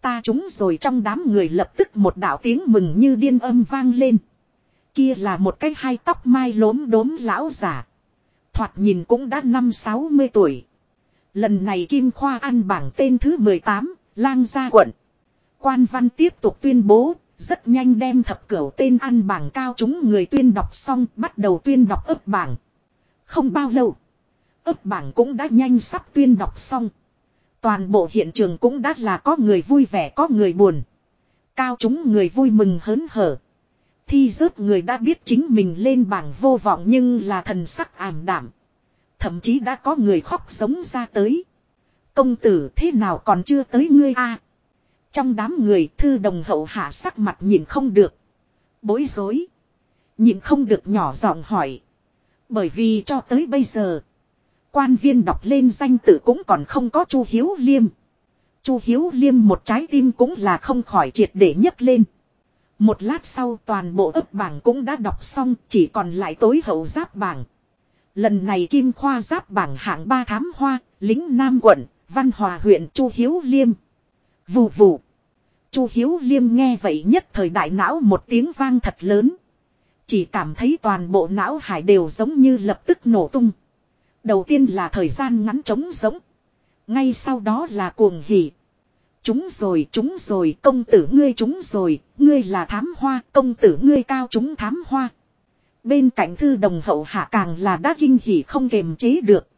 Ta chúng rồi trong đám người lập tức một đạo tiếng mừng như điên âm vang lên. Kia là một cái hai tóc mai lốm đốm lão giả. Thoạt nhìn cũng đã năm 60 tuổi. Lần này Kim Khoa ăn bảng tên thứ 18, Lang Gia quận. Quan văn tiếp tục tuyên bố, rất nhanh đem thập cửu tên ăn bảng cao chúng người tuyên đọc xong, bắt đầu tuyên đọc ấp bảng. Không bao lâu. ấp bảng cũng đã nhanh sắp tuyên đọc xong. Toàn bộ hiện trường cũng đã là có người vui vẻ, có người buồn. Cao chúng người vui mừng hớn hở. Thi rớt người đã biết chính mình lên bảng vô vọng nhưng là thần sắc ảm đảm. Thậm chí đã có người khóc sống ra tới. Công tử, thế nào còn chưa tới ngươi a trong đám người thư đồng hậu hạ sắc mặt nhìn không được. Bối rối. Nhìn không được nhỏ giọng hỏi. Bởi vì cho tới bây giờ. Quan viên đọc lên danh tự cũng còn không có Chu Hiếu Liêm. Chu Hiếu Liêm một trái tim cũng là không khỏi triệt để nhấc lên. Một lát sau toàn bộ ấp bảng cũng đã đọc xong chỉ còn lại tối hậu giáp bảng. Lần này Kim Khoa giáp bảng hạng ba thám hoa, lính Nam quận, Văn Hòa huyện Chu Hiếu Liêm. Vù vù. Chu Hiếu Liêm nghe vậy nhất thời đại não một tiếng vang thật lớn. Chỉ cảm thấy toàn bộ não hải đều giống như lập tức nổ tung. Đầu tiên là thời gian ngắn trống giống. Ngay sau đó là cuồng hỉ. Chúng rồi, chúng rồi, công tử ngươi chúng rồi, ngươi là thám hoa, công tử ngươi cao chúng thám hoa. Bên cạnh thư đồng hậu hạ càng là đã kinh hỉ không kềm chế được.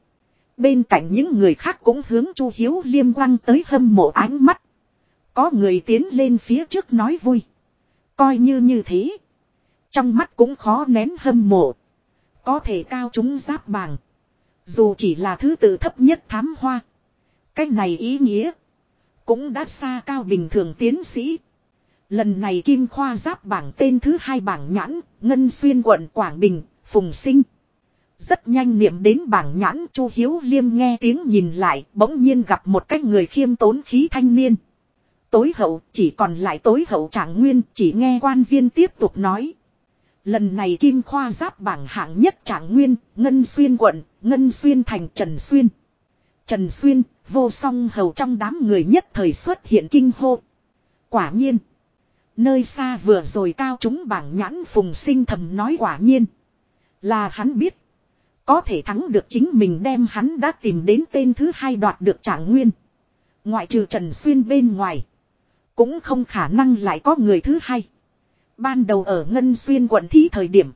Bên cạnh những người khác cũng hướng Chu Hiếu Liêm quăng tới hâm mộ ánh mắt. Có người tiến lên phía trước nói vui. Coi như như thế. Trong mắt cũng khó nén hâm mộ. Có thể cao chúng giáp bảng. Dù chỉ là thứ tự thấp nhất thám hoa. Cách này ý nghĩa. Cũng đã xa cao bình thường tiến sĩ. Lần này Kim Khoa giáp bảng tên thứ hai bảng nhãn, Ngân Xuyên quận Quảng Bình, Phùng Sinh. Rất nhanh niệm đến bảng nhãn Chu Hiếu Liêm nghe tiếng nhìn lại, bỗng nhiên gặp một cái người khiêm tốn khí thanh niên. Tối hậu, chỉ còn lại tối hậu trạng nguyên, chỉ nghe quan viên tiếp tục nói. Lần này Kim Khoa giáp bảng hạng nhất trạng nguyên, Ngân Xuyên quận, Ngân Xuyên thành Trần Xuyên. Trần Xuyên, vô song hầu trong đám người nhất thời xuất hiện kinh hô. Quả nhiên. Nơi xa vừa rồi cao chúng bảng nhãn phùng sinh thầm nói quả nhiên. Là hắn biết. Có thể thắng được chính mình đem hắn đã tìm đến tên thứ hai đoạt được trạng nguyên. Ngoại trừ Trần Xuyên bên ngoài. Cũng không khả năng lại có người thứ hai. Ban đầu ở Ngân Xuyên quận thí thời điểm.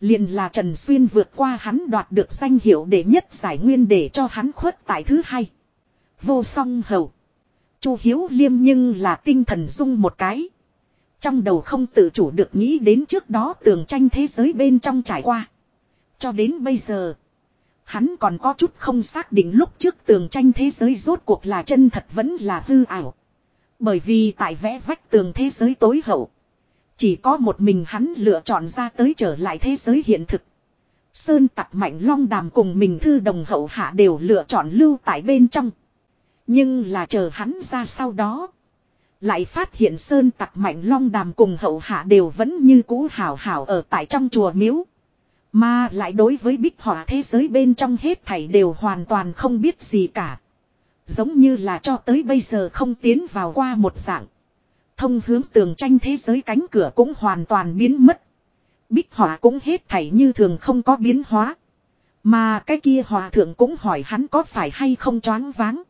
liền là Trần Xuyên vượt qua hắn đoạt được danh hiệu để nhất giải nguyên để cho hắn khuất tại thứ hai. Vô song hầu. Chu Hiếu Liêm nhưng là tinh thần dung một cái. Trong đầu không tự chủ được nghĩ đến trước đó tường tranh thế giới bên trong trải qua. Cho đến bây giờ. Hắn còn có chút không xác định lúc trước tường tranh thế giới rốt cuộc là chân thật vẫn là hư ảo. Bởi vì tại vẽ vách tường thế giới tối hậu. Chỉ có một mình hắn lựa chọn ra tới trở lại thế giới hiện thực. Sơn tặc mạnh long đàm cùng mình thư đồng hậu hạ đều lựa chọn lưu tại bên trong. Nhưng là chờ hắn ra sau đó. Lại phát hiện sơn tặc mạnh long đàm cùng hậu hạ đều vẫn như cũ hảo hảo ở tại trong chùa miếu. Mà lại đối với bích họa thế giới bên trong hết thảy đều hoàn toàn không biết gì cả. Giống như là cho tới bây giờ không tiến vào qua một dạng. Thông hướng tường tranh thế giới cánh cửa cũng hoàn toàn biến mất. Bích họa cũng hết thảy như thường không có biến hóa. Mà cái kia hòa thượng cũng hỏi hắn có phải hay không choáng váng.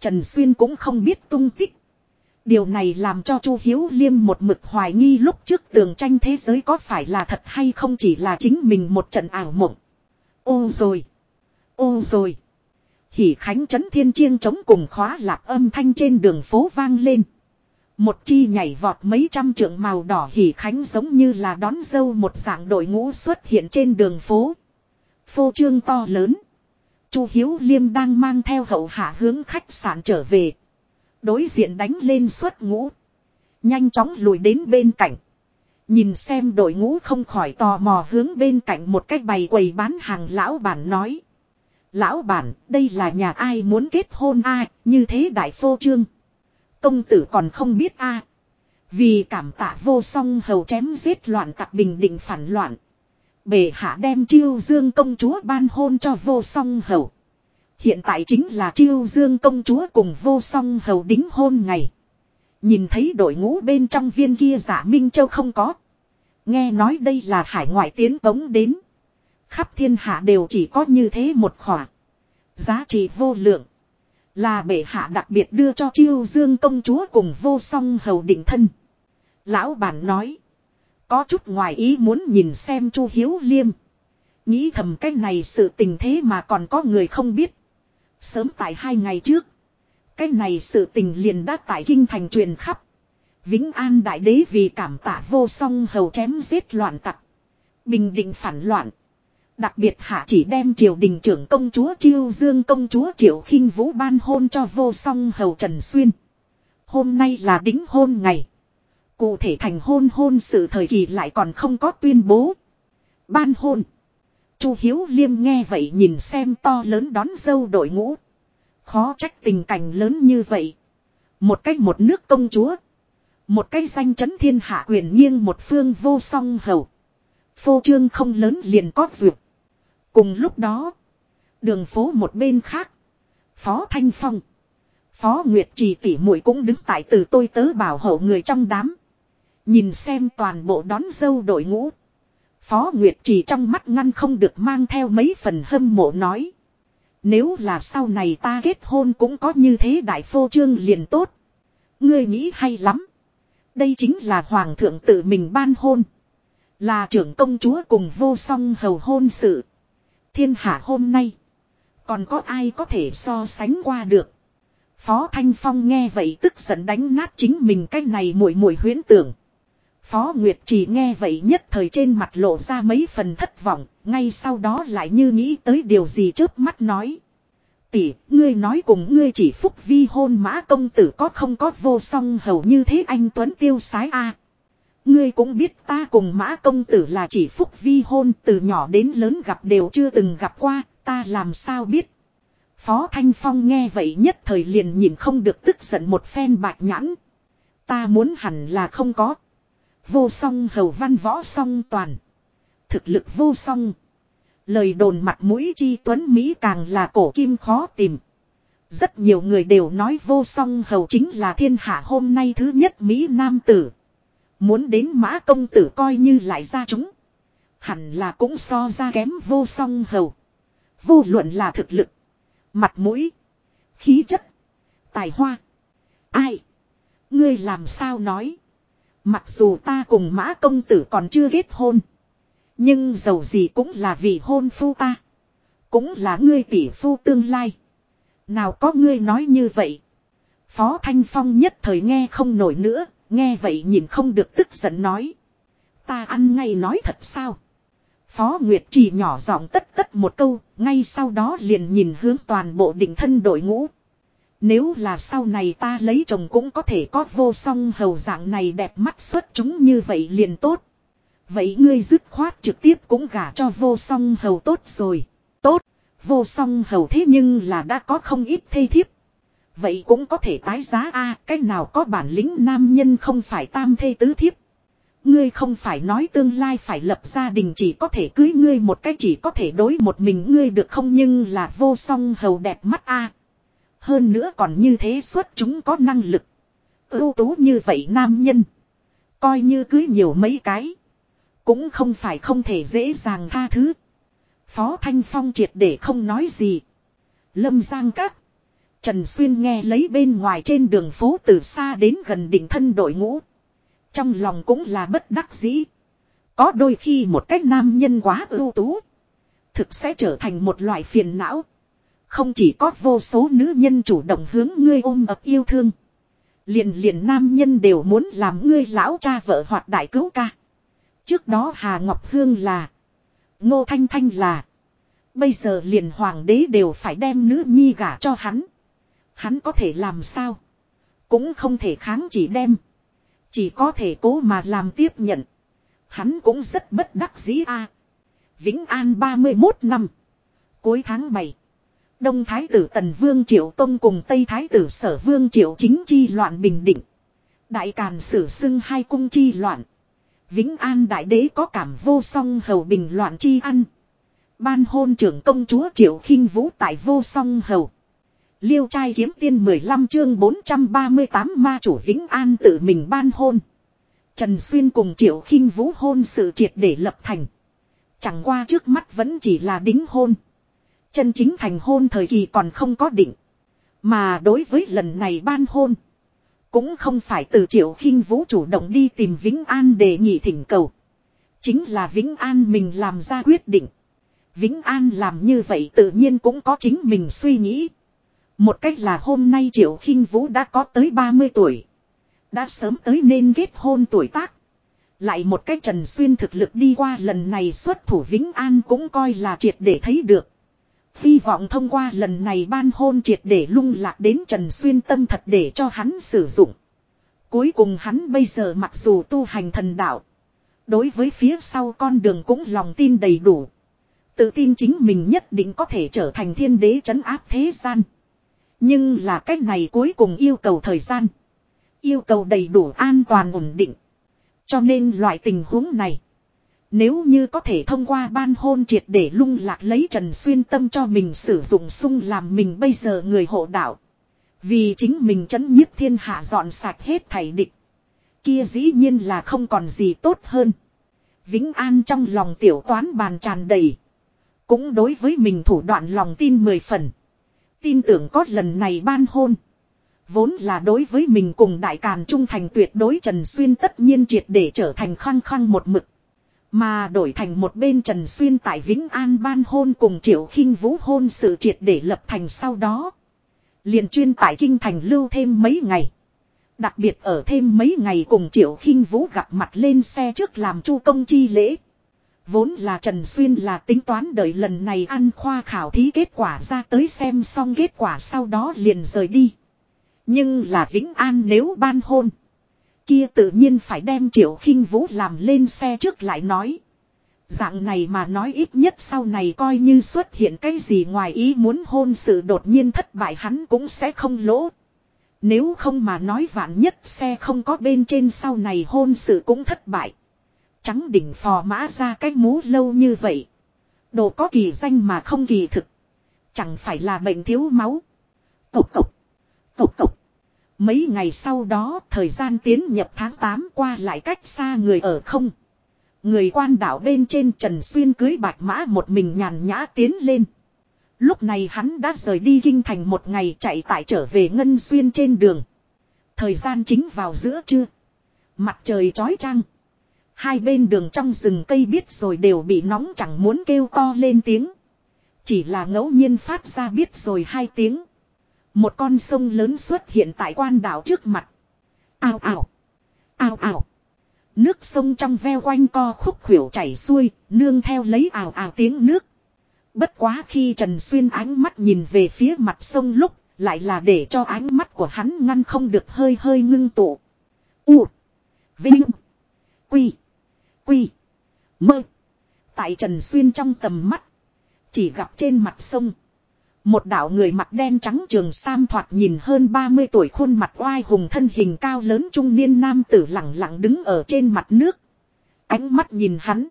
Trần Xuyên cũng không biết tung tích. Điều này làm cho Chu Hiếu Liêm một mực hoài nghi lúc trước tường tranh thế giới có phải là thật hay không chỉ là chính mình một trận ảo mộng. Ô rồi. Ô rồi. Hỉ khánh chấn thiên chiêng chống cùng khóa lạc âm thanh trên đường phố vang lên. Một chi nhảy vọt mấy trăm trượng màu đỏ hỉ khánh giống như là đón dâu một dạng đội ngũ xuất hiện trên đường phố. Phô trương to lớn. Chu Hiếu Liêm đang mang theo hậu hạ hướng khách sạn trở về. Đối diện đánh lên xuất ngũ. Nhanh chóng lùi đến bên cạnh. Nhìn xem đội ngũ không khỏi tò mò hướng bên cạnh một cái bày quầy bán hàng lão bản nói. Lão bản, đây là nhà ai muốn kết hôn ai, như thế đại phô trương. Công tử còn không biết a Vì cảm tạ vô song hầu chém giết loạn tặc bình định phản loạn. bệ hạ đem chiêu dương công chúa ban hôn cho vô song hầu. Hiện tại chính là chiêu dương công chúa cùng vô song hầu đính hôn ngày. Nhìn thấy đội ngũ bên trong viên kia giả Minh Châu không có. Nghe nói đây là hải ngoại tiến cống đến. Khắp thiên hạ đều chỉ có như thế một khỏa. Giá trị vô lượng. Là bệ hạ đặc biệt đưa cho chiêu dương công chúa cùng vô song hầu định thân. Lão bản nói. Có chút ngoài ý muốn nhìn xem chu hiếu liêm. Nghĩ thầm cái này sự tình thế mà còn có người không biết. Sớm tại hai ngày trước. Cái này sự tình liền đã tại kinh thành truyền khắp. Vĩnh An Đại Đế vì cảm tạ vô song hầu chém giết loạn tặc. Bình định phản loạn. Đặc biệt hạ chỉ đem triều đình trưởng công chúa Chiêu Dương, công chúa Triệu khinh Vũ ban hôn cho vô song hầu Trần Xuyên. Hôm nay là đính hôn ngày. Cụ thể thành hôn hôn sự thời kỳ lại còn không có tuyên bố. Ban hôn. Chu Hiếu Liêm nghe vậy nhìn xem to lớn đón dâu đội ngũ. Khó trách tình cảnh lớn như vậy. Một cách một nước công chúa. Một cái danh chấn thiên hạ quyền nghiêng một phương vô song hầu. Phô trương không lớn liền có duyệt. Cùng lúc đó. Đường phố một bên khác. Phó Thanh Phong. Phó Nguyệt Trì tỷ muội cũng đứng tại từ tôi tớ bảo hộ người trong đám. Nhìn xem toàn bộ đón dâu đội ngũ. Phó Nguyệt Trì trong mắt ngăn không được mang theo mấy phần hâm mộ nói. Nếu là sau này ta kết hôn cũng có như thế đại phô trương liền tốt. Ngươi nghĩ hay lắm. Đây chính là hoàng thượng tự mình ban hôn. Là trưởng công chúa cùng vô song hầu hôn sự. Thiên hạ hôm nay. Còn có ai có thể so sánh qua được. Phó Thanh Phong nghe vậy tức giận đánh nát chính mình cái này muội muội huyễn tưởng. Phó Nguyệt chỉ nghe vậy nhất thời trên mặt lộ ra mấy phần thất vọng, ngay sau đó lại như nghĩ tới điều gì trước mắt nói. Tỷ, ngươi nói cùng ngươi chỉ phúc vi hôn mã công tử có không có vô song hầu như thế anh Tuấn tiêu sái a Ngươi cũng biết ta cùng mã công tử là chỉ phúc vi hôn từ nhỏ đến lớn gặp đều chưa từng gặp qua, ta làm sao biết. Phó Thanh Phong nghe vậy nhất thời liền nhìn không được tức giận một phen bạch nhãn. Ta muốn hẳn là không có. Vô song hầu văn võ song toàn. Thực lực vô song. Lời đồn mặt mũi chi tuấn Mỹ càng là cổ kim khó tìm. Rất nhiều người đều nói vô song hầu chính là thiên hạ hôm nay thứ nhất Mỹ Nam tử. Muốn đến mã công tử coi như lại ra chúng. Hẳn là cũng so ra kém vô song hầu. Vô luận là thực lực. Mặt mũi. Khí chất. Tài hoa. Ai. Ngươi làm sao nói. Mặc dù ta cùng mã công tử còn chưa kết hôn. Nhưng dầu gì cũng là vì hôn phu ta. Cũng là ngươi tỷ phu tương lai. Nào có ngươi nói như vậy. Phó Thanh Phong nhất thời nghe không nổi nữa. Nghe vậy nhìn không được tức giận nói. Ta ăn ngay nói thật sao. Phó Nguyệt chỉ nhỏ giọng tất tất một câu. Ngay sau đó liền nhìn hướng toàn bộ định thân đội ngũ. Nếu là sau này ta lấy chồng cũng có thể có vô song hầu dạng này đẹp mắt xuất chúng như vậy liền tốt. Vậy ngươi dứt khoát trực tiếp cũng gả cho vô song hầu tốt rồi. Tốt, vô song hầu thế nhưng là đã có không ít thê thiếp. Vậy cũng có thể tái giá a, cái nào có bản lĩnh nam nhân không phải tam thê tứ thiếp. Ngươi không phải nói tương lai phải lập gia đình chỉ có thể cưới ngươi một cái chỉ có thể đối một mình ngươi được không nhưng là vô song hầu đẹp mắt a hơn nữa còn như thế xuất chúng có năng lực. ưu tú như vậy nam nhân. Coi như cưới nhiều mấy cái. Cũng không phải không thể dễ dàng tha thứ. Phó Thanh Phong triệt để không nói gì. Lâm Giang Các. Trần Xuyên nghe lấy bên ngoài trên đường phố từ xa đến gần đỉnh thân đội ngũ. Trong lòng cũng là bất đắc dĩ. Có đôi khi một cách nam nhân quá ưu tú. Thực sẽ trở thành một loại phiền não. Không chỉ có vô số nữ nhân chủ động hướng ngươi ôm ập yêu thương. Liền liền nam nhân đều muốn làm ngươi lão cha vợ hoặc đại cứu ca. Trước đó Hà Ngọc Hương là. Ngô Thanh Thanh là. Bây giờ liền hoàng đế đều phải đem nữ nhi gả cho hắn. Hắn có thể làm sao? Cũng không thể kháng chỉ đem. Chỉ có thể cố mà làm tiếp nhận. Hắn cũng rất bất đắc dĩ a. Vĩnh An 31 năm. Cuối tháng 7. Đông Thái tử Tần Vương Triệu Tông cùng Tây Thái tử Sở Vương Triệu Chính chi loạn bình định. Đại Càn sử xưng hai cung chi loạn. Vĩnh An Đại Đế có cảm vô song hầu bình loạn chi ăn. Ban hôn trưởng công chúa Triệu khinh Vũ tại vô song hầu. Liêu trai kiếm tiên 15 chương 438 ma chủ Vĩnh An tự mình ban hôn. Trần Xuyên cùng Triệu khinh Vũ hôn sự triệt để lập thành. Chẳng qua trước mắt vẫn chỉ là đính hôn. Chân chính thành hôn thời kỳ còn không có định. Mà đối với lần này ban hôn. Cũng không phải từ triệu khinh vũ chủ động đi tìm Vĩnh An để nhị thỉnh cầu. Chính là Vĩnh An mình làm ra quyết định. Vĩnh An làm như vậy tự nhiên cũng có chính mình suy nghĩ. Một cách là hôm nay triệu khinh vũ đã có tới 30 tuổi. Đã sớm tới nên kết hôn tuổi tác. Lại một cách Trần Xuyên thực lực đi qua lần này xuất thủ Vĩnh An cũng coi là triệt để thấy được. Hy vọng thông qua lần này ban hôn triệt để lung lạc đến Trần Xuyên tâm thật để cho hắn sử dụng. Cuối cùng hắn bây giờ mặc dù tu hành thần đạo. Đối với phía sau con đường cũng lòng tin đầy đủ. Tự tin chính mình nhất định có thể trở thành thiên đế trấn áp thế gian. Nhưng là cách này cuối cùng yêu cầu thời gian. Yêu cầu đầy đủ an toàn ổn định. Cho nên loại tình huống này. Nếu như có thể thông qua ban hôn triệt để lung lạc lấy Trần Xuyên Tâm cho mình sử dụng sung làm mình bây giờ người hộ đạo. Vì chính mình chấn nhiếp thiên hạ dọn sạch hết thảy địch. Kia dĩ nhiên là không còn gì tốt hơn. Vĩnh An trong lòng tiểu toán bàn tràn đầy. Cũng đối với mình thủ đoạn lòng tin mười phần. Tin tưởng có lần này ban hôn. Vốn là đối với mình cùng đại càn trung thành tuyệt đối Trần Xuyên tất nhiên triệt để trở thành khăng khăng một mực. Mà đổi thành một bên Trần Xuyên tại Vĩnh An ban hôn cùng Triệu khinh Vũ hôn sự triệt để lập thành sau đó. liền chuyên tại Kinh Thành lưu thêm mấy ngày. Đặc biệt ở thêm mấy ngày cùng Triệu khinh Vũ gặp mặt lên xe trước làm chu công chi lễ. Vốn là Trần Xuyên là tính toán đợi lần này ăn khoa khảo thí kết quả ra tới xem xong kết quả sau đó liền rời đi. Nhưng là Vĩnh An nếu ban hôn. Kia tự nhiên phải đem Triệu khinh Vũ làm lên xe trước lại nói. Dạng này mà nói ít nhất sau này coi như xuất hiện cái gì ngoài ý muốn hôn sự đột nhiên thất bại hắn cũng sẽ không lỗ. Nếu không mà nói vạn nhất xe không có bên trên sau này hôn sự cũng thất bại. Trắng đỉnh phò mã ra cái mũ lâu như vậy. Đồ có kỳ danh mà không kỳ thực. Chẳng phải là bệnh thiếu máu. Cộc cộc. Cộc cộc. Mấy ngày sau đó, thời gian tiến nhập tháng 8 qua lại cách xa người ở không. Người quan đảo bên trên Trần Xuyên cưới bạch mã một mình nhàn nhã tiến lên. Lúc này hắn đã rời đi kinh thành một ngày chạy tại trở về Ngân Xuyên trên đường. Thời gian chính vào giữa trưa. Mặt trời trói chang. Hai bên đường trong rừng cây biết rồi đều bị nóng chẳng muốn kêu to lên tiếng. Chỉ là ngẫu nhiên phát ra biết rồi hai tiếng. Một con sông lớn xuất hiện tại quan đảo trước mặt. Ao ảo. Ao ảo. Nước sông trong veo quanh co khúc khuỷu chảy xuôi, nương theo lấy ảo ảo tiếng nước. Bất quá khi Trần Xuyên ánh mắt nhìn về phía mặt sông lúc, lại là để cho ánh mắt của hắn ngăn không được hơi hơi ngưng tụ. U. Vinh. Quy. Quy. Mơ. Tại Trần Xuyên trong tầm mắt. Chỉ gặp trên mặt sông. Một đạo người mặt đen trắng trường sam thoạt nhìn hơn 30 tuổi, khuôn mặt oai hùng, thân hình cao lớn trung niên nam tử lặng lặng đứng ở trên mặt nước. Ánh mắt nhìn hắn.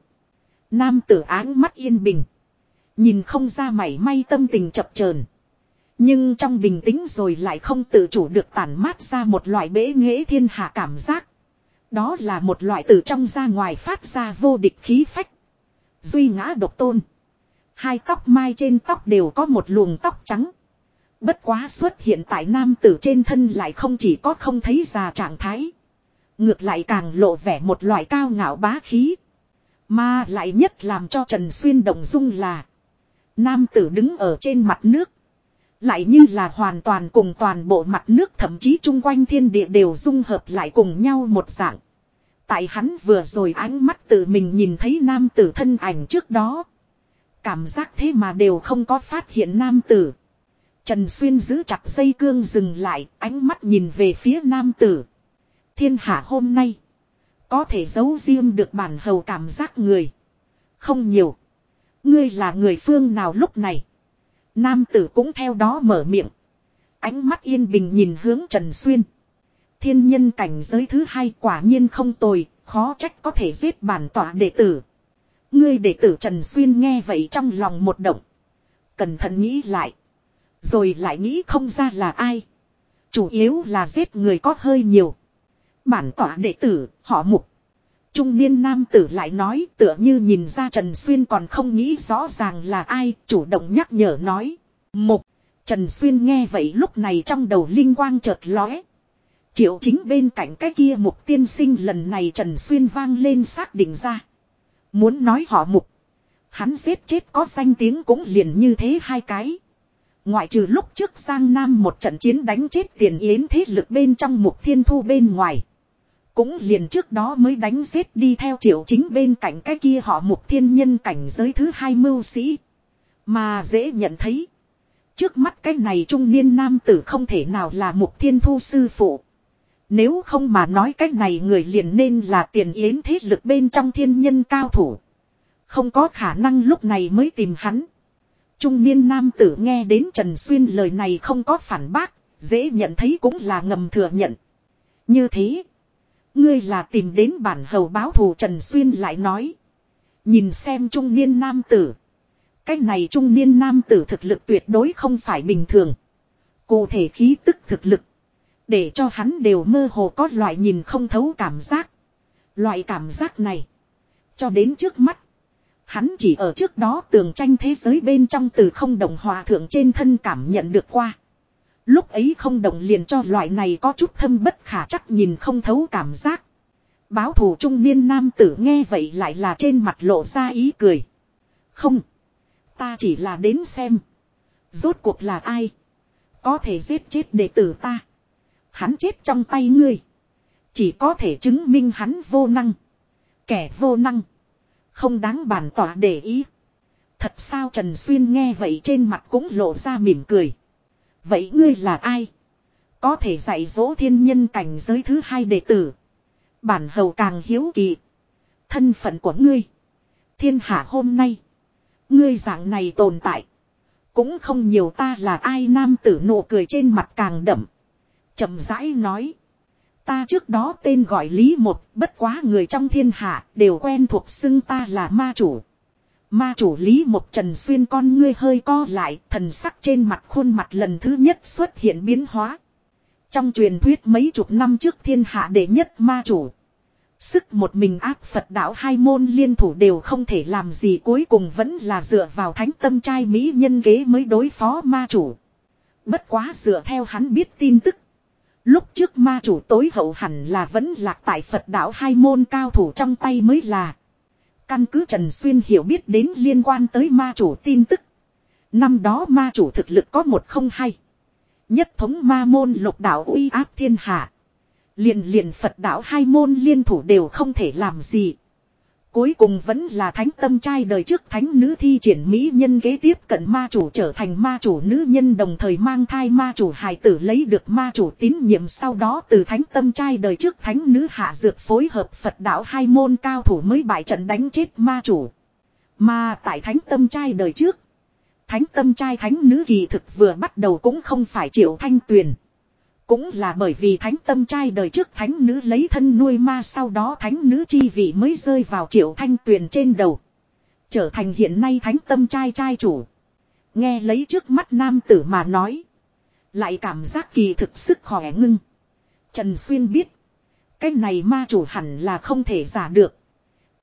Nam tử áng mắt yên bình. Nhìn không ra mảy may tâm tình chập chờn Nhưng trong bình tĩnh rồi lại không tự chủ được tản mát ra một loại bế nghệ thiên hạ cảm giác. Đó là một loại từ trong ra ngoài phát ra vô địch khí phách. Duy ngã độc tôn. Hai tóc mai trên tóc đều có một luồng tóc trắng. Bất quá xuất hiện tại nam tử trên thân lại không chỉ có không thấy già trạng thái. Ngược lại càng lộ vẻ một loại cao ngạo bá khí. Mà lại nhất làm cho Trần Xuyên động dung là. Nam tử đứng ở trên mặt nước. Lại như là hoàn toàn cùng toàn bộ mặt nước thậm chí chung quanh thiên địa đều dung hợp lại cùng nhau một dạng. Tại hắn vừa rồi ánh mắt tự mình nhìn thấy nam tử thân ảnh trước đó. Cảm giác thế mà đều không có phát hiện nam tử. Trần Xuyên giữ chặt dây cương dừng lại, ánh mắt nhìn về phía nam tử. Thiên hạ hôm nay. Có thể giấu riêng được bản hầu cảm giác người. Không nhiều. Ngươi là người phương nào lúc này. Nam tử cũng theo đó mở miệng. Ánh mắt yên bình nhìn hướng Trần Xuyên. Thiên nhân cảnh giới thứ hai quả nhiên không tồi, khó trách có thể giết bản tỏa đệ tử. Ngươi đệ tử Trần Xuyên nghe vậy trong lòng một động. Cẩn thận nghĩ lại. Rồi lại nghĩ không ra là ai. Chủ yếu là giết người có hơi nhiều. Bản tỏa đệ tử, họ mục. Trung niên nam tử lại nói tựa như nhìn ra Trần Xuyên còn không nghĩ rõ ràng là ai, chủ động nhắc nhở nói. Mục, Trần Xuyên nghe vậy lúc này trong đầu linh quang chợt lóe. Triệu chính bên cạnh cái kia mục tiên sinh lần này Trần Xuyên vang lên xác định ra. Muốn nói họ mục. Hắn giết chết có danh tiếng cũng liền như thế hai cái. Ngoại trừ lúc trước sang Nam một trận chiến đánh chết tiền yến thế lực bên trong mục thiên thu bên ngoài. Cũng liền trước đó mới đánh giết đi theo triệu chính bên cạnh cái kia họ mục thiên nhân cảnh giới thứ hai mưu sĩ. Mà dễ nhận thấy. Trước mắt cái này trung niên nam tử không thể nào là mục thiên thu sư phụ. Nếu không mà nói cách này người liền nên là tiền yến thế lực bên trong thiên nhân cao thủ. Không có khả năng lúc này mới tìm hắn. Trung niên nam tử nghe đến Trần Xuyên lời này không có phản bác, dễ nhận thấy cũng là ngầm thừa nhận. Như thế, ngươi là tìm đến bản hầu báo thù Trần Xuyên lại nói. Nhìn xem trung niên nam tử. Cái này trung niên nam tử thực lực tuyệt đối không phải bình thường. Cụ thể khí tức thực lực. Để cho hắn đều mơ hồ có loại nhìn không thấu cảm giác. Loại cảm giác này. Cho đến trước mắt. Hắn chỉ ở trước đó tường tranh thế giới bên trong từ không đồng hòa thượng trên thân cảm nhận được qua. Lúc ấy không động liền cho loại này có chút thâm bất khả chắc nhìn không thấu cảm giác. Báo thủ trung niên nam tử nghe vậy lại là trên mặt lộ ra ý cười. Không. Ta chỉ là đến xem. Rốt cuộc là ai. Có thể giết chết đệ tử ta. Hắn chết trong tay ngươi. Chỉ có thể chứng minh hắn vô năng. Kẻ vô năng. Không đáng bàn tỏa để ý. Thật sao Trần Xuyên nghe vậy trên mặt cũng lộ ra mỉm cười. Vậy ngươi là ai? Có thể dạy dỗ thiên nhân cảnh giới thứ hai đệ tử. Bản hầu càng hiếu kỳ. Thân phận của ngươi. Thiên hạ hôm nay. Ngươi dạng này tồn tại. Cũng không nhiều ta là ai nam tử nụ cười trên mặt càng đậm chậm rãi nói. Ta trước đó tên gọi Lý Một, bất quá người trong thiên hạ, đều quen thuộc xưng ta là ma chủ. Ma chủ Lý Một Trần Xuyên con ngươi hơi co lại, thần sắc trên mặt khuôn mặt lần thứ nhất xuất hiện biến hóa. Trong truyền thuyết mấy chục năm trước thiên hạ đệ nhất ma chủ. Sức một mình áp Phật đạo hai môn liên thủ đều không thể làm gì cuối cùng vẫn là dựa vào thánh tâm trai Mỹ nhân kế mới đối phó ma chủ. Bất quá dựa theo hắn biết tin tức. Lúc trước ma chủ tối hậu hẳn là vẫn lạc tại Phật đạo hai môn cao thủ trong tay mới là. Căn cứ Trần Xuyên hiểu biết đến liên quan tới ma chủ tin tức. Năm đó ma chủ thực lực có một không hay. Nhất thống ma môn lục đạo uy áp thiên hạ. Liền liền Phật đạo hai môn liên thủ đều không thể làm gì. Cuối cùng vẫn là thánh tâm trai đời trước thánh nữ thi triển mỹ nhân kế tiếp cận ma chủ trở thành ma chủ nữ nhân đồng thời mang thai ma chủ hài tử lấy được ma chủ tín nhiệm sau đó từ thánh tâm trai đời trước thánh nữ hạ dược phối hợp Phật đạo hai môn cao thủ mới bại trận đánh chết ma chủ. Mà tại thánh tâm trai đời trước, thánh tâm trai thánh nữ kỳ thực vừa bắt đầu cũng không phải triệu thanh tuyền. Cũng là bởi vì thánh tâm trai đời trước thánh nữ lấy thân nuôi ma sau đó thánh nữ chi vị mới rơi vào triệu thanh tuyền trên đầu. Trở thành hiện nay thánh tâm trai trai chủ. Nghe lấy trước mắt nam tử mà nói. Lại cảm giác kỳ thực sức khỏe ngưng. Trần Xuyên biết. Cái này ma chủ hẳn là không thể giả được.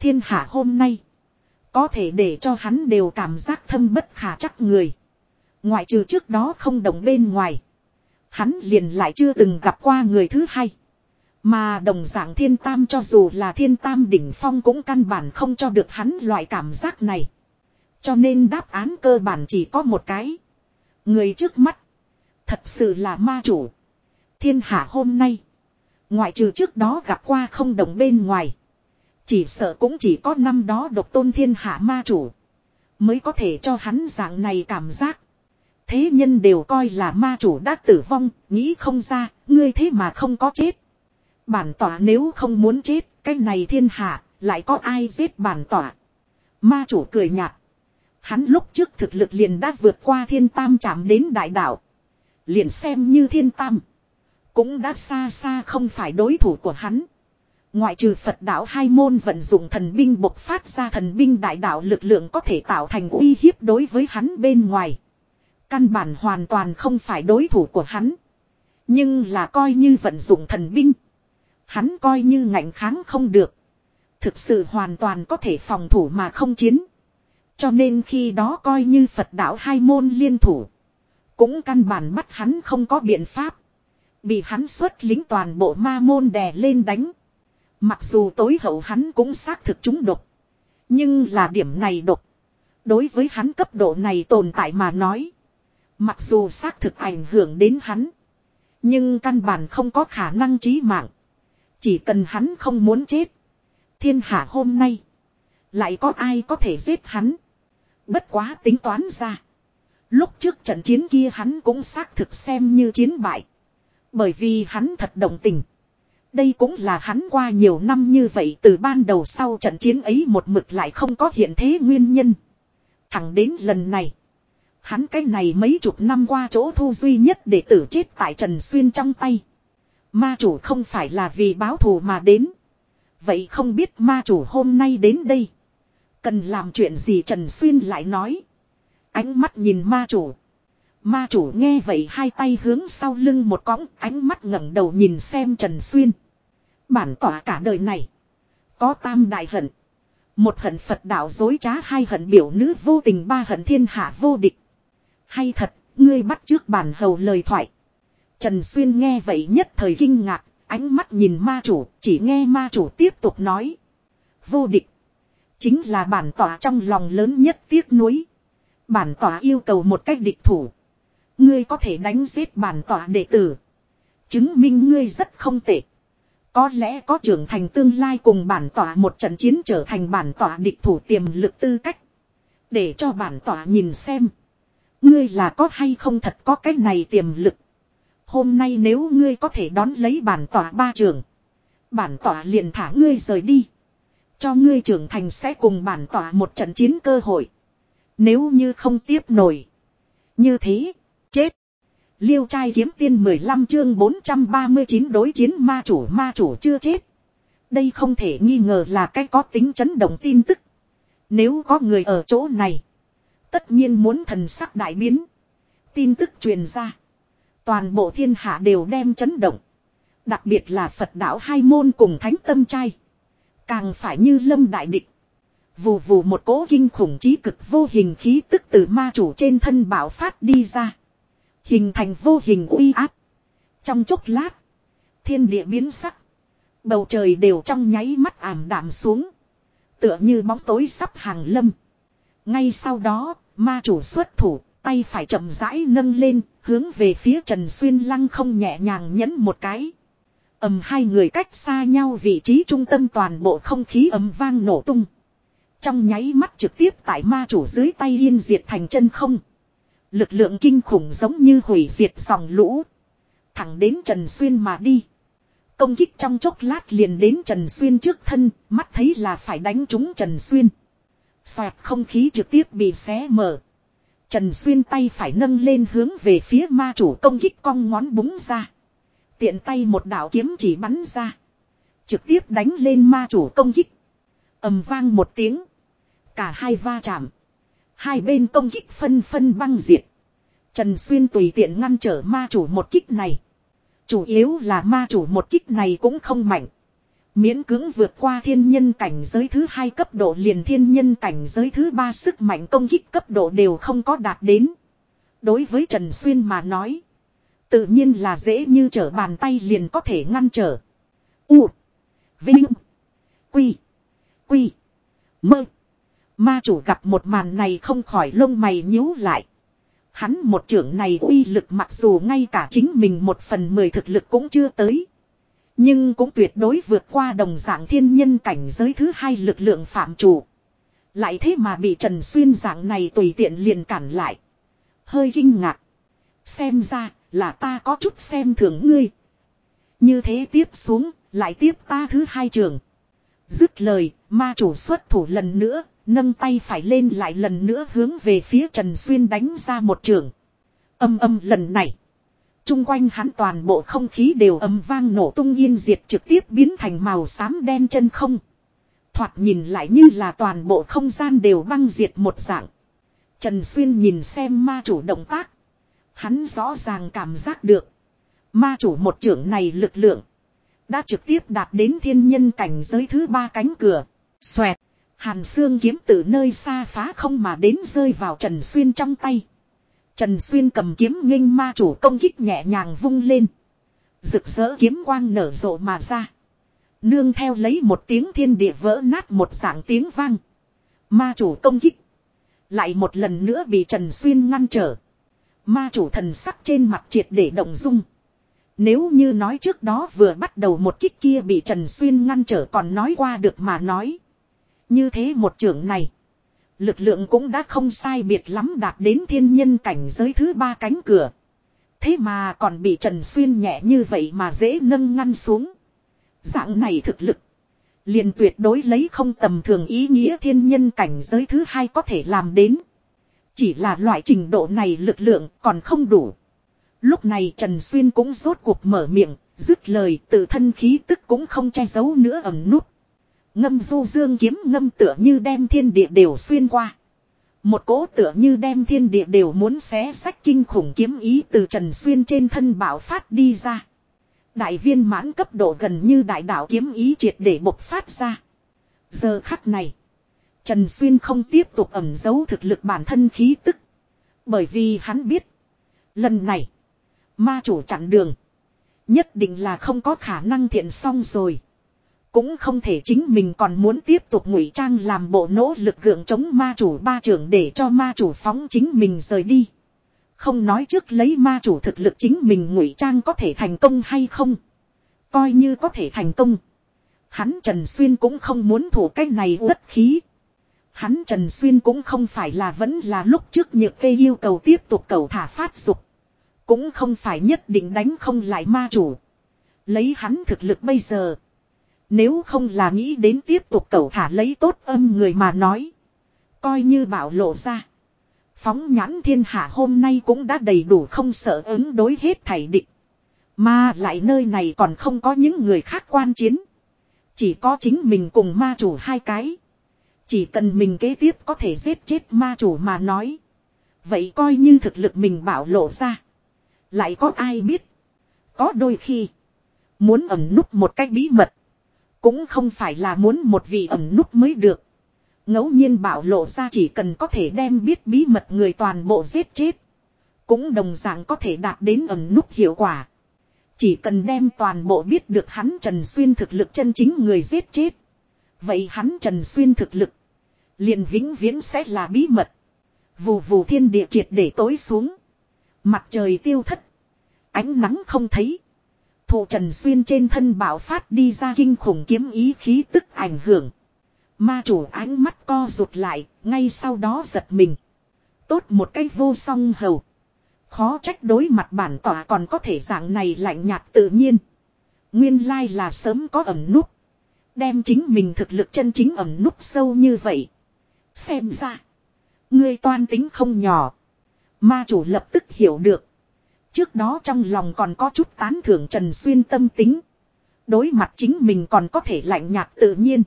Thiên hạ hôm nay. Có thể để cho hắn đều cảm giác thâm bất khả chắc người. Ngoại trừ trước đó không đồng bên ngoài. Hắn liền lại chưa từng gặp qua người thứ hai. Mà đồng dạng thiên tam cho dù là thiên tam đỉnh phong cũng căn bản không cho được hắn loại cảm giác này. Cho nên đáp án cơ bản chỉ có một cái. Người trước mắt. Thật sự là ma chủ. Thiên hạ hôm nay. Ngoại trừ trước đó gặp qua không đồng bên ngoài. Chỉ sợ cũng chỉ có năm đó độc tôn thiên hạ ma chủ. Mới có thể cho hắn dạng này cảm giác. Thế nhân đều coi là ma chủ đã tử vong, nghĩ không ra, ngươi thế mà không có chết. Bản tỏa nếu không muốn chết, cái này thiên hạ, lại có ai giết bản tỏa. Ma chủ cười nhạt. Hắn lúc trước thực lực liền đã vượt qua thiên tam chạm đến đại đạo. Liền xem như thiên tam. Cũng đã xa xa không phải đối thủ của hắn. Ngoại trừ Phật đạo hai môn vận dụng thần binh bộc phát ra thần binh đại đạo lực lượng có thể tạo thành uy hiếp đối với hắn bên ngoài. Căn bản hoàn toàn không phải đối thủ của hắn. Nhưng là coi như vận dụng thần binh. Hắn coi như ngạnh kháng không được. Thực sự hoàn toàn có thể phòng thủ mà không chiến. Cho nên khi đó coi như Phật đạo hai môn liên thủ. Cũng căn bản bắt hắn không có biện pháp. Bị hắn xuất lính toàn bộ ma môn đè lên đánh. Mặc dù tối hậu hắn cũng xác thực chúng độc. Nhưng là điểm này độc. Đối với hắn cấp độ này tồn tại mà nói. Mặc dù xác thực ảnh hưởng đến hắn. Nhưng căn bản không có khả năng trí mạng. Chỉ cần hắn không muốn chết. Thiên hạ hôm nay. Lại có ai có thể giết hắn. Bất quá tính toán ra. Lúc trước trận chiến kia hắn cũng xác thực xem như chiến bại. Bởi vì hắn thật động tình. Đây cũng là hắn qua nhiều năm như vậy từ ban đầu sau trận chiến ấy một mực lại không có hiện thế nguyên nhân. Thẳng đến lần này. Hắn cái này mấy chục năm qua chỗ thu duy nhất để tử chết tại Trần Xuyên trong tay. Ma chủ không phải là vì báo thù mà đến. Vậy không biết ma chủ hôm nay đến đây. Cần làm chuyện gì Trần Xuyên lại nói. Ánh mắt nhìn ma chủ. Ma chủ nghe vậy hai tay hướng sau lưng một cõng, ánh mắt ngẩng đầu nhìn xem Trần Xuyên. Bản tỏa cả đời này. Có tam đại hận. Một hận Phật đạo dối trá, hai hận biểu nữ vô tình, ba hận thiên hạ vô địch. Hay thật, ngươi bắt trước bản hầu lời thoại. Trần Xuyên nghe vậy nhất thời kinh ngạc, ánh mắt nhìn ma chủ, chỉ nghe ma chủ tiếp tục nói. Vô địch. Chính là bản tỏa trong lòng lớn nhất tiếc nuối. Bản tỏa yêu cầu một cách địch thủ. Ngươi có thể đánh giết bản tỏa đệ tử. Chứng minh ngươi rất không tệ. Có lẽ có trưởng thành tương lai cùng bản tỏa một trận chiến trở thành bản tỏa địch thủ tiềm lực tư cách. Để cho bản tỏa nhìn xem. Ngươi là có hay không thật có cái này tiềm lực. Hôm nay nếu ngươi có thể đón lấy bản tỏa ba trường. Bản tỏa liền thả ngươi rời đi. Cho ngươi trưởng thành sẽ cùng bản tỏa một trận chiến cơ hội. Nếu như không tiếp nổi. Như thế, chết. Liêu trai kiếm tiên 15 chương 439 đối chiến ma chủ ma chủ chưa chết. Đây không thể nghi ngờ là cái có tính chấn động tin tức. Nếu có người ở chỗ này. Tất nhiên muốn thần sắc đại biến. Tin tức truyền ra. Toàn bộ thiên hạ đều đem chấn động. Đặc biệt là Phật đạo hai môn cùng thánh tâm trai. Càng phải như lâm đại địch. Vù vù một cỗ kinh khủng trí cực vô hình khí tức từ ma chủ trên thân bảo phát đi ra. Hình thành vô hình uy áp. Trong chốc lát. Thiên địa biến sắc. Bầu trời đều trong nháy mắt ảm đạm xuống. Tựa như bóng tối sắp hàng lâm. Ngay sau đó, ma chủ xuất thủ, tay phải chậm rãi nâng lên, hướng về phía Trần Xuyên lăng không nhẹ nhàng nhấn một cái. ầm hai người cách xa nhau vị trí trung tâm toàn bộ không khí ầm vang nổ tung. Trong nháy mắt trực tiếp tại ma chủ dưới tay yên diệt thành chân không. Lực lượng kinh khủng giống như hủy diệt dòng lũ. Thẳng đến Trần Xuyên mà đi. Công kích trong chốc lát liền đến Trần Xuyên trước thân, mắt thấy là phải đánh trúng Trần Xuyên. Xoẹt không khí trực tiếp bị xé mở. Trần Xuyên tay phải nâng lên hướng về phía ma chủ công kích cong ngón búng ra. Tiện tay một đạo kiếm chỉ bắn ra. Trực tiếp đánh lên ma chủ công kích. ầm vang một tiếng. Cả hai va chạm. Hai bên công kích phân phân băng diệt. Trần Xuyên tùy tiện ngăn trở ma chủ một kích này. Chủ yếu là ma chủ một kích này cũng không mạnh. Miễn cưỡng vượt qua thiên nhân cảnh giới thứ hai cấp độ liền thiên nhân cảnh giới thứ ba sức mạnh công kích cấp độ đều không có đạt đến. Đối với Trần Xuyên mà nói. Tự nhiên là dễ như trở bàn tay liền có thể ngăn trở. U. Vinh. Quy. Quy. Mơ. Ma chủ gặp một màn này không khỏi lông mày nhíu lại. Hắn một trưởng này uy lực mặc dù ngay cả chính mình một phần mười thực lực cũng chưa tới. Nhưng cũng tuyệt đối vượt qua đồng dạng thiên nhân cảnh giới thứ hai lực lượng phạm chủ. Lại thế mà bị Trần Xuyên dạng này tùy tiện liền cản lại. Hơi kinh ngạc. Xem ra là ta có chút xem thường ngươi. Như thế tiếp xuống, lại tiếp ta thứ hai trường. Dứt lời, ma chủ xuất thủ lần nữa, nâng tay phải lên lại lần nữa hướng về phía Trần Xuyên đánh ra một trường. Âm âm lần này. Trung quanh hắn toàn bộ không khí đều ầm vang nổ tung yên diệt trực tiếp biến thành màu xám đen chân không. Thoạt nhìn lại như là toàn bộ không gian đều băng diệt một dạng. Trần Xuyên nhìn xem ma chủ động tác. Hắn rõ ràng cảm giác được. Ma chủ một trưởng này lực lượng. Đã trực tiếp đạt đến thiên nhân cảnh giới thứ ba cánh cửa. Xoẹt. Hàn xương kiếm từ nơi xa phá không mà đến rơi vào Trần Xuyên trong tay. Trần Xuyên cầm kiếm nghênh ma chủ công kích nhẹ nhàng vung lên. Rực rỡ kiếm quang nở rộ mà ra. Nương theo lấy một tiếng thiên địa vỡ nát một dạng tiếng vang. Ma chủ công kích. Lại một lần nữa bị Trần Xuyên ngăn trở. Ma chủ thần sắc trên mặt triệt để động dung. Nếu như nói trước đó vừa bắt đầu một kích kia bị Trần Xuyên ngăn trở còn nói qua được mà nói. Như thế một trưởng này. Lực lượng cũng đã không sai biệt lắm đạt đến thiên nhân cảnh giới thứ ba cánh cửa. Thế mà còn bị Trần Xuyên nhẹ như vậy mà dễ nâng ngăn xuống. Dạng này thực lực. Liền tuyệt đối lấy không tầm thường ý nghĩa thiên nhân cảnh giới thứ hai có thể làm đến. Chỉ là loại trình độ này lực lượng còn không đủ. Lúc này Trần Xuyên cũng rốt cuộc mở miệng, dứt lời tự thân khí tức cũng không che giấu nữa ẩm nút. Ngâm du dương kiếm ngâm tựa như đem thiên địa đều xuyên qua. Một cỗ tựa như đem thiên địa đều muốn xé sách kinh khủng kiếm ý từ Trần Xuyên trên thân bảo phát đi ra. Đại viên mãn cấp độ gần như đại đạo kiếm ý triệt để bộc phát ra. Giờ khắc này. Trần Xuyên không tiếp tục ẩm giấu thực lực bản thân khí tức. Bởi vì hắn biết. Lần này. Ma chủ chặn đường. Nhất định là không có khả năng thiện xong rồi. Cũng không thể chính mình còn muốn tiếp tục ngụy trang làm bộ nỗ lực gượng chống ma chủ ba trưởng để cho ma chủ phóng chính mình rời đi. Không nói trước lấy ma chủ thực lực chính mình ngụy trang có thể thành công hay không. Coi như có thể thành công. Hắn Trần Xuyên cũng không muốn thủ cách này đất khí. Hắn Trần Xuyên cũng không phải là vẫn là lúc trước nhược cây yêu cầu tiếp tục cầu thả phát dục. Cũng không phải nhất định đánh không lại ma chủ. Lấy hắn thực lực bây giờ. Nếu không là nghĩ đến tiếp tục cầu thả lấy tốt âm người mà nói. Coi như bảo lộ ra. Phóng nhãn thiên hạ hôm nay cũng đã đầy đủ không sợ ứng đối hết thảy địch. Mà lại nơi này còn không có những người khác quan chiến. Chỉ có chính mình cùng ma chủ hai cái. Chỉ cần mình kế tiếp có thể giết chết ma chủ mà nói. Vậy coi như thực lực mình bảo lộ ra. Lại có ai biết. Có đôi khi. Muốn ẩn núp một cách bí mật. Cũng không phải là muốn một vị ẩn nút mới được. ngẫu nhiên bảo lộ ra chỉ cần có thể đem biết bí mật người toàn bộ giết chết. Cũng đồng dạng có thể đạt đến ẩn nút hiệu quả. Chỉ cần đem toàn bộ biết được hắn Trần Xuyên thực lực chân chính người giết chết. Vậy hắn Trần Xuyên thực lực. liền vĩnh viễn sẽ là bí mật. Vù vù thiên địa triệt để tối xuống. Mặt trời tiêu thất. Ánh nắng không thấy. Thụ Trần Xuyên trên thân bảo phát đi ra kinh khủng kiếm ý khí tức ảnh hưởng. Ma chủ ánh mắt co rụt lại, ngay sau đó giật mình. Tốt một cách vô song hầu. Khó trách đối mặt bản tỏa còn có thể dạng này lạnh nhạt tự nhiên. Nguyên lai là sớm có ẩm nút. Đem chính mình thực lực chân chính ẩm nút sâu như vậy. Xem ra. Ngươi toan tính không nhỏ. Ma chủ lập tức hiểu được. Trước đó trong lòng còn có chút tán thưởng Trần Xuyên tâm tính. Đối mặt chính mình còn có thể lạnh nhạt tự nhiên.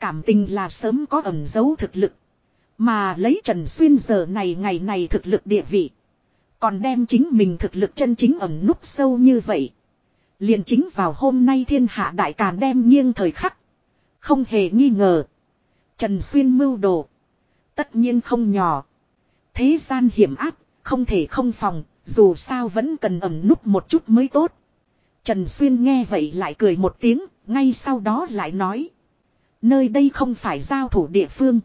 Cảm tình là sớm có ẩn dấu thực lực. Mà lấy Trần Xuyên giờ này ngày này thực lực địa vị. Còn đem chính mình thực lực chân chính ẩn núp sâu như vậy. liền chính vào hôm nay thiên hạ đại càn đem nghiêng thời khắc. Không hề nghi ngờ. Trần Xuyên mưu đồ. Tất nhiên không nhỏ. Thế gian hiểm áp, không thể không phòng, dù sao vẫn cần ẩm núp một chút mới tốt. Trần Xuyên nghe vậy lại cười một tiếng, ngay sau đó lại nói. Nơi đây không phải giao thủ địa phương.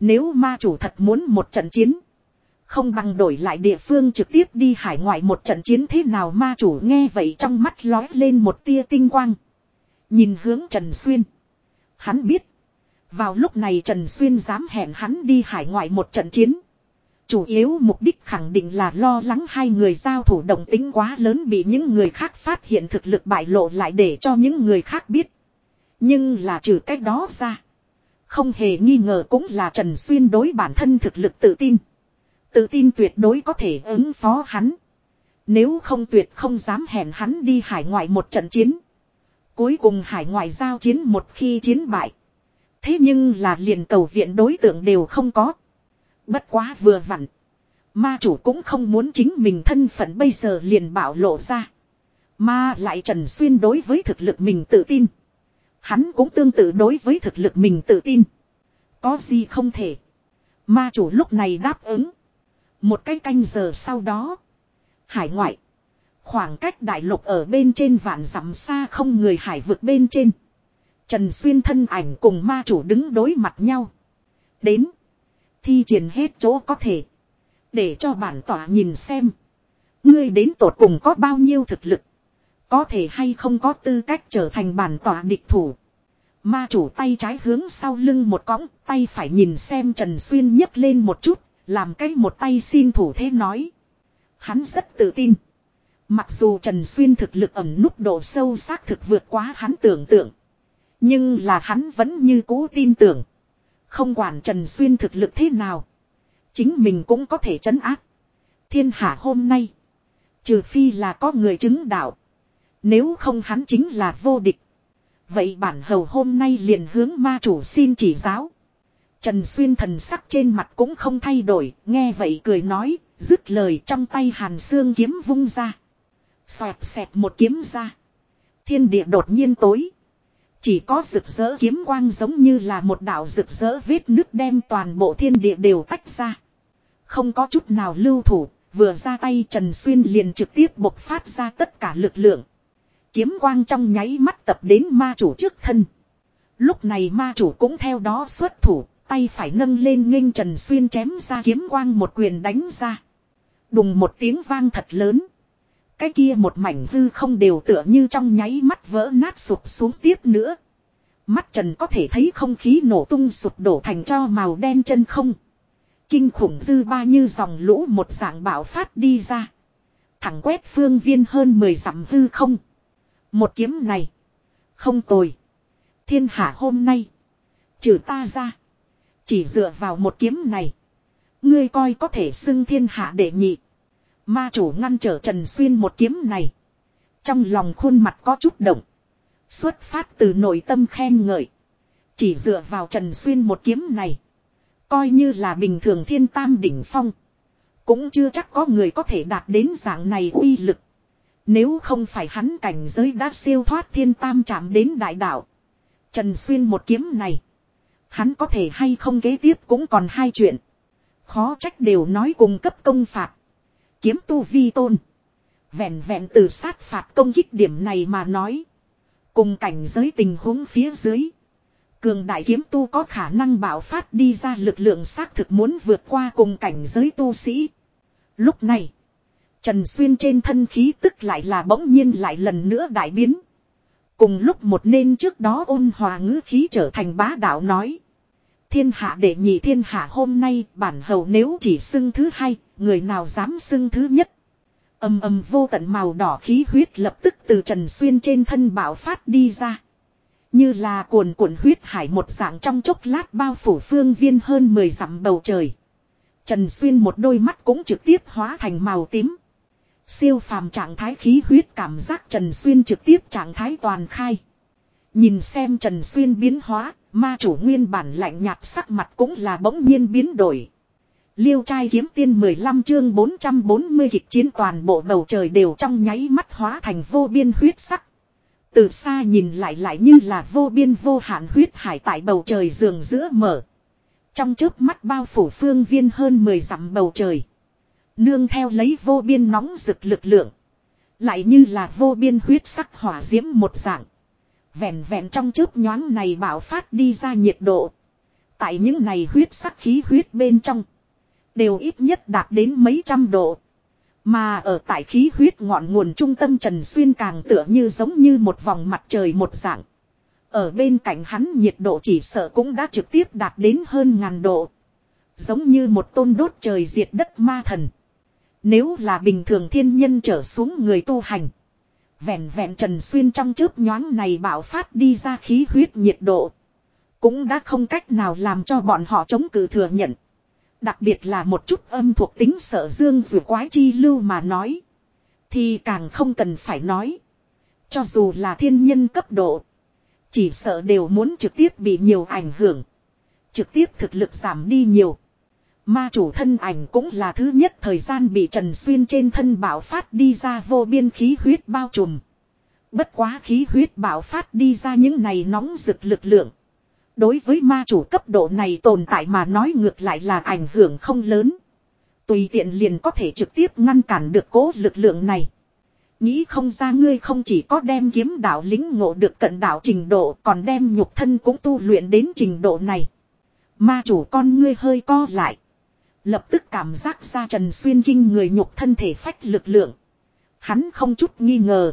Nếu ma chủ thật muốn một trận chiến. Không bằng đổi lại địa phương trực tiếp đi hải ngoại một trận chiến thế nào ma chủ nghe vậy trong mắt lói lên một tia tinh quang. Nhìn hướng Trần Xuyên. Hắn biết. Vào lúc này Trần Xuyên dám hẹn hắn đi hải ngoại một trận chiến. Chủ yếu mục đích khẳng định là lo lắng hai người giao thủ động tính quá lớn bị những người khác phát hiện thực lực bại lộ lại để cho những người khác biết. Nhưng là trừ cách đó ra. Không hề nghi ngờ cũng là Trần Xuyên đối bản thân thực lực tự tin. Tự tin tuyệt đối có thể ứng phó hắn. Nếu không tuyệt không dám hẹn hắn đi hải ngoại một trận chiến. Cuối cùng hải ngoại giao chiến một khi chiến bại. Thế nhưng là liền cầu viện đối tượng đều không có. Bất quá vừa vặn. Ma chủ cũng không muốn chính mình thân phận bây giờ liền bảo lộ ra. Mà lại Trần Xuyên đối với thực lực mình tự tin. Hắn cũng tương tự đối với thực lực mình tự tin. Có gì không thể. Ma chủ lúc này đáp ứng. Một cái canh giờ sau đó. Hải ngoại. Khoảng cách đại lục ở bên trên vạn dặm xa không người hải vực bên trên. Trần Xuyên thân ảnh cùng ma chủ đứng đối mặt nhau. Đến. Thi triển hết chỗ có thể. Để cho bản tỏa nhìn xem. Ngươi đến tột cùng có bao nhiêu thực lực. Có thể hay không có tư cách trở thành bản tỏa địch thủ. Ma chủ tay trái hướng sau lưng một cõng, tay phải nhìn xem Trần Xuyên nhấc lên một chút, làm cái một tay xin thủ thế nói. Hắn rất tự tin. Mặc dù Trần Xuyên thực lực ẩm nút độ sâu xác thực vượt quá hắn tưởng tượng. Nhưng là hắn vẫn như cũ tin tưởng. Không quản Trần Xuyên thực lực thế nào. Chính mình cũng có thể chấn áp. Thiên hạ hôm nay. Trừ phi là có người chứng đạo. Nếu không hắn chính là vô địch. Vậy bản hầu hôm nay liền hướng ma chủ xin chỉ giáo. Trần Xuyên thần sắc trên mặt cũng không thay đổi, nghe vậy cười nói, dứt lời trong tay hàn xương kiếm vung ra. Xoẹt xẹt một kiếm ra. Thiên địa đột nhiên tối. Chỉ có rực rỡ kiếm quang giống như là một đạo rực rỡ vết nước đem toàn bộ thiên địa đều tách ra. Không có chút nào lưu thủ, vừa ra tay Trần Xuyên liền trực tiếp bộc phát ra tất cả lực lượng. Kiếm quang trong nháy mắt tập đến ma chủ trước thân. Lúc này ma chủ cũng theo đó xuất thủ, tay phải nâng lên nghênh Trần Xuyên chém ra kiếm quang một quyền đánh ra. Đùng một tiếng vang thật lớn. Cái kia một mảnh hư không đều tựa như trong nháy mắt vỡ nát sụp xuống tiếp nữa. Mắt trần có thể thấy không khí nổ tung sụp đổ thành cho màu đen chân không. Kinh khủng dư ba như dòng lũ một dạng bạo phát đi ra. Thẳng quét phương viên hơn 10 dặm hư không. Một kiếm này. Không tồi. Thiên hạ hôm nay. Trừ ta ra. Chỉ dựa vào một kiếm này. Ngươi coi có thể xưng thiên hạ đệ nhị. Ma chủ ngăn trở Trần Xuyên một kiếm này. Trong lòng khuôn mặt có chút động. Xuất phát từ nội tâm khen ngợi. Chỉ dựa vào Trần Xuyên một kiếm này. Coi như là bình thường thiên tam đỉnh phong. Cũng chưa chắc có người có thể đạt đến dạng này uy lực. Nếu không phải hắn cảnh giới đã siêu thoát thiên tam chạm đến đại đạo. Trần Xuyên một kiếm này. Hắn có thể hay không kế tiếp cũng còn hai chuyện. Khó trách đều nói cùng cấp công phạt. Kiếm tu vi tôn. Vẹn vẹn từ sát phạt công kích điểm này mà nói. Cùng cảnh giới tình huống phía dưới. Cường đại kiếm tu có khả năng bảo phát đi ra lực lượng xác thực muốn vượt qua cùng cảnh giới tu sĩ. Lúc này. Trần Xuyên trên thân khí tức lại là bỗng nhiên lại lần nữa đại biến. Cùng lúc một nên trước đó ôn hòa ngữ khí trở thành bá đạo nói. Thiên hạ đệ nhị thiên hạ hôm nay bản hầu nếu chỉ xưng thứ hai, người nào dám xưng thứ nhất. Âm âm vô tận màu đỏ khí huyết lập tức từ Trần Xuyên trên thân bạo phát đi ra. Như là cuồn cuộn huyết hải một dạng trong chốc lát bao phủ phương viên hơn 10 dặm bầu trời. Trần Xuyên một đôi mắt cũng trực tiếp hóa thành màu tím. Siêu phàm trạng thái khí huyết cảm giác Trần Xuyên trực tiếp trạng thái toàn khai. Nhìn xem Trần Xuyên biến hóa, ma chủ nguyên bản lạnh nhạt sắc mặt cũng là bỗng nhiên biến đổi. Liêu trai kiếm tiên 15 chương 440 kịch chiến toàn bộ bầu trời đều trong nháy mắt hóa thành vô biên huyết sắc. Từ xa nhìn lại lại như là vô biên vô hạn huyết hải tại bầu trời giường giữa mở. Trong chớp mắt bao phủ phương viên hơn 10 dặm bầu trời. Nương theo lấy vô biên nóng rực lực lượng. Lại như là vô biên huyết sắc hỏa diễm một dạng. Vẹn vẹn trong chớp nhoáng này bảo phát đi ra nhiệt độ. Tại những này huyết sắc khí huyết bên trong. Đều ít nhất đạt đến mấy trăm độ. Mà ở tại khí huyết ngọn nguồn trung tâm Trần Xuyên càng tựa như giống như một vòng mặt trời một dạng. Ở bên cạnh hắn nhiệt độ chỉ sợ cũng đã trực tiếp đạt đến hơn ngàn độ. Giống như một tôn đốt trời diệt đất ma thần. Nếu là bình thường thiên nhân trở xuống người tu hành. Vẹn vẹn Trần Xuyên trong chớp nhoáng này bạo phát đi ra khí huyết nhiệt độ. Cũng đã không cách nào làm cho bọn họ chống cự thừa nhận. Đặc biệt là một chút âm thuộc tính sở dương dù quái chi lưu mà nói. Thì càng không cần phải nói. Cho dù là thiên nhân cấp độ. Chỉ sợ đều muốn trực tiếp bị nhiều ảnh hưởng. Trực tiếp thực lực giảm đi nhiều. Ma chủ thân ảnh cũng là thứ nhất thời gian bị Trần Xuyên trên thân bảo phát đi ra vô biên khí huyết bao trùm. Bất quá khí huyết bảo phát đi ra những này nóng rực lực lượng. Đối với ma chủ cấp độ này tồn tại mà nói ngược lại là ảnh hưởng không lớn. Tùy tiện liền có thể trực tiếp ngăn cản được cố lực lượng này. Nghĩ không ra ngươi không chỉ có đem kiếm đạo lính ngộ được cận đạo trình độ, còn đem nhục thân cũng tu luyện đến trình độ này. Ma chủ con ngươi hơi co lại. Lập tức cảm giác ra Trần Xuyên kinh người nhục thân thể phách lực lượng. Hắn không chút nghi ngờ.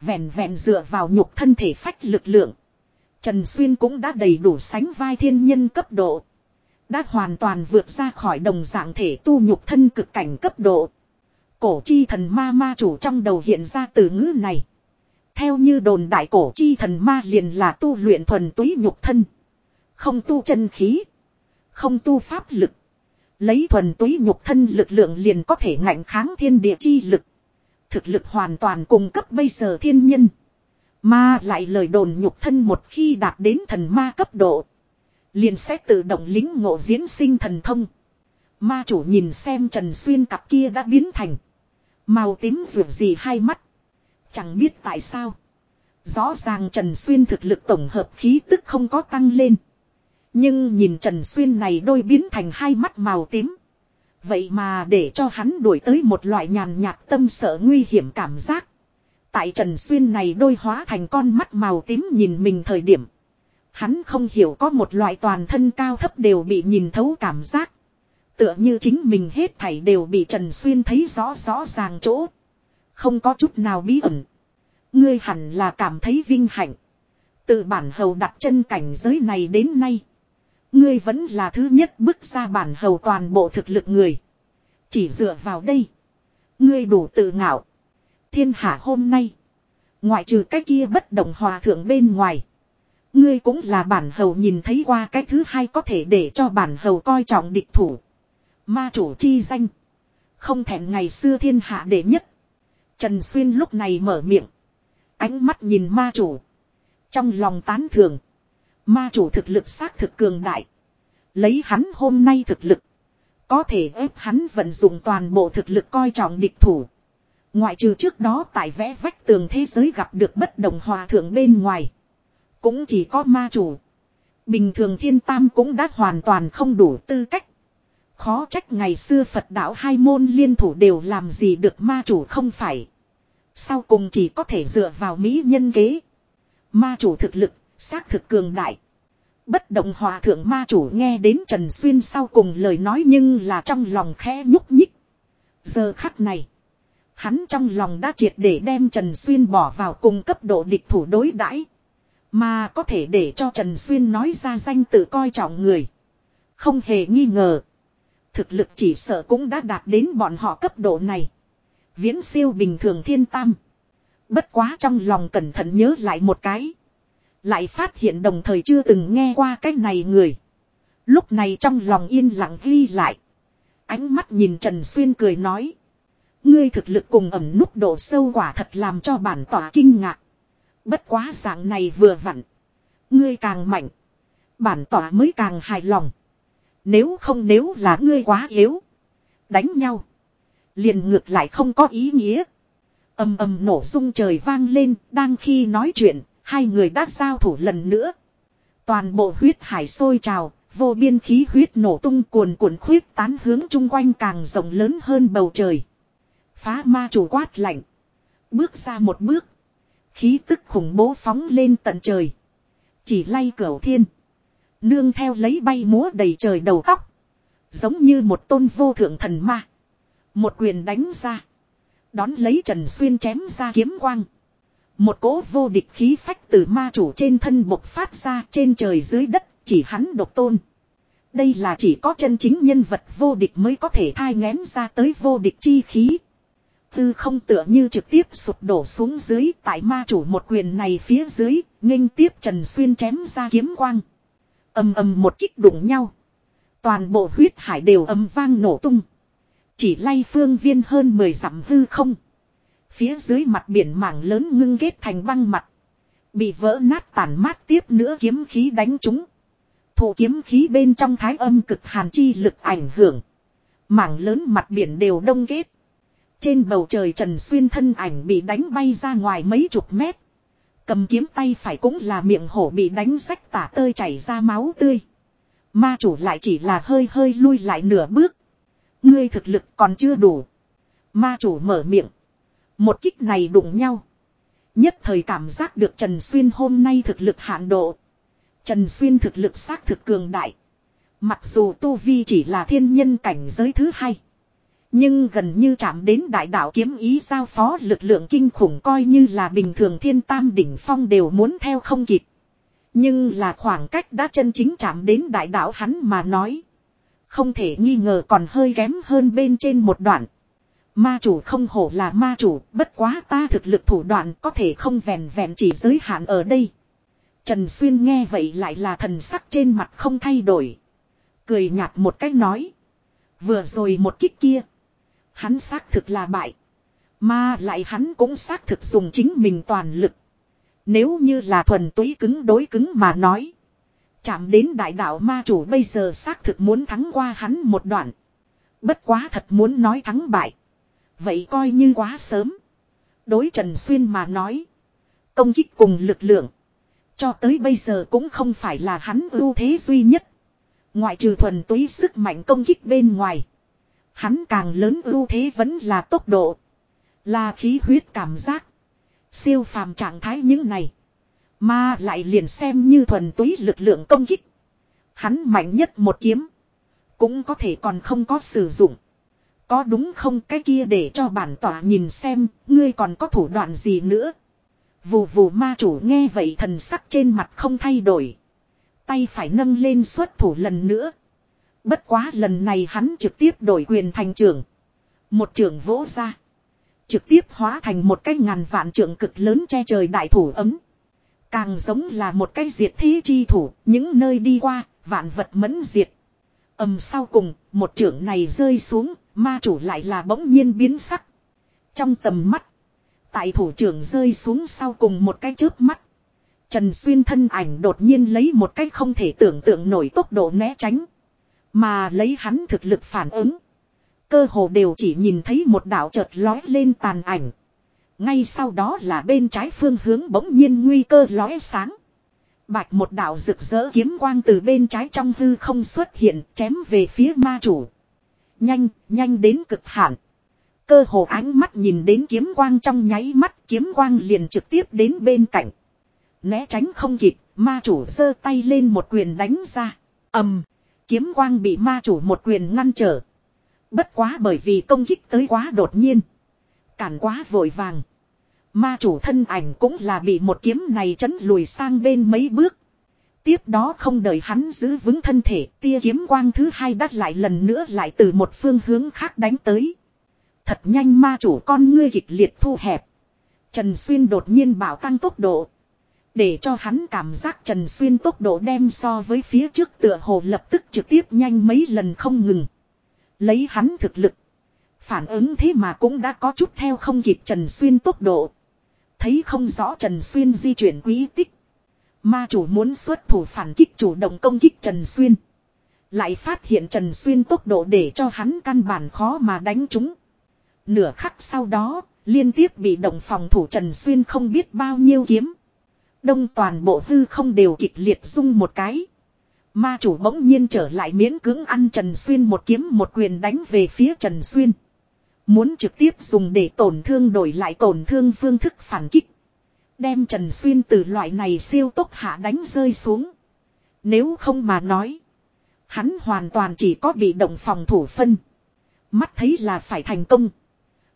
Vẹn vẹn dựa vào nhục thân thể phách lực lượng. Trần Xuyên cũng đã đầy đủ sánh vai thiên nhân cấp độ. Đã hoàn toàn vượt ra khỏi đồng dạng thể tu nhục thân cực cảnh cấp độ. Cổ chi thần ma ma chủ trong đầu hiện ra từ ngữ này. Theo như đồn đại cổ chi thần ma liền là tu luyện thuần túy nhục thân. Không tu chân khí. Không tu pháp lực. Lấy thuần túy nhục thân lực lượng liền có thể ngạnh kháng thiên địa chi lực. Thực lực hoàn toàn cung cấp bây giờ thiên nhân. Mà lại lời đồn nhục thân một khi đạt đến thần ma cấp độ. Liền sẽ tự động lính ngộ diễn sinh thần thông. Ma chủ nhìn xem Trần Xuyên cặp kia đã biến thành. Màu tím vượt gì hai mắt. Chẳng biết tại sao. Rõ ràng Trần Xuyên thực lực tổng hợp khí tức không có tăng lên. Nhưng nhìn Trần Xuyên này đôi biến thành hai mắt màu tím. Vậy mà để cho hắn đuổi tới một loại nhàn nhạt tâm sợ nguy hiểm cảm giác. Tại Trần Xuyên này đôi hóa thành con mắt màu tím nhìn mình thời điểm. Hắn không hiểu có một loại toàn thân cao thấp đều bị nhìn thấu cảm giác. Tựa như chính mình hết thảy đều bị Trần Xuyên thấy rõ rõ ràng chỗ. Không có chút nào bí ẩn. Ngươi hẳn là cảm thấy vinh hạnh. Từ bản hầu đặt chân cảnh giới này đến nay. Ngươi vẫn là thứ nhất bước ra bản hầu toàn bộ thực lực người. Chỉ dựa vào đây. Ngươi đủ tự ngạo. Thiên hạ hôm nay. Ngoại trừ cái kia bất động hòa thượng bên ngoài. Ngươi cũng là bản hầu nhìn thấy qua cái thứ hai có thể để cho bản hầu coi trọng địch thủ. Ma chủ chi danh. Không thèm ngày xưa thiên hạ đệ nhất. Trần Xuyên lúc này mở miệng. Ánh mắt nhìn ma chủ. Trong lòng tán thường. Ma chủ thực lực xác thực cường đại. Lấy hắn hôm nay thực lực. Có thể ép hắn vận dụng toàn bộ thực lực coi trọng địch thủ. Ngoại trừ trước đó tại vẽ vách tường thế giới gặp được bất đồng hòa thượng bên ngoài. Cũng chỉ có ma chủ. Bình thường thiên tam cũng đã hoàn toàn không đủ tư cách. Khó trách ngày xưa Phật đạo hai môn liên thủ đều làm gì được ma chủ không phải. Sau cùng chỉ có thể dựa vào mỹ nhân kế. Ma chủ thực lực, xác thực cường đại. Bất động hòa thượng ma chủ nghe đến Trần Xuyên sau cùng lời nói nhưng là trong lòng khẽ nhúc nhích. Giờ khắc này. Hắn trong lòng đã triệt để đem Trần Xuyên bỏ vào cùng cấp độ địch thủ đối đãi Mà có thể để cho Trần Xuyên nói ra danh tự coi trọng người. Không hề nghi ngờ. Thực lực chỉ sợ cũng đã đạt đến bọn họ cấp độ này. Viễn siêu bình thường thiên tam. Bất quá trong lòng cẩn thận nhớ lại một cái. Lại phát hiện đồng thời chưa từng nghe qua cái này người. Lúc này trong lòng yên lặng ghi lại. Ánh mắt nhìn Trần Xuyên cười nói. Ngươi thực lực cùng ẩm nút độ sâu quả thật làm cho bản tỏa kinh ngạc. Bất quá dạng này vừa vặn. Ngươi càng mạnh. Bản tỏa mới càng hài lòng. Nếu không nếu là ngươi quá yếu. Đánh nhau. Liền ngược lại không có ý nghĩa. ầm ầm nổ rung trời vang lên. Đang khi nói chuyện. Hai người đã giao thủ lần nữa. Toàn bộ huyết hải sôi trào. Vô biên khí huyết nổ tung cuồn cuộn khuyết tán hướng chung quanh càng rộng lớn hơn bầu trời. Phá ma chủ quát lạnh. Bước ra một bước. Khí tức khủng bố phóng lên tận trời. Chỉ lay cửa thiên. Nương theo lấy bay múa đầy trời đầu tóc. Giống như một tôn vô thượng thần ma. Một quyền đánh ra. Đón lấy Trần Xuyên chém ra kiếm quang. Một cỗ vô địch khí phách từ ma chủ trên thân bộc phát ra trên trời dưới đất, chỉ hắn độc tôn. Đây là chỉ có chân chính nhân vật vô địch mới có thể thai ngén ra tới vô địch chi khí. Tư không tựa như trực tiếp sụp đổ xuống dưới tại ma chủ một quyền này phía dưới, nghênh tiếp Trần Xuyên chém ra kiếm quang. âm âm một kích đụng nhau. Toàn bộ huyết hải đều âm vang nổ tung. Chỉ lay phương viên hơn 10 dặm hư không. Phía dưới mặt biển mảng lớn ngưng kết thành băng mặt. Bị vỡ nát tàn mát tiếp nữa kiếm khí đánh chúng. Thủ kiếm khí bên trong thái âm cực hàn chi lực ảnh hưởng. Mảng lớn mặt biển đều đông kết. Trên bầu trời Trần Xuyên thân ảnh bị đánh bay ra ngoài mấy chục mét. Cầm kiếm tay phải cũng là miệng hổ bị đánh rách tả tơi chảy ra máu tươi. Ma chủ lại chỉ là hơi hơi lui lại nửa bước. Ngươi thực lực còn chưa đủ. Ma chủ mở miệng. Một kích này đụng nhau. Nhất thời cảm giác được Trần Xuyên hôm nay thực lực hạn độ. Trần Xuyên thực lực xác thực cường đại. Mặc dù Tu Vi chỉ là thiên nhân cảnh giới thứ hai. Nhưng gần như chạm đến đại đạo kiếm ý giao phó lực lượng kinh khủng coi như là bình thường thiên tam đỉnh phong đều muốn theo không kịp. Nhưng là khoảng cách đã chân chính chạm đến đại đạo hắn mà nói. Không thể nghi ngờ còn hơi kém hơn bên trên một đoạn. Ma chủ không hổ là ma chủ, bất quá ta thực lực thủ đoạn có thể không vẹn vẹn chỉ giới hạn ở đây. Trần Xuyên nghe vậy lại là thần sắc trên mặt không thay đổi. Cười nhạt một cách nói. Vừa rồi một kích kia. Hắn xác thực là bại. Mà lại hắn cũng xác thực dùng chính mình toàn lực. Nếu như là thuần túy cứng đối cứng mà nói. Chạm đến đại đạo ma chủ bây giờ xác thực muốn thắng qua hắn một đoạn. Bất quá thật muốn nói thắng bại. Vậy coi như quá sớm. Đối Trần Xuyên mà nói. Công kích cùng lực lượng. Cho tới bây giờ cũng không phải là hắn ưu thế duy nhất. Ngoại trừ thuần túy sức mạnh công kích bên ngoài. Hắn càng lớn ưu thế vẫn là tốc độ. Là khí huyết cảm giác. Siêu phàm trạng thái những này. Mà lại liền xem như thuần túy lực lượng công kích. Hắn mạnh nhất một kiếm. Cũng có thể còn không có sử dụng. Có đúng không cái kia để cho bản tỏa nhìn xem, ngươi còn có thủ đoạn gì nữa. Vù vù ma chủ nghe vậy thần sắc trên mặt không thay đổi. Tay phải nâng lên xuất thủ lần nữa. Bất quá lần này hắn trực tiếp đổi quyền thành trưởng. Một trưởng vỗ ra. Trực tiếp hóa thành một cái ngàn vạn trưởng cực lớn che trời đại thủ ấm. Càng giống là một cái diệt thế chi thủ, những nơi đi qua, vạn vật mẫn diệt. ầm sau cùng, một trưởng này rơi xuống, ma chủ lại là bỗng nhiên biến sắc. Trong tầm mắt, tại thủ trưởng rơi xuống sau cùng một cái trước mắt. Trần Xuyên thân ảnh đột nhiên lấy một cách không thể tưởng tượng nổi tốc độ né tránh. Mà lấy hắn thực lực phản ứng. Cơ hồ đều chỉ nhìn thấy một đạo chợt lói lên tàn ảnh. Ngay sau đó là bên trái phương hướng bỗng nhiên nguy cơ lóe sáng. Bạch một đạo rực rỡ kiếm quang từ bên trái trong hư không xuất hiện chém về phía ma chủ. Nhanh, nhanh đến cực hạn. Cơ hồ ánh mắt nhìn đến kiếm quang trong nháy mắt kiếm quang liền trực tiếp đến bên cạnh. Né tránh không kịp, ma chủ giơ tay lên một quyền đánh ra. ầm, kiếm quang bị ma chủ một quyền ngăn trở. Bất quá bởi vì công kích tới quá đột nhiên. Cản quá vội vàng. Ma chủ thân ảnh cũng là bị một kiếm này chấn lùi sang bên mấy bước. Tiếp đó không đợi hắn giữ vững thân thể, tia kiếm quang thứ hai đắt lại lần nữa lại từ một phương hướng khác đánh tới. Thật nhanh ma chủ con ngươi kịch liệt thu hẹp. Trần Xuyên đột nhiên bảo tăng tốc độ. Để cho hắn cảm giác Trần Xuyên tốc độ đem so với phía trước tựa hồ lập tức trực tiếp nhanh mấy lần không ngừng. Lấy hắn thực lực. Phản ứng thế mà cũng đã có chút theo không kịp Trần Xuyên tốc độ. Thấy không rõ Trần Xuyên di chuyển quý tích. Ma chủ muốn xuất thủ phản kích chủ động công kích Trần Xuyên. Lại phát hiện Trần Xuyên tốc độ để cho hắn căn bản khó mà đánh chúng. Nửa khắc sau đó, liên tiếp bị động phòng thủ Trần Xuyên không biết bao nhiêu kiếm. Đông toàn bộ hư không đều kịch liệt rung một cái. Ma chủ bỗng nhiên trở lại miễn cưỡng ăn Trần Xuyên một kiếm một quyền đánh về phía Trần Xuyên. Muốn trực tiếp dùng để tổn thương đổi lại tổn thương phương thức phản kích. Đem Trần Xuyên từ loại này siêu tốc hạ đánh rơi xuống. Nếu không mà nói. Hắn hoàn toàn chỉ có bị động phòng thủ phân. Mắt thấy là phải thành công.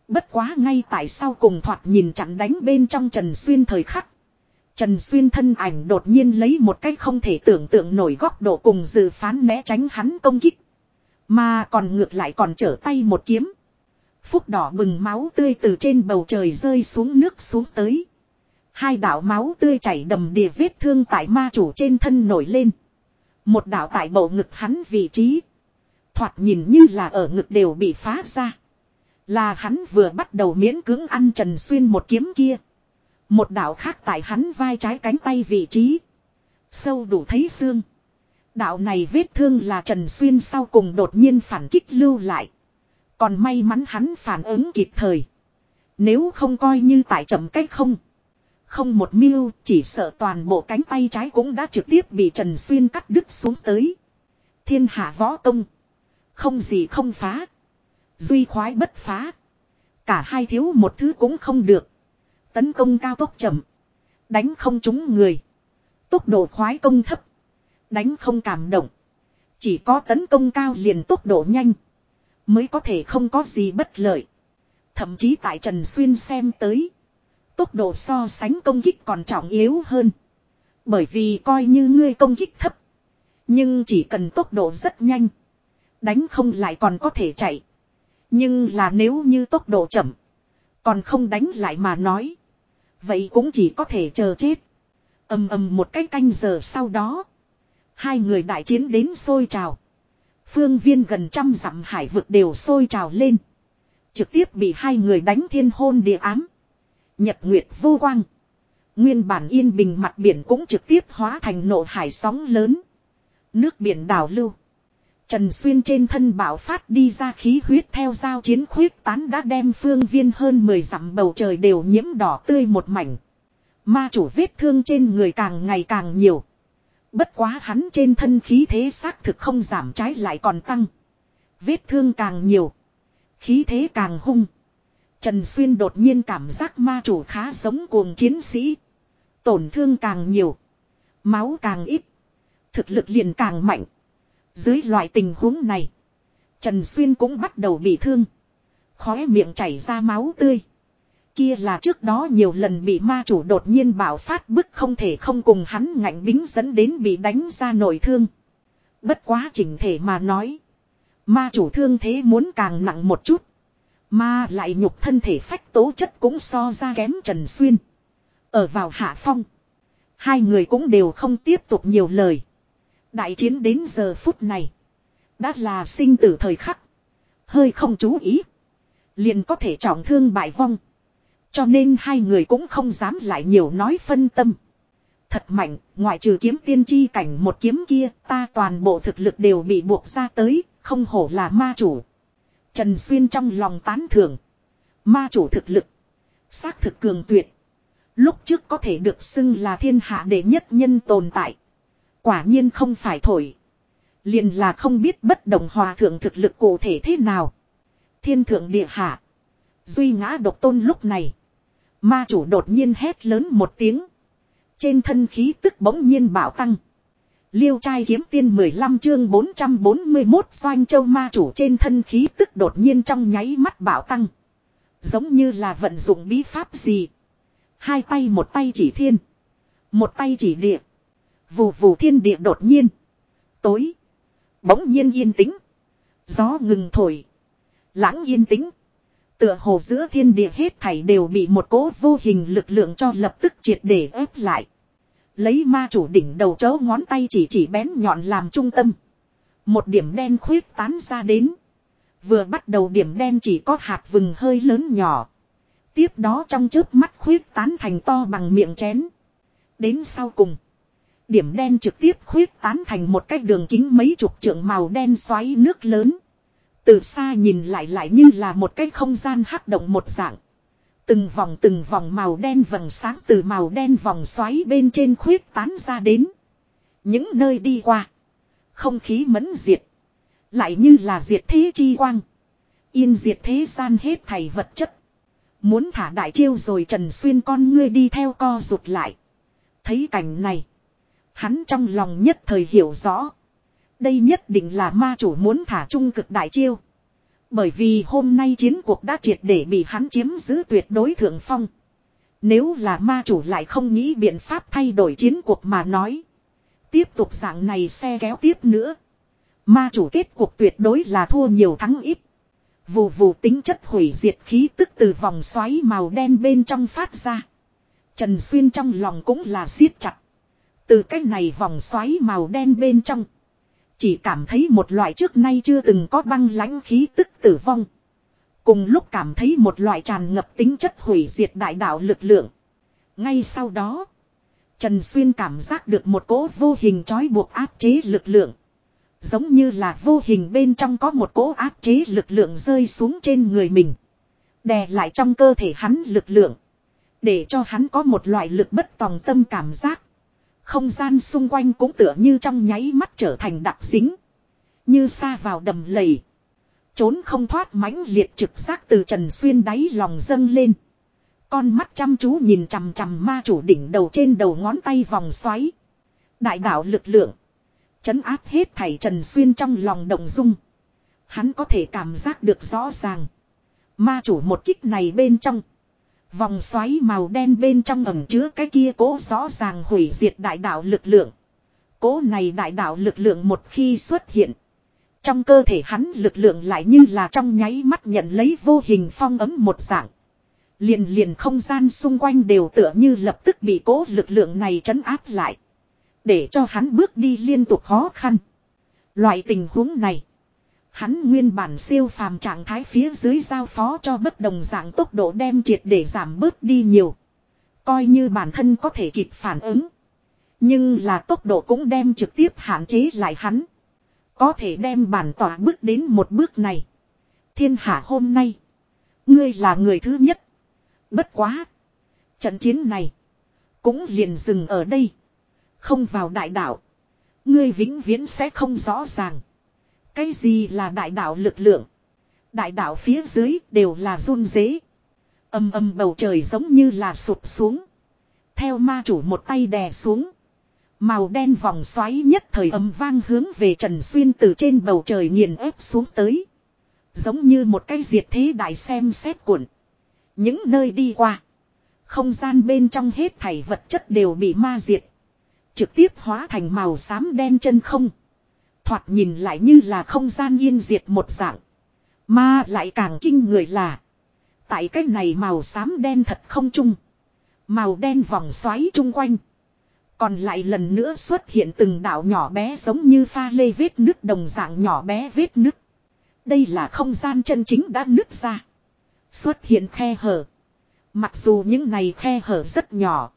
Bất quá ngay tại sao cùng thoạt nhìn chặn đánh bên trong Trần Xuyên thời khắc. Trần Xuyên thân ảnh đột nhiên lấy một cách không thể tưởng tượng nổi góc độ cùng dự phán né tránh hắn công kích. Mà còn ngược lại còn trở tay một kiếm. Phúc đỏ bừng máu tươi từ trên bầu trời rơi xuống nước xuống tới. Hai đạo máu tươi chảy đầm đìa vết thương tại ma chủ trên thân nổi lên. Một đạo tại bầu ngực hắn vị trí. Thoạt nhìn như là ở ngực đều bị phá ra. Là hắn vừa bắt đầu miễn cưỡng ăn Trần Xuyên một kiếm kia. Một đạo khác tại hắn vai trái cánh tay vị trí. Sâu đủ thấy xương. Đạo này vết thương là Trần Xuyên sau cùng đột nhiên phản kích lưu lại. Còn may mắn hắn phản ứng kịp thời. Nếu không coi như tại chậm cách không. Không một miêu, chỉ sợ toàn bộ cánh tay trái cũng đã trực tiếp bị Trần Xuyên cắt đứt xuống tới. Thiên hạ võ công. Không gì không phá. Duy khoái bất phá. Cả hai thiếu một thứ cũng không được. Tấn công cao tốc chậm. Đánh không trúng người. Tốc độ khoái công thấp. Đánh không cảm động. Chỉ có tấn công cao liền tốc độ nhanh. Mới có thể không có gì bất lợi. Thậm chí tại Trần Xuyên xem tới. Tốc độ so sánh công kích còn trọng yếu hơn. Bởi vì coi như ngươi công kích thấp. Nhưng chỉ cần tốc độ rất nhanh. Đánh không lại còn có thể chạy. Nhưng là nếu như tốc độ chậm. Còn không đánh lại mà nói. Vậy cũng chỉ có thể chờ chết. ầm ầm một cái canh giờ sau đó. Hai người đại chiến đến sôi trào. Phương viên gần trăm dặm hải vực đều sôi trào lên. Trực tiếp bị hai người đánh thiên hôn địa ám. Nhật Nguyệt vô quang. Nguyên bản yên bình mặt biển cũng trực tiếp hóa thành nộ hải sóng lớn. Nước biển đảo lưu. Trần Xuyên trên thân bảo phát đi ra khí huyết theo giao chiến khuyết tán đã đem phương viên hơn 10 dặm bầu trời đều nhiễm đỏ tươi một mảnh. Ma chủ vết thương trên người càng ngày càng nhiều. Bất quá hắn trên thân khí thế xác thực không giảm trái lại còn tăng. Vết thương càng nhiều. Khí thế càng hung. Trần Xuyên đột nhiên cảm giác ma chủ khá giống cuồng chiến sĩ. Tổn thương càng nhiều. Máu càng ít. Thực lực liền càng mạnh. Dưới loại tình huống này. Trần Xuyên cũng bắt đầu bị thương. Khóe miệng chảy ra máu tươi. Kia là trước đó nhiều lần bị ma chủ đột nhiên bảo phát bức không thể không cùng hắn ngạnh bính dẫn đến bị đánh ra nổi thương. Bất quá chỉnh thể mà nói. Ma chủ thương thế muốn càng nặng một chút. Mà lại nhục thân thể phách tố chất cũng so ra kém Trần Xuyên. Ở vào hạ phong. Hai người cũng đều không tiếp tục nhiều lời. Đại chiến đến giờ phút này. Đã là sinh tử thời khắc. Hơi không chú ý. Liền có thể trọng thương bại vong. Cho nên hai người cũng không dám lại nhiều nói phân tâm. Thật mạnh, ngoại trừ kiếm tiên tri cảnh một kiếm kia, ta toàn bộ thực lực đều bị buộc ra tới, không hổ là ma chủ. Trần Xuyên trong lòng tán thưởng. Ma chủ thực lực. Xác thực cường tuyệt. Lúc trước có thể được xưng là thiên hạ đệ nhất nhân tồn tại. Quả nhiên không phải thổi. Liền là không biết bất đồng hòa thượng thực lực cụ thể thế nào. Thiên thượng địa hạ. Duy ngã độc tôn lúc này. Ma chủ đột nhiên hét lớn một tiếng. Trên thân khí tức bỗng nhiên bạo tăng. Liêu trai kiếm tiên 15 chương 441 doanh châu ma chủ trên thân khí tức đột nhiên trong nháy mắt bạo tăng. Giống như là vận dụng bí pháp gì. Hai tay một tay chỉ thiên. Một tay chỉ địa. Vù vù thiên địa đột nhiên. Tối. Bỗng nhiên yên tĩnh. Gió ngừng thổi. Lãng yên tĩnh. Tựa hồ giữa thiên địa hết thảy đều bị một cố vô hình lực lượng cho lập tức triệt để ép lại. Lấy ma chủ đỉnh đầu chấu ngón tay chỉ chỉ bén nhọn làm trung tâm. Một điểm đen khuyết tán ra đến. Vừa bắt đầu điểm đen chỉ có hạt vừng hơi lớn nhỏ. Tiếp đó trong chớp mắt khuyết tán thành to bằng miệng chén. Đến sau cùng. Điểm đen trực tiếp khuyết tán thành một cái đường kính mấy chục trượng màu đen xoáy nước lớn. Từ xa nhìn lại lại như là một cái không gian hắc động một dạng. Từng vòng từng vòng màu đen vầng sáng từ màu đen vòng xoáy bên trên khuyết tán ra đến. Những nơi đi qua. Không khí mẫn diệt. Lại như là diệt thế chi quang. Yên diệt thế gian hết thảy vật chất. Muốn thả đại chiêu rồi Trần Xuyên con ngươi đi theo co rụt lại. Thấy cảnh này. Hắn trong lòng nhất thời hiểu rõ. Đây nhất định là ma chủ muốn thả trung cực đại chiêu. Bởi vì hôm nay chiến cuộc đã triệt để bị hắn chiếm giữ tuyệt đối thượng phong. Nếu là ma chủ lại không nghĩ biện pháp thay đổi chiến cuộc mà nói. Tiếp tục dạng này xe kéo tiếp nữa. Ma chủ kết cuộc tuyệt đối là thua nhiều thắng ít. Vù vù tính chất hủy diệt khí tức từ vòng xoáy màu đen bên trong phát ra. Trần Xuyên trong lòng cũng là siết chặt. Từ cái này vòng xoáy màu đen bên trong. Chỉ cảm thấy một loại trước nay chưa từng có băng lãnh khí tức tử vong. Cùng lúc cảm thấy một loại tràn ngập tính chất hủy diệt đại đạo lực lượng. Ngay sau đó. Trần Xuyên cảm giác được một cỗ vô hình trói buộc áp chế lực lượng. Giống như là vô hình bên trong có một cỗ áp chế lực lượng rơi xuống trên người mình. Đè lại trong cơ thể hắn lực lượng. Để cho hắn có một loại lực bất tòng tâm cảm giác. Không gian xung quanh cũng tựa như trong nháy mắt trở thành đặc dính. Như xa vào đầm lầy. Trốn không thoát mãnh liệt trực giác từ Trần Xuyên đáy lòng dâng lên. Con mắt chăm chú nhìn chằm chằm ma chủ đỉnh đầu trên đầu ngón tay vòng xoáy. Đại đạo lực lượng. Chấn áp hết thảy Trần Xuyên trong lòng động dung. Hắn có thể cảm giác được rõ ràng. Ma chủ một kích này bên trong. Vòng xoáy màu đen bên trong ẩm chứa cái kia cố rõ ràng hủy diệt đại đạo lực lượng. Cố này đại đạo lực lượng một khi xuất hiện. Trong cơ thể hắn lực lượng lại như là trong nháy mắt nhận lấy vô hình phong ấm một dạng. Liền liền không gian xung quanh đều tựa như lập tức bị cố lực lượng này trấn áp lại. Để cho hắn bước đi liên tục khó khăn. Loại tình huống này. Hắn nguyên bản siêu phàm trạng thái phía dưới giao phó cho bất đồng dạng tốc độ đem triệt để giảm bớt đi nhiều. Coi như bản thân có thể kịp phản ứng. Nhưng là tốc độ cũng đem trực tiếp hạn chế lại hắn. Có thể đem bản tỏa bước đến một bước này. Thiên hạ hôm nay. Ngươi là người thứ nhất. Bất quá. Trận chiến này. Cũng liền dừng ở đây. Không vào đại đạo. Ngươi vĩnh viễn sẽ không rõ ràng. Cái gì là đại đạo lực lượng? Đại đạo phía dưới đều là run dế. Âm âm bầu trời giống như là sụp xuống. Theo ma chủ một tay đè xuống. Màu đen vòng xoáy nhất thời âm vang hướng về Trần Xuyên từ trên bầu trời nghiền ép xuống tới. Giống như một cái diệt thế đại xem xét cuộn. Những nơi đi qua. Không gian bên trong hết thảy vật chất đều bị ma diệt. Trực tiếp hóa thành màu xám đen chân không. Thoạt nhìn lại như là không gian yên diệt một dạng. Mà lại càng kinh người là. Tại cái này màu xám đen thật không chung. Màu đen vòng xoáy chung quanh. Còn lại lần nữa xuất hiện từng đảo nhỏ bé giống như pha lê vết nước đồng dạng nhỏ bé vết nước. Đây là không gian chân chính đã nứt ra. Xuất hiện khe hở. Mặc dù những này khe hở rất nhỏ.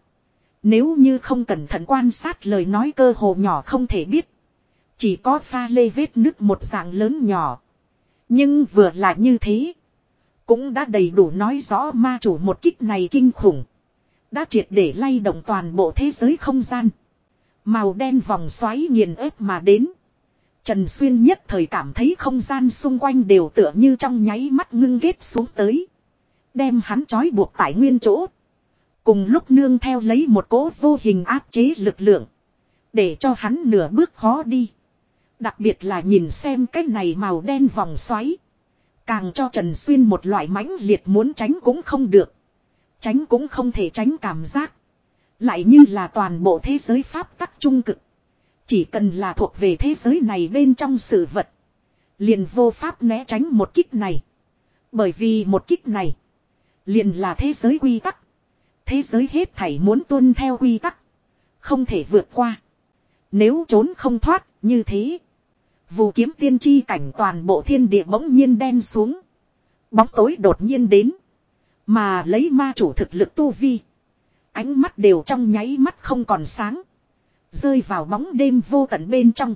Nếu như không cẩn thận quan sát lời nói cơ hồ nhỏ không thể biết. Chỉ có pha lê vết nước một dạng lớn nhỏ. Nhưng vừa là như thế. Cũng đã đầy đủ nói rõ ma chủ một kích này kinh khủng. Đã triệt để lay động toàn bộ thế giới không gian. Màu đen vòng xoáy nghiền ép mà đến. Trần Xuyên nhất thời cảm thấy không gian xung quanh đều tựa như trong nháy mắt ngưng ghét xuống tới. Đem hắn trói buộc tại nguyên chỗ. Cùng lúc nương theo lấy một cỗ vô hình áp chế lực lượng. Để cho hắn nửa bước khó đi. Đặc biệt là nhìn xem cái này màu đen vòng xoáy. Càng cho Trần Xuyên một loại mãnh liệt muốn tránh cũng không được. Tránh cũng không thể tránh cảm giác. Lại như là toàn bộ thế giới pháp tắc trung cực. Chỉ cần là thuộc về thế giới này bên trong sự vật. Liền vô pháp né tránh một kích này. Bởi vì một kích này. Liền là thế giới quy tắc. Thế giới hết thảy muốn tuân theo quy tắc. Không thể vượt qua. Nếu trốn không thoát, như thế. Vù kiếm tiên tri cảnh toàn bộ thiên địa bỗng nhiên đen xuống. Bóng tối đột nhiên đến. Mà lấy ma chủ thực lực tu vi. Ánh mắt đều trong nháy mắt không còn sáng. Rơi vào bóng đêm vô tận bên trong.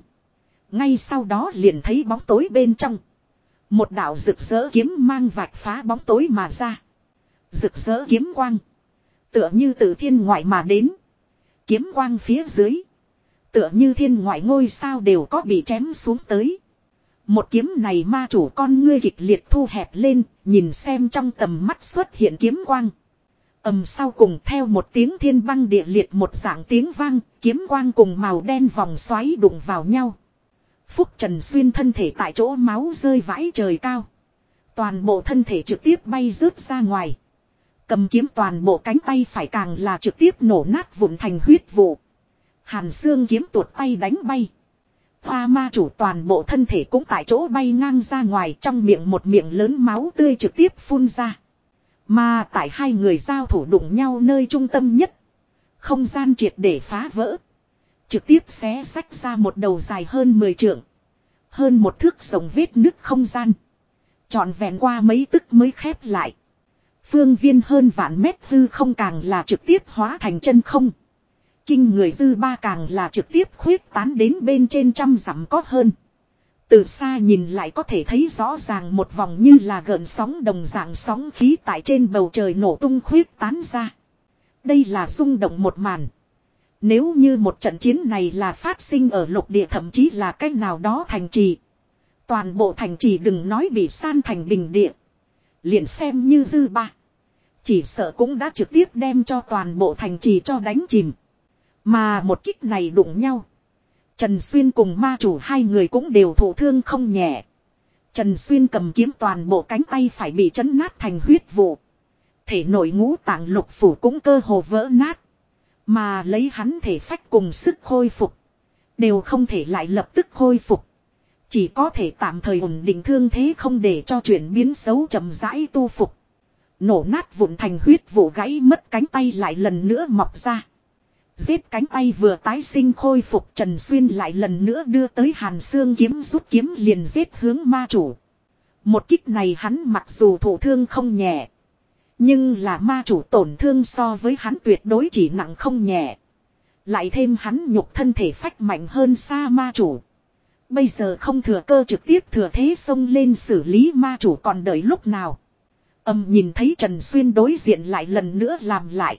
Ngay sau đó liền thấy bóng tối bên trong. Một đạo rực rỡ kiếm mang vạch phá bóng tối mà ra. Rực rỡ kiếm quang. Tựa như từ thiên ngoại mà đến. Kiếm quang phía dưới. Tựa như thiên ngoại ngôi sao đều có bị chém xuống tới. Một kiếm này ma chủ con ngươi kịch liệt thu hẹp lên, nhìn xem trong tầm mắt xuất hiện kiếm quang. ầm sau cùng theo một tiếng thiên băng địa liệt một dạng tiếng vang, kiếm quang cùng màu đen vòng xoáy đụng vào nhau. Phúc Trần Xuyên thân thể tại chỗ máu rơi vãi trời cao. Toàn bộ thân thể trực tiếp bay rớt ra ngoài. Cầm kiếm toàn bộ cánh tay phải càng là trực tiếp nổ nát vụn thành huyết vụ. Hàn xương kiếm tuột tay đánh bay. Hoa ma chủ toàn bộ thân thể cũng tại chỗ bay ngang ra ngoài, trong miệng một miệng lớn máu tươi trực tiếp phun ra. Mà tại hai người giao thủ đụng nhau nơi trung tâm nhất. Không gian triệt để phá vỡ. Trực tiếp xé sách ra một đầu dài hơn 10 trượng. Hơn một thước rồng vết nứt không gian. Chọn vẹn qua mấy tức mới khép lại. Phương viên hơn vạn mét hư không càng là trực tiếp hóa thành chân không. Kinh người dư ba càng là trực tiếp khuyết tán đến bên trên trăm dặm có hơn. Từ xa nhìn lại có thể thấy rõ ràng một vòng như là gợn sóng đồng dạng sóng khí tại trên bầu trời nổ tung khuyết tán ra. Đây là rung động một màn. Nếu như một trận chiến này là phát sinh ở lục địa thậm chí là cách nào đó thành trì. Toàn bộ thành trì đừng nói bị san thành bình địa. Liền xem như dư ba. Chỉ sợ cũng đã trực tiếp đem cho toàn bộ thành trì cho đánh chìm. Mà một kích này đụng nhau. Trần Xuyên cùng ma chủ hai người cũng đều thổ thương không nhẹ. Trần Xuyên cầm kiếm toàn bộ cánh tay phải bị chấn nát thành huyết vụ. Thể nội ngũ tạng lục phủ cũng cơ hồ vỡ nát. Mà lấy hắn thể phách cùng sức khôi phục. Đều không thể lại lập tức khôi phục. Chỉ có thể tạm thời ổn định thương thế không để cho chuyển biến xấu chậm rãi tu phục. Nổ nát vụn thành huyết vụ gãy mất cánh tay lại lần nữa mọc ra. Giết cánh tay vừa tái sinh khôi phục Trần Xuyên lại lần nữa đưa tới Hàn Xương kiếm rút kiếm liền giết hướng ma chủ. Một kích này hắn mặc dù thổ thương không nhẹ. Nhưng là ma chủ tổn thương so với hắn tuyệt đối chỉ nặng không nhẹ. Lại thêm hắn nhục thân thể phách mạnh hơn xa ma chủ. Bây giờ không thừa cơ trực tiếp thừa thế xông lên xử lý ma chủ còn đợi lúc nào. Âm nhìn thấy Trần Xuyên đối diện lại lần nữa làm lại.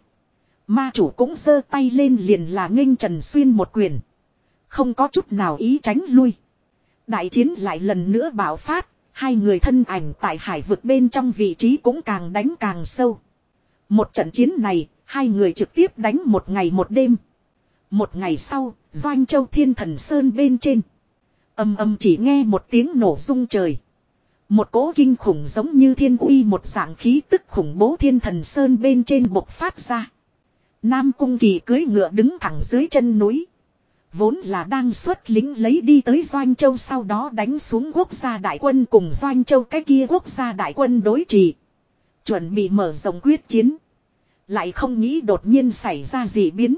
Ma chủ cũng giơ tay lên liền là nghênh Trần Xuyên một quyền. Không có chút nào ý tránh lui. Đại chiến lại lần nữa bảo phát, hai người thân ảnh tại hải vực bên trong vị trí cũng càng đánh càng sâu. Một trận chiến này, hai người trực tiếp đánh một ngày một đêm. Một ngày sau, Doanh Châu Thiên Thần Sơn bên trên. Âm âm chỉ nghe một tiếng nổ rung trời. Một cỗ kinh khủng giống như thiên uy một dạng khí tức khủng bố thiên thần sơn bên trên bộc phát ra. Nam cung kỳ cưới ngựa đứng thẳng dưới chân núi. Vốn là đang xuất lính lấy đi tới Doanh Châu sau đó đánh xuống quốc gia đại quân cùng Doanh Châu cái kia quốc gia đại quân đối trị, Chuẩn bị mở rộng quyết chiến. Lại không nghĩ đột nhiên xảy ra gì biến.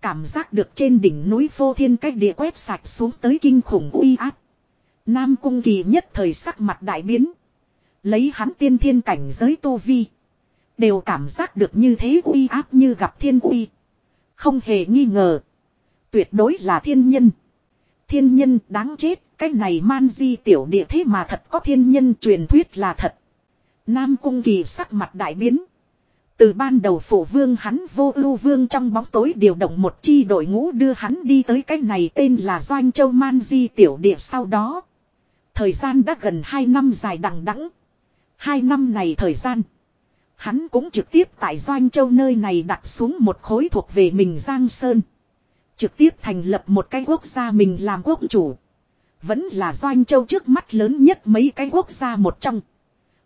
Cảm giác được trên đỉnh núi phô thiên cách địa quét sạch xuống tới kinh khủng uy áp. Nam cung kỳ nhất thời sắc mặt đại biến. Lấy hắn tiên thiên cảnh giới tu vi. Đều cảm giác được như thế uy áp như gặp thiên uy. Không hề nghi ngờ. Tuyệt đối là thiên nhân. Thiên nhân đáng chết. Cái này man di tiểu địa thế mà thật có thiên nhân truyền thuyết là thật. Nam cung kỳ sắc mặt đại biến. Từ ban đầu phổ vương hắn vô ưu vương trong bóng tối điều động một chi đội ngũ đưa hắn đi tới cái này tên là Doanh Châu Man Di tiểu địa sau đó. Thời gian đã gần 2 năm dài đằng đẵng. Hai năm này thời gian. Hắn cũng trực tiếp tại Doanh Châu nơi này đặt xuống một khối thuộc về mình Giang Sơn. Trực tiếp thành lập một cái quốc gia mình làm quốc chủ. Vẫn là Doanh Châu trước mắt lớn nhất mấy cái quốc gia một trong.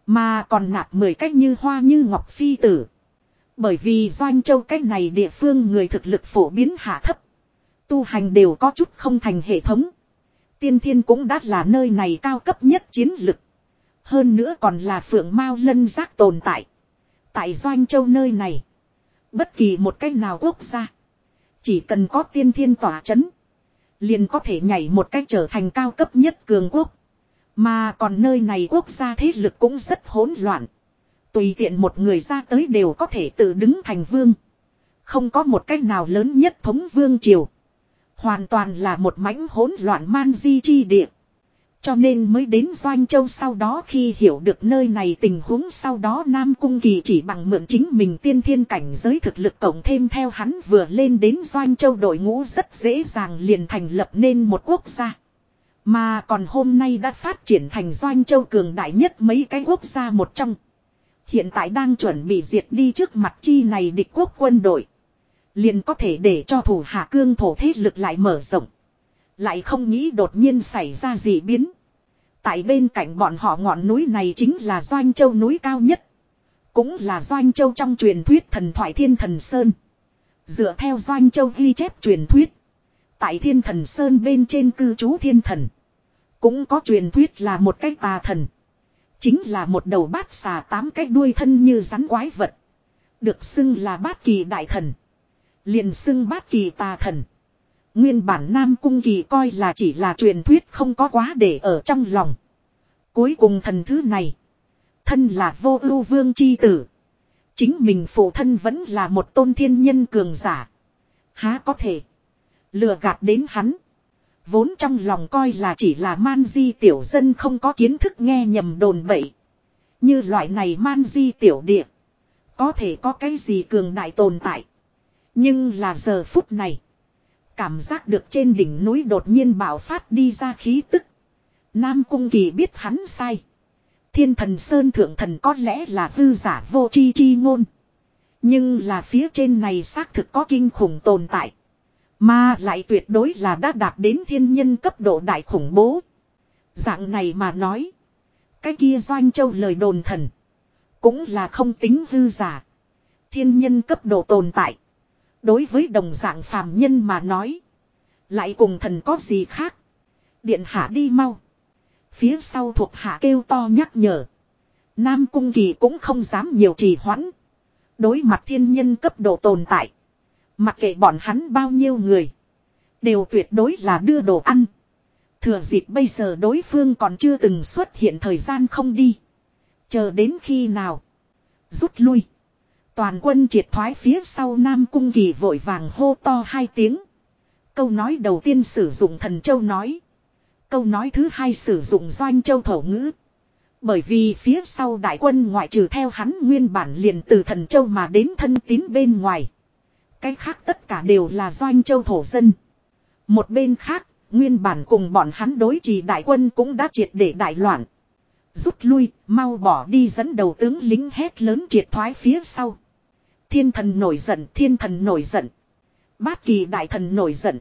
Mà còn nạp 10 cách như hoa như ngọc phi tử. Bởi vì Doanh Châu cách này địa phương người thực lực phổ biến hạ thấp. Tu hành đều có chút không thành hệ thống. Tiên thiên cũng đã là nơi này cao cấp nhất chiến lực. Hơn nữa còn là phượng mao lân giác tồn tại. Tại Doanh Châu nơi này. Bất kỳ một cách nào quốc gia. Chỉ cần có tiên thiên tỏa chấn. Liền có thể nhảy một cách trở thành cao cấp nhất cường quốc. Mà còn nơi này quốc gia thế lực cũng rất hỗn loạn. Tùy tiện một người ra tới đều có thể tự đứng thành vương. Không có một cách nào lớn nhất thống vương triều. Hoàn toàn là một mảnh hỗn loạn man di chi địa. Cho nên mới đến Doanh Châu sau đó khi hiểu được nơi này tình huống sau đó Nam Cung Kỳ chỉ bằng mượn chính mình tiên thiên cảnh giới thực lực cộng thêm theo hắn vừa lên đến Doanh Châu đội ngũ rất dễ dàng liền thành lập nên một quốc gia. Mà còn hôm nay đã phát triển thành Doanh Châu cường đại nhất mấy cái quốc gia một trong. Hiện tại đang chuẩn bị diệt đi trước mặt chi này địch quốc quân đội. Liền có thể để cho thủ hạ cương thổ thế lực lại mở rộng. Lại không nghĩ đột nhiên xảy ra gì biến. Tại bên cạnh bọn họ ngọn núi này chính là Doanh Châu núi cao nhất. Cũng là Doanh Châu trong truyền thuyết thần thoại thiên thần Sơn. Dựa theo Doanh Châu ghi chép truyền thuyết. Tại thiên thần Sơn bên trên cư trú thiên thần. Cũng có truyền thuyết là một cái tà thần. Chính là một đầu bát xà tám cái đuôi thân như rắn quái vật. Được xưng là bát kỳ đại thần. Liền xưng bát kỳ tà thần. Nguyên bản Nam Cung Kỳ coi là chỉ là truyền thuyết không có quá để ở trong lòng. Cuối cùng thần thứ này. Thân là vô ưu vương chi tử. Chính mình phụ thân vẫn là một tôn thiên nhân cường giả. Há có thể. Lừa gạt đến hắn. Vốn trong lòng coi là chỉ là man di tiểu dân không có kiến thức nghe nhầm đồn bậy. Như loại này man di tiểu địa. Có thể có cái gì cường đại tồn tại. Nhưng là giờ phút này. Cảm giác được trên đỉnh núi đột nhiên bạo phát đi ra khí tức. Nam Cung Kỳ biết hắn sai. Thiên thần Sơn Thượng Thần có lẽ là hư giả vô chi chi ngôn. Nhưng là phía trên này xác thực có kinh khủng tồn tại. Mà lại tuyệt đối là đã đạt đến thiên nhân cấp độ đại khủng bố. Dạng này mà nói. Cái kia doanh châu lời đồn thần. Cũng là không tính hư giả. Thiên nhân cấp độ tồn tại. Đối với đồng dạng phàm nhân mà nói. Lại cùng thần có gì khác. Điện hạ đi mau. Phía sau thuộc hạ kêu to nhắc nhở. Nam cung kỳ cũng không dám nhiều trì hoãn. Đối mặt thiên nhân cấp độ tồn tại. Mặc kệ bọn hắn bao nhiêu người. Đều tuyệt đối là đưa đồ ăn. Thừa dịp bây giờ đối phương còn chưa từng xuất hiện thời gian không đi. Chờ đến khi nào. Rút lui. Toàn quân triệt thoái phía sau Nam Cung Kỳ vội vàng hô to hai tiếng. Câu nói đầu tiên sử dụng thần châu nói. Câu nói thứ hai sử dụng doanh châu thổ ngữ. Bởi vì phía sau đại quân ngoại trừ theo hắn nguyên bản liền từ thần châu mà đến thân tín bên ngoài. Cái khác tất cả đều là doanh châu thổ dân. Một bên khác, nguyên bản cùng bọn hắn đối trì đại quân cũng đã triệt để đại loạn. Rút lui, mau bỏ đi dẫn đầu tướng lính hét lớn triệt thoái phía sau. Thiên thần nổi giận, thiên thần nổi giận. Bát kỳ đại thần nổi giận.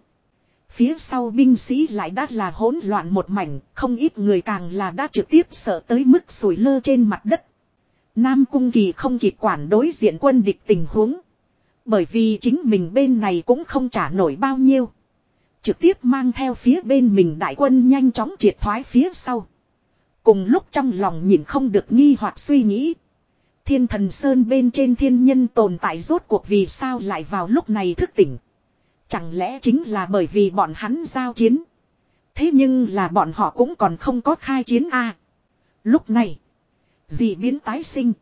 Phía sau binh sĩ lại đã là hỗn loạn một mảnh, không ít người càng là đã trực tiếp sợ tới mức sủi lơ trên mặt đất. Nam Cung Kỳ không kịp quản đối diện quân địch tình huống. Bởi vì chính mình bên này cũng không trả nổi bao nhiêu. Trực tiếp mang theo phía bên mình đại quân nhanh chóng triệt thoái phía sau. Cùng lúc trong lòng nhìn không được nghi hoặc suy nghĩ. Thiên thần sơn bên trên thiên nhân tồn tại rốt cuộc vì sao lại vào lúc này thức tỉnh. Chẳng lẽ chính là bởi vì bọn hắn giao chiến. Thế nhưng là bọn họ cũng còn không có khai chiến a. Lúc này. Dị biến tái sinh.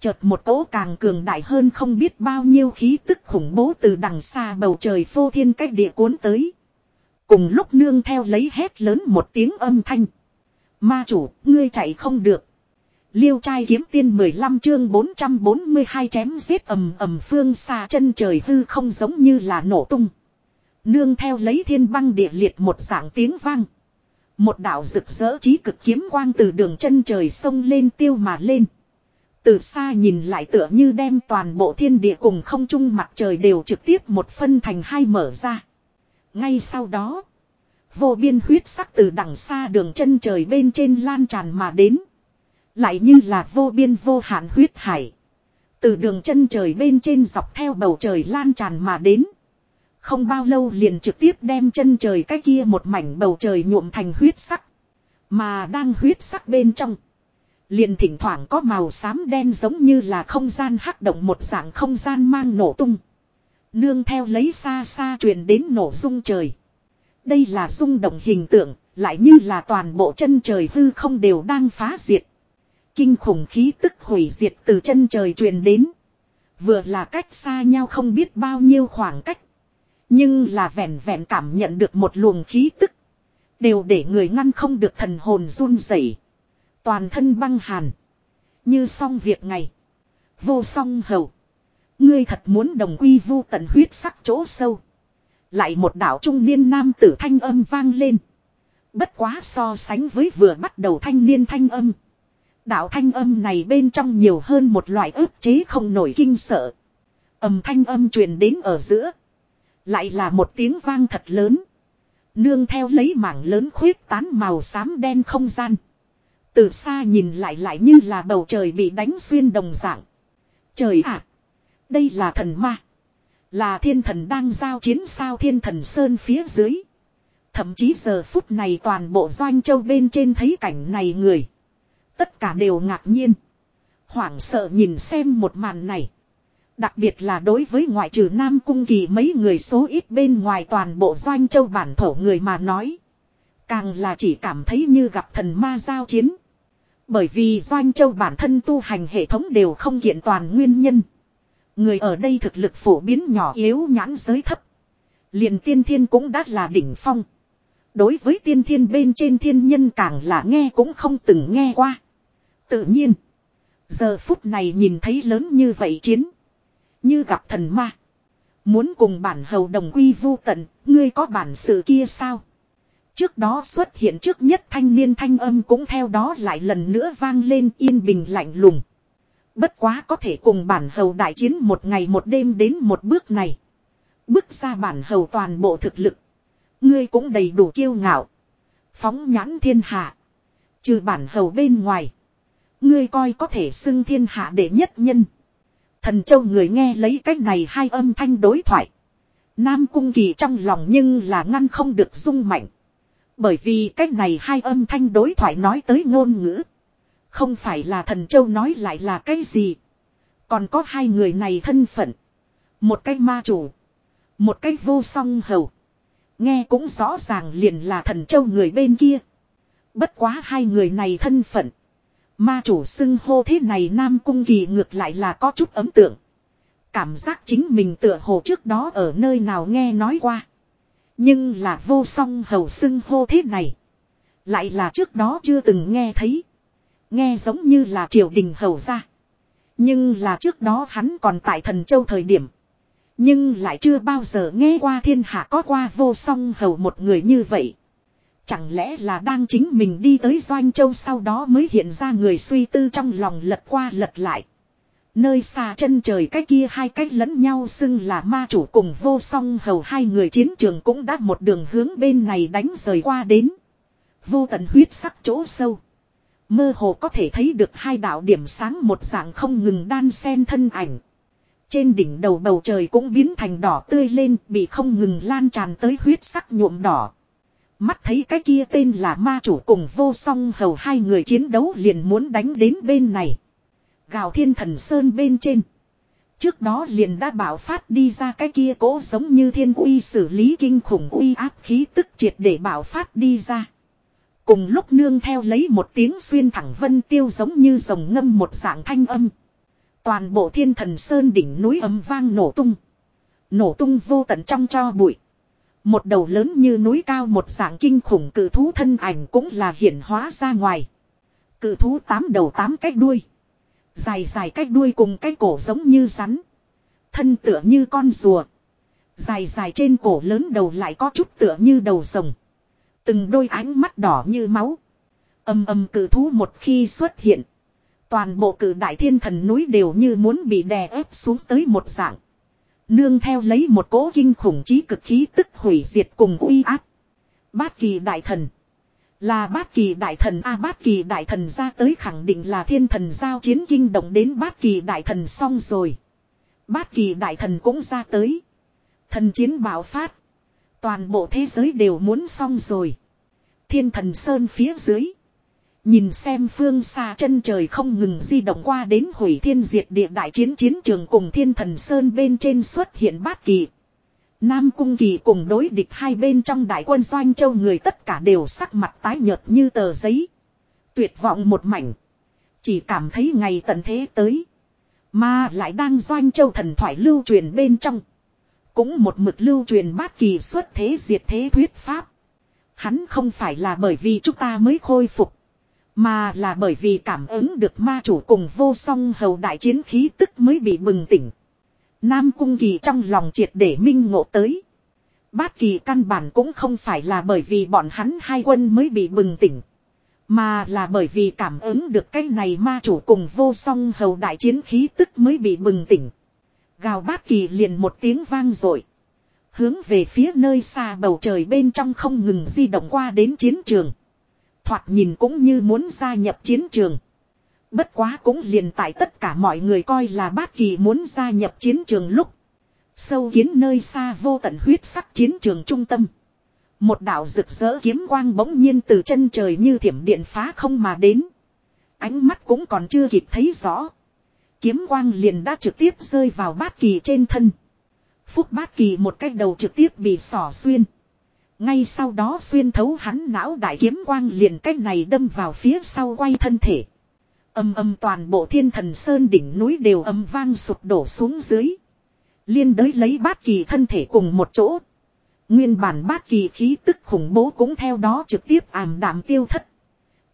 Chợt một cỗ càng cường đại hơn không biết bao nhiêu khí tức khủng bố từ đằng xa bầu trời phô thiên cách địa cuốn tới. Cùng lúc nương theo lấy hét lớn một tiếng âm thanh. Ma chủ, ngươi chạy không được. Liêu trai kiếm tiên 15 chương 442 chém giết ầm ầm phương xa chân trời hư không giống như là nổ tung. Nương theo lấy thiên băng địa liệt một dạng tiếng vang. Một đạo rực rỡ trí cực kiếm quang từ đường chân trời sông lên tiêu mà lên. Từ xa nhìn lại tựa như đem toàn bộ thiên địa cùng không trung mặt trời đều trực tiếp một phân thành hai mở ra. Ngay sau đó, vô biên huyết sắc từ đằng xa đường chân trời bên trên lan tràn mà đến. Lại như là vô biên vô hạn huyết hải. Từ đường chân trời bên trên dọc theo bầu trời lan tràn mà đến. Không bao lâu liền trực tiếp đem chân trời cái kia một mảnh bầu trời nhuộm thành huyết sắc. Mà đang huyết sắc bên trong. Liền thỉnh thoảng có màu xám đen giống như là không gian hắc động một dạng không gian mang nổ tung. Nương theo lấy xa xa truyền đến nổ rung trời. Đây là rung động hình tượng, lại như là toàn bộ chân trời hư không đều đang phá diệt. Kinh khủng khí tức hủy diệt từ chân trời truyền đến. Vừa là cách xa nhau không biết bao nhiêu khoảng cách. Nhưng là vẹn vẹn cảm nhận được một luồng khí tức. Đều để người ngăn không được thần hồn run rẩy, Toàn thân băng hàn. Như xong việc ngày. Vô song hầu. Ngươi thật muốn đồng quy vu tận huyết sắc chỗ sâu. Lại một đạo trung niên nam tử thanh âm vang lên. Bất quá so sánh với vừa bắt đầu thanh niên thanh âm. Đạo thanh âm này bên trong nhiều hơn một loại ức chế không nổi kinh sợ. Âm thanh âm truyền đến ở giữa. Lại là một tiếng vang thật lớn. Nương theo lấy mảng lớn khuyết tán màu xám đen không gian. Từ xa nhìn lại lại như là bầu trời bị đánh xuyên đồng dạng. Trời ạ! đây là thần ma. Là thiên thần đang giao chiến sao thiên thần sơn phía dưới. Thậm chí giờ phút này toàn bộ doanh châu bên trên thấy cảnh này người. Tất cả đều ngạc nhiên. Hoảng sợ nhìn xem một màn này. Đặc biệt là đối với ngoại trừ Nam Cung Kỳ mấy người số ít bên ngoài toàn bộ doanh châu bản thổ người mà nói. Càng là chỉ cảm thấy như gặp thần ma giao chiến. Bởi vì doanh châu bản thân tu hành hệ thống đều không kiện toàn nguyên nhân. Người ở đây thực lực phổ biến nhỏ yếu nhãn giới thấp. liền tiên thiên cũng đã là đỉnh phong. Đối với tiên thiên bên trên thiên nhân càng là nghe cũng không từng nghe qua. Tự nhiên. Giờ phút này nhìn thấy lớn như vậy chiến. Như gặp thần ma. Muốn cùng bản hầu đồng quy vu tận, ngươi có bản sự kia sao? Trước đó xuất hiện trước nhất thanh niên thanh âm cũng theo đó lại lần nữa vang lên yên bình lạnh lùng. Bất quá có thể cùng bản hầu đại chiến một ngày một đêm đến một bước này. Bước ra bản hầu toàn bộ thực lực. Ngươi cũng đầy đủ kiêu ngạo. Phóng nhãn thiên hạ. Trừ bản hầu bên ngoài. Ngươi coi có thể xưng thiên hạ đệ nhất nhân. Thần châu người nghe lấy cách này hai âm thanh đối thoại. Nam cung kỳ trong lòng nhưng là ngăn không được rung mạnh. Bởi vì cách này hai âm thanh đối thoại nói tới ngôn ngữ. Không phải là thần châu nói lại là cái gì. Còn có hai người này thân phận. Một cái ma chủ. Một cái vô song hầu. Nghe cũng rõ ràng liền là thần châu người bên kia. Bất quá hai người này thân phận. Ma chủ xưng hô thế này Nam Cung Kỳ ngược lại là có chút ấm tượng. Cảm giác chính mình tựa hồ trước đó ở nơi nào nghe nói qua. Nhưng là vô song hầu xưng hô thế này. Lại là trước đó chưa từng nghe thấy. Nghe giống như là triều đình hầu ra. Nhưng là trước đó hắn còn tại thần châu thời điểm. Nhưng lại chưa bao giờ nghe qua thiên hạ có qua vô song hầu một người như vậy. Chẳng lẽ là đang chính mình đi tới Doanh Châu sau đó mới hiện ra người suy tư trong lòng lật qua lật lại. Nơi xa chân trời cái kia hai cách lẫn nhau xưng là ma chủ cùng vô song hầu hai người chiến trường cũng đã một đường hướng bên này đánh rời qua đến. Vô tận huyết sắc chỗ sâu. Mơ hồ có thể thấy được hai đạo điểm sáng một dạng không ngừng đan xen thân ảnh. Trên đỉnh đầu bầu trời cũng biến thành đỏ tươi lên, bị không ngừng lan tràn tới huyết sắc nhuộm đỏ. Mắt thấy cái kia tên là ma chủ cùng vô song hầu hai người chiến đấu liền muốn đánh đến bên này. Gào thiên thần sơn bên trên. Trước đó liền đã bảo phát đi ra cái kia cố giống như thiên uy xử lý kinh khủng uy áp khí tức triệt để bảo phát đi ra. Cùng lúc nương theo lấy một tiếng xuyên thẳng vân tiêu giống như rồng ngâm một dạng thanh âm. Toàn bộ thiên thần sơn đỉnh núi âm vang nổ tung. Nổ tung vô tận trong cho bụi. Một đầu lớn như núi cao một dạng kinh khủng cự thú thân ảnh cũng là hiển hóa ra ngoài. Cự thú tám đầu tám cái đuôi. Dài dài cái đuôi cùng cái cổ giống như rắn. Thân tựa như con rùa. Dài dài trên cổ lớn đầu lại có chút tựa như đầu rồng. Từng đôi ánh mắt đỏ như máu. Âm âm cự thú một khi xuất hiện. Toàn bộ cử đại thiên thần núi đều như muốn bị đè ép xuống tới một dạng. Nương theo lấy một cỗ kinh khủng trí cực khí tức hủy diệt cùng uy áp. Bát kỳ đại thần. Là bát kỳ đại thần A, bát kỳ đại thần ra tới khẳng định là thiên thần giao chiến kinh động đến bát kỳ đại thần xong rồi. Bát kỳ đại thần cũng ra tới. Thần chiến bạo phát. Toàn bộ thế giới đều muốn xong rồi. Thiên thần sơn phía dưới. Nhìn xem phương xa chân trời không ngừng di động qua đến hủy thiên diệt địa đại chiến chiến trường cùng thiên thần sơn bên trên xuất hiện bát kỳ. Nam cung kỳ cùng đối địch hai bên trong đại quân doanh châu người tất cả đều sắc mặt tái nhợt như tờ giấy. Tuyệt vọng một mảnh. Chỉ cảm thấy ngày tận thế tới. Mà lại đang doanh châu thần thoại lưu truyền bên trong. Cũng một mực lưu truyền bát kỳ xuất thế diệt thế thuyết pháp. Hắn không phải là bởi vì chúng ta mới khôi phục. Mà là bởi vì cảm ứng được ma chủ cùng vô song hầu đại chiến khí tức mới bị bừng tỉnh. Nam cung kỳ trong lòng triệt để minh ngộ tới. Bát kỳ căn bản cũng không phải là bởi vì bọn hắn hai quân mới bị bừng tỉnh. Mà là bởi vì cảm ứng được cái này ma chủ cùng vô song hầu đại chiến khí tức mới bị bừng tỉnh. Gào bát kỳ liền một tiếng vang rồi. Hướng về phía nơi xa bầu trời bên trong không ngừng di động qua đến chiến trường. Thoạt nhìn cũng như muốn gia nhập chiến trường. Bất quá cũng liền tại tất cả mọi người coi là bát kỳ muốn gia nhập chiến trường lúc. Sâu kiến nơi xa vô tận huyết sắc chiến trường trung tâm. Một đạo rực rỡ kiếm quang bỗng nhiên từ chân trời như thiểm điện phá không mà đến. Ánh mắt cũng còn chưa kịp thấy rõ. Kiếm quang liền đã trực tiếp rơi vào bát kỳ trên thân. Phúc bát kỳ một cách đầu trực tiếp bị sỏ xuyên. Ngay sau đó xuyên thấu hắn não đại kiếm quang liền cách này đâm vào phía sau quay thân thể. Âm âm toàn bộ thiên thần sơn đỉnh núi đều âm vang sụp đổ xuống dưới. Liên đới lấy bát kỳ thân thể cùng một chỗ. Nguyên bản bát kỳ khí tức khủng bố cũng theo đó trực tiếp ảm đạm tiêu thất.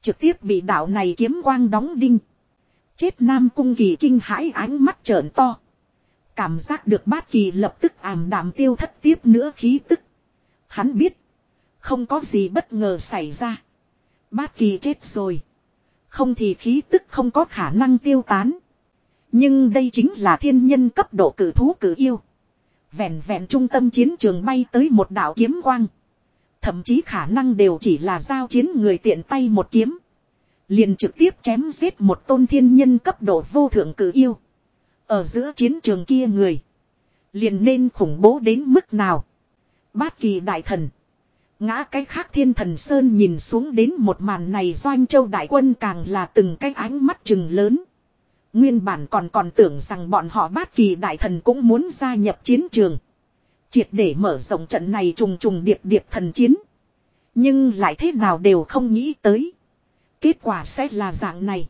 Trực tiếp bị đạo này kiếm quang đóng đinh. Chết nam cung kỳ kinh hãi ánh mắt trợn to. Cảm giác được bát kỳ lập tức ảm đạm tiêu thất tiếp nữa khí tức. Hắn biết. Không có gì bất ngờ xảy ra. Bát kỳ chết rồi. Không thì khí tức không có khả năng tiêu tán. Nhưng đây chính là thiên nhân cấp độ cử thú cử yêu. Vẹn vẹn trung tâm chiến trường bay tới một đạo kiếm quang. Thậm chí khả năng đều chỉ là giao chiến người tiện tay một kiếm. Liền trực tiếp chém giết một tôn thiên nhân cấp độ vô thượng cử yêu. Ở giữa chiến trường kia người. Liền nên khủng bố đến mức nào. Bát kỳ đại thần. Ngã cái khác thiên thần sơn nhìn xuống đến một màn này doanh châu đại quân càng là từng cái ánh mắt chừng lớn. Nguyên bản còn còn tưởng rằng bọn họ bát kỳ đại thần cũng muốn gia nhập chiến trường. Triệt để mở rộng trận này trùng trùng điệp điệp thần chiến. Nhưng lại thế nào đều không nghĩ tới. Kết quả sẽ là dạng này.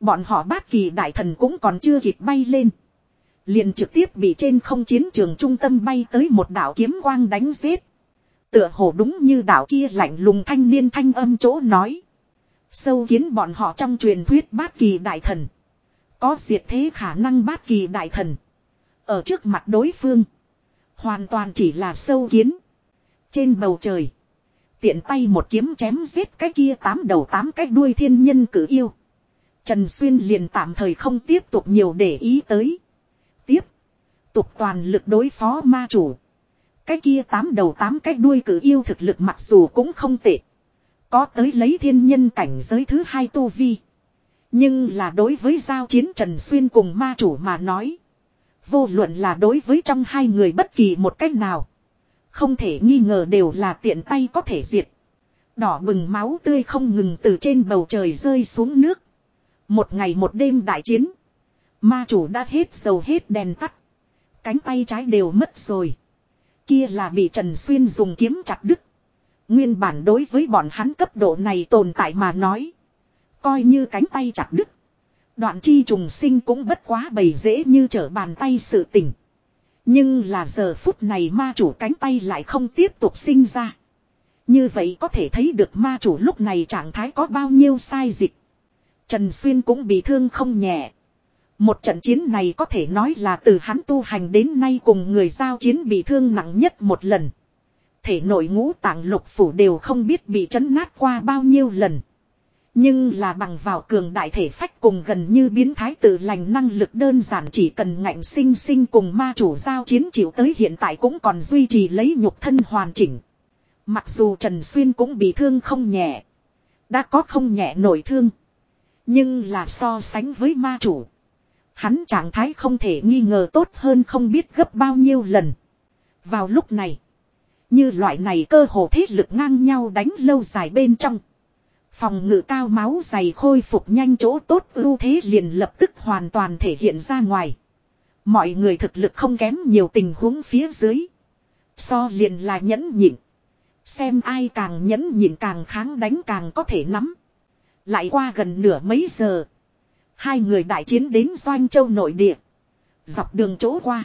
Bọn họ bát kỳ đại thần cũng còn chưa kịp bay lên. Liền trực tiếp bị trên không chiến trường trung tâm bay tới một đảo kiếm quang đánh giết. Tựa hồ đúng như đảo kia lạnh lùng thanh niên thanh âm chỗ nói. Sâu kiến bọn họ trong truyền thuyết bát kỳ đại thần. Có diệt thế khả năng bát kỳ đại thần. Ở trước mặt đối phương. Hoàn toàn chỉ là sâu kiến. Trên bầu trời. Tiện tay một kiếm chém giết cái kia tám đầu tám cái đuôi thiên nhân cử yêu. Trần Xuyên liền tạm thời không tiếp tục nhiều để ý tới. Tục toàn lực đối phó ma chủ. Cái kia tám đầu tám cái đuôi cử yêu thực lực mặc dù cũng không tệ. Có tới lấy thiên nhân cảnh giới thứ hai tu vi. Nhưng là đối với giao chiến Trần Xuyên cùng ma chủ mà nói. Vô luận là đối với trong hai người bất kỳ một cách nào. Không thể nghi ngờ đều là tiện tay có thể diệt. Đỏ bừng máu tươi không ngừng từ trên bầu trời rơi xuống nước. Một ngày một đêm đại chiến. Ma chủ đã hết dầu hết đèn tắt. Cánh tay trái đều mất rồi. Kia là bị Trần Xuyên dùng kiếm chặt đứt. Nguyên bản đối với bọn hắn cấp độ này tồn tại mà nói. Coi như cánh tay chặt đứt. Đoạn chi trùng sinh cũng bất quá bầy dễ như trở bàn tay sự tỉnh. Nhưng là giờ phút này ma chủ cánh tay lại không tiếp tục sinh ra. Như vậy có thể thấy được ma chủ lúc này trạng thái có bao nhiêu sai dịch. Trần Xuyên cũng bị thương không nhẹ. Một trận chiến này có thể nói là từ hắn tu hành đến nay cùng người giao chiến bị thương nặng nhất một lần. Thể nội ngũ tạng lục phủ đều không biết bị chấn nát qua bao nhiêu lần. Nhưng là bằng vào cường đại thể phách cùng gần như biến thái tự lành năng lực đơn giản chỉ cần ngạnh sinh sinh cùng ma chủ giao chiến chịu tới hiện tại cũng còn duy trì lấy nhục thân hoàn chỉnh. Mặc dù Trần Xuyên cũng bị thương không nhẹ. Đã có không nhẹ nổi thương. Nhưng là so sánh với ma chủ. Hắn trạng thái không thể nghi ngờ tốt hơn không biết gấp bao nhiêu lần. Vào lúc này. Như loại này cơ hồ thiết lực ngang nhau đánh lâu dài bên trong. Phòng ngự cao máu dày khôi phục nhanh chỗ tốt ưu thế liền lập tức hoàn toàn thể hiện ra ngoài. Mọi người thực lực không kém nhiều tình huống phía dưới. So liền là nhẫn nhịn. Xem ai càng nhẫn nhịn càng kháng đánh càng có thể nắm. Lại qua gần nửa mấy giờ. Hai người đại chiến đến Doanh Châu nội địa. Dọc đường chỗ qua.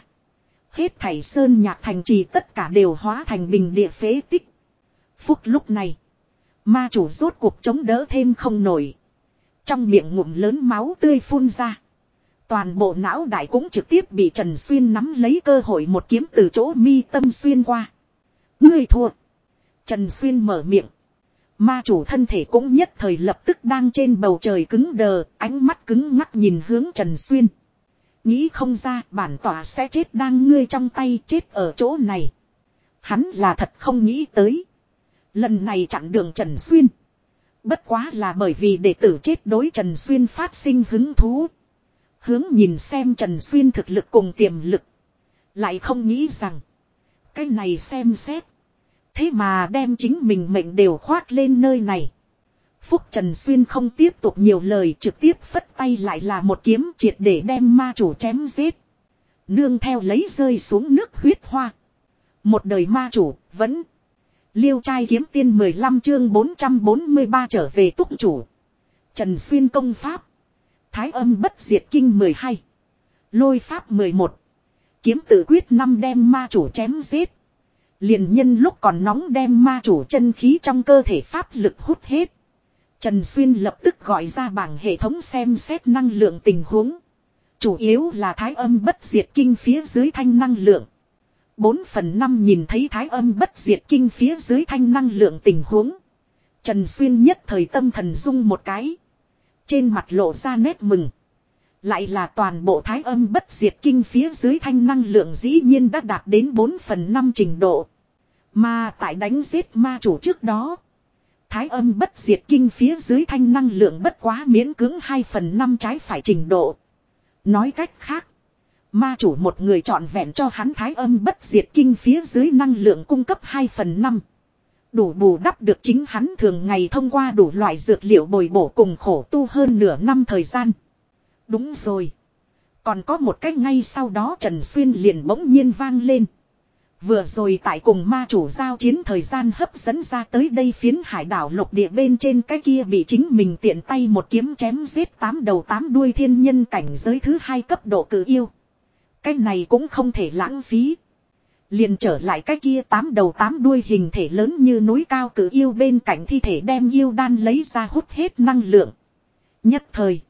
Hết thảy sơn nhạc thành trì tất cả đều hóa thành bình địa phế tích. Phút lúc này. Ma chủ rốt cuộc chống đỡ thêm không nổi. Trong miệng ngụm lớn máu tươi phun ra. Toàn bộ não đại cũng trực tiếp bị Trần Xuyên nắm lấy cơ hội một kiếm từ chỗ mi tâm xuyên qua. Ngươi thua. Trần Xuyên mở miệng. Ma chủ thân thể cũng nhất thời lập tức đang trên bầu trời cứng đờ, ánh mắt cứng ngắc nhìn hướng Trần Xuyên. Nghĩ không ra bản tỏa sẽ chết đang ngươi trong tay chết ở chỗ này. Hắn là thật không nghĩ tới. Lần này chặn đường Trần Xuyên. Bất quá là bởi vì đệ tử chết đối Trần Xuyên phát sinh hứng thú. Hướng nhìn xem Trần Xuyên thực lực cùng tiềm lực. Lại không nghĩ rằng. Cái này xem xét. Thế mà đem chính mình mệnh đều khoác lên nơi này. Phúc Trần Xuyên không tiếp tục nhiều lời, trực tiếp phất tay lại là một kiếm triệt để đem ma chủ chém giết. Nương theo lấy rơi xuống nước huyết hoa. Một đời ma chủ, vẫn Liêu trai kiếm tiên 15 chương 443 trở về túc chủ. Trần Xuyên công pháp. Thái âm bất diệt kinh 12. Lôi pháp 11. Kiếm tự quyết năm đem ma chủ chém giết. Liền nhân lúc còn nóng đem ma chủ chân khí trong cơ thể pháp lực hút hết. Trần Xuyên lập tức gọi ra bảng hệ thống xem xét năng lượng tình huống. Chủ yếu là thái âm bất diệt kinh phía dưới thanh năng lượng. 4 phần 5 nhìn thấy thái âm bất diệt kinh phía dưới thanh năng lượng tình huống. Trần Xuyên nhất thời tâm thần dung một cái. Trên mặt lộ ra nét mừng. Lại là toàn bộ thái âm bất diệt kinh phía dưới thanh năng lượng dĩ nhiên đã đạt đến 4 phần 5 trình độ. Mà tại đánh giết ma chủ trước đó. Thái âm bất diệt kinh phía dưới thanh năng lượng bất quá miễn cưỡng 2 phần 5 trái phải trình độ. Nói cách khác. Ma chủ một người chọn vẹn cho hắn thái âm bất diệt kinh phía dưới năng lượng cung cấp 2 phần 5. Đủ bù đắp được chính hắn thường ngày thông qua đủ loại dược liệu bồi bổ cùng khổ tu hơn nửa năm thời gian. Đúng rồi. Còn có một cách ngay sau đó Trần Xuyên liền bỗng nhiên vang lên. Vừa rồi tại cùng ma chủ giao chiến thời gian hấp dẫn ra tới đây phiến hải đảo lục địa bên trên cái kia bị chính mình tiện tay một kiếm chém giết tám đầu tám đuôi thiên nhân cảnh giới thứ hai cấp độ cử yêu. Cái này cũng không thể lãng phí. Liền trở lại cái kia tám đầu tám đuôi hình thể lớn như núi cao cử yêu bên cạnh thi thể đem yêu đan lấy ra hút hết năng lượng. Nhất thời.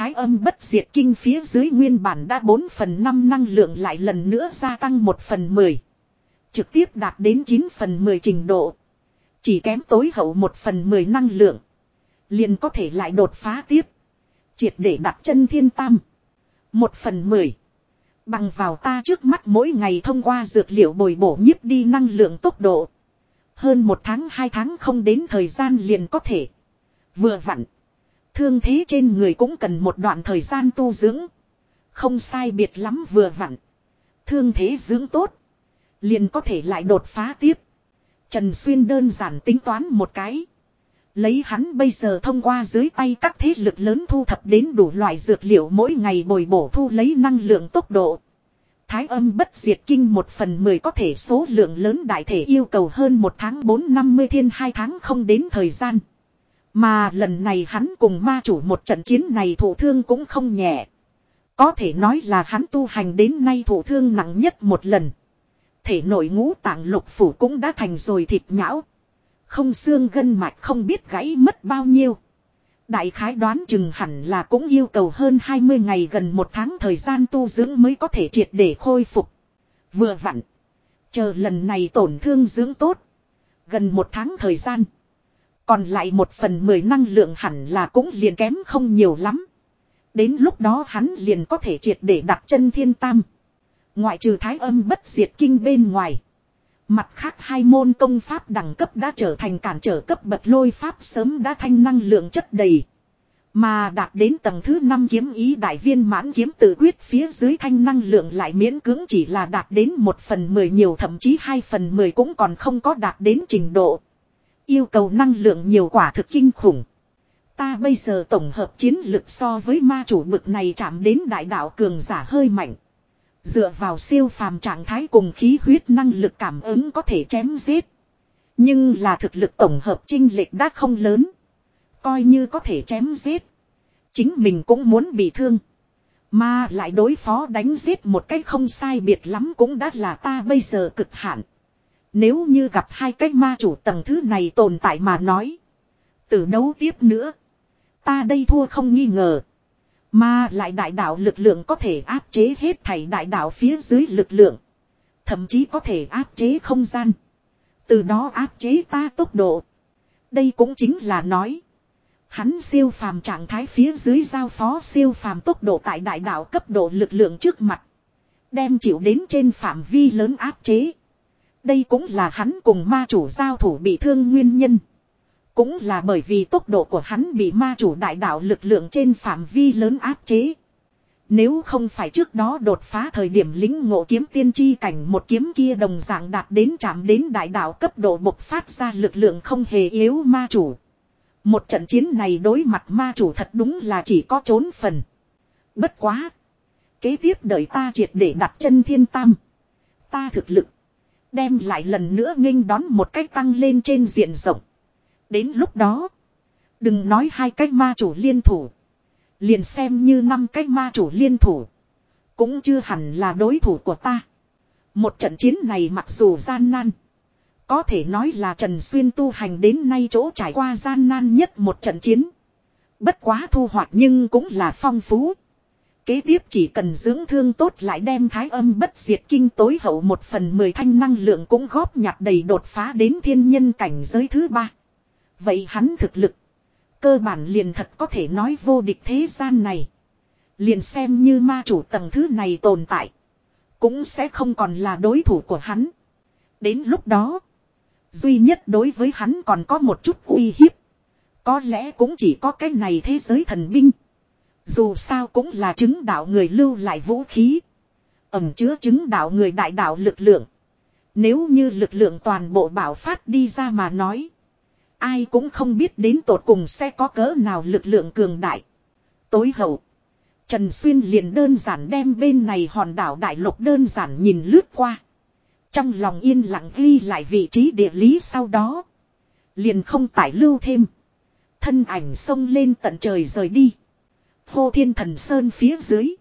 Thái âm bất diệt kinh phía dưới nguyên bản đã 4 phần 5 năng lượng lại lần nữa gia tăng 1 phần 10. Trực tiếp đạt đến 9 phần 10 trình độ. Chỉ kém tối hậu 1 phần 10 năng lượng. Liền có thể lại đột phá tiếp. Triệt để đặt chân thiên tam. 1 phần 10. Bằng vào ta trước mắt mỗi ngày thông qua dược liệu bồi bổ nhiếp đi năng lượng tốc độ. Hơn một tháng hai tháng không đến thời gian liền có thể. Vừa vặn. Thương thế trên người cũng cần một đoạn thời gian tu dưỡng. Không sai biệt lắm vừa vặn. Thương thế dưỡng tốt. Liền có thể lại đột phá tiếp. Trần Xuyên đơn giản tính toán một cái. Lấy hắn bây giờ thông qua dưới tay các thế lực lớn thu thập đến đủ loại dược liệu mỗi ngày bồi bổ thu lấy năng lượng tốc độ. Thái âm bất diệt kinh một phần mười có thể số lượng lớn đại thể yêu cầu hơn một tháng bốn năm mươi thiên hai tháng không đến thời gian. Mà lần này hắn cùng ma chủ một trận chiến này thổ thương cũng không nhẹ. Có thể nói là hắn tu hành đến nay thổ thương nặng nhất một lần. Thể nội ngũ tạng lục phủ cũng đã thành rồi thịt nhão. Không xương gân mạch không biết gãy mất bao nhiêu. Đại khái đoán chừng hẳn là cũng yêu cầu hơn 20 ngày gần một tháng thời gian tu dưỡng mới có thể triệt để khôi phục. Vừa vặn. Chờ lần này tổn thương dưỡng tốt. Gần một tháng thời gian. Còn lại một phần mười năng lượng hẳn là cũng liền kém không nhiều lắm. Đến lúc đó hắn liền có thể triệt để đặt chân thiên tam. Ngoại trừ thái âm bất diệt kinh bên ngoài. Mặt khác hai môn công pháp đẳng cấp đã trở thành cản trở cấp bậc lôi pháp sớm đã thanh năng lượng chất đầy. Mà đạt đến tầng thứ 5 kiếm ý đại viên mãn kiếm tự quyết phía dưới thanh năng lượng lại miễn cưỡng chỉ là đạt đến 1 phần 10 nhiều, thậm chí 2 phần 10 cũng còn không có đạt đến trình độ. Yêu cầu năng lượng nhiều quả thực kinh khủng. Ta bây giờ tổng hợp chiến lực so với ma chủ bực này chạm đến đại đạo cường giả hơi mạnh. Dựa vào siêu phàm trạng thái cùng khí huyết năng lực cảm ứng có thể chém giết. Nhưng là thực lực tổng hợp trinh lệch đã không lớn. Coi như có thể chém giết. Chính mình cũng muốn bị thương. Mà lại đối phó đánh giết một cách không sai biệt lắm cũng đã là ta bây giờ cực hạn. Nếu như gặp hai cái ma chủ tầng thứ này tồn tại mà nói. Từ đấu tiếp nữa. Ta đây thua không nghi ngờ. Mà lại đại đạo lực lượng có thể áp chế hết thảy đại đạo phía dưới lực lượng. Thậm chí có thể áp chế không gian. Từ đó áp chế ta tốc độ. Đây cũng chính là nói. Hắn siêu phàm trạng thái phía dưới giao phó siêu phàm tốc độ tại đại đạo cấp độ lực lượng trước mặt. Đem chịu đến trên phạm vi lớn áp chế. Đây cũng là hắn cùng ma chủ giao thủ bị thương nguyên nhân. Cũng là bởi vì tốc độ của hắn bị ma chủ đại đạo lực lượng trên phạm vi lớn áp chế. Nếu không phải trước đó đột phá thời điểm lính ngộ kiếm tiên tri cảnh một kiếm kia đồng dạng đạt đến chạm đến đại đạo cấp độ bộc phát ra lực lượng không hề yếu ma chủ. Một trận chiến này đối mặt ma chủ thật đúng là chỉ có trốn phần. Bất quá. Kế tiếp đợi ta triệt để đặt chân thiên tam. Ta thực lực. Đem lại lần nữa nghênh đón một cách tăng lên trên diện rộng. Đến lúc đó. Đừng nói hai cách ma chủ liên thủ. Liền xem như năm cách ma chủ liên thủ. Cũng chưa hẳn là đối thủ của ta. Một trận chiến này mặc dù gian nan. Có thể nói là Trần Xuyên tu hành đến nay chỗ trải qua gian nan nhất một trận chiến. Bất quá thu hoạch nhưng cũng là phong phú. Kế tiếp chỉ cần dưỡng thương tốt lại đem thái âm bất diệt kinh tối hậu một phần mười thanh năng lượng cũng góp nhặt đầy đột phá đến thiên nhân cảnh giới thứ ba. Vậy hắn thực lực. Cơ bản liền thật có thể nói vô địch thế gian này. Liền xem như ma chủ tầng thứ này tồn tại. Cũng sẽ không còn là đối thủ của hắn. Đến lúc đó. Duy nhất đối với hắn còn có một chút uy hiếp. Có lẽ cũng chỉ có cái này thế giới thần binh. Dù sao cũng là chứng đạo người lưu lại vũ khí. Ẩm chứa chứng đạo người đại đạo lực lượng. Nếu như lực lượng toàn bộ bảo phát đi ra mà nói. Ai cũng không biết đến tột cùng sẽ có cỡ nào lực lượng cường đại. Tối hậu. Trần Xuyên liền đơn giản đem bên này hòn đảo đại lục đơn giản nhìn lướt qua. Trong lòng yên lặng ghi lại vị trí địa lý sau đó. Liền không tải lưu thêm. Thân ảnh sông lên tận trời rời đi. Hô thiên thần sơn phía dưới.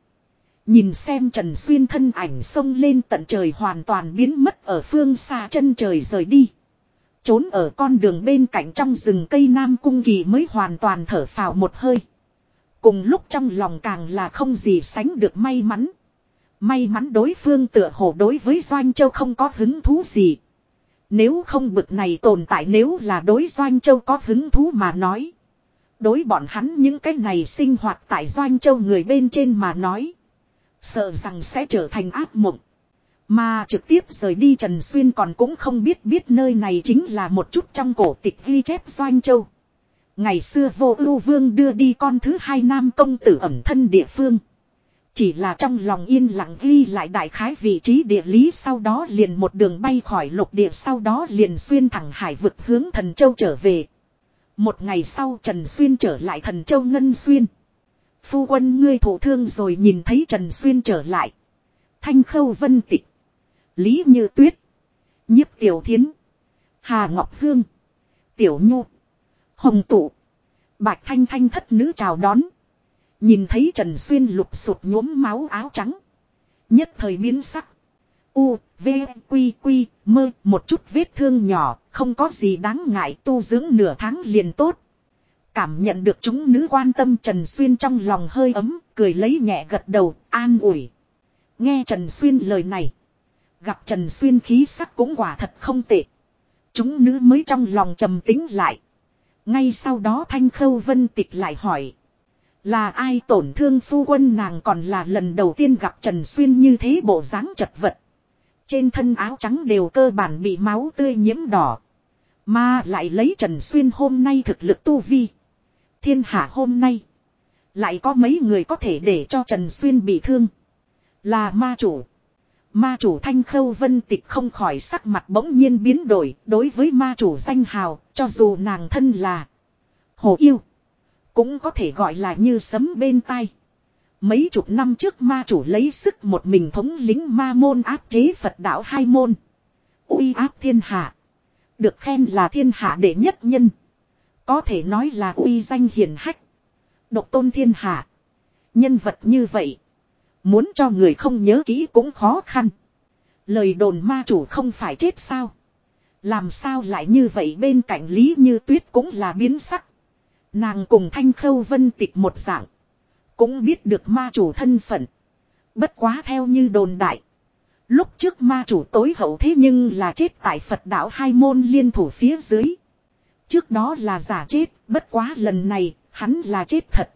Nhìn xem Trần Xuyên thân ảnh sông lên tận trời hoàn toàn biến mất ở phương xa chân trời rời đi. Trốn ở con đường bên cạnh trong rừng cây Nam Cung Kỳ mới hoàn toàn thở phào một hơi. Cùng lúc trong lòng càng là không gì sánh được may mắn. May mắn đối phương tựa hồ đối với Doanh Châu không có hứng thú gì. Nếu không bực này tồn tại nếu là đối Doanh Châu có hứng thú mà nói. Đối bọn hắn những cái này sinh hoạt tại Doanh Châu người bên trên mà nói. Sợ rằng sẽ trở thành ác mộng. Mà trực tiếp rời đi Trần Xuyên còn cũng không biết biết nơi này chính là một chút trong cổ tịch ghi chép Doanh Châu. Ngày xưa vô ưu vương đưa đi con thứ hai nam công tử ẩm thân địa phương. Chỉ là trong lòng yên lặng ghi lại đại khái vị trí địa lý sau đó liền một đường bay khỏi lục địa sau đó liền xuyên thẳng hải vực hướng thần châu trở về. Một ngày sau Trần Xuyên trở lại thần châu Ngân Xuyên. Phu quân ngươi thổ thương rồi nhìn thấy Trần Xuyên trở lại. Thanh khâu vân tịch. Lý như tuyết. Nhiếp tiểu thiến. Hà Ngọc Hương. Tiểu Nhu. Hồng Tụ. Bạch Thanh Thanh thất nữ chào đón. Nhìn thấy Trần Xuyên lục sụt nhuốm máu áo trắng. Nhất thời biến sắc. U, V, Quy, Quy, mơ, một chút vết thương nhỏ, không có gì đáng ngại tu dưỡng nửa tháng liền tốt. Cảm nhận được chúng nữ quan tâm Trần Xuyên trong lòng hơi ấm, cười lấy nhẹ gật đầu, an ủi. Nghe Trần Xuyên lời này. Gặp Trần Xuyên khí sắc cũng quả thật không tệ. Chúng nữ mới trong lòng trầm tính lại. Ngay sau đó Thanh Khâu Vân Tịch lại hỏi. Là ai tổn thương phu quân nàng còn là lần đầu tiên gặp Trần Xuyên như thế bộ dáng chật vật. Trên thân áo trắng đều cơ bản bị máu tươi nhiễm đỏ. Mà lại lấy Trần Xuyên hôm nay thực lực tu vi. Thiên hạ hôm nay. Lại có mấy người có thể để cho Trần Xuyên bị thương. Là ma chủ. Ma chủ thanh khâu vân tịch không khỏi sắc mặt bỗng nhiên biến đổi đối với ma chủ danh hào, cho dù nàng thân là hồ yêu. Cũng có thể gọi là như sấm bên tai. Mấy chục năm trước ma chủ lấy sức một mình thống lính ma môn áp chế Phật đạo hai môn. uy áp thiên hạ. Được khen là thiên hạ đệ nhất nhân. Có thể nói là uy danh hiển hách. Độc tôn thiên hạ. Nhân vật như vậy. Muốn cho người không nhớ kỹ cũng khó khăn. Lời đồn ma chủ không phải chết sao. Làm sao lại như vậy bên cạnh Lý Như Tuyết cũng là biến sắc. Nàng cùng Thanh Khâu Vân Tịch một dạng. Cũng biết được ma chủ thân phận. Bất quá theo như đồn đại. Lúc trước ma chủ tối hậu thế nhưng là chết tại Phật đạo hai môn liên thủ phía dưới. Trước đó là giả chết, bất quá lần này, hắn là chết thật.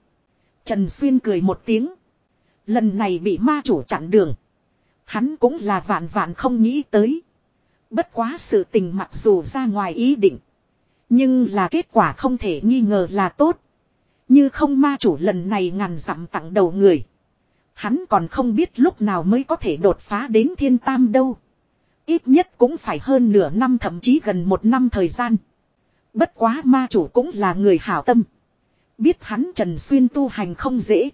Trần Xuyên cười một tiếng. Lần này bị ma chủ chặn đường. Hắn cũng là vạn vạn không nghĩ tới. Bất quá sự tình mặc dù ra ngoài ý định. Nhưng là kết quả không thể nghi ngờ là tốt. Như không ma chủ lần này ngàn dặm tặng đầu người. Hắn còn không biết lúc nào mới có thể đột phá đến thiên tam đâu. Ít nhất cũng phải hơn nửa năm thậm chí gần một năm thời gian. Bất quá ma chủ cũng là người hảo tâm. Biết hắn Trần Xuyên tu hành không dễ.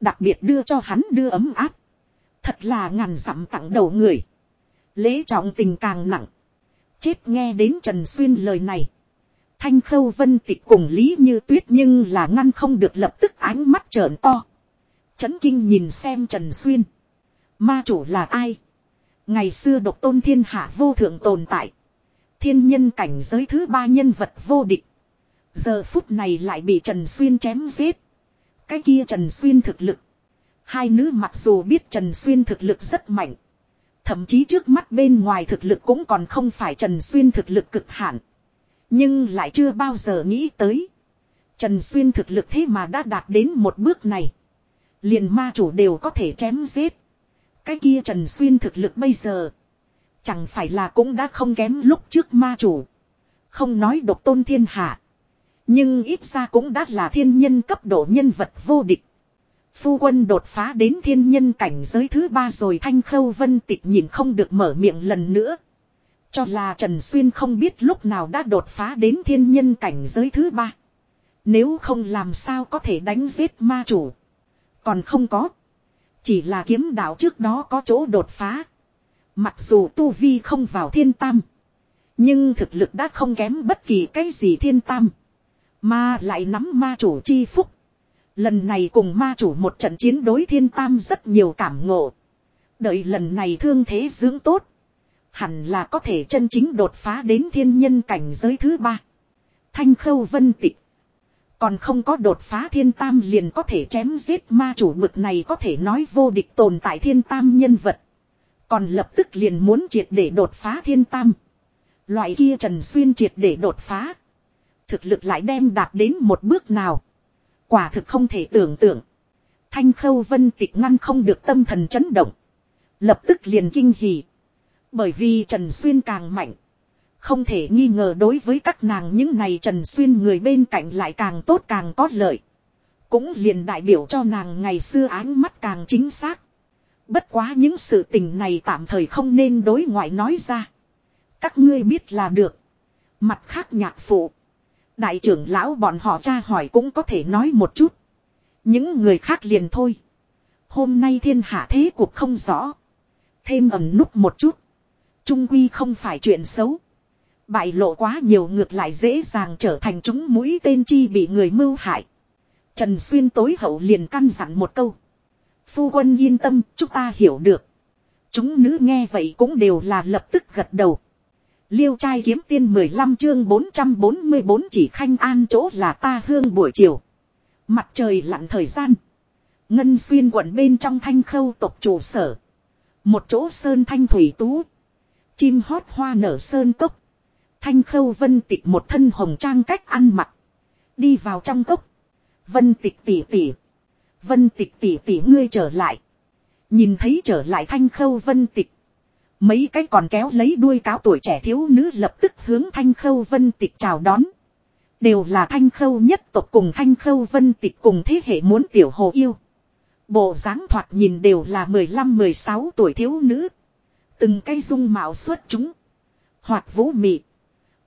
Đặc biệt đưa cho hắn đưa ấm áp. Thật là ngàn dặm tặng đầu người. Lễ trọng tình càng nặng. Chết nghe đến Trần Xuyên lời này. Thanh Khâu Vân Tịch cùng Lý Như Tuyết nhưng là ngăn không được lập tức ánh mắt trợn to. Chấn kinh nhìn xem Trần Xuyên. Ma chủ là ai? Ngày xưa độc tôn thiên hạ vô thượng tồn tại. Thiên nhân cảnh giới thứ ba nhân vật vô địch. Giờ phút này lại bị Trần Xuyên chém giết. Cái kia Trần Xuyên thực lực. Hai nữ mặc dù biết Trần Xuyên thực lực rất mạnh. Thậm chí trước mắt bên ngoài thực lực cũng còn không phải Trần Xuyên thực lực cực hạn. Nhưng lại chưa bao giờ nghĩ tới. Trần Xuyên thực lực thế mà đã đạt đến một bước này. Liền ma chủ đều có thể chém giết. Cái kia Trần Xuyên thực lực bây giờ. Chẳng phải là cũng đã không kém lúc trước ma chủ. Không nói độc tôn thiên hạ. Nhưng ít ra cũng đã là thiên nhân cấp độ nhân vật vô địch. Phu quân đột phá đến thiên nhân cảnh giới thứ ba rồi thanh khâu vân tịch nhìn không được mở miệng lần nữa. Cho là Trần Xuyên không biết lúc nào đã đột phá đến thiên nhân cảnh giới thứ ba. Nếu không làm sao có thể đánh giết ma chủ. Còn không có. Chỉ là kiếm đạo trước đó có chỗ đột phá. Mặc dù tu vi không vào thiên tam. Nhưng thực lực đã không kém bất kỳ cái gì thiên tam. Mà lại nắm ma chủ chi phúc. Lần này cùng ma chủ một trận chiến đối thiên tam rất nhiều cảm ngộ. Đợi lần này thương thế dưỡng tốt. Hẳn là có thể chân chính đột phá đến thiên nhân cảnh giới thứ ba. Thanh khâu vân tịch. Còn không có đột phá thiên tam liền có thể chém giết ma chủ bực này có thể nói vô địch tồn tại thiên tam nhân vật. Còn lập tức liền muốn triệt để đột phá thiên tam. Loại kia Trần Xuyên triệt để đột phá. Thực lực lại đem đạt đến một bước nào. Quả thực không thể tưởng tượng. Thanh khâu vân tịch ngăn không được tâm thần chấn động. Lập tức liền kinh hỉ. Bởi vì Trần Xuyên càng mạnh. Không thể nghi ngờ đối với các nàng những này Trần Xuyên người bên cạnh lại càng tốt càng có lợi. Cũng liền đại biểu cho nàng ngày xưa ánh mắt càng chính xác. Bất quá những sự tình này tạm thời không nên đối ngoại nói ra. Các ngươi biết là được. Mặt khác nhạc phụ. Đại trưởng lão bọn họ tra hỏi cũng có thể nói một chút. Những người khác liền thôi. Hôm nay thiên hạ thế cuộc không rõ. Thêm ẩm nút một chút. Trung quy không phải chuyện xấu. Bại lộ quá nhiều ngược lại dễ dàng trở thành chúng mũi tên chi bị người mưu hại. Trần Xuyên tối hậu liền căn dặn một câu. Phu quân yên tâm, chúng ta hiểu được. Chúng nữ nghe vậy cũng đều là lập tức gật đầu. Liêu trai kiếm tiên 15 chương 444 chỉ khanh an chỗ là ta hương buổi chiều. Mặt trời lặn thời gian. Ngân xuyên quận bên trong thanh khâu tộc trụ sở. Một chỗ sơn thanh thủy tú. Chim hót hoa nở sơn cốc. Thanh khâu vân tịch một thân hồng trang cách ăn mặc. Đi vào trong cốc. Vân tịch tỉ tỉ. Vân tịch tỉ tỉ ngươi trở lại. Nhìn thấy trở lại thanh khâu vân tịch. Mấy cái còn kéo lấy đuôi cáo tuổi trẻ thiếu nữ lập tức hướng thanh khâu vân tịch chào đón. Đều là thanh khâu nhất tộc cùng thanh khâu vân tịch cùng thế hệ muốn tiểu hồ yêu. Bộ dáng thoạt nhìn đều là 15-16 tuổi thiếu nữ. Từng cây dung mạo xuất chúng. Hoặc vũ mị.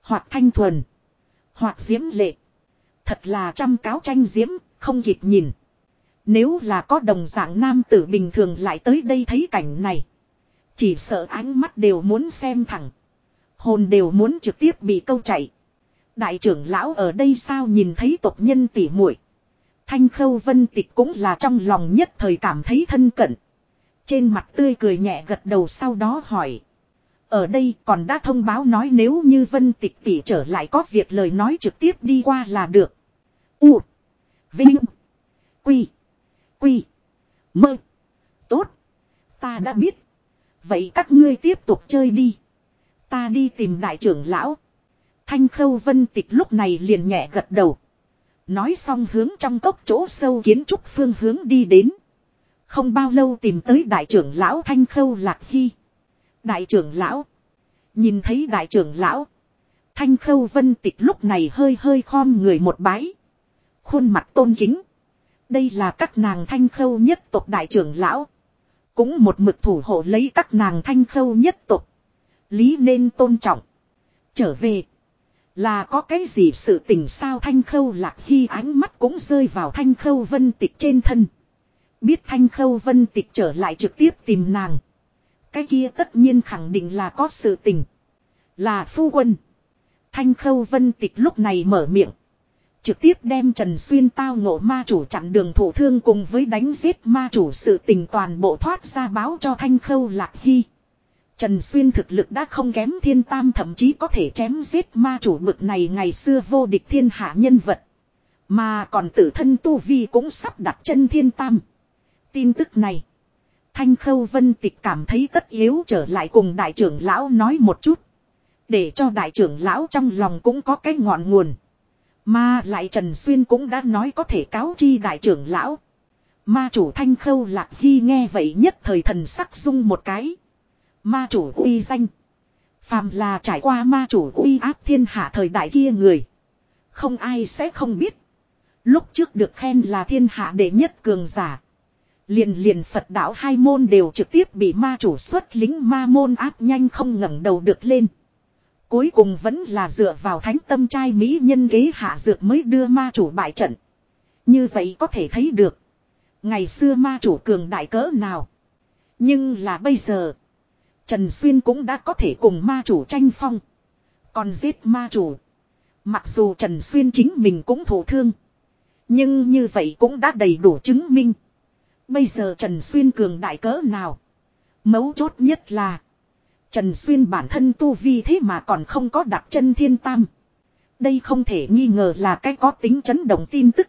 Hoặc thanh thuần. Hoặc diễm lệ. Thật là trăm cáo tranh diễm, không kịp nhìn. Nếu là có đồng dạng nam tử bình thường lại tới đây thấy cảnh này. Chỉ sợ ánh mắt đều muốn xem thẳng. Hồn đều muốn trực tiếp bị câu chạy. Đại trưởng lão ở đây sao nhìn thấy tộc nhân tỉ muội Thanh khâu vân tịch cũng là trong lòng nhất thời cảm thấy thân cận. Trên mặt tươi cười nhẹ gật đầu sau đó hỏi. Ở đây còn đã thông báo nói nếu như vân tịch tỷ trở lại có việc lời nói trực tiếp đi qua là được. U. Vinh. Quy. Quy. Mơ. Tốt. Ta đã biết. Vậy các ngươi tiếp tục chơi đi. Ta đi tìm đại trưởng lão. Thanh khâu vân tịch lúc này liền nhẹ gật đầu. Nói xong hướng trong cốc chỗ sâu kiến trúc phương hướng đi đến. Không bao lâu tìm tới đại trưởng lão Thanh khâu lạc hy. Đại trưởng lão. Nhìn thấy đại trưởng lão. Thanh khâu vân tịch lúc này hơi hơi khom người một bái. Khuôn mặt tôn kính. Đây là các nàng thanh khâu nhất tộc đại trưởng lão. Cũng một mực thủ hộ lấy các nàng thanh khâu nhất tộc. Lý nên tôn trọng. Trở về. Là có cái gì sự tình sao thanh khâu lạc hy ánh mắt cũng rơi vào thanh khâu vân tịch trên thân. Biết thanh khâu vân tịch trở lại trực tiếp tìm nàng. Cái kia tất nhiên khẳng định là có sự tình. Là phu quân. Thanh khâu vân tịch lúc này mở miệng. Trực tiếp đem Trần Xuyên tao ngộ ma chủ chặn đường thủ thương cùng với đánh giết ma chủ sự tình toàn bộ thoát ra báo cho Thanh Khâu Lạc Hy. Trần Xuyên thực lực đã không kém thiên tam thậm chí có thể chém giết ma chủ bực này ngày xưa vô địch thiên hạ nhân vật. Mà còn tử thân Tu Vi cũng sắp đặt chân thiên tam. Tin tức này. Thanh Khâu Vân Tịch cảm thấy tất yếu trở lại cùng đại trưởng lão nói một chút. Để cho đại trưởng lão trong lòng cũng có cái ngọn nguồn. Mà lại Trần Xuyên cũng đã nói có thể cáo chi đại trưởng lão. Ma chủ thanh khâu lạc hy nghe vậy nhất thời thần sắc dung một cái. Ma chủ uy danh. Phàm là trải qua ma chủ uy áp thiên hạ thời đại kia người. Không ai sẽ không biết. Lúc trước được khen là thiên hạ đệ nhất cường giả. Liền liền Phật đạo hai môn đều trực tiếp bị ma chủ xuất lính ma môn áp nhanh không ngẩng đầu được lên. Cuối cùng vẫn là dựa vào thánh tâm trai Mỹ nhân ghế hạ dược mới đưa ma chủ bại trận. Như vậy có thể thấy được. Ngày xưa ma chủ cường đại cỡ nào. Nhưng là bây giờ. Trần Xuyên cũng đã có thể cùng ma chủ tranh phong. Còn giết ma chủ. Mặc dù Trần Xuyên chính mình cũng thổ thương. Nhưng như vậy cũng đã đầy đủ chứng minh. Bây giờ Trần Xuyên cường đại cỡ nào. Mấu chốt nhất là. Trần Xuyên bản thân tu vi thế mà còn không có đặt chân thiên tam. Đây không thể nghi ngờ là cái có tính chấn động tin tức.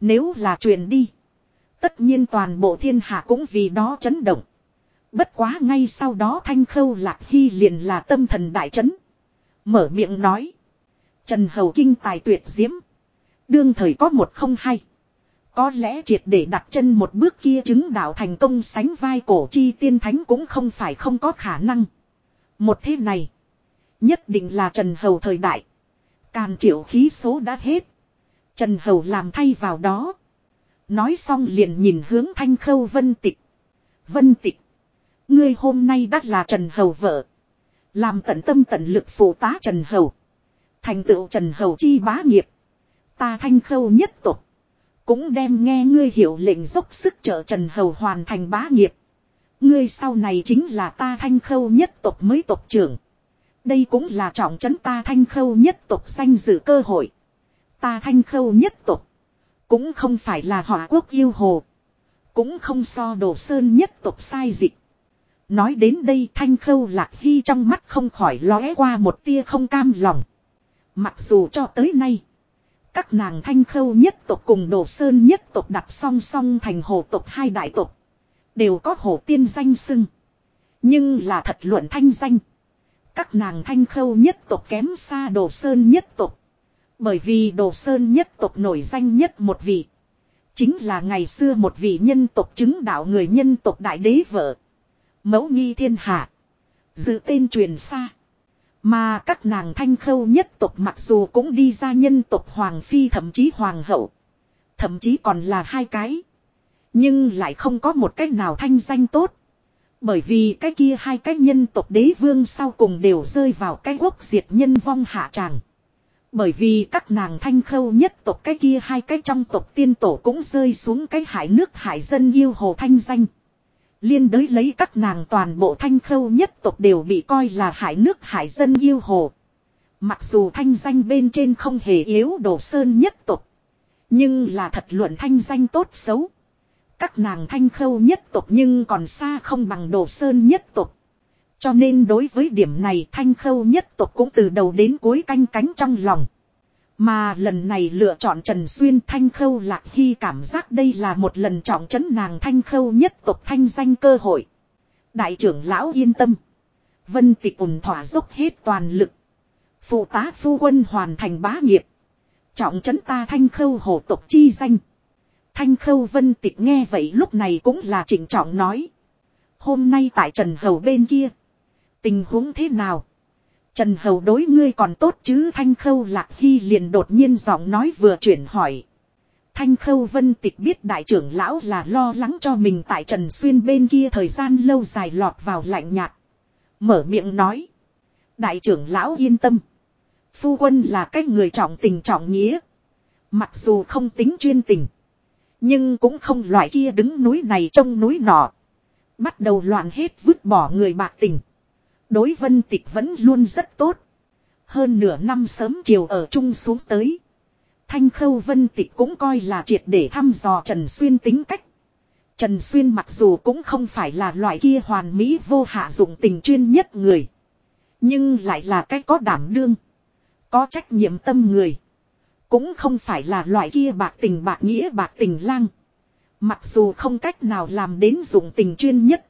Nếu là truyền đi. Tất nhiên toàn bộ thiên hạ cũng vì đó chấn động. Bất quá ngay sau đó thanh khâu lạc hy liền là tâm thần đại chấn. Mở miệng nói. Trần Hầu Kinh tài tuyệt diễm. Đương thời có một không hay. Có lẽ triệt để đặt chân một bước kia chứng đạo thành công sánh vai cổ chi tiên thánh cũng không phải không có khả năng. Một thế này. Nhất định là Trần Hầu thời đại. Càn triệu khí số đã hết. Trần Hầu làm thay vào đó. Nói xong liền nhìn hướng thanh khâu vân tịch. Vân tịch. Ngươi hôm nay đã là Trần Hầu vợ. Làm tận tâm tận lực phụ tá Trần Hầu. Thành tựu Trần Hầu chi bá nghiệp. Ta thanh khâu nhất tục. Cũng đem nghe ngươi hiểu lệnh dốc sức trợ Trần Hầu hoàn thành bá nghiệp. Ngươi sau này chính là ta thanh khâu nhất tộc mới tộc trưởng. Đây cũng là trọng trấn ta thanh khâu nhất tộc danh dự cơ hội. Ta thanh khâu nhất tộc. Cũng không phải là hỏa quốc yêu hồ. Cũng không so đồ sơn nhất tộc sai dịch. Nói đến đây thanh khâu lạc hy trong mắt không khỏi lóe qua một tia không cam lòng. Mặc dù cho tới nay. Các nàng thanh khâu nhất tộc cùng đồ sơn nhất tộc đặt song song thành hồ tộc hai đại tộc. Đều có hồ tiên danh xưng. Nhưng là thật luận thanh danh. Các nàng thanh khâu nhất tộc kém xa đồ sơn nhất tộc. Bởi vì đồ sơn nhất tộc nổi danh nhất một vị. Chính là ngày xưa một vị nhân tộc chứng đạo người nhân tộc đại đế vợ. Mẫu nghi thiên hạ. Dự tên truyền xa. Mà các nàng thanh khâu nhất tộc mặc dù cũng đi ra nhân tộc hoàng phi, thậm chí hoàng hậu. Thậm chí còn là hai cái. Nhưng lại không có một cách nào thanh danh tốt. Bởi vì cái kia hai cái nhân tộc đế vương sau cùng đều rơi vào cái quốc diệt nhân vong hạ tràng. Bởi vì các nàng thanh khâu nhất tộc cái kia hai cái trong tộc tiên tổ cũng rơi xuống cái hải nước hải dân yêu hồ thanh danh. Liên đới lấy các nàng toàn bộ thanh khâu nhất tộc đều bị coi là hải nước hải dân yêu hồ. Mặc dù thanh danh bên trên không hề yếu đổ sơn nhất tộc. Nhưng là thật luận thanh danh tốt xấu. Các nàng thanh khâu nhất tộc nhưng còn xa không bằng đồ sơn nhất tộc. Cho nên đối với điểm này thanh khâu nhất tộc cũng từ đầu đến cuối canh cánh trong lòng. Mà lần này lựa chọn Trần Xuyên Thanh Khâu Lạc Hy cảm giác đây là một lần trọng trấn nàng Thanh Khâu nhất tộc thanh danh cơ hội. Đại trưởng lão yên tâm. Vân tịch ủng thỏa dốc hết toàn lực. Phụ tá phu quân hoàn thành bá nghiệp. Trọng trấn ta Thanh Khâu hổ tộc chi danh. Thanh Khâu Vân tịch nghe vậy lúc này cũng là chỉnh trọng nói. Hôm nay tại Trần Hầu bên kia. Tình huống thế nào? Trần Hầu đối ngươi còn tốt chứ Thanh Khâu Lạc Hy liền đột nhiên giọng nói vừa chuyển hỏi. Thanh Khâu Vân Tịch biết đại trưởng lão là lo lắng cho mình tại Trần Xuyên bên kia thời gian lâu dài lọt vào lạnh nhạt. Mở miệng nói. Đại trưởng lão yên tâm. Phu quân là cái người trọng tình trọng nghĩa. Mặc dù không tính chuyên tình. Nhưng cũng không loại kia đứng núi này trông núi nọ. Bắt đầu loạn hết vứt bỏ người bạc tình. Đối vân tịch vẫn luôn rất tốt. Hơn nửa năm sớm chiều ở chung xuống tới. Thanh khâu vân tịch cũng coi là triệt để thăm dò Trần Xuyên tính cách. Trần Xuyên mặc dù cũng không phải là loại kia hoàn mỹ vô hạ dụng tình chuyên nhất người. Nhưng lại là cái có đảm đương. Có trách nhiệm tâm người. Cũng không phải là loại kia bạc tình bạc nghĩa bạc tình lang. Mặc dù không cách nào làm đến dụng tình chuyên nhất.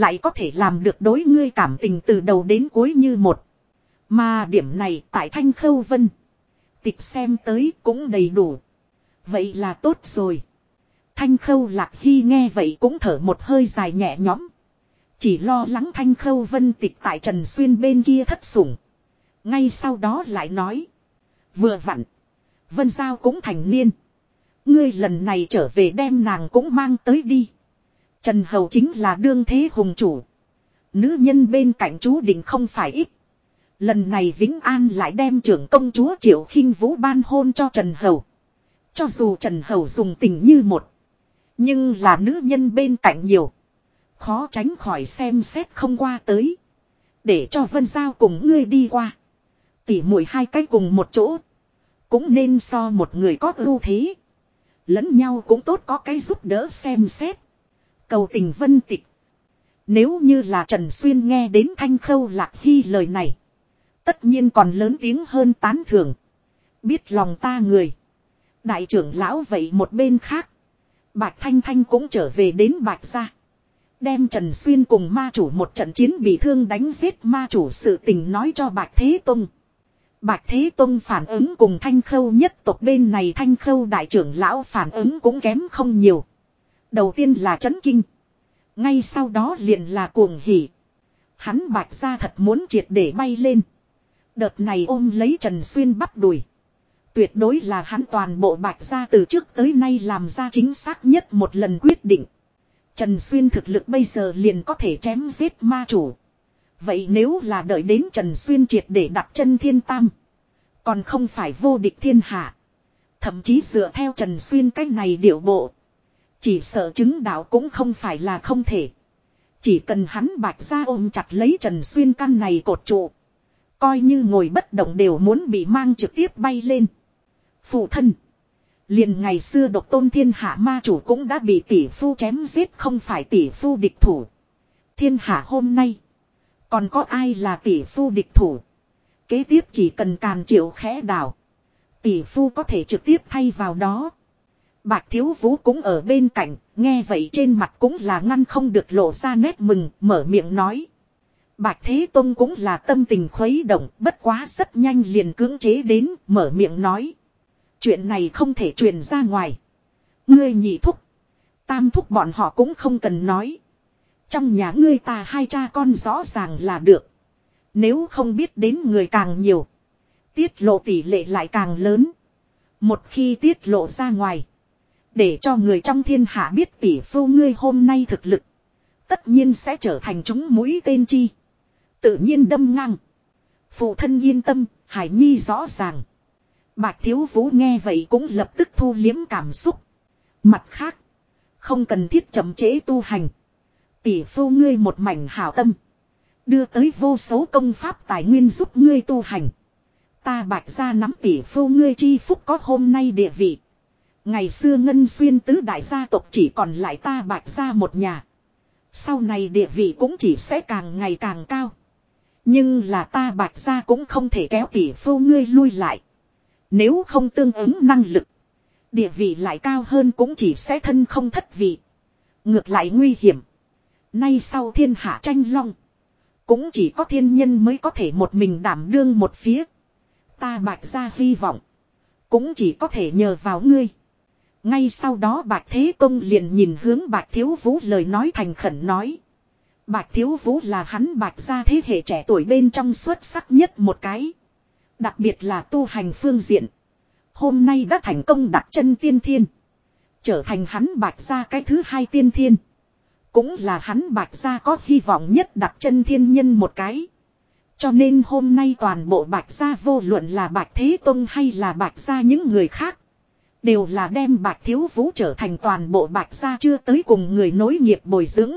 Lại có thể làm được đối ngươi cảm tình từ đầu đến cuối như một. Mà điểm này tại Thanh Khâu Vân. Tịch xem tới cũng đầy đủ. Vậy là tốt rồi. Thanh Khâu Lạc Hy nghe vậy cũng thở một hơi dài nhẹ nhõm. Chỉ lo lắng thanh khâu vân tịch tại Trần Xuyên bên kia thất sủng. Ngay sau đó lại nói. Vừa vặn. Vân Giao cũng thành niên. Ngươi lần này trở về đem nàng cũng mang tới đi. Trần Hầu chính là đương thế hùng chủ. Nữ nhân bên cạnh chú định không phải ít. Lần này Vĩnh An lại đem trưởng công chúa Triệu khinh Vũ ban hôn cho Trần Hầu. Cho dù Trần Hầu dùng tình như một. Nhưng là nữ nhân bên cạnh nhiều. Khó tránh khỏi xem xét không qua tới. Để cho Vân Giao cùng ngươi đi qua. Tỉ mũi hai cái cùng một chỗ. Cũng nên so một người có ưu thế. Lẫn nhau cũng tốt có cái giúp đỡ xem xét. Cầu tình vân tịch. Nếu như là Trần Xuyên nghe đến thanh khâu lạc hy lời này. Tất nhiên còn lớn tiếng hơn tán thưởng. Biết lòng ta người. Đại trưởng lão vậy một bên khác. Bạch Thanh Thanh cũng trở về đến Bạch gia. Đem Trần Xuyên cùng ma chủ một trận chiến bị thương đánh giết ma chủ sự tình nói cho Bạch Thế Tông. Bạch Thế Tông phản ứng cùng thanh khâu nhất tộc bên này thanh khâu đại trưởng lão phản ứng cũng kém không nhiều. Đầu tiên là chấn kinh. Ngay sau đó liền là cuồng hỉ. Hắn bạch ra thật muốn triệt để bay lên. Đợt này ôm lấy Trần Xuyên bắt đuổi. Tuyệt đối là hắn toàn bộ bạch ra từ trước tới nay làm ra chính xác nhất một lần quyết định. Trần Xuyên thực lực bây giờ liền có thể chém giết ma chủ. Vậy nếu là đợi đến Trần Xuyên triệt để đặt chân thiên tam. Còn không phải vô địch thiên hạ. Thậm chí dựa theo Trần Xuyên cách này điệu bộ. Chỉ sợ chứng đạo cũng không phải là không thể. Chỉ cần hắn bạch ra ôm chặt lấy Trần Xuyên căn này cột trụ. Coi như ngồi bất động đều muốn bị mang trực tiếp bay lên. Phụ thân. Liền ngày xưa độc tôn thiên hạ ma chủ cũng đã bị tỷ phu chém giết không phải tỷ phu địch thủ. Thiên hạ hôm nay. Còn có ai là tỷ phu địch thủ. Kế tiếp chỉ cần càn triệu khẽ đảo. Tỷ phu có thể trực tiếp thay vào đó. Bạch Thiếu Vũ cũng ở bên cạnh, nghe vậy trên mặt cũng là ngăn không được lộ ra nét mừng, mở miệng nói. Bạch Thế Tông cũng là tâm tình khuấy động, bất quá rất nhanh liền cưỡng chế đến, mở miệng nói. Chuyện này không thể truyền ra ngoài. Ngươi nhị thúc. Tam thúc bọn họ cũng không cần nói. Trong nhà ngươi ta hai cha con rõ ràng là được. Nếu không biết đến người càng nhiều. Tiết lộ tỷ lệ lại càng lớn. Một khi tiết lộ ra ngoài. Để cho người trong thiên hạ biết tỷ phu ngươi hôm nay thực lực. Tất nhiên sẽ trở thành chúng mũi tên chi. Tự nhiên đâm ngang. Phụ thân yên tâm, Hải Nhi rõ ràng. Bạch Thiếu Vũ nghe vậy cũng lập tức thu liếm cảm xúc. Mặt khác, không cần thiết chậm trễ tu hành. Tỷ phu ngươi một mảnh hảo tâm. Đưa tới vô số công pháp tài nguyên giúp ngươi tu hành. Ta bạch ra nắm tỷ phu ngươi chi phúc có hôm nay địa vị. Ngày xưa ngân xuyên tứ đại gia tộc chỉ còn lại ta bạch ra một nhà. Sau này địa vị cũng chỉ sẽ càng ngày càng cao. Nhưng là ta bạch ra cũng không thể kéo tỷ phu ngươi lui lại. Nếu không tương ứng năng lực. Địa vị lại cao hơn cũng chỉ sẽ thân không thất vị. Ngược lại nguy hiểm. Nay sau thiên hạ tranh long. Cũng chỉ có thiên nhân mới có thể một mình đảm đương một phía. Ta bạch ra hy vọng. Cũng chỉ có thể nhờ vào ngươi. Ngay sau đó Bạch Thế Tông liền nhìn hướng Bạch Thiếu Vũ lời nói thành khẩn nói. Bạch Thiếu Vũ là hắn Bạch gia thế hệ trẻ tuổi bên trong xuất sắc nhất một cái. Đặc biệt là tu hành phương diện. Hôm nay đã thành công đặt chân tiên thiên. Trở thành hắn Bạch gia cái thứ hai tiên thiên. Cũng là hắn Bạch gia có hy vọng nhất đặt chân thiên nhân một cái. Cho nên hôm nay toàn bộ Bạch gia vô luận là Bạch Thế Tông hay là Bạch gia những người khác Đều là đem bạch thiếu vũ trở thành toàn bộ bạch gia chưa tới cùng người nối nghiệp bồi dưỡng.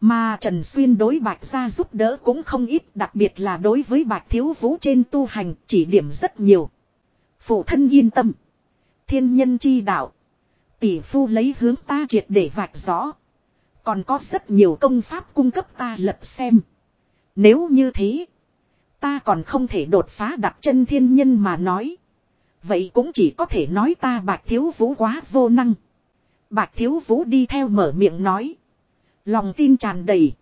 Mà Trần Xuyên đối bạch gia giúp đỡ cũng không ít, đặc biệt là đối với bạch thiếu vũ trên tu hành chỉ điểm rất nhiều. Phụ thân yên tâm. Thiên nhân chi đạo. Tỷ phu lấy hướng ta triệt để vạch rõ. Còn có rất nhiều công pháp cung cấp ta lật xem. Nếu như thế. Ta còn không thể đột phá đặt chân thiên nhân mà nói. Vậy cũng chỉ có thể nói ta bạc thiếu vũ quá vô năng. Bạc thiếu vũ đi theo mở miệng nói. Lòng tin tràn đầy.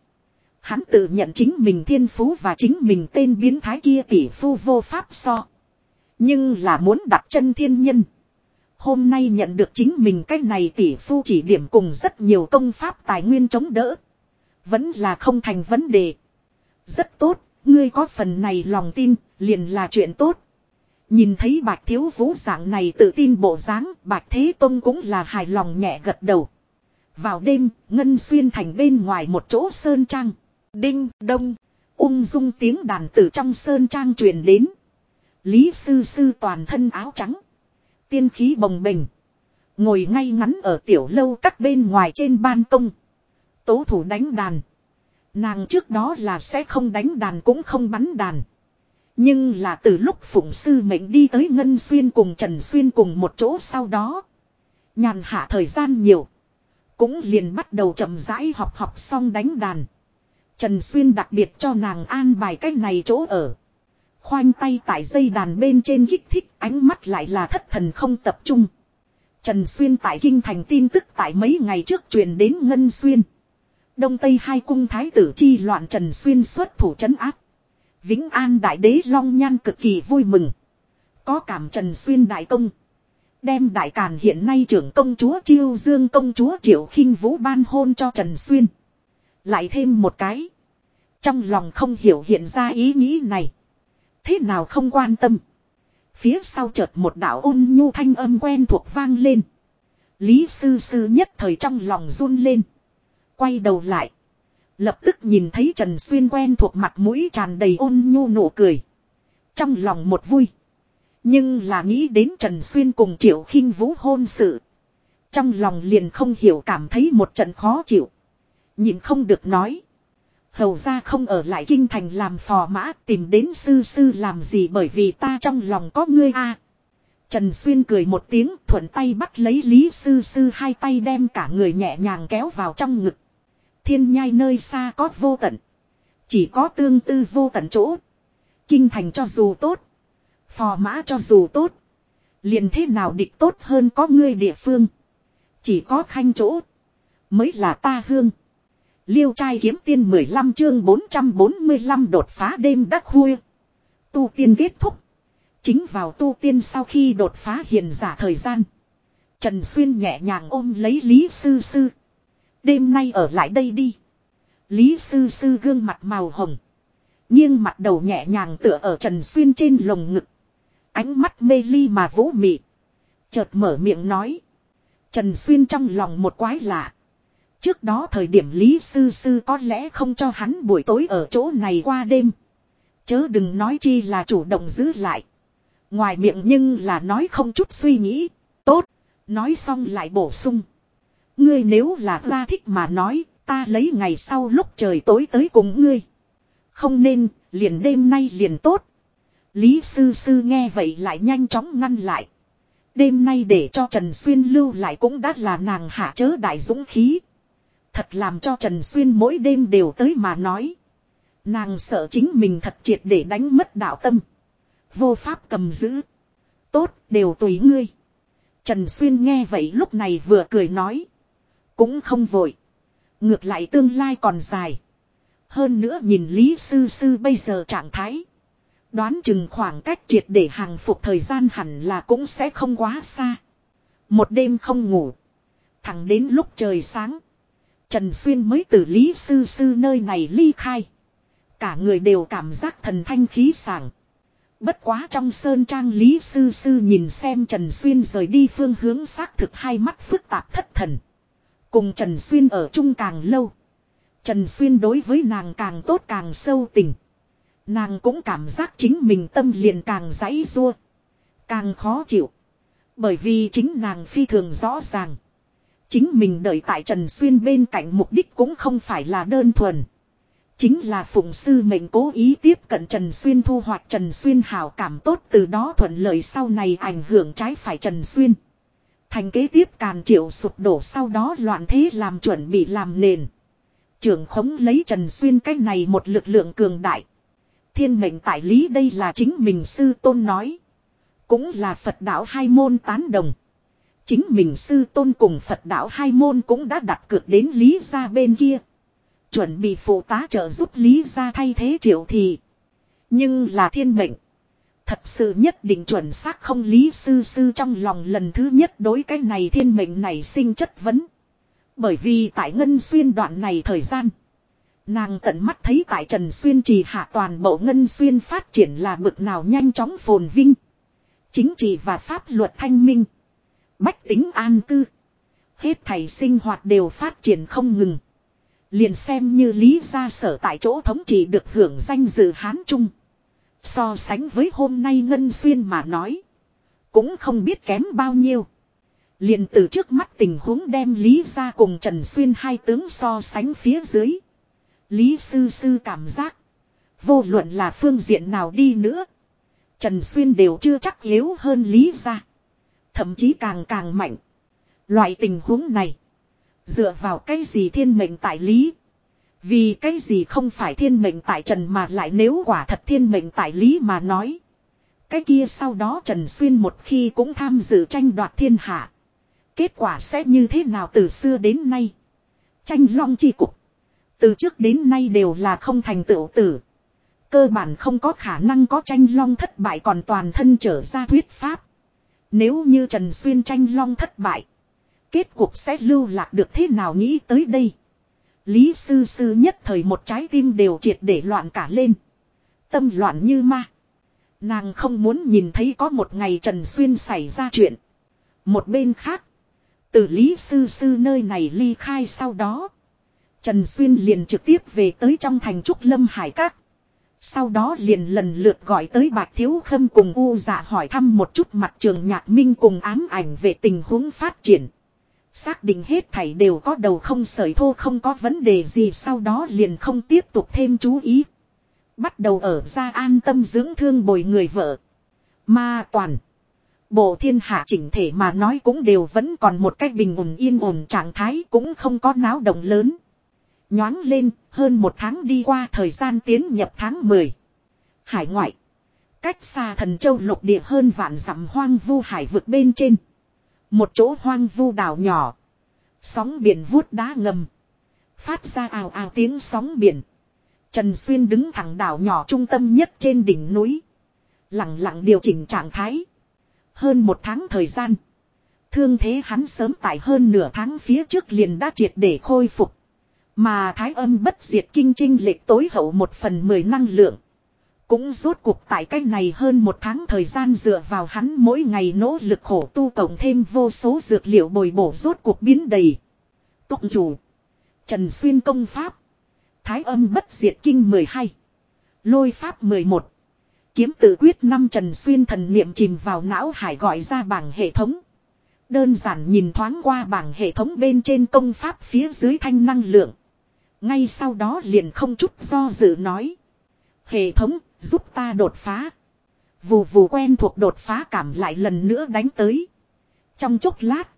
Hắn tự nhận chính mình thiên phú và chính mình tên biến thái kia tỷ phu vô pháp so. Nhưng là muốn đặt chân thiên nhân. Hôm nay nhận được chính mình cái này tỷ phu chỉ điểm cùng rất nhiều công pháp tài nguyên chống đỡ. Vẫn là không thành vấn đề. Rất tốt, ngươi có phần này lòng tin, liền là chuyện tốt. Nhìn thấy bạch thiếu vũ dạng này tự tin bộ dáng, bạch thế tôn cũng là hài lòng nhẹ gật đầu. Vào đêm, Ngân Xuyên thành bên ngoài một chỗ sơn trang. Đinh, đông, ung dung tiếng đàn từ trong sơn trang truyền đến. Lý sư sư toàn thân áo trắng. Tiên khí bồng bềnh. Ngồi ngay ngắn ở tiểu lâu các bên ngoài trên ban công. Tố thủ đánh đàn. Nàng trước đó là sẽ không đánh đàn cũng không bắn đàn. Nhưng là từ lúc Phụng Sư Mệnh đi tới Ngân Xuyên cùng Trần Xuyên cùng một chỗ sau đó. Nhàn hạ thời gian nhiều. Cũng liền bắt đầu chậm rãi học học xong đánh đàn. Trần Xuyên đặc biệt cho nàng an bài cách này chỗ ở. Khoanh tay tại dây đàn bên trên kích thích, ánh mắt lại là thất thần không tập trung. Trần Xuyên tại Kinh Thành tin tức tại mấy ngày trước truyền đến Ngân Xuyên. Đông Tây hai cung thái tử chi loạn Trần Xuyên xuất thủ trấn áp. Vĩnh An Đại Đế Long Nhan cực kỳ vui mừng. Có cảm Trần Xuyên Đại Công. Đem Đại Càn hiện nay trưởng công chúa Chiêu Dương công chúa Triệu khinh Vũ ban hôn cho Trần Xuyên. Lại thêm một cái. Trong lòng không hiểu hiện ra ý nghĩ này. Thế nào không quan tâm. Phía sau chợt một đạo ôn nhu thanh âm quen thuộc vang lên. Lý sư sư nhất thời trong lòng run lên. Quay đầu lại. Lập tức nhìn thấy Trần Xuyên quen thuộc mặt mũi tràn đầy ôn nhu nụ cười. Trong lòng một vui. Nhưng là nghĩ đến Trần Xuyên cùng Triệu khinh Vũ hôn sự. Trong lòng liền không hiểu cảm thấy một trận khó chịu. Nhìn không được nói. Hầu ra không ở lại kinh thành làm phò mã tìm đến sư sư làm gì bởi vì ta trong lòng có ngươi a. Trần Xuyên cười một tiếng thuận tay bắt lấy Lý sư sư hai tay đem cả người nhẹ nhàng kéo vào trong ngực. Thiên nhai nơi xa có vô tận. Chỉ có tương tư vô tận chỗ. Kinh thành cho dù tốt. Phò mã cho dù tốt. Liền thế nào địch tốt hơn có ngươi địa phương. Chỉ có khanh chỗ. Mới là ta hương. Liêu trai kiếm tiên 15 chương 445 đột phá đêm đắc khuya. Tu tiên kết thúc. Chính vào tu tiên sau khi đột phá hiền giả thời gian. Trần Xuyên nhẹ nhàng ôm lấy Lý Sư Sư. Đêm nay ở lại đây đi. Lý Sư Sư gương mặt màu hồng. nghiêng mặt đầu nhẹ nhàng tựa ở Trần Xuyên trên lồng ngực. Ánh mắt mê ly mà vũ mị. Chợt mở miệng nói. Trần Xuyên trong lòng một quái lạ. Trước đó thời điểm Lý Sư Sư có lẽ không cho hắn buổi tối ở chỗ này qua đêm. Chớ đừng nói chi là chủ động giữ lại. Ngoài miệng nhưng là nói không chút suy nghĩ. Tốt. Nói xong lại bổ sung. Ngươi nếu là ta thích mà nói, ta lấy ngày sau lúc trời tối tới cùng ngươi. Không nên, liền đêm nay liền tốt. Lý sư sư nghe vậy lại nhanh chóng ngăn lại. Đêm nay để cho Trần Xuyên lưu lại cũng đã là nàng hạ chớ đại dũng khí. Thật làm cho Trần Xuyên mỗi đêm đều tới mà nói. Nàng sợ chính mình thật triệt để đánh mất đạo tâm. Vô pháp cầm giữ. Tốt, đều tùy ngươi. Trần Xuyên nghe vậy lúc này vừa cười nói. Cũng không vội. Ngược lại tương lai còn dài. Hơn nữa nhìn Lý Sư Sư bây giờ trạng thái. Đoán chừng khoảng cách triệt để hàng phục thời gian hẳn là cũng sẽ không quá xa. Một đêm không ngủ. Thẳng đến lúc trời sáng. Trần Xuyên mới từ Lý Sư Sư nơi này ly khai. Cả người đều cảm giác thần thanh khí sảng. Bất quá trong sơn trang Lý Sư Sư nhìn xem Trần Xuyên rời đi phương hướng xác thực hai mắt phức tạp thất thần. Cùng Trần Xuyên ở chung càng lâu. Trần Xuyên đối với nàng càng tốt càng sâu tình. Nàng cũng cảm giác chính mình tâm liền càng giãy rua. Càng khó chịu. Bởi vì chính nàng phi thường rõ ràng. Chính mình đợi tại Trần Xuyên bên cạnh mục đích cũng không phải là đơn thuần. Chính là phụng sư mệnh cố ý tiếp cận Trần Xuyên thu hoạch Trần Xuyên hào cảm tốt từ đó thuận lợi sau này ảnh hưởng trái phải Trần Xuyên. Thành kế tiếp càn triệu sụp đổ sau đó loạn thế làm chuẩn bị làm nền. Trưởng khống lấy Trần Xuyên cách này một lực lượng cường đại. Thiên mệnh tại lý đây là chính mình sư tôn nói. Cũng là Phật đạo hai môn tán đồng. Chính mình sư tôn cùng Phật đạo hai môn cũng đã đặt cược đến lý ra bên kia. Chuẩn bị phụ tá trợ giúp lý ra thay thế triệu thì. Nhưng là thiên mệnh. Thật sự nhất định chuẩn xác không lý sư sư trong lòng lần thứ nhất đối cái này thiên mệnh này sinh chất vấn. Bởi vì tại ngân xuyên đoạn này thời gian. Nàng tận mắt thấy tại Trần Xuyên trì hạ toàn bộ ngân xuyên phát triển là bực nào nhanh chóng phồn vinh. Chính trị và pháp luật thanh minh. Bách tính an cư. Hết thầy sinh hoạt đều phát triển không ngừng. Liền xem như lý gia sở tại chỗ thống trị được hưởng danh dự Hán Trung. So sánh với hôm nay Ngân Xuyên mà nói. Cũng không biết kém bao nhiêu. Liền từ trước mắt tình huống đem Lý gia cùng Trần Xuyên hai tướng so sánh phía dưới. Lý Sư Sư cảm giác. Vô luận là phương diện nào đi nữa. Trần Xuyên đều chưa chắc yếu hơn Lý gia. Thậm chí càng càng mạnh. Loại tình huống này. Dựa vào cái gì thiên mệnh tại Lý. Vì cái gì không phải thiên mệnh tại Trần mà lại nếu quả thật thiên mệnh tại Lý mà nói. Cái kia sau đó Trần Xuyên một khi cũng tham dự tranh đoạt thiên hạ. Kết quả sẽ như thế nào từ xưa đến nay. Tranh long chi cục. Từ trước đến nay đều là không thành tựu tử. Cơ bản không có khả năng có tranh long thất bại còn toàn thân trở ra thuyết pháp. Nếu như Trần Xuyên tranh long thất bại. Kết cục sẽ lưu lạc được thế nào nghĩ tới đây. Lý sư sư nhất thời một trái tim đều triệt để loạn cả lên. Tâm loạn như ma. Nàng không muốn nhìn thấy có một ngày Trần Xuyên xảy ra chuyện. Một bên khác. Từ Lý sư sư nơi này ly khai sau đó. Trần Xuyên liền trực tiếp về tới trong thành Trúc Lâm Hải Các. Sau đó liền lần lượt gọi tới Bạch Thiếu Khâm cùng U dạ hỏi thăm một chút mặt trường nhạc minh cùng ám ảnh về tình huống phát triển. Xác định hết thảy đều có đầu không sởi thô không có vấn đề gì sau đó liền không tiếp tục thêm chú ý. Bắt đầu ở ra an tâm dưỡng thương bồi người vợ. Ma toàn. Bộ thiên hạ chỉnh thể mà nói cũng đều vẫn còn một cách bình ổn yên ổn trạng thái cũng không có náo động lớn. Nhoáng lên, hơn một tháng đi qua thời gian tiến nhập tháng 10. Hải ngoại. Cách xa thần châu lục địa hơn vạn dặm hoang vu hải vực bên trên. Một chỗ hoang vu đảo nhỏ. Sóng biển vuốt đá ngầm. Phát ra ào ào tiếng sóng biển. Trần Xuyên đứng thẳng đảo nhỏ trung tâm nhất trên đỉnh núi. Lặng lặng điều chỉnh trạng thái. Hơn một tháng thời gian. Thương thế hắn sớm tại hơn nửa tháng phía trước liền đã triệt để khôi phục. Mà thái âm bất diệt kinh trinh lệch tối hậu một phần mười năng lượng. Cũng rốt cuộc tại cách này hơn một tháng thời gian dựa vào hắn mỗi ngày nỗ lực khổ tu cộng thêm vô số dược liệu bồi bổ rốt cuộc biến đầy. Tụng chủ. Trần Xuyên công pháp. Thái âm bất diệt kinh 12. Lôi pháp 11. Kiếm tự quyết năm Trần Xuyên thần niệm chìm vào não hải gọi ra bảng hệ thống. Đơn giản nhìn thoáng qua bảng hệ thống bên trên công pháp phía dưới thanh năng lượng. Ngay sau đó liền không chút do dự nói. Hệ thống giúp ta đột phá. Vù vù quen thuộc đột phá cảm lại lần nữa đánh tới. Trong chốc lát.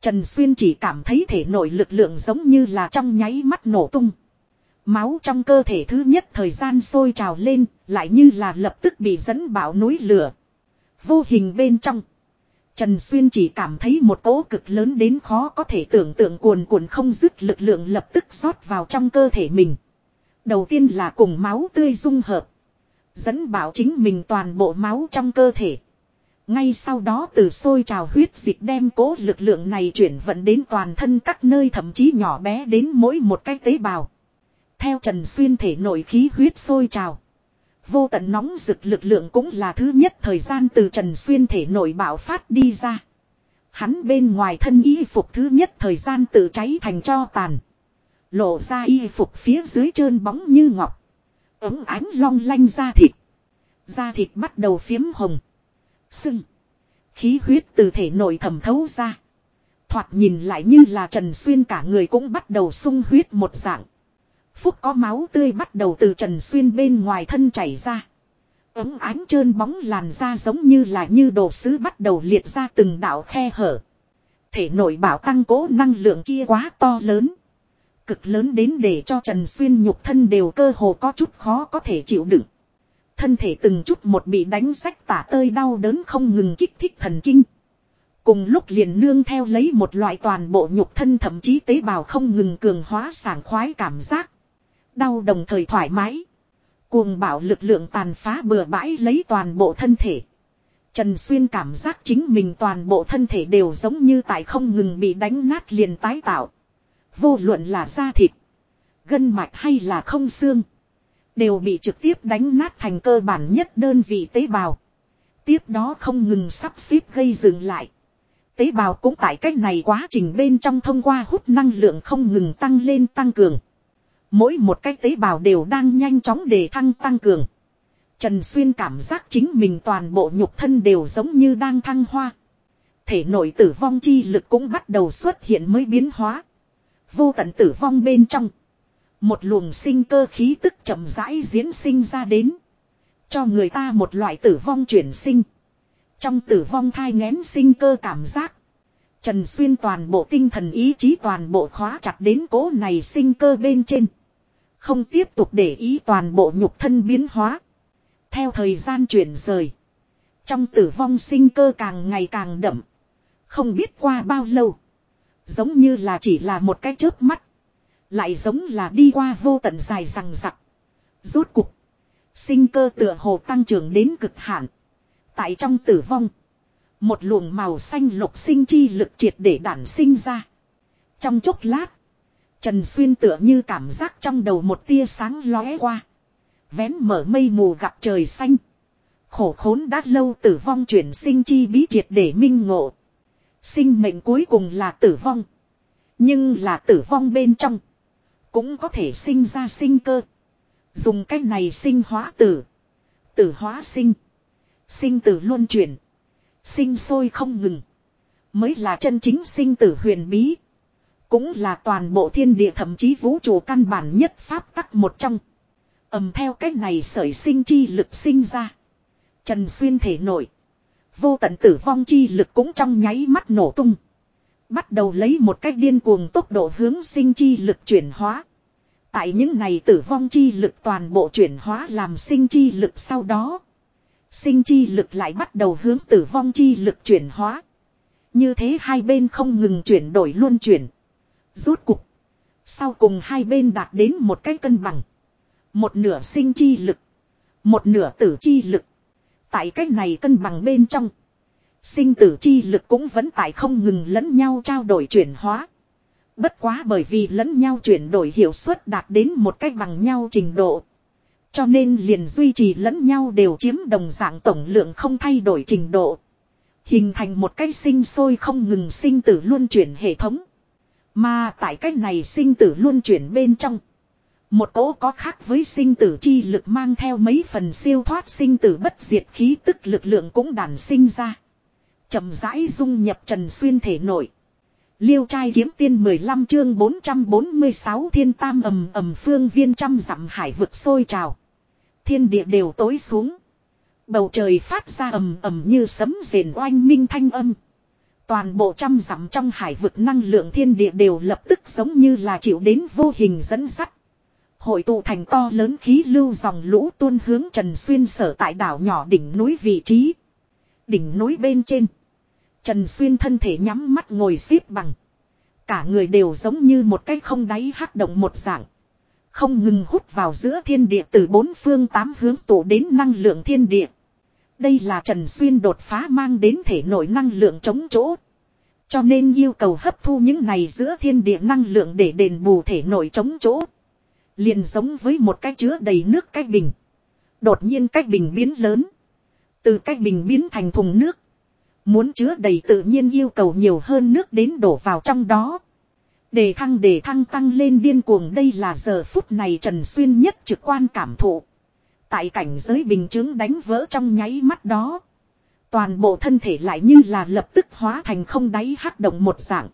Trần Xuyên chỉ cảm thấy thể nội lực lượng giống như là trong nháy mắt nổ tung. Máu trong cơ thể thứ nhất thời gian sôi trào lên, lại như là lập tức bị dẫn bão núi lửa. Vô hình bên trong. Trần Xuyên chỉ cảm thấy một cỗ cực lớn đến khó có thể tưởng tượng cuồn cuộn không dứt lực lượng lập tức rót vào trong cơ thể mình. Đầu tiên là cùng máu tươi dung hợp. Dẫn bảo chính mình toàn bộ máu trong cơ thể. Ngay sau đó từ sôi trào huyết dịch đem cố lực lượng này chuyển vận đến toàn thân các nơi thậm chí nhỏ bé đến mỗi một cái tế bào. Theo Trần Xuyên thể nội khí huyết sôi trào. Vô tận nóng rực lực lượng cũng là thứ nhất thời gian từ Trần Xuyên thể nội bạo phát đi ra. Hắn bên ngoài thân y phục thứ nhất thời gian tự cháy thành cho tàn. Lộ ra y phục phía dưới trơn bóng như ngọc. Ấm ánh long lanh da thịt. Da thịt bắt đầu phiếm hồng. Sưng. Khí huyết từ thể nội thẩm thấu ra. Thoạt nhìn lại như là Trần Xuyên cả người cũng bắt đầu sung huyết một dạng. Phúc có máu tươi bắt đầu từ Trần Xuyên bên ngoài thân chảy ra. Ấm ánh trơn bóng làn da giống như là như đồ sứ bắt đầu liệt ra từng đạo khe hở. Thể nội bảo tăng cố năng lượng kia quá to lớn. Cực lớn đến để cho Trần Xuyên nhục thân đều cơ hồ có chút khó có thể chịu đựng. Thân thể từng chút một bị đánh sách tả tơi đau đớn không ngừng kích thích thần kinh. Cùng lúc liền nương theo lấy một loại toàn bộ nhục thân thậm chí tế bào không ngừng cường hóa sảng khoái cảm giác. Đau đồng thời thoải mái. Cuồng bảo lực lượng tàn phá bừa bãi lấy toàn bộ thân thể. Trần Xuyên cảm giác chính mình toàn bộ thân thể đều giống như tại không ngừng bị đánh nát liền tái tạo. Vô luận là da thịt, Gân mạch hay là không xương. Đều bị trực tiếp đánh nát thành cơ bản nhất đơn vị tế bào. Tiếp đó không ngừng sắp xếp gây dừng lại. Tế bào cũng tại cách này quá trình bên trong thông qua hút năng lượng không ngừng tăng lên tăng cường. Mỗi một cái tế bào đều đang nhanh chóng để thăng tăng cường. Trần Xuyên cảm giác chính mình toàn bộ nhục thân đều giống như đang thăng hoa. Thể nội tử vong chi lực cũng bắt đầu xuất hiện mới biến hóa. Vô tận tử vong bên trong. Một luồng sinh cơ khí tức chậm rãi diễn sinh ra đến. Cho người ta một loại tử vong chuyển sinh. Trong tử vong thai ngén sinh cơ cảm giác. Trần Xuyên toàn bộ tinh thần ý chí toàn bộ khóa chặt đến cố này sinh cơ bên trên. Không tiếp tục để ý toàn bộ nhục thân biến hóa. Theo thời gian chuyển rời. Trong tử vong sinh cơ càng ngày càng đậm. Không biết qua bao lâu. Giống như là chỉ là một cái chớp mắt. Lại giống là đi qua vô tận dài rằng rặc. Rốt cục. Sinh cơ tựa hồ tăng trưởng đến cực hạn. Tại trong tử vong. Một luồng màu xanh lục sinh chi lực triệt để đản sinh ra. Trong chốc lát. Trần Xuyên tựa như cảm giác trong đầu một tia sáng lóe qua. Vén mở mây mù gặp trời xanh. Khổ khốn đã lâu tử vong chuyển sinh chi bí triệt để minh ngộ. Sinh mệnh cuối cùng là tử vong. Nhưng là tử vong bên trong. Cũng có thể sinh ra sinh cơ. Dùng cách này sinh hóa tử. Tử hóa sinh. Sinh tử luân chuyển. Sinh sôi không ngừng. Mới là chân chính sinh tử huyền bí. Cũng là toàn bộ thiên địa thậm chí vũ trụ căn bản nhất pháp tắc một trong. ầm theo cách này sởi sinh chi lực sinh ra. Trần xuyên thể nổi. Vô tận tử vong chi lực cũng trong nháy mắt nổ tung. Bắt đầu lấy một cách điên cuồng tốc độ hướng sinh chi lực chuyển hóa. Tại những này tử vong chi lực toàn bộ chuyển hóa làm sinh chi lực sau đó. Sinh chi lực lại bắt đầu hướng tử vong chi lực chuyển hóa. Như thế hai bên không ngừng chuyển đổi luôn chuyển. Rốt cục. Sau cùng hai bên đạt đến một cái cân bằng. Một nửa sinh chi lực. Một nửa tử chi lực. Tại cách này cân bằng bên trong. Sinh tử chi lực cũng vẫn tại không ngừng lẫn nhau trao đổi chuyển hóa. Bất quá bởi vì lẫn nhau chuyển đổi hiệu suất đạt đến một cách bằng nhau trình độ. Cho nên liền duy trì lẫn nhau đều chiếm đồng dạng tổng lượng không thay đổi trình độ. Hình thành một cái sinh sôi không ngừng sinh tử luân chuyển hệ thống. Mà tại cách này sinh tử luân chuyển bên trong. Một cỗ có khác với sinh tử chi lực mang theo mấy phần siêu thoát sinh tử bất diệt khí tức lực lượng cũng đàn sinh ra. chậm rãi dung nhập trần xuyên thể nội. Liêu trai kiếm tiên 15 chương 446 thiên tam ầm ầm phương viên trăm dặm hải vực sôi trào. Thiên địa đều tối xuống. Bầu trời phát ra ầm ầm như sấm rền oanh minh thanh âm. Toàn bộ trăm dặm trong hải vực năng lượng thiên địa đều lập tức giống như là chịu đến vô hình dẫn sắt. Hội tụ thành to lớn khí lưu dòng lũ tuôn hướng Trần Xuyên sở tại đảo nhỏ đỉnh núi vị trí. Đỉnh núi bên trên. Trần Xuyên thân thể nhắm mắt ngồi xếp bằng. Cả người đều giống như một cái không đáy hắc động một dạng. Không ngừng hút vào giữa thiên địa từ bốn phương tám hướng tụ đến năng lượng thiên địa. Đây là Trần Xuyên đột phá mang đến thể nội năng lượng chống chỗ. Cho nên yêu cầu hấp thu những này giữa thiên địa năng lượng để đền bù thể nội chống chỗ. Liền giống với một cái chứa đầy nước cách bình. Đột nhiên cách bình biến lớn. Từ cách bình biến thành thùng nước. Muốn chứa đầy tự nhiên yêu cầu nhiều hơn nước đến đổ vào trong đó. Đề thăng đề thăng tăng lên điên cuồng đây là giờ phút này Trần Xuyên nhất trực quan cảm thụ. Tại cảnh giới bình chứng đánh vỡ trong nháy mắt đó. Toàn bộ thân thể lại như là lập tức hóa thành không đáy hắc động một dạng.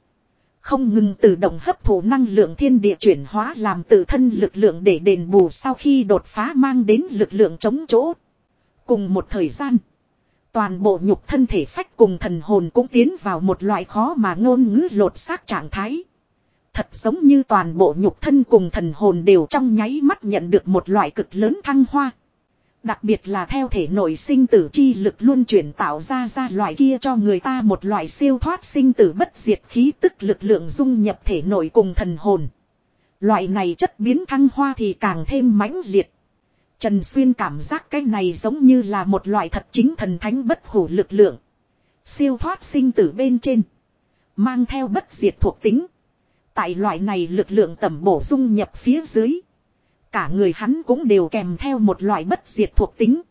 Không ngừng tự động hấp thụ năng lượng thiên địa chuyển hóa làm tự thân lực lượng để đền bù sau khi đột phá mang đến lực lượng chống chỗ. Cùng một thời gian. Toàn bộ nhục thân thể phách cùng thần hồn cũng tiến vào một loại khó mà ngôn ngữ lột xác trạng thái. Thật giống như toàn bộ nhục thân cùng thần hồn đều trong nháy mắt nhận được một loại cực lớn thăng hoa. Đặc biệt là theo thể nội sinh tử chi lực luôn chuyển tạo ra ra loại kia cho người ta một loại siêu thoát sinh tử bất diệt khí tức lực lượng dung nhập thể nội cùng thần hồn. Loại này chất biến thăng hoa thì càng thêm mãnh liệt. Trần Xuyên cảm giác cái này giống như là một loại thật chính thần thánh bất hủ lực lượng. Siêu thoát sinh tử bên trên. Mang theo bất diệt thuộc tính. Tại loại này lực lượng tẩm bổ dung nhập phía dưới. Cả người hắn cũng đều kèm theo một loại bất diệt thuộc tính.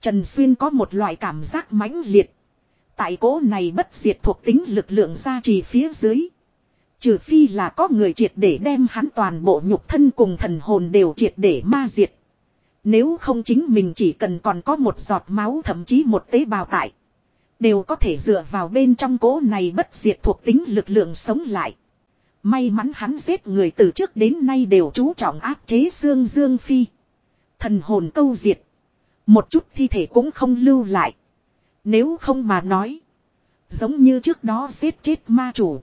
Trần Xuyên có một loại cảm giác mãnh liệt. Tại cố này bất diệt thuộc tính lực lượng ra trì phía dưới. Trừ phi là có người triệt để đem hắn toàn bộ nhục thân cùng thần hồn đều triệt để ma diệt. Nếu không chính mình chỉ cần còn có một giọt máu thậm chí một tế bào tại. Đều có thể dựa vào bên trong cố này bất diệt thuộc tính lực lượng sống lại. May mắn hắn giết người từ trước đến nay đều chú trọng áp chế xương dương phi. Thần hồn câu diệt. Một chút thi thể cũng không lưu lại. Nếu không mà nói. Giống như trước đó giết chết ma chủ.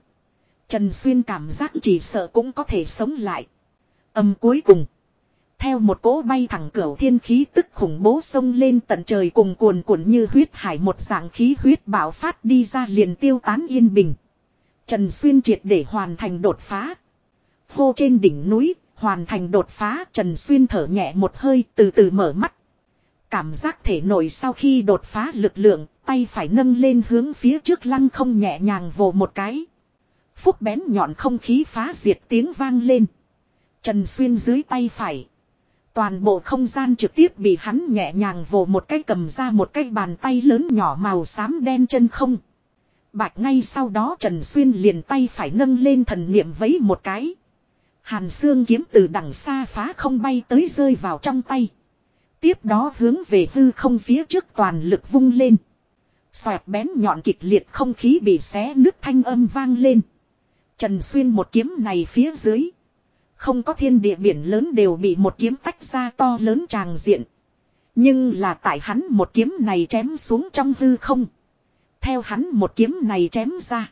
Trần Xuyên cảm giác chỉ sợ cũng có thể sống lại. Âm cuối cùng. Theo một cỗ bay thẳng cửa thiên khí tức khủng bố sông lên tận trời cùng cuồn cuộn như huyết hải một dạng khí huyết bạo phát đi ra liền tiêu tán yên bình. Trần Xuyên triệt để hoàn thành đột phá. Hô trên đỉnh núi, hoàn thành đột phá Trần Xuyên thở nhẹ một hơi từ từ mở mắt. Cảm giác thể nổi sau khi đột phá lực lượng, tay phải nâng lên hướng phía trước lăng không nhẹ nhàng vồ một cái. Phúc bén nhọn không khí phá diệt tiếng vang lên. Trần Xuyên dưới tay phải. Toàn bộ không gian trực tiếp bị hắn nhẹ nhàng vồ một cái cầm ra một cái bàn tay lớn nhỏ màu xám đen chân không. Bạch ngay sau đó Trần Xuyên liền tay phải nâng lên thần niệm vấy một cái. Hàn xương kiếm từ đằng xa phá không bay tới rơi vào trong tay. Tiếp đó hướng về hư không phía trước toàn lực vung lên. Xoẹt bén nhọn kịch liệt không khí bị xé nước thanh âm vang lên. Trần Xuyên một kiếm này phía dưới. Không có thiên địa biển lớn đều bị một kiếm tách ra to lớn tràng diện. Nhưng là tại hắn một kiếm này chém xuống trong hư không. Theo hắn một kiếm này chém ra.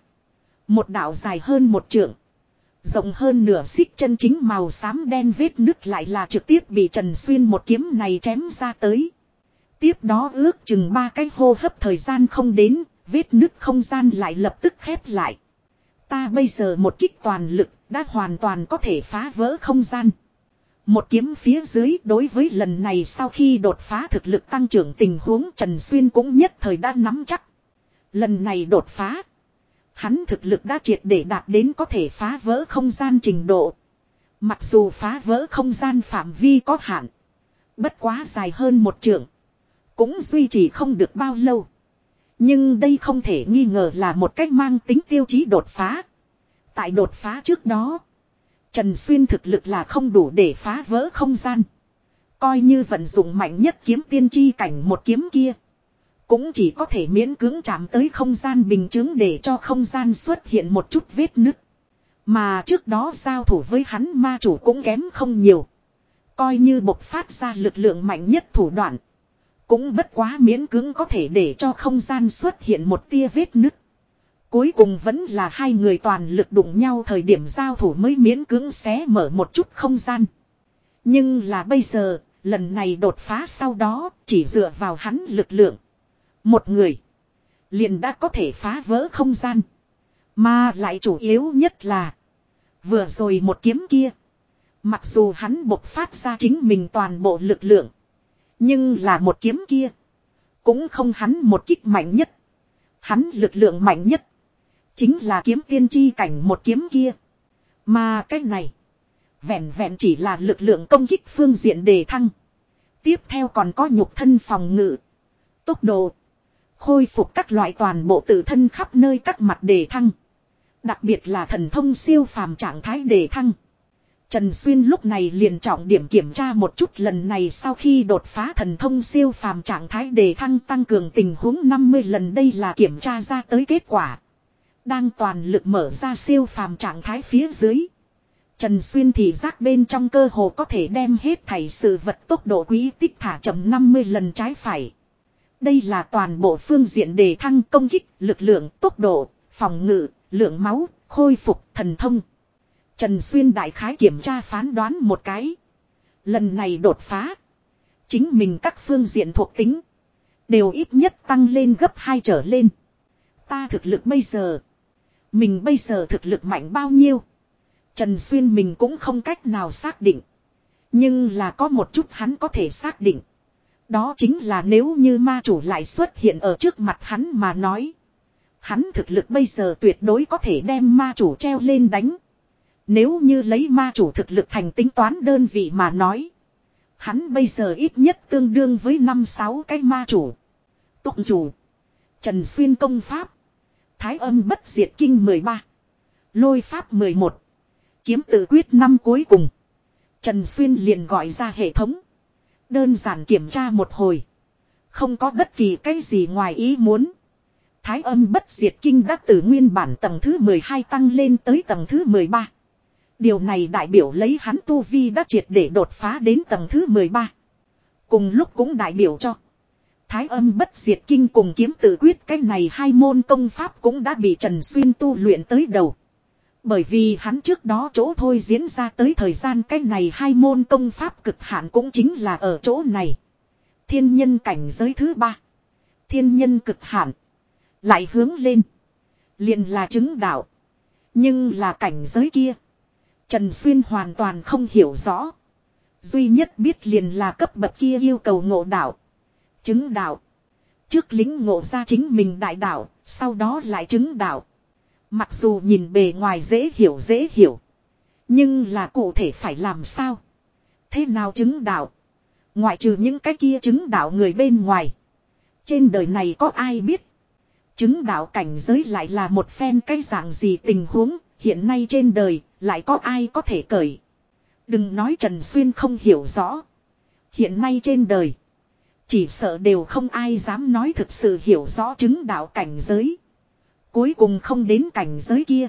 Một đạo dài hơn một trượng. Rộng hơn nửa xích chân chính màu xám đen vết nứt lại là trực tiếp bị Trần Xuyên một kiếm này chém ra tới. Tiếp đó ước chừng ba cái hô hấp thời gian không đến, vết nứt không gian lại lập tức khép lại. Ta bây giờ một kích toàn lực đã hoàn toàn có thể phá vỡ không gian. Một kiếm phía dưới đối với lần này sau khi đột phá thực lực tăng trưởng tình huống Trần Xuyên cũng nhất thời đã nắm chắc. Lần này đột phá. Hắn thực lực đã triệt để đạt đến có thể phá vỡ không gian trình độ. Mặc dù phá vỡ không gian phạm vi có hạn. Bất quá dài hơn một trượng. Cũng duy trì không được bao lâu. Nhưng đây không thể nghi ngờ là một cách mang tính tiêu chí đột phá. Tại đột phá trước đó. Trần Xuyên thực lực là không đủ để phá vỡ không gian. Coi như vận dụng mạnh nhất kiếm tiên tri cảnh một kiếm kia. Cũng chỉ có thể miễn cưỡng chạm tới không gian bình chứng để cho không gian xuất hiện một chút vết nứt. Mà trước đó giao thủ với hắn ma chủ cũng kém không nhiều. Coi như bộc phát ra lực lượng mạnh nhất thủ đoạn. Cũng bất quá miễn cưỡng có thể để cho không gian xuất hiện một tia vết nứt. Cuối cùng vẫn là hai người toàn lực đụng nhau thời điểm giao thủ mới miễn cưỡng xé mở một chút không gian. Nhưng là bây giờ, lần này đột phá sau đó, chỉ dựa vào hắn lực lượng. Một người, liền đã có thể phá vỡ không gian. Mà lại chủ yếu nhất là, vừa rồi một kiếm kia. Mặc dù hắn bộc phát ra chính mình toàn bộ lực lượng. Nhưng là một kiếm kia. Cũng không hắn một kích mạnh nhất. Hắn lực lượng mạnh nhất. Chính là kiếm tiên tri cảnh một kiếm kia. Mà cái này. Vẹn vẹn chỉ là lực lượng công kích phương diện đề thăng. Tiếp theo còn có nhục thân phòng ngự. Tốc độ. Khôi phục các loại toàn bộ tự thân khắp nơi các mặt đề thăng. Đặc biệt là thần thông siêu phàm trạng thái đề thăng. Trần Xuyên lúc này liền trọng điểm kiểm tra một chút lần này sau khi đột phá thần thông siêu phàm trạng thái đề thăng tăng cường tình huống 50 lần đây là kiểm tra ra tới kết quả. Đang toàn lực mở ra siêu phàm trạng thái phía dưới. Trần Xuyên thì giác bên trong cơ hồ có thể đem hết thảy sự vật tốc độ quý tích thả chậm 50 lần trái phải. Đây là toàn bộ phương diện đề thăng công kích, lực lượng, tốc độ, phòng ngự, lượng máu, khôi phục, thần thông. Trần Xuyên đại khái kiểm tra phán đoán một cái. Lần này đột phá. Chính mình các phương diện thuộc tính. Đều ít nhất tăng lên gấp 2 trở lên. Ta thực lực bây giờ. Mình bây giờ thực lực mạnh bao nhiêu. Trần Xuyên mình cũng không cách nào xác định. Nhưng là có một chút hắn có thể xác định. Đó chính là nếu như ma chủ lại xuất hiện ở trước mặt hắn mà nói. Hắn thực lực bây giờ tuyệt đối có thể đem ma chủ treo lên đánh. Nếu như lấy ma chủ thực lực thành tính toán đơn vị mà nói. Hắn bây giờ ít nhất tương đương với 5-6 cái ma chủ. Tụng chủ. Trần Xuyên công pháp. Thái âm bất diệt kinh 13. Lôi pháp 11. Kiếm tự quyết năm cuối cùng. Trần Xuyên liền gọi ra hệ thống. Đơn giản kiểm tra một hồi. Không có bất kỳ cái gì ngoài ý muốn. Thái âm bất diệt kinh đã từ nguyên bản tầng thứ 12 tăng lên tới tầng thứ 13. Điều này đại biểu lấy hắn tu vi đã triệt để đột phá đến tầng thứ 13. Cùng lúc cũng đại biểu cho. Thái âm bất diệt kinh cùng kiếm tự quyết cái này hai môn công pháp cũng đã bị Trần Xuyên tu luyện tới đầu. Bởi vì hắn trước đó chỗ thôi diễn ra tới thời gian cái này hai môn công pháp cực hạn cũng chính là ở chỗ này. Thiên nhân cảnh giới thứ ba. Thiên nhân cực hạn. Lại hướng lên. liền là chứng đạo. Nhưng là cảnh giới kia. Trần Xuyên hoàn toàn không hiểu rõ. Duy nhất biết liền là cấp bậc kia yêu cầu ngộ đạo. Chứng đạo. Trước lính ngộ ra chính mình đại đạo, sau đó lại chứng đạo. Mặc dù nhìn bề ngoài dễ hiểu dễ hiểu. Nhưng là cụ thể phải làm sao? Thế nào chứng đạo? Ngoại trừ những cái kia chứng đạo người bên ngoài. Trên đời này có ai biết? Chứng đạo cảnh giới lại là một phen cái dạng gì tình huống, hiện nay trên đời, lại có ai có thể cởi. Đừng nói Trần Xuyên không hiểu rõ. Hiện nay trên đời, chỉ sợ đều không ai dám nói thực sự hiểu rõ chứng đạo cảnh giới. Cuối cùng không đến cảnh giới kia.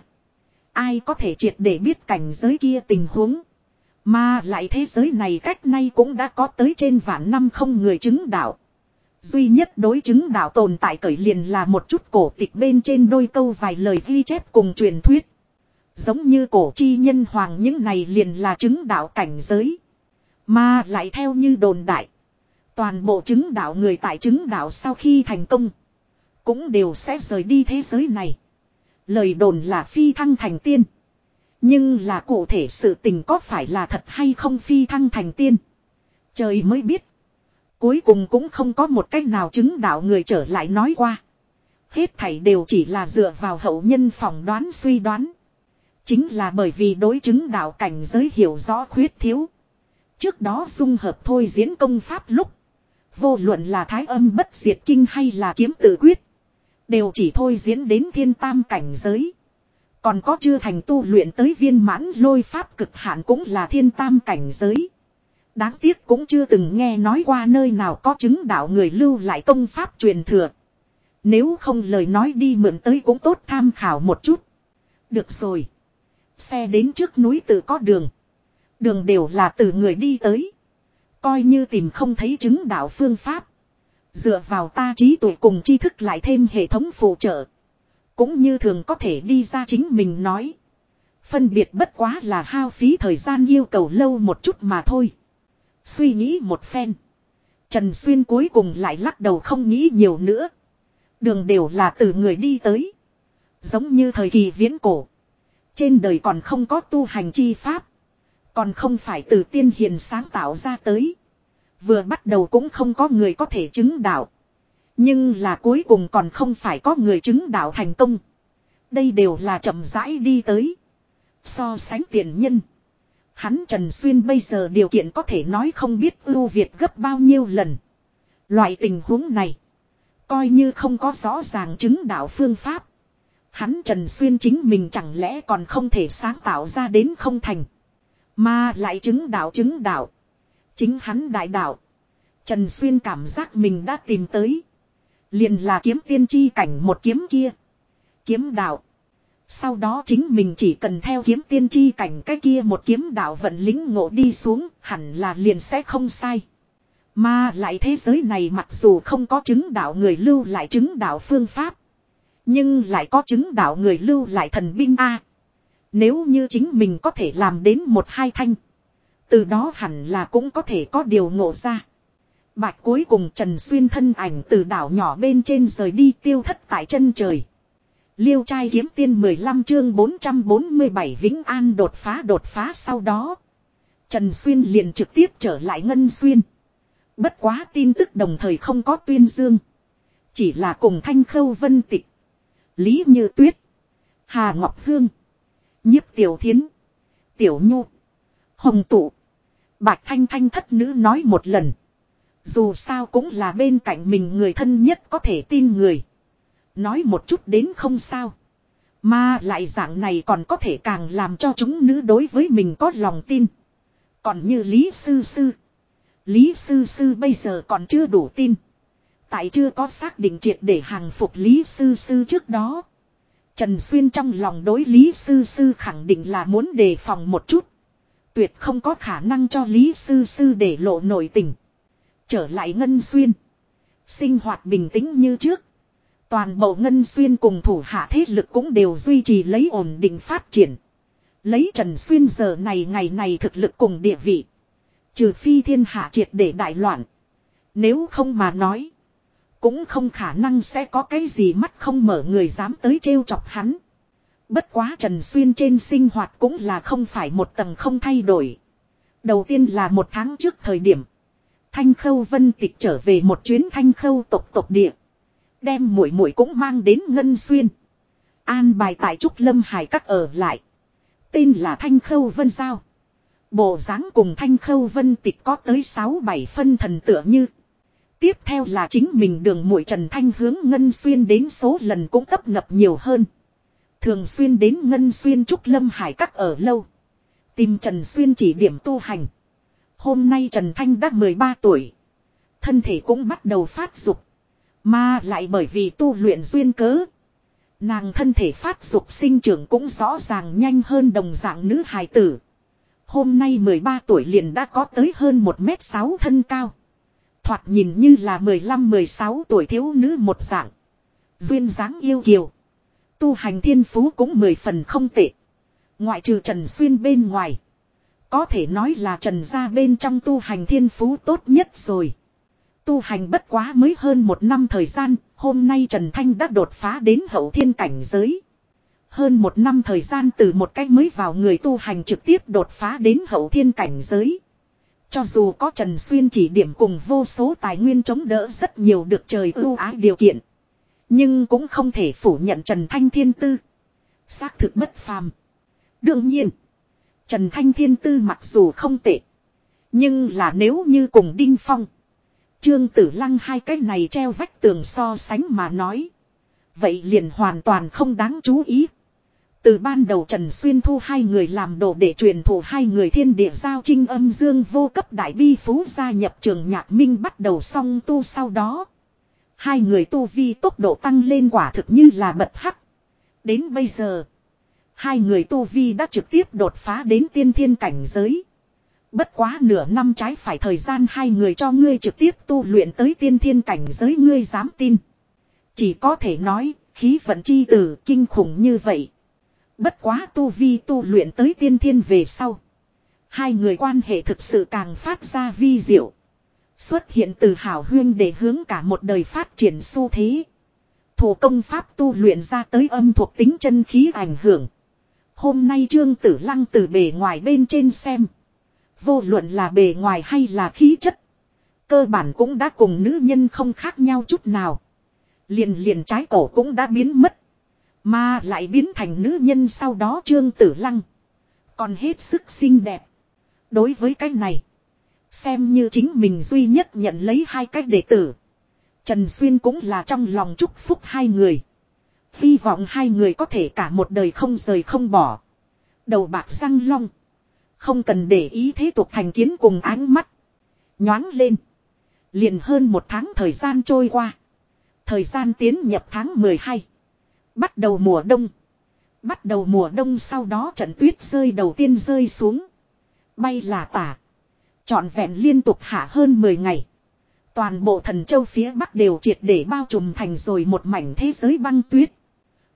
Ai có thể triệt để biết cảnh giới kia tình huống. Mà lại thế giới này cách nay cũng đã có tới trên vạn năm không người chứng đạo. Duy nhất đối chứng đạo tồn tại cởi liền là một chút cổ tịch bên trên đôi câu vài lời ghi chép cùng truyền thuyết. Giống như cổ chi nhân hoàng những này liền là chứng đạo cảnh giới. Mà lại theo như đồn đại. Toàn bộ chứng đạo người tại chứng đạo sau khi thành công. Cũng đều sẽ rời đi thế giới này. Lời đồn là phi thăng thành tiên. Nhưng là cụ thể sự tình có phải là thật hay không phi thăng thành tiên. Trời mới biết. Cuối cùng cũng không có một cách nào chứng đạo người trở lại nói qua. Hết thảy đều chỉ là dựa vào hậu nhân phỏng đoán suy đoán. Chính là bởi vì đối chứng đạo cảnh giới hiểu rõ khuyết thiếu. Trước đó dung hợp thôi diễn công pháp lúc. Vô luận là thái âm bất diệt kinh hay là kiếm tự quyết. Đều chỉ thôi diễn đến thiên tam cảnh giới. Còn có chưa thành tu luyện tới viên mãn lôi pháp cực hạn cũng là thiên tam cảnh giới. Đáng tiếc cũng chưa từng nghe nói qua nơi nào có chứng đạo người lưu lại công pháp truyền thừa. Nếu không lời nói đi mượn tới cũng tốt tham khảo một chút. Được rồi. Xe đến trước núi tự có đường. Đường đều là từ người đi tới. Coi như tìm không thấy chứng đạo phương pháp. Dựa vào ta trí tuệ cùng tri thức lại thêm hệ thống phụ trợ. Cũng như thường có thể đi ra chính mình nói. Phân biệt bất quá là hao phí thời gian yêu cầu lâu một chút mà thôi. Suy nghĩ một phen. Trần Xuyên cuối cùng lại lắc đầu không nghĩ nhiều nữa. Đường đều là từ người đi tới. Giống như thời kỳ viễn cổ. Trên đời còn không có tu hành chi pháp. Còn không phải từ tiên hiền sáng tạo ra tới. Vừa bắt đầu cũng không có người có thể chứng đạo. Nhưng là cuối cùng còn không phải có người chứng đạo thành công. Đây đều là chậm rãi đi tới. So sánh tiền nhân. Hắn Trần Xuyên bây giờ điều kiện có thể nói không biết ưu việt gấp bao nhiêu lần. Loại tình huống này. Coi như không có rõ ràng chứng đạo phương pháp. Hắn Trần Xuyên chính mình chẳng lẽ còn không thể sáng tạo ra đến không thành. Mà lại chứng đạo chứng đạo. Chính hắn đại đạo. Trần Xuyên cảm giác mình đã tìm tới. Liền là kiếm tiên tri cảnh một kiếm kia. Kiếm đạo. Sau đó chính mình chỉ cần theo kiếm tiên tri cảnh cái kia một kiếm đạo vận lính ngộ đi xuống, hẳn là liền sẽ không sai. Mà lại thế giới này mặc dù không có chứng đạo người lưu lại chứng đạo phương pháp. Nhưng lại có chứng đạo người lưu lại thần binh A. Nếu như chính mình có thể làm đến một hai thanh. Từ đó hẳn là cũng có thể có điều ngộ ra. Bạch cuối cùng Trần Xuyên thân ảnh từ đảo nhỏ bên trên rời đi tiêu thất tại chân trời. Liêu trai kiếm tiên 15 chương 447 Vĩnh An đột phá đột phá sau đó. Trần Xuyên liền trực tiếp trở lại Ngân Xuyên. Bất quá tin tức đồng thời không có tuyên dương. Chỉ là cùng Thanh Khâu Vân Tịch. Lý Như Tuyết. Hà Ngọc Hương. Nhiếp Tiểu Thiến. Tiểu Nhu. Hồng Tụ. Bạch Thanh Thanh thất nữ nói một lần. Dù sao cũng là bên cạnh mình người thân nhất có thể tin người. Nói một chút đến không sao. Mà lại dạng này còn có thể càng làm cho chúng nữ đối với mình có lòng tin. Còn như Lý Sư Sư. Lý Sư Sư bây giờ còn chưa đủ tin. Tại chưa có xác định triệt để hàng phục Lý Sư Sư trước đó. Trần Xuyên trong lòng đối Lý Sư Sư khẳng định là muốn đề phòng một chút. Tuyệt không có khả năng cho Lý Sư Sư để lộ nội tình. Trở lại Ngân Xuyên. Sinh hoạt bình tĩnh như trước. Toàn bộ Ngân Xuyên cùng thủ hạ thế lực cũng đều duy trì lấy ổn định phát triển. Lấy Trần Xuyên giờ này ngày này thực lực cùng địa vị. Trừ phi thiên hạ triệt để đại loạn. Nếu không mà nói. Cũng không khả năng sẽ có cái gì mắt không mở người dám tới trêu chọc hắn. Bất quá Trần Xuyên trên sinh hoạt cũng là không phải một tầng không thay đổi. Đầu tiên là một tháng trước thời điểm. Thanh Khâu Vân Tịch trở về một chuyến Thanh Khâu tộc tộc địa. Đem mũi mũi cũng mang đến Ngân Xuyên. An bài tại Trúc Lâm Hải các ở lại. Tên là Thanh Khâu Vân Giao. Bộ dáng cùng Thanh Khâu Vân Tịch có tới 6-7 phân thần tựa như. Tiếp theo là chính mình đường mũi Trần Thanh hướng Ngân Xuyên đến số lần cũng tấp nập nhiều hơn. Thường xuyên đến Ngân Xuyên Trúc Lâm Hải các ở lâu. Tìm Trần Xuyên chỉ điểm tu hành. Hôm nay Trần Thanh đã 13 tuổi. Thân thể cũng bắt đầu phát dục. Mà lại bởi vì tu luyện duyên cớ. Nàng thân thể phát dục sinh trưởng cũng rõ ràng nhanh hơn đồng dạng nữ hài tử. Hôm nay 13 tuổi liền đã có tới hơn 1m6 thân cao. Thoạt nhìn như là 15-16 tuổi thiếu nữ một dạng. Duyên dáng yêu kiều. Tu hành thiên phú cũng mười phần không tệ. Ngoại trừ Trần Xuyên bên ngoài. Có thể nói là Trần gia bên trong tu hành thiên phú tốt nhất rồi. Tu hành bất quá mới hơn một năm thời gian, hôm nay Trần Thanh đã đột phá đến hậu thiên cảnh giới. Hơn một năm thời gian từ một cách mới vào người tu hành trực tiếp đột phá đến hậu thiên cảnh giới. Cho dù có Trần Xuyên chỉ điểm cùng vô số tài nguyên chống đỡ rất nhiều được trời ưu ái điều kiện. Nhưng cũng không thể phủ nhận Trần Thanh Thiên Tư. Xác thực bất phàm. Đương nhiên. Trần Thanh Thiên Tư mặc dù không tệ. Nhưng là nếu như cùng Đinh Phong. Trương Tử Lăng hai cái này treo vách tường so sánh mà nói. Vậy liền hoàn toàn không đáng chú ý. Từ ban đầu Trần Xuyên thu hai người làm đồ để truyền thụ hai người thiên địa giao trinh âm dương vô cấp đại bi phú gia nhập trường nhạc minh bắt đầu song tu sau đó. Hai người tu vi tốc độ tăng lên quả thực như là bật hắc. Đến bây giờ. Hai người tu vi đã trực tiếp đột phá đến tiên thiên cảnh giới. Bất quá nửa năm trái phải thời gian hai người cho ngươi trực tiếp tu luyện tới tiên thiên cảnh giới ngươi dám tin. Chỉ có thể nói, khí vận chi tử kinh khủng như vậy. Bất quá tu vi tu luyện tới tiên thiên về sau. Hai người quan hệ thực sự càng phát ra vi diệu. Xuất hiện từ hảo huyên để hướng cả một đời phát triển xu thế. Thủ công pháp tu luyện ra tới âm thuộc tính chân khí ảnh hưởng. Hôm nay Trương Tử Lăng từ bề ngoài bên trên xem. Vô luận là bề ngoài hay là khí chất. Cơ bản cũng đã cùng nữ nhân không khác nhau chút nào. Liền liền trái cổ cũng đã biến mất. Mà lại biến thành nữ nhân sau đó Trương Tử Lăng. Còn hết sức xinh đẹp. Đối với cái này. Xem như chính mình duy nhất nhận lấy hai cách đệ tử. Trần Xuyên cũng là trong lòng chúc phúc hai người. Hy vọng hai người có thể cả một đời không rời không bỏ. Đầu bạc răng long. Không cần để ý thế tục thành kiến cùng ánh mắt. Nhoáng lên. Liền hơn một tháng thời gian trôi qua. Thời gian tiến nhập tháng 12. Bắt đầu mùa đông. Bắt đầu mùa đông sau đó trận tuyết rơi đầu tiên rơi xuống. Bay là tả. Trọn vẹn liên tục hạ hơn 10 ngày. Toàn bộ thần châu phía bắc đều triệt để bao trùm thành rồi một mảnh thế giới băng tuyết.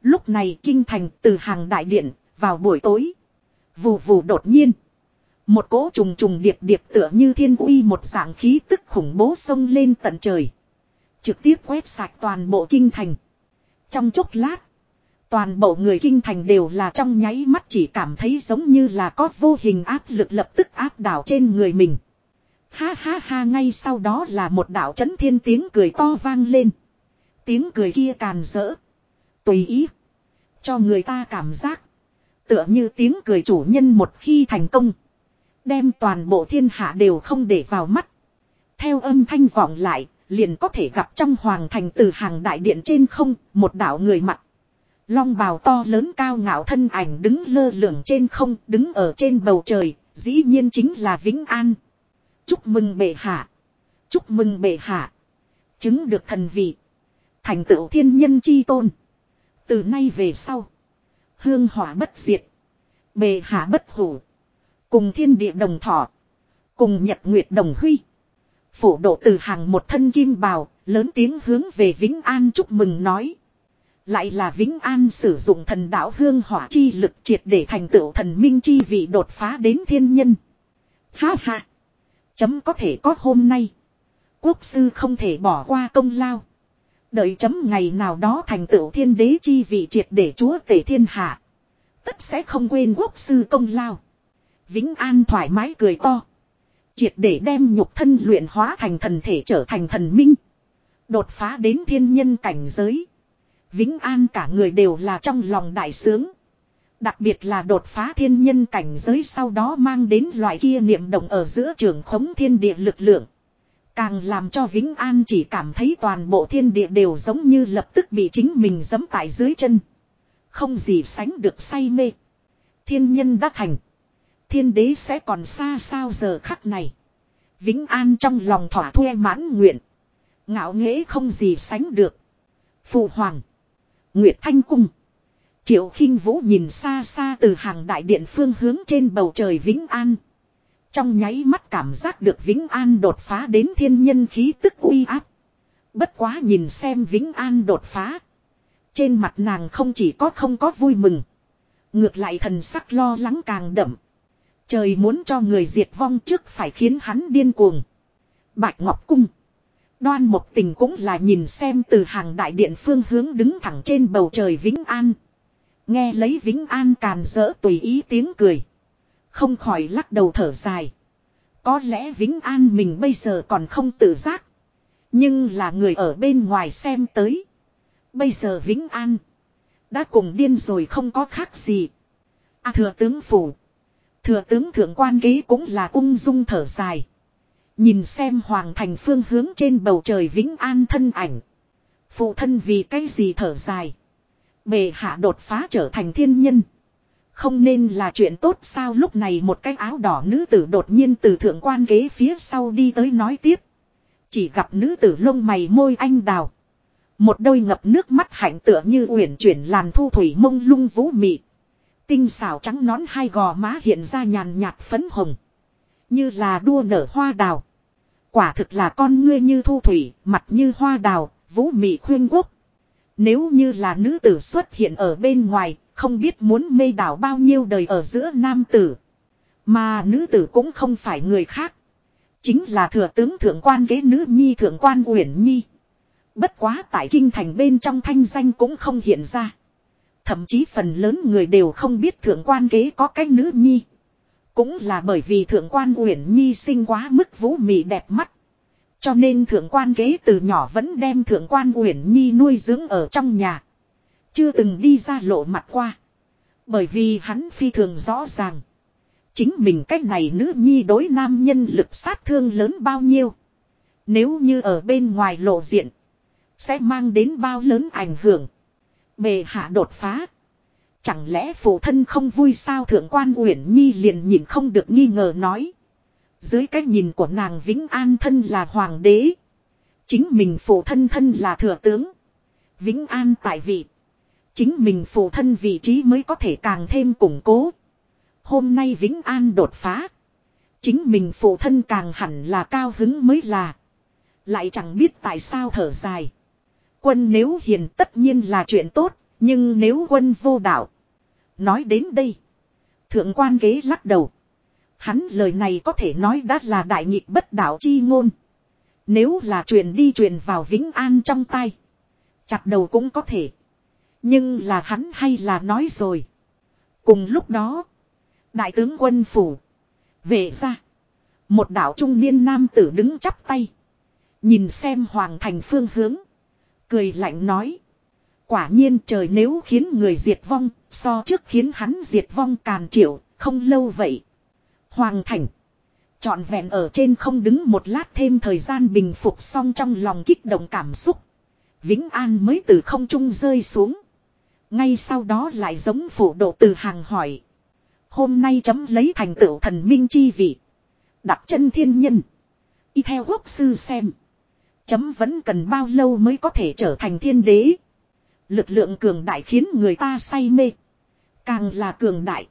Lúc này kinh thành từ hàng đại điện, vào buổi tối. Vù vù đột nhiên. Một cỗ trùng trùng điệp điệp tựa như thiên uy một dạng khí tức khủng bố sông lên tận trời. Trực tiếp quét sạch toàn bộ kinh thành. Trong chốc lát. Toàn bộ người kinh thành đều là trong nháy mắt chỉ cảm thấy giống như là có vô hình áp lực lập tức áp đảo trên người mình. Ha ha ha ngay sau đó là một đạo chấn thiên tiếng cười to vang lên. Tiếng cười kia càn rỡ. Tùy ý. Cho người ta cảm giác. Tựa như tiếng cười chủ nhân một khi thành công. Đem toàn bộ thiên hạ đều không để vào mắt. Theo âm thanh vọng lại, liền có thể gặp trong hoàng thành từ hàng đại điện trên không, một đạo người mặt. Long bào to lớn cao ngạo thân ảnh đứng lơ lửng trên không, đứng ở trên bầu trời, dĩ nhiên chính là Vĩnh An. Chúc mừng bệ hạ. Chúc mừng bệ hạ. Chứng được thần vị. Thành tựu thiên nhân chi tôn. Từ nay về sau. Hương hỏa bất diệt. bệ hạ bất hủ. Cùng thiên địa đồng thọ. Cùng nhật nguyệt đồng huy. Phổ độ từ hàng một thân kim bào. Lớn tiếng hướng về Vĩnh An chúc mừng nói. Lại là Vĩnh An sử dụng thần đạo hương hỏa chi lực triệt để thành tựu thần minh chi vị đột phá đến thiên nhân. Ha ha. Chấm có thể có hôm nay. Quốc sư không thể bỏ qua công lao. Đợi chấm ngày nào đó thành tựu thiên đế chi vị triệt để chúa tể thiên hạ. Tất sẽ không quên quốc sư công lao. Vĩnh An thoải mái cười to. Triệt để đem nhục thân luyện hóa thành thần thể trở thành thần minh. Đột phá đến thiên nhân cảnh giới. Vĩnh An cả người đều là trong lòng đại sướng. Đặc biệt là đột phá thiên nhân cảnh giới sau đó mang đến loại kia niệm động ở giữa trường khống thiên địa lực lượng. Càng làm cho Vĩnh An chỉ cảm thấy toàn bộ thiên địa đều giống như lập tức bị chính mình giẫm tại dưới chân. Không gì sánh được say mê. Thiên nhân đã thành. Thiên đế sẽ còn xa sao giờ khắc này. Vĩnh An trong lòng thỏa thuê mãn nguyện. Ngạo nghễ không gì sánh được. Phụ hoàng. Nguyệt Thanh Cung. Triệu khinh Vũ nhìn xa xa từ hàng đại điện phương hướng trên bầu trời Vĩnh An. Trong nháy mắt cảm giác được Vĩnh An đột phá đến thiên nhân khí tức uy áp. Bất quá nhìn xem Vĩnh An đột phá. Trên mặt nàng không chỉ có không có vui mừng. Ngược lại thần sắc lo lắng càng đậm. Trời muốn cho người diệt vong trước phải khiến hắn điên cuồng. Bạch Ngọc Cung. Đoan một tình cũng là nhìn xem từ hàng đại điện phương hướng đứng thẳng trên bầu trời Vĩnh An. Nghe lấy Vĩnh An càn rỡ tùy ý tiếng cười. Không khỏi lắc đầu thở dài. Có lẽ Vĩnh An mình bây giờ còn không tự giác. Nhưng là người ở bên ngoài xem tới. Bây giờ Vĩnh An. Đã cùng điên rồi không có khác gì. À thừa tướng phủ. Thừa tướng thượng quan ký cũng là ung dung thở dài. Nhìn xem hoàng thành phương hướng trên bầu trời vĩnh an thân ảnh. Phụ thân vì cái gì thở dài. Bề hạ đột phá trở thành thiên nhân. Không nên là chuyện tốt sao lúc này một cái áo đỏ nữ tử đột nhiên từ thượng quan ghế phía sau đi tới nói tiếp. Chỉ gặp nữ tử lông mày môi anh đào. Một đôi ngập nước mắt hạnh tựa như uyển chuyển làn thu thủy mông lung vũ mị. Tinh xảo trắng nón hai gò má hiện ra nhàn nhạt phấn hồng. Như là đua nở hoa đào. Quả thực là con ngươi như thu thủy, mặt như hoa đào, vũ mị khuyên quốc. Nếu như là nữ tử xuất hiện ở bên ngoài, không biết muốn mê đảo bao nhiêu đời ở giữa nam tử. Mà nữ tử cũng không phải người khác. Chính là thừa tướng thượng quan kế nữ nhi thượng quan uyển nhi. Bất quá tại kinh thành bên trong thanh danh cũng không hiện ra. Thậm chí phần lớn người đều không biết thượng quan kế có cái nữ nhi. Cũng là bởi vì thượng quan uyển nhi sinh quá mức vũ mị đẹp mắt. Cho nên thượng quan kế từ nhỏ vẫn đem thượng quan uyển nhi nuôi dưỡng ở trong nhà. Chưa từng đi ra lộ mặt qua. Bởi vì hắn phi thường rõ ràng. Chính mình cách này nữ nhi đối nam nhân lực sát thương lớn bao nhiêu. Nếu như ở bên ngoài lộ diện. Sẽ mang đến bao lớn ảnh hưởng. Bề hạ đột phá. Chẳng lẽ phụ thân không vui sao thượng quan uyển nhi liền nhìn không được nghi ngờ nói. Dưới cái nhìn của nàng Vĩnh An thân là hoàng đế. Chính mình phụ thân thân là thừa tướng. Vĩnh An tại vị. Chính mình phụ thân vị trí mới có thể càng thêm củng cố. Hôm nay Vĩnh An đột phá. Chính mình phụ thân càng hẳn là cao hứng mới là. Lại chẳng biết tại sao thở dài. Quân nếu hiền tất nhiên là chuyện tốt, nhưng nếu quân vô đạo. Nói đến đây. Thượng quan ghế lắc đầu. Hắn lời này có thể nói đã là đại nghịch bất đạo chi ngôn. Nếu là truyền đi truyền vào Vĩnh An trong tay. Chặt đầu cũng có thể. Nhưng là hắn hay là nói rồi. Cùng lúc đó. Đại tướng quân phủ. Về ra. Một đạo trung niên nam tử đứng chắp tay. Nhìn xem hoàng thành phương hướng. Cười lạnh nói. Quả nhiên trời nếu khiến người diệt vong, so trước khiến hắn diệt vong càn triệu, không lâu vậy. Hoàng thành. Chọn vẹn ở trên không đứng một lát thêm thời gian bình phục xong trong lòng kích động cảm xúc. Vĩnh An mới từ không trung rơi xuống. Ngay sau đó lại giống phủ độ từ hàng hỏi. Hôm nay chấm lấy thành tựu thần minh chi vị. Đặt chân thiên nhân. Y theo quốc sư xem. Chấm vẫn cần bao lâu mới có thể trở thành thiên đế. Lực lượng cường đại khiến người ta say mê. Càng là cường đại.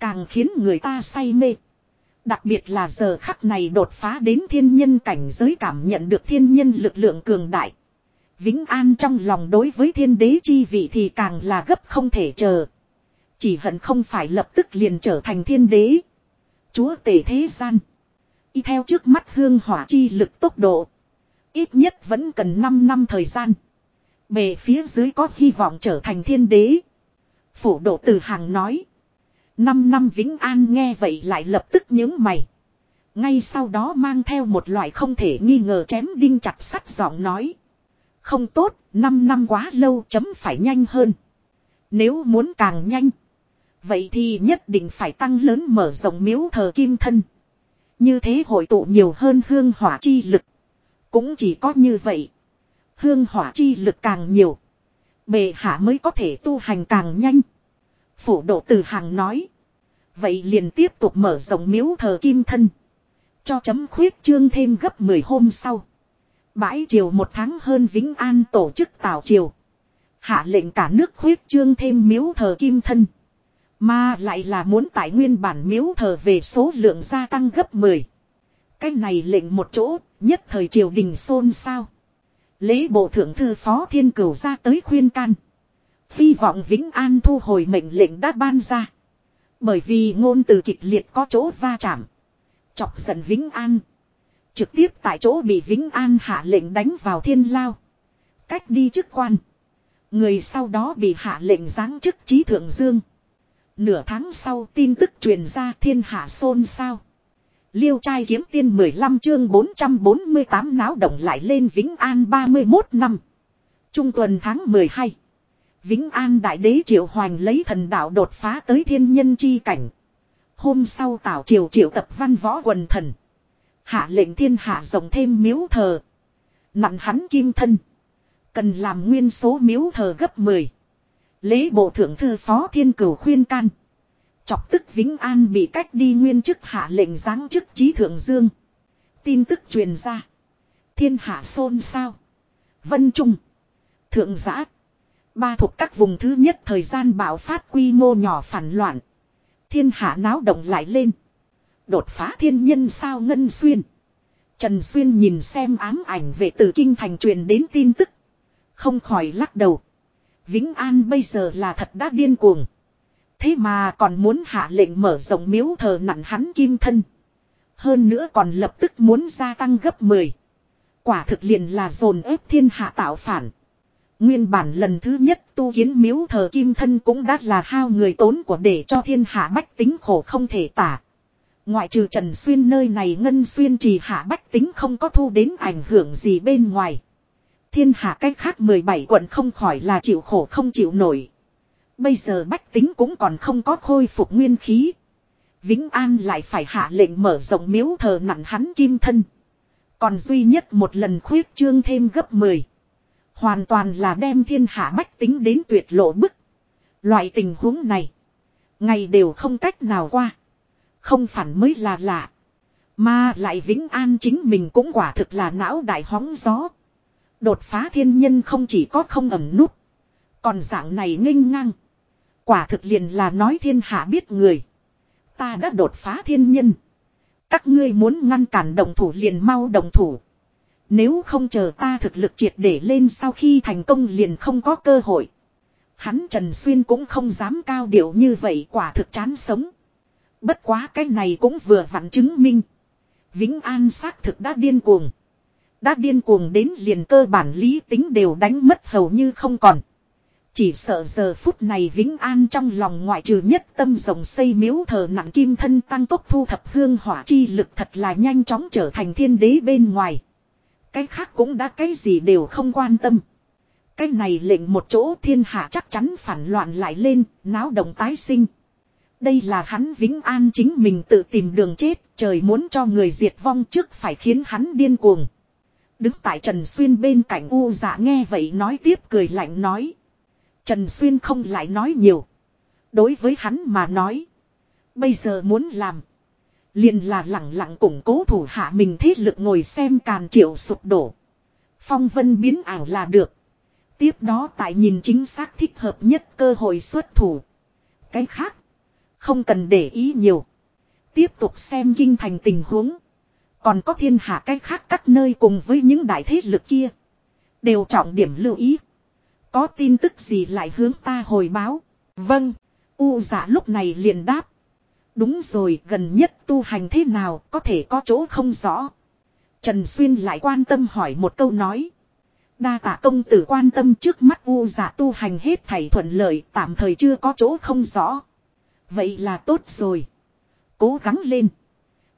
Càng khiến người ta say mê. Đặc biệt là giờ khắc này đột phá đến thiên nhân cảnh giới cảm nhận được thiên nhân lực lượng cường đại. Vĩnh An trong lòng đối với thiên đế chi vị thì càng là gấp không thể chờ. Chỉ hận không phải lập tức liền trở thành thiên đế. Chúa tể thế gian. Y theo trước mắt hương hỏa chi lực tốc độ. Ít nhất vẫn cần 5 năm thời gian. Bề phía dưới có hy vọng trở thành thiên đế. Phủ độ từ hàng nói. Năm năm Vĩnh An nghe vậy lại lập tức nhướng mày. Ngay sau đó mang theo một loại không thể nghi ngờ chém đinh chặt sắt giọng nói. Không tốt, năm năm quá lâu chấm phải nhanh hơn. Nếu muốn càng nhanh. Vậy thì nhất định phải tăng lớn mở rộng miếu thờ kim thân. Như thế hội tụ nhiều hơn hương hỏa chi lực. Cũng chỉ có như vậy. Hương hỏa chi lực càng nhiều. Bề hạ mới có thể tu hành càng nhanh. Phủ độ từ hàng nói. Vậy liền tiếp tục mở rộng miếu thờ kim thân. Cho chấm khuyết trương thêm gấp 10 hôm sau. Bãi triều một tháng hơn Vĩnh An tổ chức tảo triều. Hạ lệnh cả nước khuyết trương thêm miếu thờ kim thân. Mà lại là muốn tại nguyên bản miếu thờ về số lượng gia tăng gấp 10. Cái này lệnh một chỗ, nhất thời triều đình xôn xao. Lễ bộ thượng thư phó thiên cửu ra tới khuyên can. Hy vọng Vĩnh An thu hồi mệnh lệnh đã ban ra. Bởi vì ngôn từ kịch liệt có chỗ va chạm. Chọc giận Vĩnh An. Trực tiếp tại chỗ bị Vĩnh An hạ lệnh đánh vào thiên lao. Cách đi chức quan. Người sau đó bị hạ lệnh giáng chức trí thượng dương. Nửa tháng sau tin tức truyền ra thiên hạ xôn xao. Liêu trai kiếm tiên 15 chương 448 náo động lại lên Vĩnh An 31 năm. Trung tuần tháng 12. Vĩnh An Đại Đế Triệu Hoành lấy thần đạo đột phá tới thiên nhân chi cảnh. Hôm sau tảo triều triệu tập văn võ quần thần. Hạ lệnh thiên hạ rộng thêm miếu thờ. Nặng hắn kim thân. Cần làm nguyên số miếu thờ gấp 10. Lễ bộ thượng thư phó thiên cửu khuyên can. Chọc tức Vĩnh An bị cách đi nguyên chức hạ lệnh giáng chức trí thượng dương. Tin tức truyền ra. Thiên hạ xôn xao. Vân Trung. Thượng giã. Ba thuộc các vùng thứ nhất thời gian bạo phát quy mô nhỏ phản loạn. Thiên hạ náo động lại lên. Đột phá thiên nhân sao Ngân Xuyên. Trần Xuyên nhìn xem ám ảnh về từ kinh thành truyền đến tin tức. Không khỏi lắc đầu. Vĩnh An bây giờ là thật đã điên cuồng. Thế mà còn muốn hạ lệnh mở rộng miếu thờ nặn hắn kim thân. Hơn nữa còn lập tức muốn gia tăng gấp 10. Quả thực liền là dồn ép thiên hạ tạo phản. Nguyên bản lần thứ nhất tu kiến miếu thờ kim thân cũng đã là hao người tốn của để cho thiên hạ bách tính khổ không thể tả. Ngoại trừ Trần Xuyên nơi này Ngân Xuyên trì hạ bách tính không có thu đến ảnh hưởng gì bên ngoài. Thiên hạ cách khác 17 quận không khỏi là chịu khổ không chịu nổi. Bây giờ bách tính cũng còn không có khôi phục nguyên khí. Vĩnh An lại phải hạ lệnh mở rộng miếu thờ nặng hắn kim thân. Còn duy nhất một lần khuyết trương thêm gấp 10. Hoàn toàn là đem thiên hạ bách tính đến tuyệt lộ bức. Loại tình huống này. Ngày đều không cách nào qua. Không phản mới là lạ. Mà lại Vĩnh An chính mình cũng quả thực là não đại hóng gió. Đột phá thiên nhân không chỉ có không ẩm nút. Còn dạng này nghênh ngang. Quả thực liền là nói thiên hạ biết người. Ta đã đột phá thiên nhân. Các ngươi muốn ngăn cản đồng thủ liền mau đồng thủ. Nếu không chờ ta thực lực triệt để lên sau khi thành công liền không có cơ hội. Hắn Trần Xuyên cũng không dám cao điệu như vậy quả thực chán sống. Bất quá cái này cũng vừa vặn chứng minh. Vĩnh An xác thực đã điên cuồng. Đã điên cuồng đến liền cơ bản lý tính đều đánh mất hầu như không còn. Chỉ sợ giờ phút này Vĩnh An trong lòng ngoại trừ nhất tâm rồng xây miếu thờ nặng kim thân tăng tốc thu thập hương hỏa chi lực thật là nhanh chóng trở thành thiên đế bên ngoài. Cái khác cũng đã cái gì đều không quan tâm. cái này lệnh một chỗ thiên hạ chắc chắn phản loạn lại lên, náo động tái sinh. Đây là hắn Vĩnh An chính mình tự tìm đường chết, trời muốn cho người diệt vong trước phải khiến hắn điên cuồng. Đứng tại Trần Xuyên bên cạnh U dạ nghe vậy nói tiếp cười lạnh nói. Trần Xuyên không lại nói nhiều. Đối với hắn mà nói. Bây giờ muốn làm. liền là lặng lặng củng cố thủ hạ mình thế lực ngồi xem càn triệu sụp đổ. Phong vân biến ảo là được. Tiếp đó tại nhìn chính xác thích hợp nhất cơ hội xuất thủ. Cái khác. Không cần để ý nhiều. Tiếp tục xem kinh thành tình huống. Còn có thiên hạ cái khác các nơi cùng với những đại thế lực kia. Đều trọng điểm lưu ý. Có tin tức gì lại hướng ta hồi báo. Vâng. U giả lúc này liền đáp. Đúng rồi gần nhất tu hành thế nào có thể có chỗ không rõ. Trần Xuyên lại quan tâm hỏi một câu nói. Đa tạ công tử quan tâm trước mắt u giả tu hành hết thảy thuận lợi tạm thời chưa có chỗ không rõ. Vậy là tốt rồi. Cố gắng lên.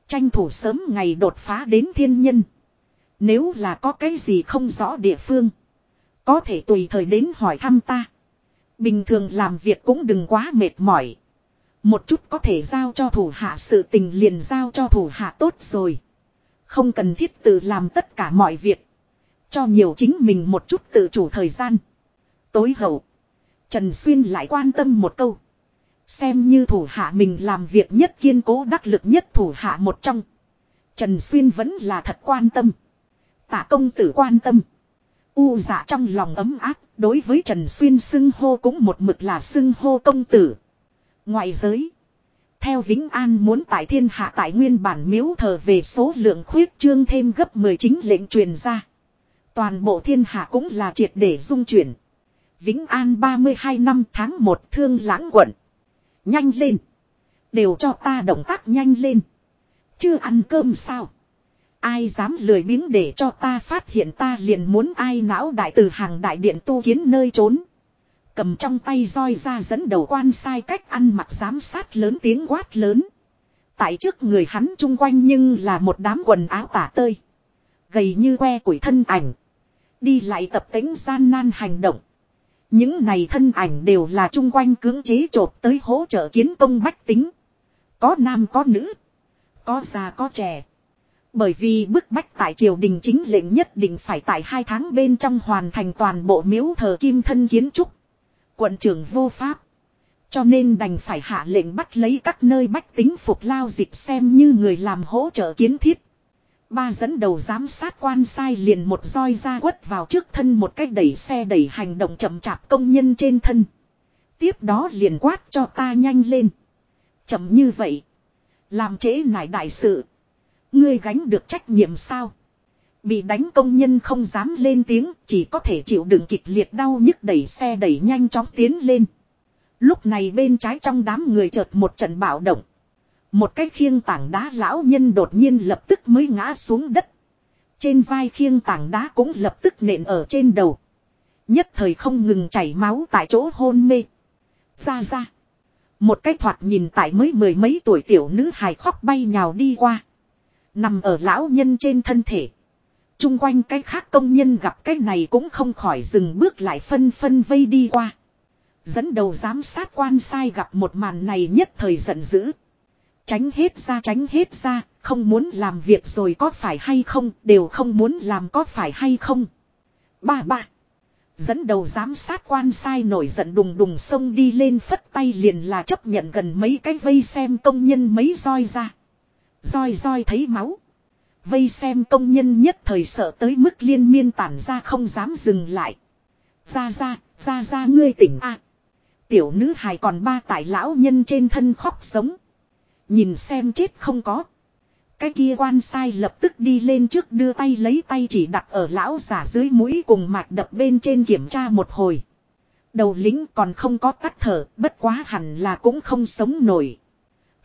Tranh thủ sớm ngày đột phá đến thiên nhân. Nếu là có cái gì không rõ địa phương. Có thể tùy thời đến hỏi thăm ta. Bình thường làm việc cũng đừng quá mệt mỏi. Một chút có thể giao cho thủ hạ sự tình liền giao cho thủ hạ tốt rồi. Không cần thiết tự làm tất cả mọi việc. Cho nhiều chính mình một chút tự chủ thời gian. Tối hậu. Trần Xuyên lại quan tâm một câu. Xem như thủ hạ mình làm việc nhất kiên cố đắc lực nhất thủ hạ một trong. Trần Xuyên vẫn là thật quan tâm. Tạ công tử quan tâm. U dạ trong lòng ấm áp, đối với Trần Xuyên xưng hô cũng một mực là xưng hô công tử. Ngoại giới. Theo Vĩnh An muốn tại thiên hạ tại nguyên bản miếu thờ về số lượng khuyết trương thêm gấp 19 lệnh truyền ra. Toàn bộ thiên hạ cũng là triệt để dung chuyển. Vĩnh An 32 năm tháng 1 thương lãng quận. Nhanh lên. Đều cho ta động tác nhanh lên. Chưa ăn cơm sao? Ai dám lười biếng để cho ta phát hiện ta liền muốn ai não đại từ hàng đại điện tu kiến nơi trốn. Cầm trong tay roi ra dẫn đầu quan sai cách ăn mặc giám sát lớn tiếng quát lớn. Tại trước người hắn chung quanh nhưng là một đám quần áo tả tơi. Gầy như que củi thân ảnh. Đi lại tập tính gian nan hành động. Những này thân ảnh đều là chung quanh cưỡng chế trộp tới hỗ trợ kiến công bách tính. Có nam có nữ. Có già có trẻ. Bởi vì bức bách tại triều đình chính lệnh nhất định phải tại hai tháng bên trong hoàn thành toàn bộ miếu thờ kim thân kiến trúc. Quận trưởng vô pháp. Cho nên đành phải hạ lệnh bắt lấy các nơi bách tính phục lao dịch xem như người làm hỗ trợ kiến thiết. Ba dẫn đầu giám sát quan sai liền một roi ra quất vào trước thân một cách đẩy xe đẩy hành động chậm chạp công nhân trên thân. Tiếp đó liền quát cho ta nhanh lên. Chậm như vậy. Làm trễ nải đại sự. Ngươi gánh được trách nhiệm sao? Bị đánh công nhân không dám lên tiếng, chỉ có thể chịu đựng kịch liệt đau nhức đẩy xe đẩy nhanh chóng tiến lên. Lúc này bên trái trong đám người chợt một trận bạo động. Một cái khiêng tảng đá lão nhân đột nhiên lập tức mới ngã xuống đất. Trên vai khiêng tảng đá cũng lập tức nện ở trên đầu. Nhất thời không ngừng chảy máu tại chỗ hôn mê. Ra ra. Một cái thoạt nhìn tại mới mười mấy tuổi tiểu nữ hài khóc bay nhào đi qua. Nằm ở lão nhân trên thân thể. Trung quanh cái khác công nhân gặp cái này cũng không khỏi dừng bước lại phân phân vây đi qua. Dẫn đầu giám sát quan sai gặp một màn này nhất thời giận dữ. Tránh hết ra tránh hết ra, không muốn làm việc rồi có phải hay không, đều không muốn làm có phải hay không. Ba ba. Dẫn đầu giám sát quan sai nổi giận đùng đùng xông đi lên phất tay liền là chấp nhận gần mấy cái vây xem công nhân mấy roi ra. Roi roi thấy máu. Vây xem công nhân nhất thời sợ tới mức liên miên tản ra không dám dừng lại. Ra ra, ra ra ngươi tỉnh a Tiểu nữ hài còn ba tại lão nhân trên thân khóc sống. Nhìn xem chết không có. Cái kia quan sai lập tức đi lên trước đưa tay lấy tay chỉ đặt ở lão giả dưới mũi cùng mạch đập bên trên kiểm tra một hồi. Đầu lính còn không có tắt thở, bất quá hẳn là cũng không sống nổi.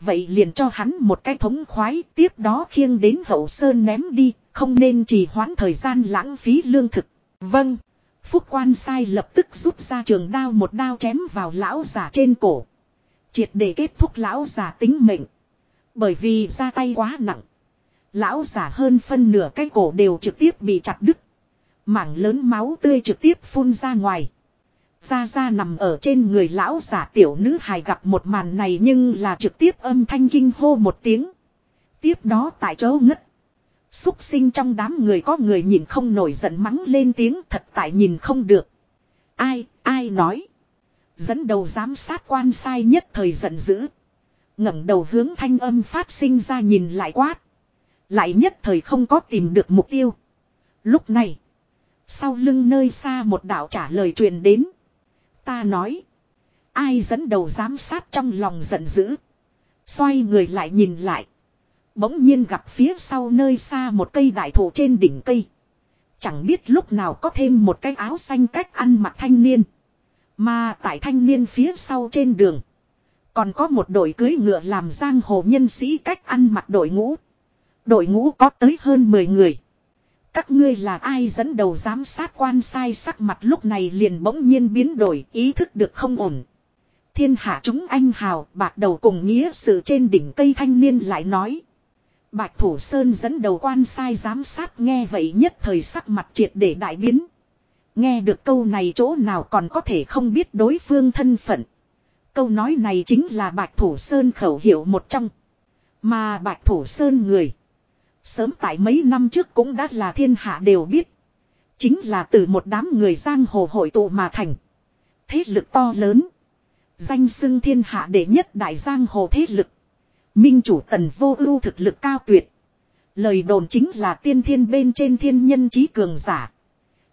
Vậy liền cho hắn một cái thống khoái tiếp đó khiêng đến hậu sơn ném đi, không nên trì hoãn thời gian lãng phí lương thực. Vâng. Phúc quan sai lập tức rút ra trường đao một đao chém vào lão giả trên cổ. Triệt để kết thúc lão giả tính mệnh. Bởi vì ra tay quá nặng. Lão giả hơn phân nửa cái cổ đều trực tiếp bị chặt đứt. Mảng lớn máu tươi trực tiếp phun ra ngoài. Ra ra nằm ở trên người lão giả tiểu nữ hài gặp một màn này nhưng là trực tiếp âm thanh kinh hô một tiếng. Tiếp đó tại chỗ ngất. Xúc sinh trong đám người có người nhìn không nổi giận mắng lên tiếng thật tại nhìn không được. Ai, ai nói. Dẫn đầu giám sát quan sai nhất thời giận dữ. ngẩng đầu hướng thanh âm phát sinh ra nhìn lại quát. Lại nhất thời không có tìm được mục tiêu. Lúc này. Sau lưng nơi xa một đạo trả lời truyền đến. Ta nói. Ai dẫn đầu giám sát trong lòng giận dữ. Xoay người lại nhìn lại. Bỗng nhiên gặp phía sau nơi xa một cây đại thụ trên đỉnh cây. Chẳng biết lúc nào có thêm một cái áo xanh cách ăn mặc thanh niên. Mà tại thanh niên phía sau trên đường. Còn có một đội cưới ngựa làm giang hồ nhân sĩ cách ăn mặc đội ngũ. Đội ngũ có tới hơn 10 người. Các ngươi là ai dẫn đầu giám sát quan sai sắc mặt lúc này liền bỗng nhiên biến đổi, ý thức được không ổn. Thiên hạ chúng anh hào, bạc đầu cùng nghĩa sự trên đỉnh cây thanh niên lại nói. Bạch Thủ Sơn dẫn đầu quan sai giám sát nghe vậy nhất thời sắc mặt triệt để đại biến. Nghe được câu này chỗ nào còn có thể không biết đối phương thân phận. Câu nói này chính là Bạch Thủ Sơn khẩu hiệu một trong. Mà Bạch Thủ Sơn người. Sớm tại mấy năm trước cũng đã là thiên hạ đều biết. Chính là từ một đám người giang hồ hội tụ mà thành. Thế lực to lớn. Danh xưng thiên hạ đệ nhất đại giang hồ thế lực. Minh chủ tần vô ưu thực lực cao tuyệt. Lời đồn chính là tiên thiên bên trên thiên nhân trí cường giả.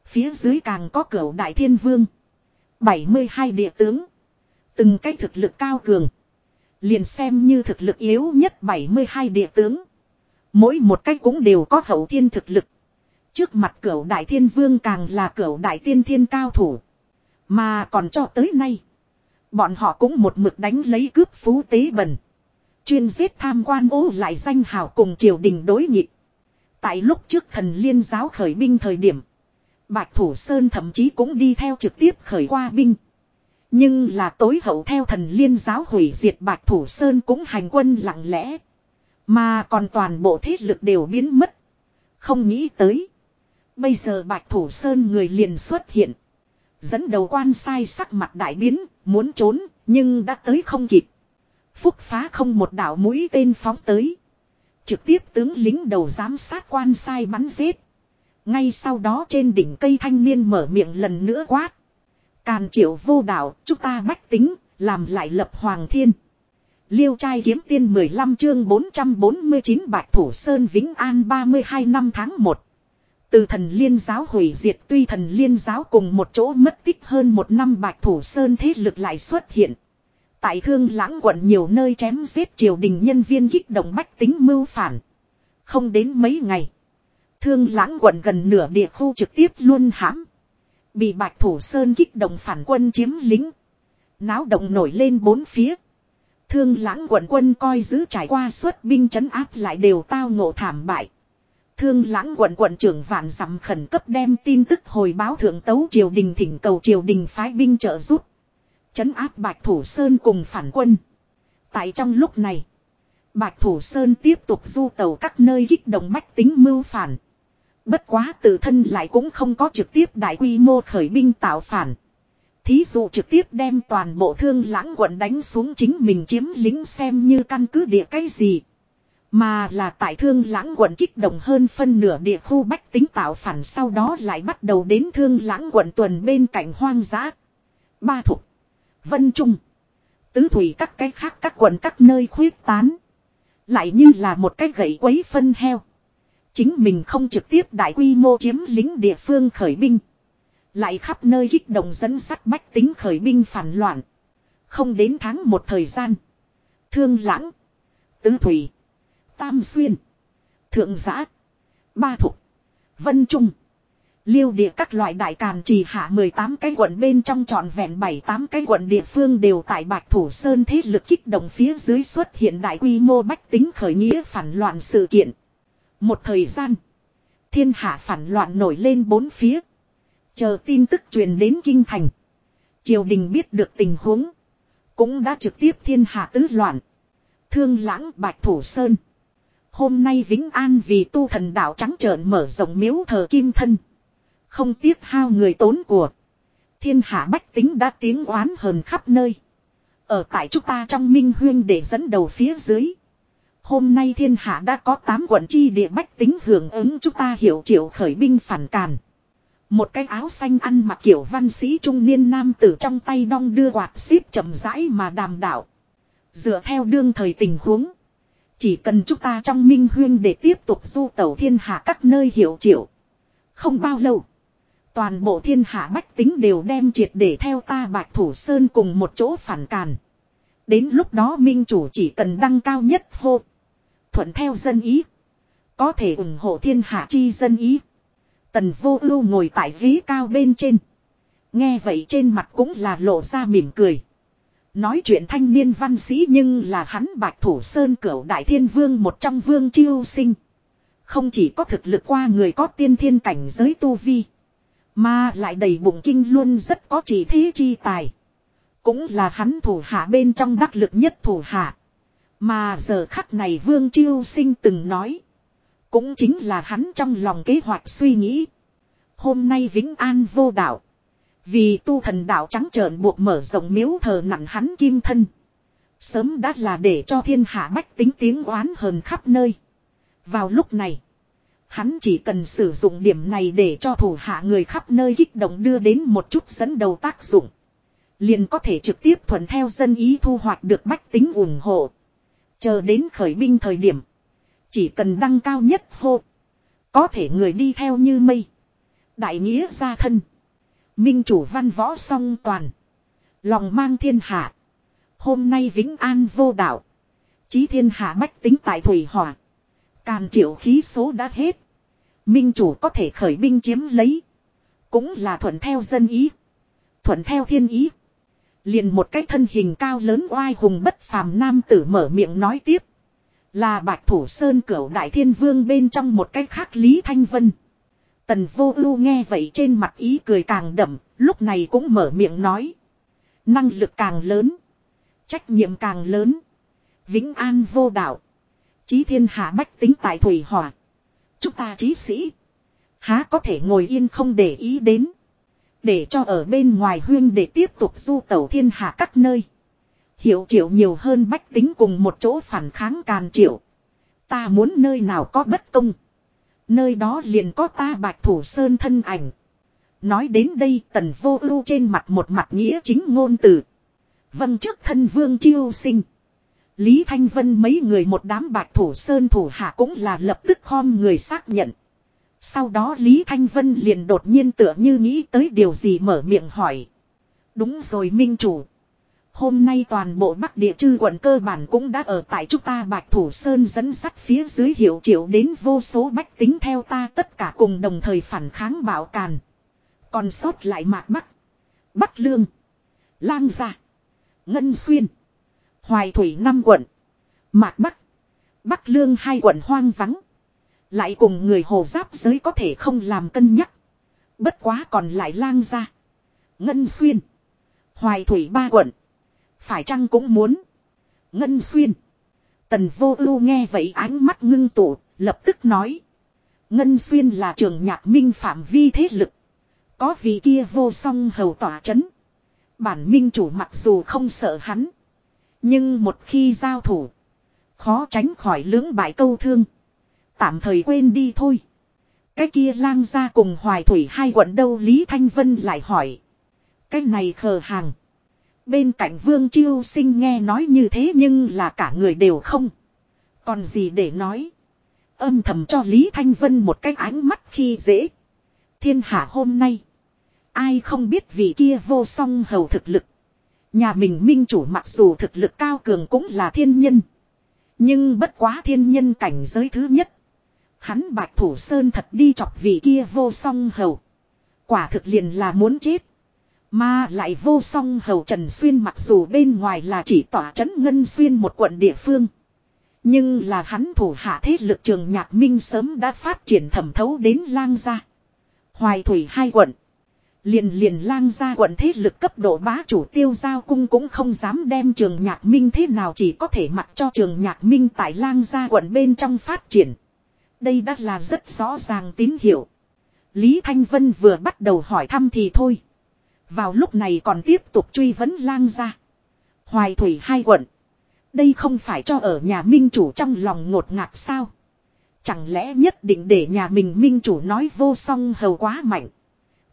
Phía dưới càng có cửu đại thiên vương. 72 địa tướng. Từng cái thực lực cao cường. Liền xem như thực lực yếu nhất 72 địa tướng. Mỗi một cách cũng đều có hậu thiên thực lực. Trước mặt cửu đại thiên vương càng là cửu đại tiên thiên cao thủ. Mà còn cho tới nay. Bọn họ cũng một mực đánh lấy cướp phú tế bần. Chuyên giết tham quan ô lại danh hào cùng triều đình đối nghịch. Tại lúc trước thần liên giáo khởi binh thời điểm. Bạch Thủ Sơn thậm chí cũng đi theo trực tiếp khởi qua binh. Nhưng là tối hậu theo thần liên giáo hủy diệt Bạch Thủ Sơn cũng hành quân lặng lẽ. Mà còn toàn bộ thế lực đều biến mất. Không nghĩ tới. Bây giờ Bạch Thủ Sơn người liền xuất hiện. Dẫn đầu quan sai sắc mặt đại biến, muốn trốn, nhưng đã tới không kịp. Phúc phá không một đạo mũi tên phóng tới. Trực tiếp tướng lính đầu giám sát quan sai bắn giết. Ngay sau đó trên đỉnh cây thanh niên mở miệng lần nữa quát. Càn triệu vô đạo, chúng ta bách tính, làm lại lập hoàng thiên. Liêu trai kiếm tiên 15 chương 449 Bạch Thủ Sơn Vĩnh An 32 năm tháng 1. Từ thần liên giáo hủy diệt tuy thần liên giáo cùng một chỗ mất tích hơn một năm Bạch Thủ Sơn thế lực lại xuất hiện. Tại thương lãng quận nhiều nơi chém giết triều đình nhân viên kích động bách tính mưu phản. Không đến mấy ngày. Thương lãng quận gần nửa địa khu trực tiếp luôn hãm. Bị Bạch Thủ Sơn kích động phản quân chiếm lính. Náo động nổi lên bốn phía. Thương lãng quận quân coi giữ trải qua xuất binh chấn áp lại đều tao ngộ thảm bại. Thương lãng quận quận trưởng vạn dặm khẩn cấp đem tin tức hồi báo thượng tấu triều đình thỉnh cầu triều đình phái binh trợ giúp. Chấn áp Bạch Thủ Sơn cùng phản quân. Tại trong lúc này, Bạch Thủ Sơn tiếp tục du tàu các nơi kích động bách tính mưu phản. Bất quá tự thân lại cũng không có trực tiếp đại quy mô khởi binh tạo phản. Thí dụ trực tiếp đem toàn bộ thương lãng quận đánh xuống chính mình chiếm lính xem như căn cứ địa cái gì. Mà là tại thương lãng quận kích động hơn phân nửa địa khu bách tính tạo phản sau đó lại bắt đầu đến thương lãng quận tuần bên cạnh hoang dã. Ba thuộc, Vân Trung. Tứ thủy các cái khác các quận các nơi khuyết tán. Lại như là một cái gậy quấy phân heo. Chính mình không trực tiếp đại quy mô chiếm lính địa phương khởi binh. Lại khắp nơi kích động dẫn sắt bách tính khởi binh phản loạn. Không đến tháng một thời gian. Thương lãng. Tứ thủy. Tam xuyên. Thượng giã. Ba thục. Vân Trung. Liêu địa các loại đại càn trì hạ 18 cái quận bên trong trọn vẹn 7-8 cái quận địa phương đều tại Bạch Thủ Sơn thế lực kích động phía dưới xuất hiện đại quy mô bách tính khởi nghĩa phản loạn sự kiện. Một thời gian, thiên hạ phản loạn nổi lên bốn phía. Chờ tin tức truyền đến Kinh Thành. Triều đình biết được tình huống. Cũng đã trực tiếp thiên hạ tứ loạn. Thương lãng, Bạch Thủ Sơn. Hôm nay Vĩnh An vì tu thần đạo trắng trợn mở rộng miếu thờ kim thân. Không tiếc hao người tốn của. Thiên hạ bách tính đã tiếng oán hờn khắp nơi. Ở tại chúng ta trong minh huyên để dẫn đầu phía dưới. Hôm nay thiên hạ đã có 8 quận chi địa bách tính hưởng ứng chúng ta hiểu triệu khởi binh phản càn. Một cái áo xanh ăn mặc kiểu văn sĩ trung niên nam tử trong tay đong đưa quạt xíp chậm rãi mà đàm đạo. Dựa theo đương thời tình huống. Chỉ cần chúng ta trong minh huyên để tiếp tục du tẩu thiên hạ các nơi hiểu triệu. Không bao lâu. Toàn bộ thiên hạ bách tính đều đem triệt để theo ta bạch thủ sơn cùng một chỗ phản càn. Đến lúc đó minh chủ chỉ cần đăng cao nhất hô. Thuận theo dân ý. Có thể ủng hộ thiên hạ chi dân ý. Tần vô ưu ngồi tại ghế cao bên trên. Nghe vậy trên mặt cũng là lộ ra mỉm cười. Nói chuyện thanh niên văn sĩ nhưng là hắn bạch thủ sơn cửu đại thiên vương một trong vương chiêu sinh. Không chỉ có thực lực qua người có tiên thiên cảnh giới tu vi. Mà lại đầy bụng kinh luôn rất có chỉ thế chi tài. Cũng là hắn thủ hạ bên trong đắc lực nhất thủ hạ. Mà giờ khắc này Vương Chiêu Sinh từng nói. Cũng chính là hắn trong lòng kế hoạch suy nghĩ. Hôm nay Vĩnh An vô đạo. Vì tu thần đạo trắng trợn buộc mở rộng miếu thờ nặng hắn kim thân. Sớm đã là để cho thiên hạ bách tính tiếng oán hờn khắp nơi. Vào lúc này. Hắn chỉ cần sử dụng điểm này để cho thủ hạ người khắp nơi kích động đưa đến một chút dẫn đầu tác dụng. Liền có thể trực tiếp thuận theo dân ý thu hoạch được bách tính ủng hộ. Chờ đến khởi binh thời điểm. Chỉ cần đăng cao nhất hô. Có thể người đi theo như mây. Đại nghĩa gia thân. Minh chủ văn võ song toàn. Lòng mang thiên hạ. Hôm nay vĩnh an vô đạo. Chí thiên hạ bách tính tại thủy hỏa. Càn triệu khí số đã hết. Minh chủ có thể khởi binh chiếm lấy. Cũng là thuận theo dân ý. Thuận theo thiên ý. Liền một cái thân hình cao lớn oai hùng bất phàm nam tử mở miệng nói tiếp. Là bạch thủ sơn cửu đại thiên vương bên trong một cách khác Lý Thanh Vân. Tần vô ưu nghe vậy trên mặt ý cười càng đậm, lúc này cũng mở miệng nói. Năng lực càng lớn. Trách nhiệm càng lớn. Vĩnh an vô đạo. Chí thiên hạ bách tính tại Thủy Hòa. Chúng ta chí sĩ. Há có thể ngồi yên không để ý đến. Để cho ở bên ngoài huyên để tiếp tục du tẩu thiên hạ các nơi. Hiểu triệu nhiều hơn bách tính cùng một chỗ phản kháng càn triệu. Ta muốn nơi nào có bất công. Nơi đó liền có ta bạch thủ sơn thân ảnh. Nói đến đây tần vô ưu trên mặt một mặt nghĩa chính ngôn từ. Vâng trước thân vương chiêu sinh. Lý Thanh Vân mấy người một đám bạch thủ sơn thủ hạ cũng là lập tức khom người xác nhận. Sau đó Lý Thanh Vân liền đột nhiên tựa như nghĩ tới điều gì mở miệng hỏi. Đúng rồi Minh Chủ. Hôm nay toàn bộ Bắc Địa chư quận cơ bản cũng đã ở tại chúng ta Bạch Thủ Sơn dẫn sắt phía dưới hiệu triệu đến vô số bách tính theo ta tất cả cùng đồng thời phản kháng bảo càn. Còn sót lại Mạc Bắc, Bắc Lương, Lang Gia, Ngân Xuyên, Hoài Thủy năm quận, Mạc Bắc, Bắc Lương hai quận hoang vắng. Lại cùng người hồ giáp giới có thể không làm cân nhắc. Bất quá còn lại lang gia Ngân xuyên. Hoài thủy ba quận. Phải chăng cũng muốn. Ngân xuyên. Tần vô ưu nghe vậy ánh mắt ngưng tụ, lập tức nói. Ngân xuyên là trường nhạc minh phạm vi thế lực. Có vị kia vô song hầu tỏa chấn. Bản minh chủ mặc dù không sợ hắn. Nhưng một khi giao thủ. Khó tránh khỏi lưỡng bại câu thương. Tạm thời quên đi thôi. Cái kia lang ra cùng hoài thủy hai quận đâu Lý Thanh Vân lại hỏi. Cái này khờ hàng. Bên cạnh Vương Chiêu Sinh nghe nói như thế nhưng là cả người đều không. Còn gì để nói. Âm thầm cho Lý Thanh Vân một cái ánh mắt khi dễ. Thiên hạ hôm nay. Ai không biết vị kia vô song hầu thực lực. Nhà mình minh chủ mặc dù thực lực cao cường cũng là thiên nhân. Nhưng bất quá thiên nhân cảnh giới thứ nhất. Hắn bạch thủ sơn thật đi chọc vị kia vô song hầu. Quả thực liền là muốn chết. Mà lại vô song hầu Trần Xuyên mặc dù bên ngoài là chỉ tỏa trấn Ngân Xuyên một quận địa phương. Nhưng là hắn thủ hạ thế lực trường nhạc minh sớm đã phát triển thẩm thấu đến lang gia. Hoài thủy hai quận. Liền liền lang gia quận thế lực cấp độ bá chủ tiêu giao cung cũng không dám đem trường nhạc minh thế nào chỉ có thể mặc cho trường nhạc minh tại lang gia quận bên trong phát triển. Đây đã là rất rõ ràng tín hiệu. Lý Thanh Vân vừa bắt đầu hỏi thăm thì thôi. Vào lúc này còn tiếp tục truy vấn lang ra. Hoài thủy hai quận. Đây không phải cho ở nhà minh chủ trong lòng ngột ngạt sao. Chẳng lẽ nhất định để nhà mình minh chủ nói vô song hầu quá mạnh.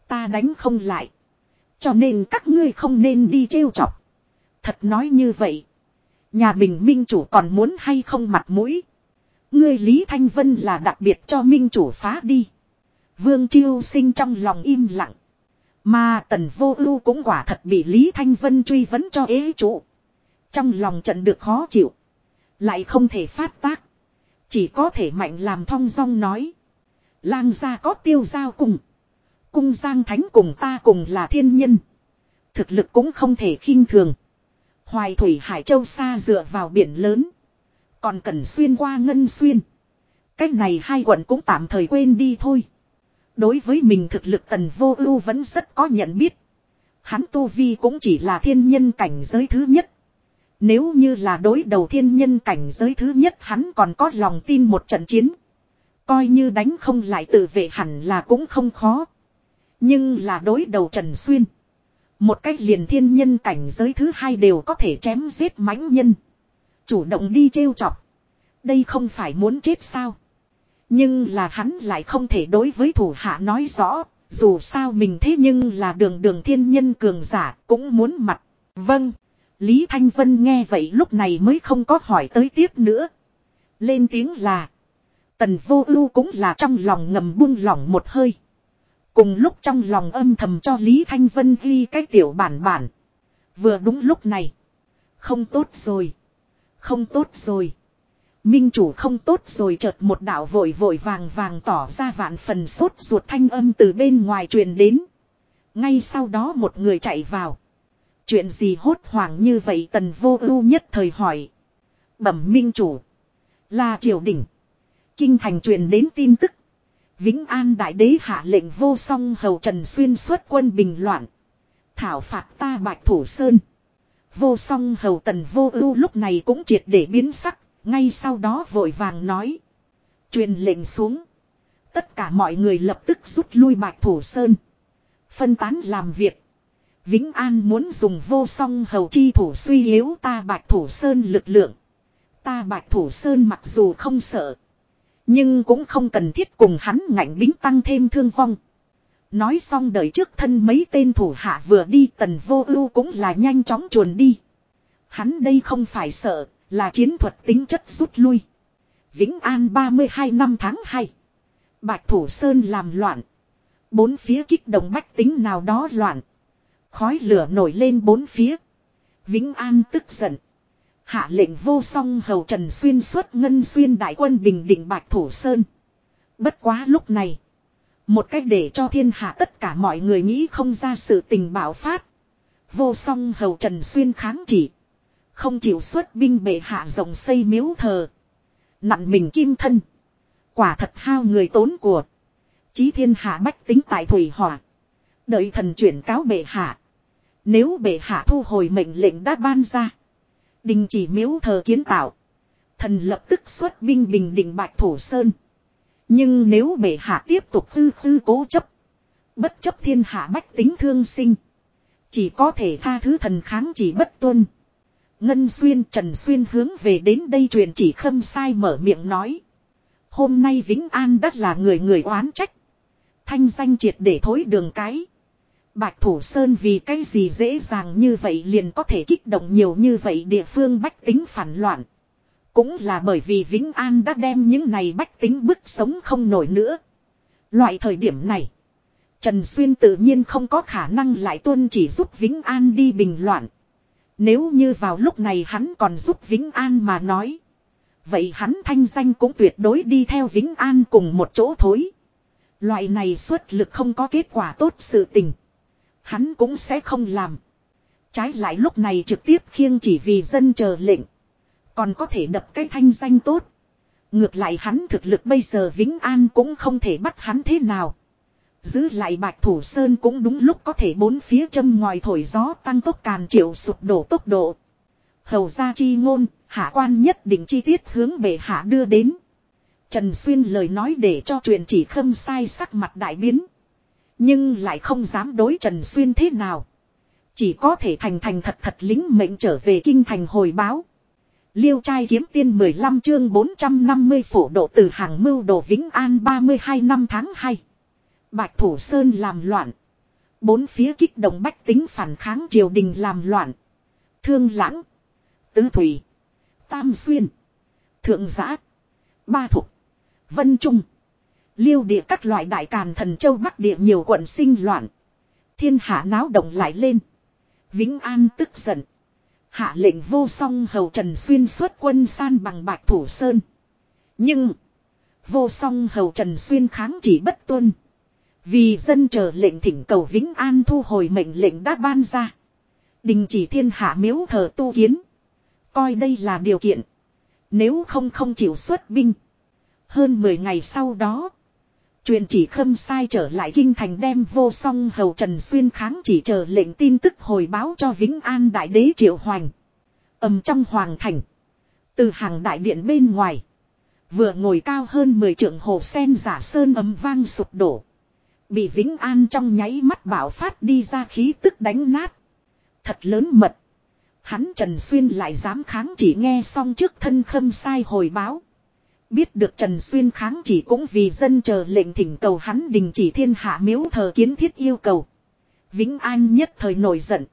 Ta đánh không lại. Cho nên các ngươi không nên đi trêu chọc. Thật nói như vậy. Nhà mình minh chủ còn muốn hay không mặt mũi. Ngươi Lý Thanh Vân là đặc biệt cho minh chủ phá đi. Vương Chiêu sinh trong lòng im lặng. Mà tần vô ưu cũng quả thật bị Lý Thanh Vân truy vấn cho ế trụ. Trong lòng trận được khó chịu. Lại không thể phát tác. Chỉ có thể mạnh làm thong dong nói. Lang gia có tiêu giao cùng. Cung giang thánh cùng ta cùng là thiên nhân. Thực lực cũng không thể khinh thường. Hoài thủy Hải Châu xa dựa vào biển lớn. Còn cần xuyên qua ngân xuyên. Cách này hai quận cũng tạm thời quên đi thôi. Đối với mình thực lực tần vô ưu vẫn rất có nhận biết. Hắn tu vi cũng chỉ là thiên nhân cảnh giới thứ nhất. Nếu như là đối đầu thiên nhân cảnh giới thứ nhất, hắn còn có lòng tin một trận chiến. Coi như đánh không lại tự vệ hẳn là cũng không khó. Nhưng là đối đầu Trần Xuyên. Một cách liền thiên nhân cảnh giới thứ hai đều có thể chém giết mãnh nhân. Chủ động đi trêu chọc. Đây không phải muốn chết sao. Nhưng là hắn lại không thể đối với thủ hạ nói rõ. Dù sao mình thế nhưng là đường đường thiên nhân cường giả, cũng muốn mặt. Vâng. Lý Thanh Vân nghe vậy lúc này mới không có hỏi tới tiếp nữa. Lên tiếng là. Tần vô ưu cũng là trong lòng ngầm buông lỏng một hơi. Cùng lúc trong lòng âm thầm cho Lý Thanh Vân ghi cái tiểu bản bản. Vừa đúng lúc này. Không tốt rồi. Không tốt rồi. Minh chủ không tốt rồi chợt một đạo vội vội vàng vàng tỏ ra vạn phần sốt ruột thanh âm từ bên ngoài truyền đến. Ngay sau đó một người chạy vào. Chuyện gì hốt hoảng như vậy tần vô ưu nhất thời hỏi. Bẩm minh chủ. Là triều đình. Kinh thành truyền đến tin tức. Vĩnh An Đại Đế hạ lệnh vô song hầu Trần Xuyên xuất quân bình loạn. Thảo phạt ta Bạch Thủ Sơn. Vô song hầu tần vô ưu lúc này cũng triệt để biến sắc. Ngay sau đó vội vàng nói. Truyền lệnh xuống. Tất cả mọi người lập tức rút lui Bạch Thủ Sơn. Phân tán làm việc. Vĩnh An muốn dùng vô song hầu chi thủ suy yếu ta Bạch Thủ Sơn lực lượng. Ta Bạch Thủ Sơn mặc dù không sợ. Nhưng cũng không cần thiết cùng hắn ngạnh bính tăng thêm thương vong. Nói xong đợi trước thân mấy tên thủ hạ vừa đi tần vô ưu cũng là nhanh chóng chuồn đi. Hắn đây không phải sợ, là chiến thuật tính chất rút lui. Vĩnh An 32 năm tháng 2. Bạch Thủ Sơn làm loạn. Bốn phía kích động bách tính nào đó loạn. Khói lửa nổi lên bốn phía. Vĩnh An tức giận. Hạ lệnh vô song hầu Trần Xuyên xuất ngân xuyên đại quân bình định Bạch Thủ Sơn. Bất quá lúc này. Một cách để cho thiên hạ tất cả mọi người nghĩ không ra sự tình bạo phát. Vô song hầu Trần Xuyên kháng chỉ. Không chịu xuất binh bệ hạ rộng xây miếu thờ. nặn mình kim thân. Quả thật hao người tốn của. Chí thiên hạ bách tính tại Thủy Hỏa. Đợi thần chuyển cáo bệ hạ. Nếu bệ hạ thu hồi mệnh lệnh đã ban ra. Đình chỉ miếu thờ kiến tạo. Thần lập tức xuất binh bình định Bạch Thủ Sơn. Nhưng nếu bệ hạ tiếp tục tư tư cố chấp. Bất chấp thiên hạ bách tính thương sinh. Chỉ có thể tha thứ thần kháng chỉ bất tuân. Ngân Xuyên Trần Xuyên hướng về đến đây truyền chỉ khâm sai mở miệng nói. Hôm nay Vĩnh An đất là người người oán trách. Thanh danh triệt để thối đường cái. Bạch Thủ Sơn vì cái gì dễ dàng như vậy liền có thể kích động nhiều như vậy địa phương bách tính phản loạn. Cũng là bởi vì Vĩnh An đã đem những này bách tính bức sống không nổi nữa. Loại thời điểm này, Trần Xuyên tự nhiên không có khả năng lại tuân chỉ giúp Vĩnh An đi bình loạn. Nếu như vào lúc này hắn còn giúp Vĩnh An mà nói. Vậy hắn thanh danh cũng tuyệt đối đi theo Vĩnh An cùng một chỗ thối. Loại này xuất lực không có kết quả tốt sự tình. Hắn cũng sẽ không làm. Trái lại lúc này trực tiếp khiêng chỉ vì dân chờ lệnh. Còn có thể đập cái thanh danh tốt. Ngược lại hắn thực lực bây giờ Vĩnh An cũng không thể bắt hắn thế nào. Giữ lại Bạch Thủ Sơn cũng đúng lúc có thể bốn phía châm ngoài thổi gió tăng tốc càn triệu sụp đổ tốc độ. Hầu ra chi ngôn, hạ quan nhất định chi tiết hướng bệ hạ đưa đến. Trần Xuyên lời nói để cho truyền chỉ khâm sai sắc mặt đại biến. Nhưng lại không dám đối Trần Xuyên thế nào. Chỉ có thể thành thành thật thật lính mệnh trở về kinh thành hồi báo. Liêu trai kiếm tiên 15 chương 450 phủ độ từ hàng mưu đồ Vĩnh An 32 năm tháng 2. Bạch Thủ Sơn làm loạn. Bốn phía kích động bách tính phản kháng triều đình làm loạn. Thương lãng. Tứ Thủy. Tam Xuyên. Thượng Giã. Ba Thục. Vân Trung. Liêu địa các loại đại càn thần châu Bắc địa nhiều quận sinh loạn. Thiên hạ náo động lại lên. Vĩnh An tức giận. Hạ lệnh vô song hầu Trần Xuyên xuất quân san bằng bạch thủ sơn. Nhưng. Vô song hầu Trần Xuyên kháng chỉ bất tuân. Vì dân chờ lệnh thỉnh cầu Vĩnh An thu hồi mệnh lệnh đã ban ra. Đình chỉ thiên hạ miếu thờ tu kiến. Coi đây là điều kiện. Nếu không không chịu xuất binh. Hơn 10 ngày sau đó. Truyền chỉ khâm sai trở lại kinh thành đem vô song hầu Trần Xuyên kháng chỉ chờ lệnh tin tức hồi báo cho Vĩnh An Đại Đế Triệu Hoành. ầm trong hoàng thành. Từ hàng đại điện bên ngoài. Vừa ngồi cao hơn 10 trượng hồ sen giả sơn ấm vang sụp đổ. Bị Vĩnh An trong nháy mắt bảo phát đi ra khí tức đánh nát. Thật lớn mật. Hắn Trần Xuyên lại dám kháng chỉ nghe xong trước thân khâm sai hồi báo. Biết được Trần Xuyên kháng chỉ cũng vì dân chờ lệnh thỉnh cầu hắn đình chỉ thiên hạ miếu thờ kiến thiết yêu cầu. Vĩnh An nhất thời nổi giận.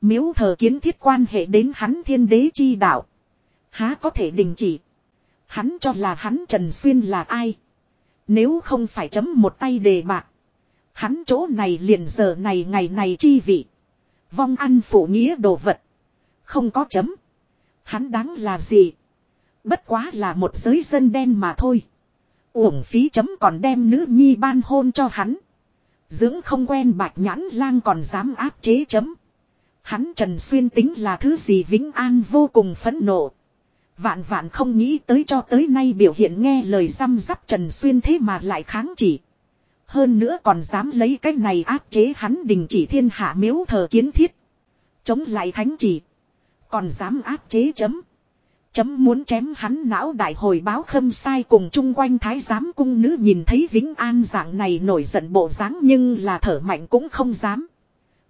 Miếu thờ kiến thiết quan hệ đến hắn thiên đế chi đạo. Há có thể đình chỉ. Hắn cho là hắn Trần Xuyên là ai. Nếu không phải chấm một tay đề bạc. Hắn chỗ này liền giờ này ngày này chi vị. Vong ăn phụ nghĩa đồ vật. Không có chấm. Hắn đáng là gì? Bất quá là một giới dân đen mà thôi. Uổng phí chấm còn đem nữ nhi ban hôn cho hắn. Dưỡng không quen bạch nhãn lang còn dám áp chế chấm. Hắn Trần Xuyên tính là thứ gì Vĩnh An vô cùng phẫn nộ. Vạn vạn không nghĩ tới cho tới nay biểu hiện nghe lời răm rắp Trần Xuyên thế mà lại kháng chỉ. Hơn nữa còn dám lấy cái này áp chế hắn đình chỉ thiên hạ miếu thờ kiến thiết. Chống lại thánh chỉ. Còn dám áp chế chấm. Chấm muốn chém hắn não đại hồi báo khâm sai cùng chung quanh thái giám cung nữ nhìn thấy Vĩnh An dạng này nổi giận bộ dáng nhưng là thở mạnh cũng không dám.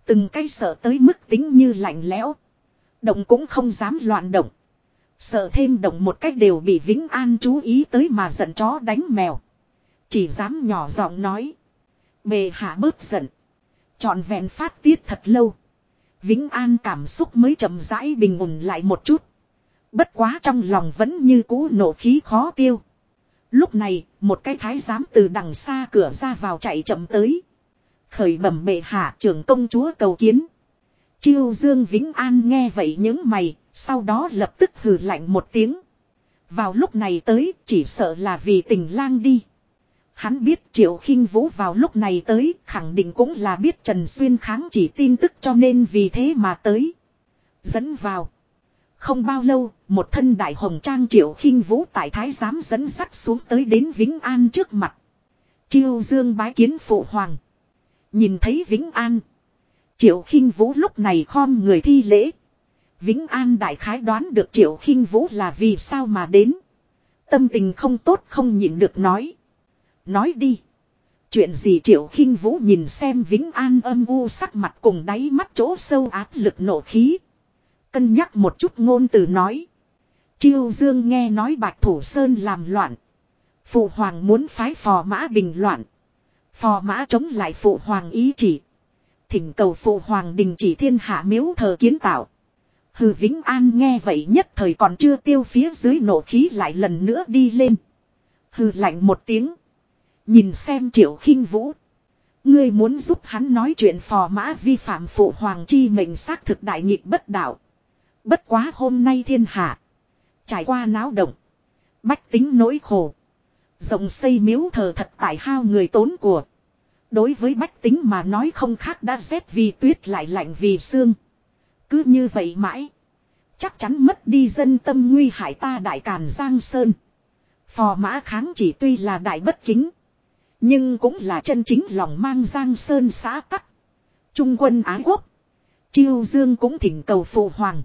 Từng cây sợ tới mức tính như lạnh lẽo. Động cũng không dám loạn động. Sợ thêm động một cách đều bị Vĩnh An chú ý tới mà giận chó đánh mèo. Chỉ dám nhỏ giọng nói. Bề hạ bớt giận. Chọn vẹn phát tiết thật lâu. Vĩnh An cảm xúc mới chậm rãi bình ổn lại một chút. Bất quá trong lòng vẫn như cũ nổ khí khó tiêu. Lúc này, một cái thái giám từ đằng xa cửa ra vào chạy chậm tới. Khởi bẩm bệ hạ trưởng công chúa cầu kiến. Chiêu Dương Vĩnh An nghe vậy những mày, sau đó lập tức hừ lạnh một tiếng. Vào lúc này tới, chỉ sợ là vì tình lang đi. Hắn biết Triệu khinh Vũ vào lúc này tới, khẳng định cũng là biết Trần Xuyên kháng chỉ tin tức cho nên vì thế mà tới. Dẫn vào. Không bao lâu, một thân đại hồng trang Triệu khinh Vũ tại thái giám dẫn sắt xuống tới đến Vĩnh An trước mặt. Chiêu Dương bái kiến phụ hoàng. Nhìn thấy Vĩnh An. Triệu khinh Vũ lúc này khom người thi lễ. Vĩnh An đại khái đoán được Triệu khinh Vũ là vì sao mà đến. Tâm tình không tốt không nhịn được nói. Nói đi. Chuyện gì triệu khinh vũ nhìn xem Vĩnh An âm u sắc mặt cùng đáy mắt chỗ sâu áp lực nổ khí. Cân nhắc một chút ngôn từ nói. Chiêu Dương nghe nói Bạch Thủ Sơn làm loạn. Phụ Hoàng muốn phái phò mã bình loạn. Phò mã chống lại Phụ Hoàng ý chỉ. Thỉnh cầu Phụ Hoàng đình chỉ thiên hạ miếu thờ kiến tạo. Hừ Vĩnh An nghe vậy nhất thời còn chưa tiêu phía dưới nổ khí lại lần nữa đi lên. Hừ lạnh một tiếng. Nhìn xem triệu khinh vũ. Ngươi muốn giúp hắn nói chuyện phò mã vi phạm phụ hoàng chi mệnh xác thực đại nghịch bất đạo. Bất quá hôm nay thiên hạ. Trải qua náo động. Bách tính nỗi khổ. Rộng xây miếu thờ thật tại hao người tốn của. Đối với bách tính mà nói không khác đã rét vì tuyết lại lạnh vì xương. Cứ như vậy mãi. Chắc chắn mất đi dân tâm nguy hại ta đại càn Giang Sơn. Phò mã kháng chỉ tuy là đại bất kính. Nhưng cũng là chân chính lòng mang giang sơn xã tắc. Trung quân á Quốc. Chiêu Dương cũng thỉnh cầu phụ hoàng.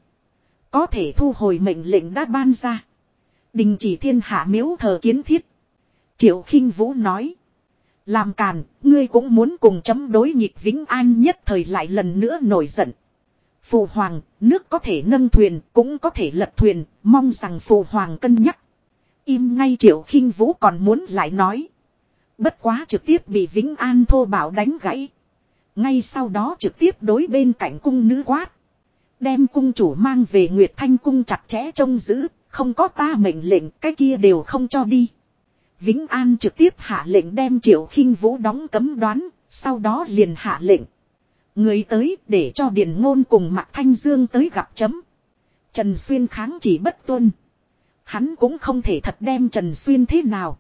Có thể thu hồi mệnh lệnh đã ban ra. Đình chỉ thiên hạ miếu thờ kiến thiết. Triệu khinh Vũ nói. Làm càn, ngươi cũng muốn cùng chấm đối nghịch Vĩnh An nhất thời lại lần nữa nổi giận. Phụ hoàng, nước có thể nâng thuyền, cũng có thể lật thuyền, mong rằng phụ hoàng cân nhắc. Im ngay triệu khinh vũ còn muốn lại nói. Bất quá trực tiếp bị Vĩnh An thô bảo đánh gãy. Ngay sau đó trực tiếp đối bên cạnh cung nữ quát. Đem cung chủ mang về Nguyệt Thanh cung chặt chẽ trông giữ, không có ta mệnh lệnh cái kia đều không cho đi. Vĩnh An trực tiếp hạ lệnh đem triệu khinh vũ đóng cấm đoán, sau đó liền hạ lệnh. Người tới để cho Điền Ngôn cùng Mạc Thanh Dương tới gặp chấm. Trần Xuyên kháng chỉ bất tuân. Hắn cũng không thể thật đem Trần Xuyên thế nào.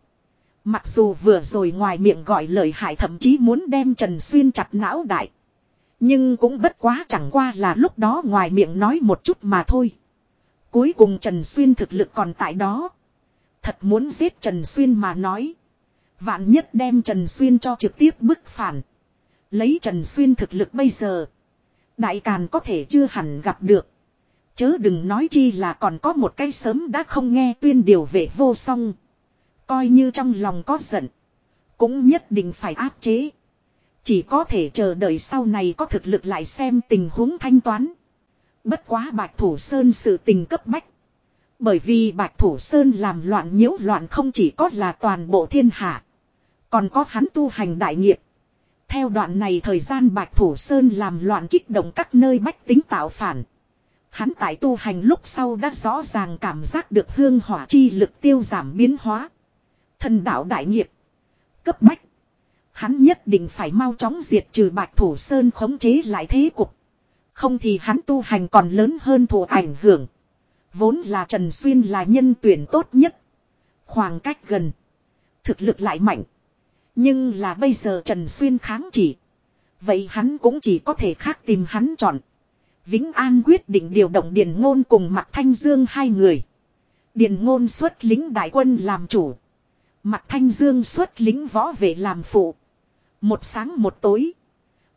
Mặc dù vừa rồi ngoài miệng gọi lời hại thậm chí muốn đem Trần Xuyên chặt não đại. Nhưng cũng bất quá chẳng qua là lúc đó ngoài miệng nói một chút mà thôi. Cuối cùng Trần Xuyên thực lực còn tại đó. Thật muốn giết Trần Xuyên mà nói. Vạn nhất đem Trần Xuyên cho trực tiếp bức phản. Lấy Trần Xuyên thực lực bây giờ. Đại Càn có thể chưa hẳn gặp được. Chớ đừng nói chi là còn có một cái sớm đã không nghe tuyên điều về vô song. Coi như trong lòng có giận. Cũng nhất định phải áp chế. Chỉ có thể chờ đợi sau này có thực lực lại xem tình huống thanh toán. Bất quá Bạch Thủ Sơn sự tình cấp bách. Bởi vì Bạch Thủ Sơn làm loạn nhiễu loạn không chỉ có là toàn bộ thiên hạ. Còn có hắn tu hành đại nghiệp. Theo đoạn này thời gian Bạch Thủ Sơn làm loạn kích động các nơi bách tính tạo phản. Hắn tại tu hành lúc sau đã rõ ràng cảm giác được hương hỏa chi lực tiêu giảm biến hóa. Thần đạo đại nghiệp. Cấp bách. Hắn nhất định phải mau chóng diệt trừ Bạch Thủ Sơn khống chế lại thế cục. Không thì hắn tu hành còn lớn hơn thù ảnh hưởng. Vốn là Trần Xuyên là nhân tuyển tốt nhất. Khoảng cách gần. Thực lực lại mạnh. Nhưng là bây giờ Trần Xuyên kháng chỉ. Vậy hắn cũng chỉ có thể khác tìm hắn chọn. Vĩnh An quyết định điều động Điền Ngôn cùng Mạc Thanh Dương hai người. Điền Ngôn xuất lính đại quân làm chủ. Mạc Thanh Dương xuất lính võ vệ làm phụ. Một sáng một tối.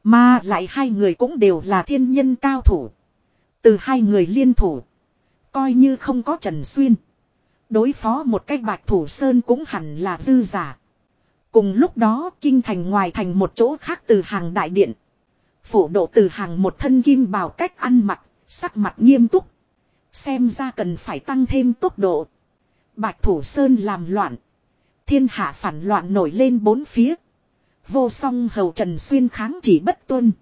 Mà lại hai người cũng đều là thiên nhân cao thủ. Từ hai người liên thủ. Coi như không có Trần Xuyên. Đối phó một cách bạch thủ sơn cũng hẳn là dư giả. Cùng lúc đó kinh thành ngoài thành một chỗ khác từ hàng đại điện. Phổ độ từ hàng một thân kim bào cách ăn mặc, sắc mặt nghiêm túc. Xem ra cần phải tăng thêm tốc độ. Bạch thủ sơn làm loạn. Thiên hạ phản loạn nổi lên bốn phía. Vô song hầu Trần Xuyên kháng chỉ bất tuân.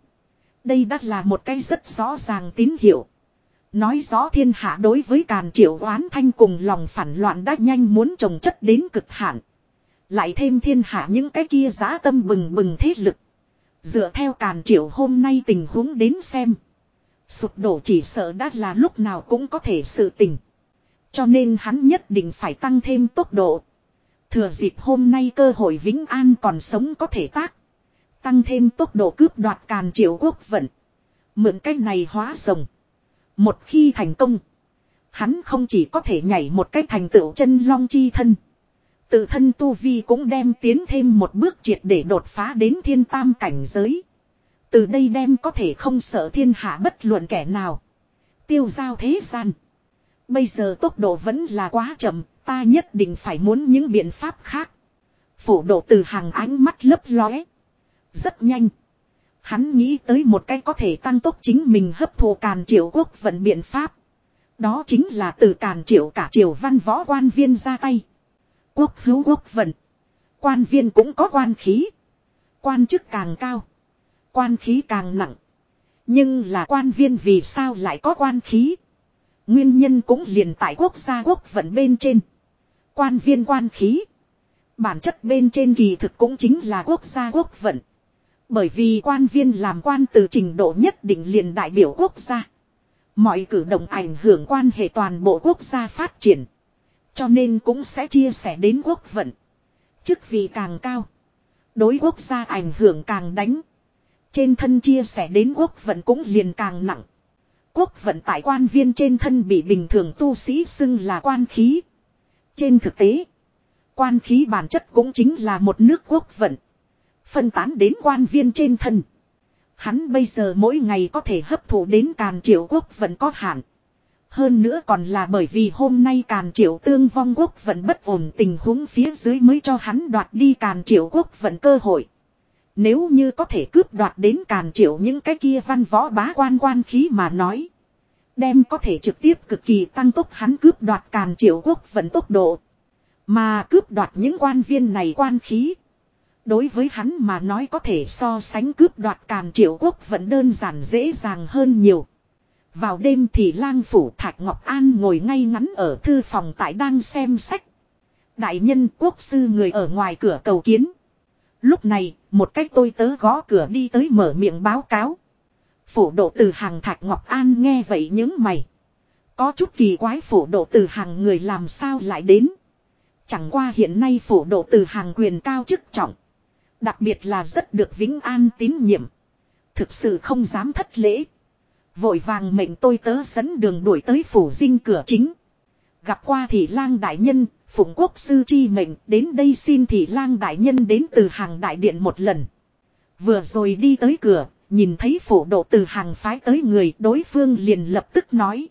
Đây đã là một cái rất rõ ràng tín hiệu. Nói rõ thiên hạ đối với càn triệu oán thanh cùng lòng phản loạn đã nhanh muốn trồng chất đến cực hạn. Lại thêm thiên hạ những cái kia giá tâm bừng bừng thế lực. Dựa theo càn triệu hôm nay tình huống đến xem. Sụp đổ chỉ sợ đã là lúc nào cũng có thể sự tình. Cho nên hắn nhất định phải tăng thêm tốc độ. Thừa dịp hôm nay cơ hội Vĩnh An còn sống có thể tác. Tăng thêm tốc độ cướp đoạt càn triệu quốc vận. Mượn cách này hóa rồng. Một khi thành công. Hắn không chỉ có thể nhảy một cách thành tựu chân long chi thân. Tự thân tu vi cũng đem tiến thêm một bước triệt để đột phá đến thiên tam cảnh giới. Từ đây đem có thể không sợ thiên hạ bất luận kẻ nào. Tiêu giao thế gian. Bây giờ tốc độ vẫn là quá chậm, ta nhất định phải muốn những biện pháp khác. Phổ độ từ hàng ánh mắt lấp lóe. Rất nhanh. Hắn nghĩ tới một cách có thể tăng tốc chính mình hấp thụ càn triệu quốc vận biện pháp. Đó chính là từ càn triệu cả triều văn võ quan viên ra tay. Quốc hữu quốc vận. Quan viên cũng có quan khí. Quan chức càng cao. Quan khí càng nặng. Nhưng là quan viên vì sao lại có quan khí. Nguyên nhân cũng liền tại quốc gia quốc vận bên trên. Quan viên quan khí. Bản chất bên trên kỳ thực cũng chính là quốc gia quốc vận. Bởi vì quan viên làm quan từ trình độ nhất định liền đại biểu quốc gia. Mọi cử động ảnh hưởng quan hệ toàn bộ quốc gia phát triển. Cho nên cũng sẽ chia sẻ đến quốc vận. Chức vị càng cao. Đối quốc gia ảnh hưởng càng đánh. Trên thân chia sẻ đến quốc vận cũng liền càng nặng. Quốc vận tại quan viên trên thân bị bình thường tu sĩ xưng là quan khí. Trên thực tế, quan khí bản chất cũng chính là một nước quốc vận. Phân tán đến quan viên trên thân. Hắn bây giờ mỗi ngày có thể hấp thụ đến càn triệu quốc vận có hạn. Hơn nữa còn là bởi vì hôm nay càn triệu tương vong quốc vận bất ổn tình huống phía dưới mới cho hắn đoạt đi càn triệu quốc vận cơ hội. Nếu như có thể cướp đoạt đến càn triệu những cái kia văn võ bá quan quan khí mà nói. Đem có thể trực tiếp cực kỳ tăng tốc hắn cướp đoạt càn triệu quốc vận tốc độ. Mà cướp đoạt những quan viên này quan khí. Đối với hắn mà nói có thể so sánh cướp đoạt càn triệu quốc vẫn đơn giản dễ dàng hơn nhiều. Vào đêm thì lang phủ Thạch Ngọc An ngồi ngay ngắn ở thư phòng tại đang xem sách. Đại nhân quốc sư người ở ngoài cửa cầu kiến. Lúc này, một cách tôi tớ gõ cửa đi tới mở miệng báo cáo phổ độ từ hàng Thạch Ngọc An nghe vậy những mày. Có chút kỳ quái phổ độ từ hàng người làm sao lại đến. Chẳng qua hiện nay phổ độ từ hàng quyền cao chức trọng. Đặc biệt là rất được Vĩnh An tín nhiệm. Thực sự không dám thất lễ. Vội vàng mệnh tôi tớ dẫn đường đuổi tới phủ dinh cửa chính. Gặp qua thị lang đại nhân, phụng quốc sư chi mệnh đến đây xin thị lang đại nhân đến từ hàng đại điện một lần. Vừa rồi đi tới cửa, nhìn thấy phủ độ từ hàng phái tới người, đối phương liền lập tức nói.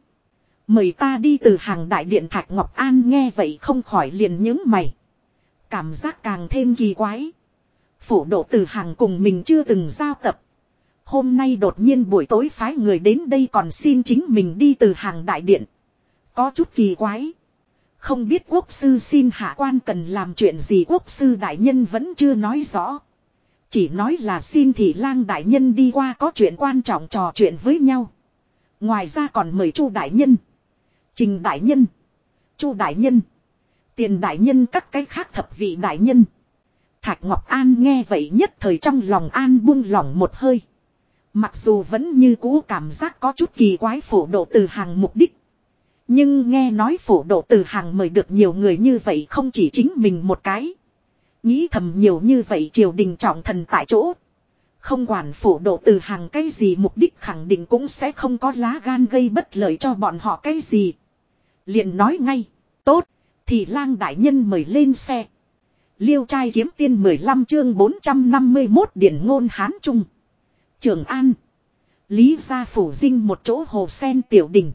Mời ta đi từ hàng đại điện Thạch Ngọc An nghe vậy không khỏi liền những mày. Cảm giác càng thêm kỳ quái. Phủ độ từ hàng cùng mình chưa từng giao tập. Hôm nay đột nhiên buổi tối phái người đến đây còn xin chính mình đi từ hàng đại điện. Có chút kỳ quái. Không biết quốc sư xin hạ quan cần làm chuyện gì, quốc sư đại nhân vẫn chưa nói rõ. Chỉ nói là xin thị lang đại nhân đi qua có chuyện quan trọng trò chuyện với nhau. Ngoài ra còn mời chu đại nhân. Trình đại nhân. chu đại nhân. Tiền đại nhân các cái khác thập vị đại nhân. Thạch Ngọc An nghe vậy nhất thời trong lòng An buông lỏng một hơi. Mặc dù vẫn như cũ cảm giác có chút kỳ quái phổ độ từ hàng mục đích. Nhưng nghe nói phổ độ từ hàng mời được nhiều người như vậy không chỉ chính mình một cái. Nghĩ thầm nhiều như vậy triều đình trọng thần tại chỗ. Không quản phổ độ từ hàng cái gì mục đích khẳng định cũng sẽ không có lá gan gây bất lợi cho bọn họ cái gì. liền nói ngay, tốt, thì lang đại nhân mời lên xe. Liêu trai kiếm tiên 15 chương 451 điển ngôn Hán Trung. Trường An. Lý gia phủ dinh một chỗ hồ sen tiểu đình.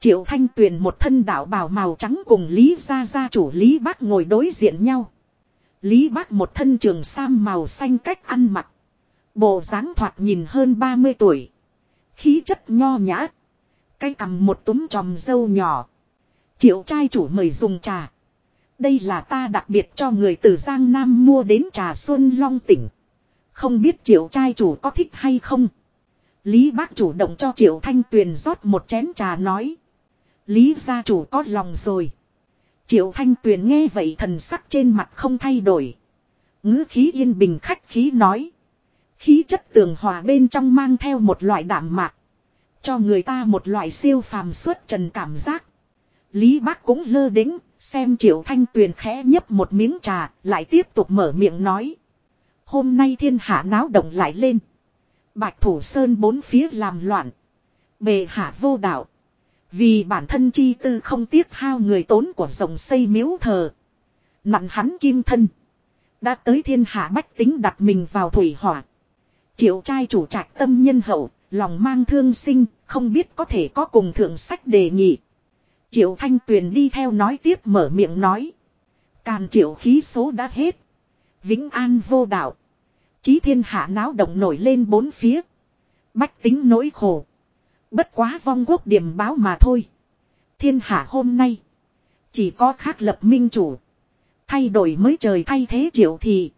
Triệu Thanh Tuyền một thân đạo bào màu trắng cùng Lý gia gia chủ Lý Bác ngồi đối diện nhau. Lý Bác một thân trường sam màu xanh cách ăn mặc. Bộ dáng thoạt nhìn hơn 30 tuổi. Khí chất nho nhã. Cây cầm một túm tròm dâu nhỏ. Triệu trai chủ mời dùng trà. Đây là ta đặc biệt cho người từ Giang Nam mua đến trà xuân long tỉnh. Không biết triệu trai chủ có thích hay không. Lý bác chủ động cho triệu thanh tuyền rót một chén trà nói. Lý gia chủ có lòng rồi. Triệu thanh tuyền nghe vậy thần sắc trên mặt không thay đổi. ngữ khí yên bình khách khí nói. Khí chất tường hòa bên trong mang theo một loại đảm mạc. Cho người ta một loại siêu phàm suốt trần cảm giác. Lý bác cũng lơ đính, xem triệu thanh tuyền khẽ nhấp một miếng trà, lại tiếp tục mở miệng nói. Hôm nay thiên hạ náo động lại lên. Bạch Thủ Sơn bốn phía làm loạn. Bề hạ vô đạo. Vì bản thân chi tư không tiếc hao người tốn của rồng xây miếu thờ. Nặn hắn kim thân. Đã tới thiên hạ bách tính đặt mình vào thủy hỏa. Triệu trai chủ trạch tâm nhân hậu, lòng mang thương sinh, không biết có thể có cùng thượng sách đề nghị. Triệu thanh tuyền đi theo nói tiếp mở miệng nói. Càn triệu khí số đã hết. Vĩnh an vô đạo. Chí thiên hạ náo động nổi lên bốn phía. Bách tính nỗi khổ. Bất quá vong quốc điểm báo mà thôi. Thiên hạ hôm nay. Chỉ có khác lập minh chủ. Thay đổi mới trời thay thế triệu thì.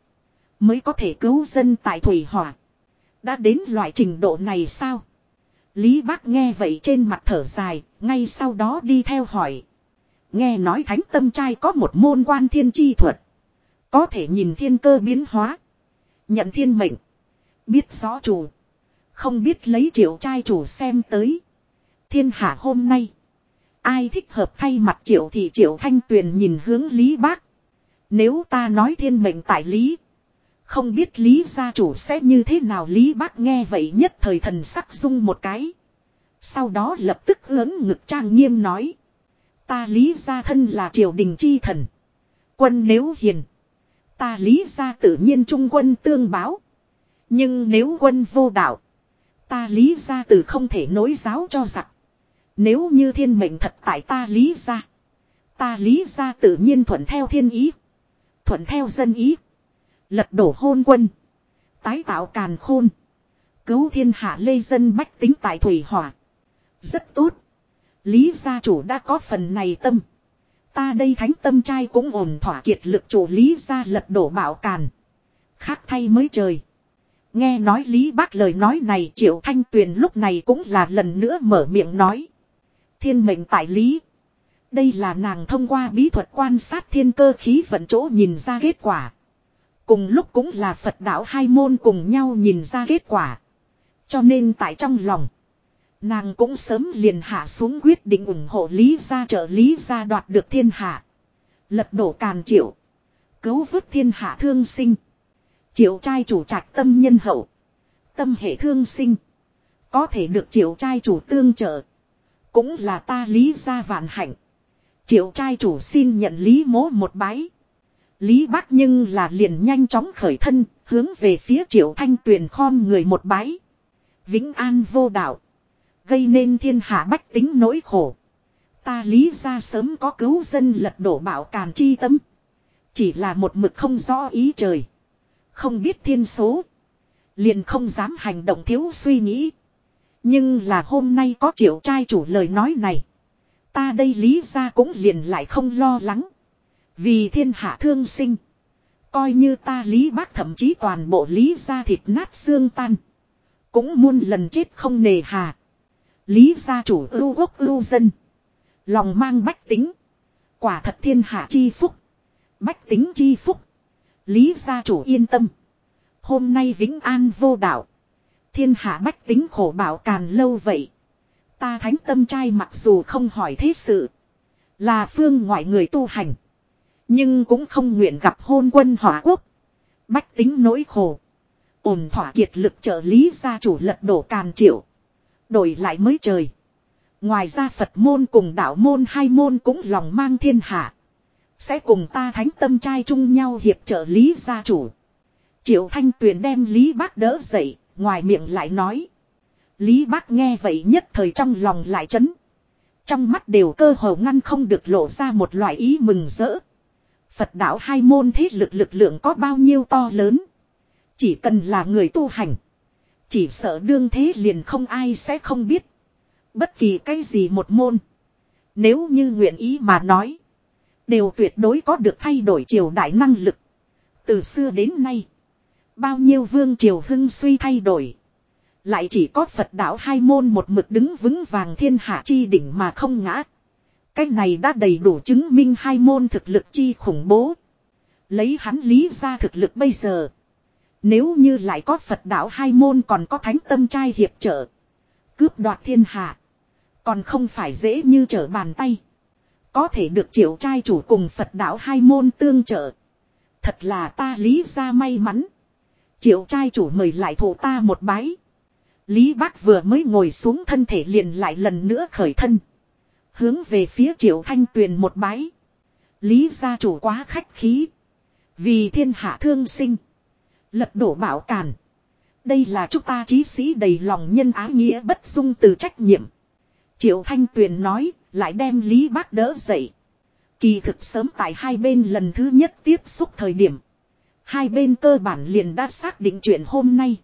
Mới có thể cứu dân tại Thủy Hỏa. Đã đến loại trình độ này sao? Lý Bác nghe vậy trên mặt thở dài, ngay sau đó đi theo hỏi. Nghe nói thánh tâm trai có một môn quan thiên chi thuật. Có thể nhìn thiên cơ biến hóa. Nhận thiên mệnh. Biết rõ chủ. Không biết lấy triệu trai chủ xem tới. Thiên hạ hôm nay. Ai thích hợp thay mặt triệu thì triệu thanh tuyền nhìn hướng Lý Bác. Nếu ta nói thiên mệnh tại Lý. Không biết Lý gia chủ sẽ như thế nào Lý Bác nghe vậy nhất thời thần sắc dung một cái. Sau đó lập tức lớn ngực trang nghiêm nói. Ta Lý gia thân là triều đình chi thần. Quân nếu hiền. Ta Lý gia tự nhiên trung quân tương báo. Nhưng nếu quân vô đạo. Ta Lý gia từ không thể nối giáo cho giặc. Nếu như thiên mệnh thật tại ta lý ra. Ta lý ra tự nhiên thuận theo thiên ý. Thuận theo dân ý. Lật đổ hôn quân. Tái tạo càn khôn. Cứu thiên hạ lê dân bách tính tại thủy hỏa. Rất tốt. Lý gia chủ đã có phần này tâm. Ta đây thánh tâm trai cũng ổn thỏa kiệt lực chủ lý gia lật đổ bảo càn. Khác thay mới trời. Nghe nói Lý Bác lời nói này, Triệu Thanh Tuyền lúc này cũng là lần nữa mở miệng nói. Thiên mệnh tại Lý. Đây là nàng thông qua bí thuật quan sát thiên cơ khí vận chỗ nhìn ra kết quả. Cùng lúc cũng là Phật đạo hai môn cùng nhau nhìn ra kết quả. Cho nên tại trong lòng. Nàng cũng sớm liền hạ xuống quyết định ủng hộ Lý gia trợ Lý gia đoạt được thiên hạ. Lật đổ càn triệu. Cứu vớt thiên hạ thương sinh. Triệu trai chủ trạch tâm nhân hậu. Tâm hệ thương sinh. Có thể được triệu trai chủ tương trợ. Cũng là ta lý gia vạn hạnh. Triệu trai chủ xin nhận lý mố một bái. Lý bác nhưng là liền nhanh chóng khởi thân, hướng về phía triệu thanh tuyền khom người một bái. Vĩnh an vô đạo. Gây nên thiên hạ bách tính nỗi khổ. Ta lý ra sớm có cứu dân lật đổ bảo càn chi tâm. Chỉ là một mực không rõ ý trời. Không biết thiên số. Liền không dám hành động thiếu suy nghĩ. Nhưng là hôm nay có triệu trai chủ lời nói này. Ta đây lý ra cũng liền lại không lo lắng. Vì thiên hạ thương sinh. Coi như ta lý bác thậm chí toàn bộ lý ra thịt nát xương tan. Cũng muôn lần chết không nề hà. Lý gia chủ ưu quốc ưu dân. Lòng mang bách tính. Quả thật thiên hạ chi phúc. Bách tính chi phúc. Lý gia chủ yên tâm. Hôm nay vĩnh an vô đạo. Thiên hạ bách tính khổ bảo càn lâu vậy. Ta thánh tâm trai mặc dù không hỏi thế sự. Là phương ngoại người tu hành. Nhưng cũng không nguyện gặp hôn quân hỏa quốc. Bách tính nỗi khổ. ổn thỏa kiệt lực trợ lý gia chủ lật đổ càn triệu. Đổi lại mới trời. Ngoài ra Phật môn cùng đạo môn hai môn cũng lòng mang thiên hạ. Sẽ cùng ta thánh tâm trai chung nhau hiệp trợ lý gia chủ. Triệu Thanh Tuyền đem Lý Bác đỡ dậy, ngoài miệng lại nói. Lý Bác nghe vậy nhất thời trong lòng lại chấn. Trong mắt đều cơ hồ ngăn không được lộ ra một loại ý mừng rỡ. Phật đạo hai môn thế lực lực lượng có bao nhiêu to lớn. Chỉ cần là người tu hành. Chỉ sợ đương thế liền không ai sẽ không biết. Bất kỳ cái gì một môn. Nếu như nguyện ý mà nói. Đều tuyệt đối có được thay đổi triều đại năng lực. Từ xưa đến nay. Bao nhiêu vương triều hưng suy thay đổi. Lại chỉ có Phật đạo hai môn một mực đứng vững vàng thiên hạ chi đỉnh mà không ngã. Cái này đã đầy đủ chứng minh hai môn thực lực chi khủng bố. Lấy hắn lý ra thực lực bây giờ. Nếu như lại có Phật đạo hai môn còn có thánh tâm trai hiệp trợ. Cướp đoạt thiên hạ. Còn không phải dễ như trở bàn tay. Có thể được triệu trai chủ cùng Phật đạo hai môn tương trợ. Thật là ta lý ra may mắn. Triệu trai chủ mời lại thủ ta một bái. Lý bác vừa mới ngồi xuống thân thể liền lại lần nữa khởi thân. Hướng về phía triệu thanh tuyền một bái. Lý gia chủ quá khách khí. Vì thiên hạ thương sinh. Lật đổ bảo càn. Đây là chúng ta trí sĩ đầy lòng nhân ái nghĩa bất dung từ trách nhiệm. Triệu Thanh Tuyền nói, lại đem Lý Bác đỡ dậy. Kỳ thực sớm tại hai bên lần thứ nhất tiếp xúc thời điểm. Hai bên cơ bản liền đã xác định chuyện hôm nay.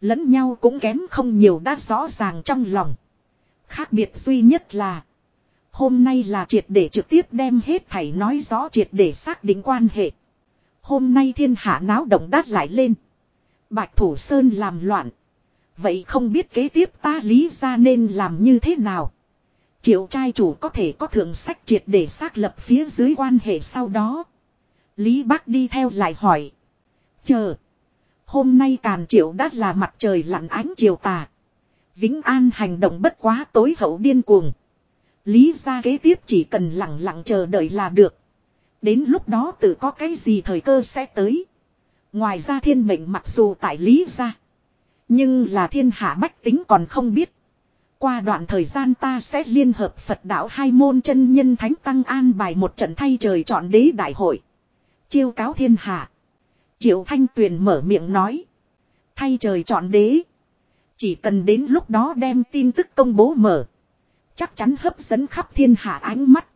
Lẫn nhau cũng kém không nhiều đã rõ ràng trong lòng. Khác biệt duy nhất là. Hôm nay là triệt để trực tiếp đem hết thảy nói rõ, triệt để xác định quan hệ. Hôm nay thiên hạ náo động đát lại lên. Bạch Thủ Sơn làm loạn. Vậy không biết kế tiếp ta lý ra nên làm như thế nào? Triệu trai chủ có thể có thượng sách triệt để xác lập phía dưới quan hệ sau đó. Lý Bác đi theo lại hỏi. Chờ. Hôm nay càn triệu đã là mặt trời lặn ánh chiều tà. Vĩnh An hành động bất quá tối hậu điên cuồng. Lý ra kế tiếp chỉ cần lặng lặng chờ đợi là được. Đến lúc đó tự có cái gì thời cơ sẽ tới. Ngoài ra thiên mệnh mặc dù tại lý ra. Nhưng là thiên hạ bách tính còn không biết. Qua đoạn thời gian ta sẽ liên hợp Phật đạo hai môn chân nhân thánh tăng an bài một trận thay trời chọn đế đại hội. Chiêu cáo thiên hạ. Triệu Thanh Tuyền mở miệng nói. Thay trời chọn đế. Chỉ cần đến lúc đó đem tin tức công bố mở. Chắc chắn hấp dẫn khắp thiên hạ ánh mắt.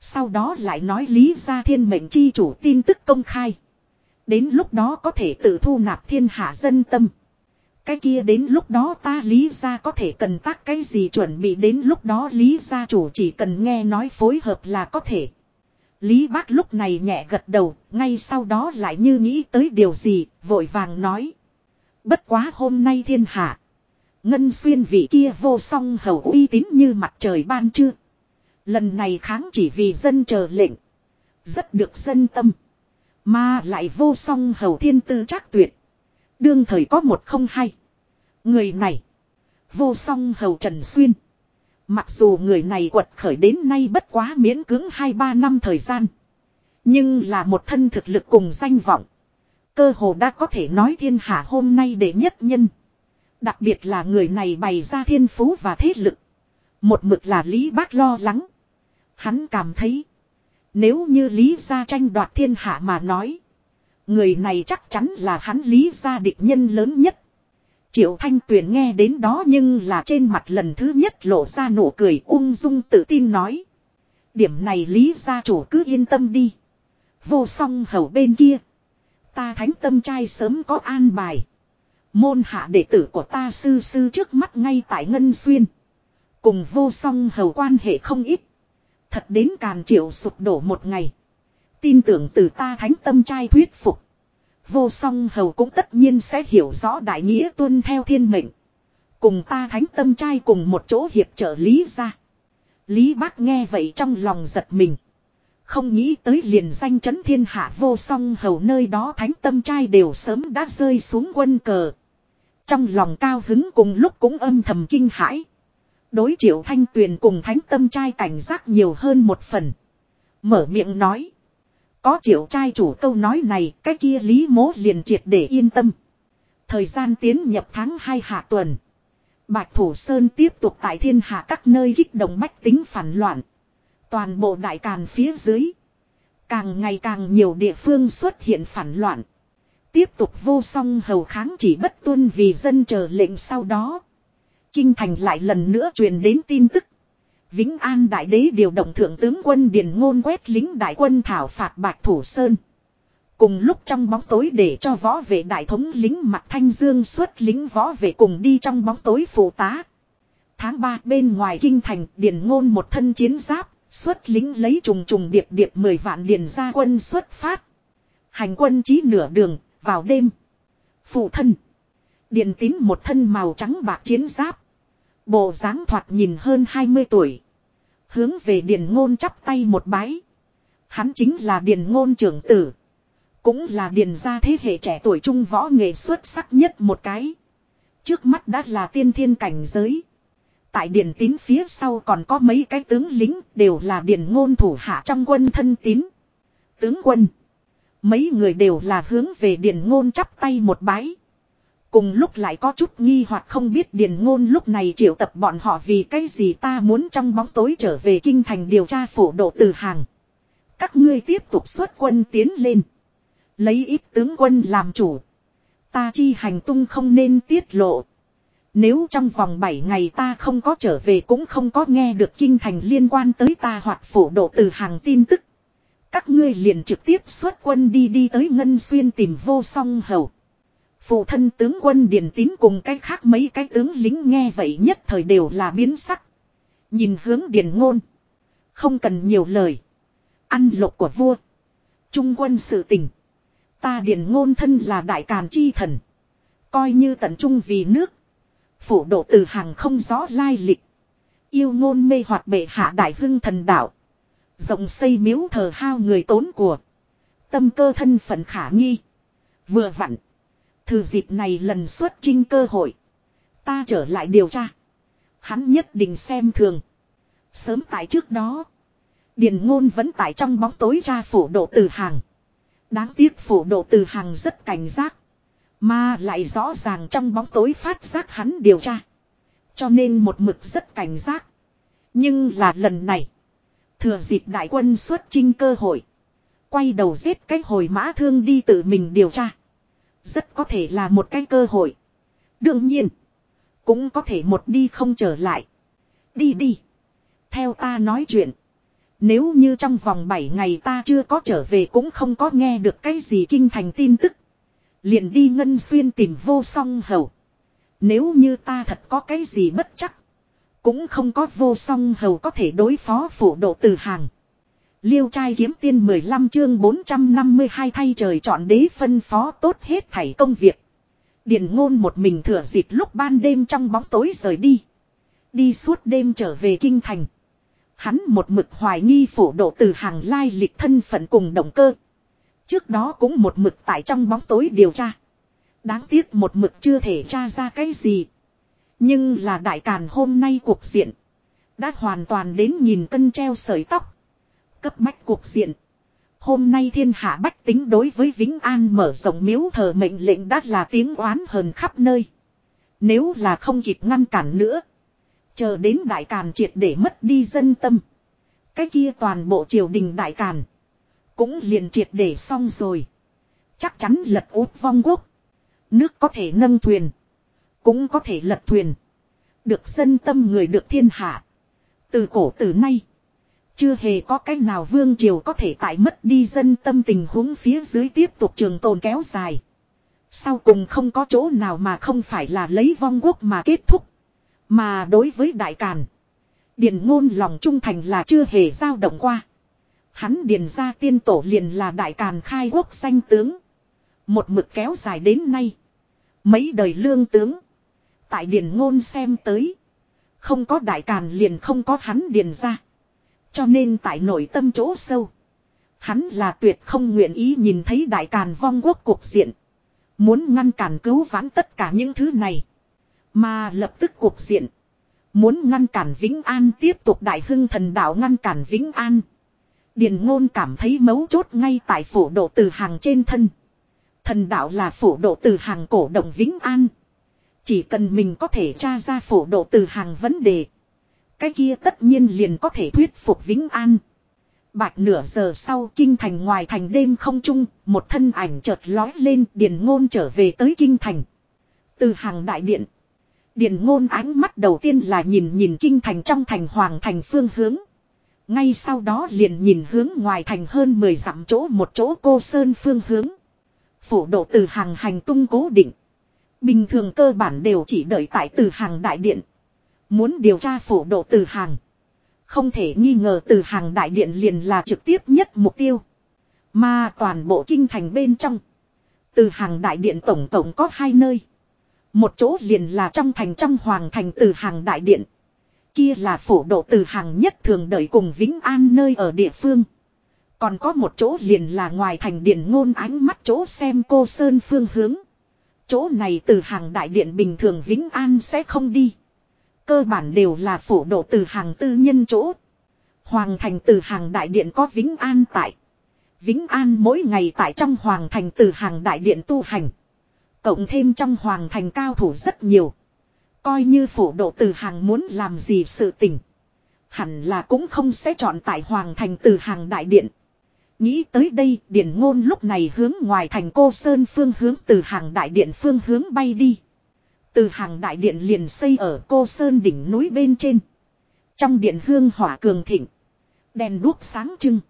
Sau đó lại nói lý ra thiên mệnh chi chủ tin tức công khai. Đến lúc đó có thể tự thu nạp thiên hạ dân tâm. Cái kia đến lúc đó ta lý ra có thể cần tác cái gì chuẩn bị đến lúc đó lý gia chủ chỉ cần nghe nói phối hợp là có thể. Lý bác lúc này nhẹ gật đầu, ngay sau đó lại như nghĩ tới điều gì, vội vàng nói. Bất quá hôm nay thiên hạ. Ngân xuyên vị kia vô song hầu uy tín như mặt trời ban trưa. Lần này kháng chỉ vì dân chờ lệnh. Rất được dân tâm. Mà lại vô song hầu thiên tư chắc tuyệt. Đương thời có một không hay. Người này. Vô song hầu Trần Xuyên. Mặc dù người này quật khởi đến nay bất quá miễn cưỡng 2-3 năm thời gian. Nhưng là một thân thực lực cùng danh vọng. Cơ hồ đã có thể nói thiên hạ hôm nay để nhất nhân. Đặc biệt là người này bày ra thiên phú và thế lực. Một mực là Lý Bác lo lắng. Hắn cảm thấy. Nếu như Lý gia tranh đoạt thiên hạ mà nói. Người này chắc chắn là hắn Lý gia địch nhân lớn nhất. Triệu Thanh Tuyền nghe đến đó nhưng là trên mặt lần thứ nhất lộ ra nụ cười ung dung tự tin nói. Điểm này Lý gia chủ cứ yên tâm đi. Vô song hầu bên kia. Ta thánh tâm trai sớm có an bài. Môn hạ đệ tử của ta sư sư trước mắt ngay tại Ngân Xuyên. Cùng vô song hầu quan hệ không ít. Thật đến càn triệu sụp đổ một ngày. Tin tưởng từ ta thánh tâm trai thuyết phục. Vô song hầu cũng tất nhiên sẽ hiểu rõ đại nghĩa tuân theo thiên mệnh. Cùng ta thánh tâm trai cùng một chỗ hiệp trợ Lý ra. Lý bác nghe vậy trong lòng giật mình. Không nghĩ tới liền danh chấn thiên hạ vô song hầu nơi đó thánh tâm trai đều sớm đã rơi xuống quân cờ. Trong lòng cao hứng cùng lúc cũng âm thầm kinh hãi. Đối triệu thanh tuyền cùng thánh tâm trai cảnh giác nhiều hơn một phần. Mở miệng nói. Có triệu trai chủ câu nói này, cái kia lý mố liền triệt để yên tâm. Thời gian tiến nhập tháng 2 hạ tuần. Bạch Thủ Sơn tiếp tục tại thiên hạ các nơi kích động bách tính phản loạn. Toàn bộ đại càn phía dưới. Càng ngày càng nhiều địa phương xuất hiện phản loạn. Tiếp tục vô song hầu kháng chỉ bất tuân vì dân chờ lệnh sau đó. Kinh thành lại lần nữa truyền đến tin tức. Vĩnh An Đại Đế điều động thượng tướng quân Điền Ngôn quét lính đại quân thảo phạt Bạch Thủ Sơn. Cùng lúc trong bóng tối để cho võ vệ đại thống lính mặt thanh dương xuất lính võ vệ cùng đi trong bóng tối phụ tá. Tháng 3 bên ngoài kinh thành Điền Ngôn một thân chiến giáp, xuất lính lấy trùng trùng điệp điệp 10 vạn điền gia quân xuất phát. Hành quân chí nửa đường, vào đêm. Phụ thân. Điền tín một thân màu trắng bạc chiến giáp. Bộ dáng thoạt nhìn hơn 20 tuổi. Hướng về Điền Ngôn chắp tay một bái. Hắn chính là Điền Ngôn trưởng tử. Cũng là Điền gia thế hệ trẻ tuổi trung võ nghệ xuất sắc nhất một cái. Trước mắt đã là tiên thiên cảnh giới. Tại Điền tín phía sau còn có mấy cái tướng lính đều là Điền Ngôn thủ hạ trong quân thân tín. Tướng quân. Mấy người đều là hướng về Điền Ngôn chắp tay một bái. Cùng lúc lại có chút nghi hoặc không biết Điền Ngôn lúc này triệu tập bọn họ vì cái gì ta muốn trong bóng tối trở về kinh thành điều tra phổ độ từ hàng. Các ngươi tiếp tục xuất quân tiến lên. Lấy ít tướng quân làm chủ. Ta chi hành tung không nên tiết lộ. Nếu trong vòng 7 ngày ta không có trở về cũng không có nghe được kinh thành liên quan tới ta hoặc phổ độ từ hàng tin tức. Các ngươi liền trực tiếp xuất quân đi đi tới Ngân Xuyên tìm vô song hầu. Phụ thân tướng quân Điền Tín cùng cái khác mấy cái tướng lính nghe vậy nhất thời đều là biến sắc. Nhìn hướng Điền Ngôn. Không cần nhiều lời. Ăn lộc của vua. Trung quân sự tình. Ta Điền Ngôn thân là đại càn chi thần. Coi như tận trung vì nước. Phủ độ từ hàng không rõ lai lịch. Yêu ngôn mê hoạt bệ hạ đại hưng thần đạo. Rộng xây miếu thờ hao người tốn của. Tâm cơ thân phận khả nghi. Vừa vặn. Thử dịp này lần xuất trinh cơ hội. Ta trở lại điều tra. Hắn nhất định xem thường. Sớm tại trước đó. Điền ngôn vẫn tại trong bóng tối ra phủ độ từ hàng. Đáng tiếc phủ độ từ hàng rất cảnh giác. Mà lại rõ ràng trong bóng tối phát giác hắn điều tra. Cho nên một mực rất cảnh giác. Nhưng là lần này. Thừa dịp đại quân xuất chinh cơ hội. Quay đầu giết cái hồi mã thương đi tự mình điều tra. Rất có thể là một cái cơ hội. Đương nhiên. Cũng có thể một đi không trở lại. Đi đi. Theo ta nói chuyện. Nếu như trong vòng 7 ngày ta chưa có trở về cũng không có nghe được cái gì kinh thành tin tức. Liền đi ngân xuyên tìm vô song hầu. Nếu như ta thật có cái gì bất chắc. Cũng không có vô song hầu có thể đối phó phủ độ từ hàng. Liêu trai kiếm tiên 15 chương 452 thay trời chọn đế phân phó tốt hết thảy công việc. Điền ngôn một mình thừa dịp lúc ban đêm trong bóng tối rời đi. Đi suốt đêm trở về kinh thành. Hắn một mực hoài nghi phủ độ từ hàng lai lịch thân phận cùng động cơ. Trước đó cũng một mực tại trong bóng tối điều tra. Đáng tiếc một mực chưa thể tra ra cái gì. Nhưng là đại càn hôm nay cuộc diện. Đã hoàn toàn đến nhìn cân treo sợi tóc. Cấp bách cuộc diện. Hôm nay thiên hạ bách tính đối với Vĩnh An mở rộng miếu thờ mệnh lệnh đã là tiếng oán hờn khắp nơi. Nếu là không kịp ngăn cản nữa. Chờ đến đại càn triệt để mất đi dân tâm. Cái kia toàn bộ triều đình đại càn. Cũng liền triệt để xong rồi. Chắc chắn lật út vong quốc. Nước có thể nâng thuyền. Cũng có thể lật thuyền. Được dân tâm người được thiên hạ. Từ cổ từ nay. Chưa hề có cách nào vương triều có thể tại mất đi dân tâm tình huống phía dưới tiếp tục trường tồn kéo dài. Sau cùng không có chỗ nào mà không phải là lấy vong quốc mà kết thúc. Mà đối với đại càn. Điền ngôn lòng trung thành là chưa hề dao động qua. Hắn điền ra tiên tổ liền là đại càn khai quốc danh tướng. Một mực kéo dài đến nay. Mấy đời lương tướng. Tại điền ngôn xem tới. Không có đại càn liền không có hắn điền ra. Cho nên tại nội tâm chỗ sâu. Hắn là tuyệt không nguyện ý nhìn thấy đại càn vong quốc cuộc diện. Muốn ngăn cản cứu vãn tất cả những thứ này. Mà lập tức cuộc diện. Muốn ngăn cản Vĩnh An tiếp tục đại hưng thần đạo ngăn cản Vĩnh An. Điền ngôn cảm thấy mấu chốt ngay tại phủ độ từ hàng trên thân. Thần đạo là phủ độ từ hàng cổ động Vĩnh An. Chỉ cần mình có thể tra ra phủ độ từ hàng vấn đề. Cái kia tất nhiên liền có thể thuyết phục Vĩnh An. Bạch nửa giờ sau kinh thành ngoài thành đêm không trung, một thân ảnh chợt lói lên điền ngôn trở về tới kinh thành. Từ hàng đại điện. Điền ngôn ánh mắt đầu tiên là nhìn nhìn kinh thành trong thành hoàng thành phương hướng. Ngay sau đó liền nhìn hướng ngoài thành hơn 10 dặm chỗ một chỗ cô sơn phương hướng. Phủ độ từ hàng hành tung cố định. Bình thường cơ bản đều chỉ đợi tại từ hàng đại điện. Muốn điều tra phổ độ từ hàng. Không thể nghi ngờ từ hàng đại điện liền là trực tiếp nhất mục tiêu. Mà toàn bộ kinh thành bên trong. Từ hàng đại điện tổng tổng có hai nơi. Một chỗ liền là trong thành trong hoàng thành từ hàng đại điện. Kia là phổ độ từ hàng nhất thường đợi cùng Vĩnh An nơi ở địa phương. Còn có một chỗ liền là ngoài thành điện ngôn ánh mắt chỗ xem cô Sơn phương hướng. Chỗ này từ hàng đại điện bình thường Vĩnh An sẽ không đi. Cơ bản đều là phủ độ từ hàng tư nhân chỗ. Hoàng thành từ hàng đại điện có Vĩnh An tại. Vĩnh An mỗi ngày tại trong hoàng thành từ hàng đại điện tu hành. Cộng thêm trong hoàng thành cao thủ rất nhiều. Coi như phủ độ từ hàng muốn làm gì sự tình. Hẳn là cũng không sẽ chọn tại hoàng thành từ hàng đại điện. Nghĩ tới đây điển ngôn lúc này hướng ngoài thành cô Sơn phương hướng từ hàng đại điện phương hướng bay đi. Từ hàng đại điện liền xây ở cô Sơn đỉnh núi bên trên. Trong điện hương hỏa cường thịnh. Đèn đuốc sáng trưng.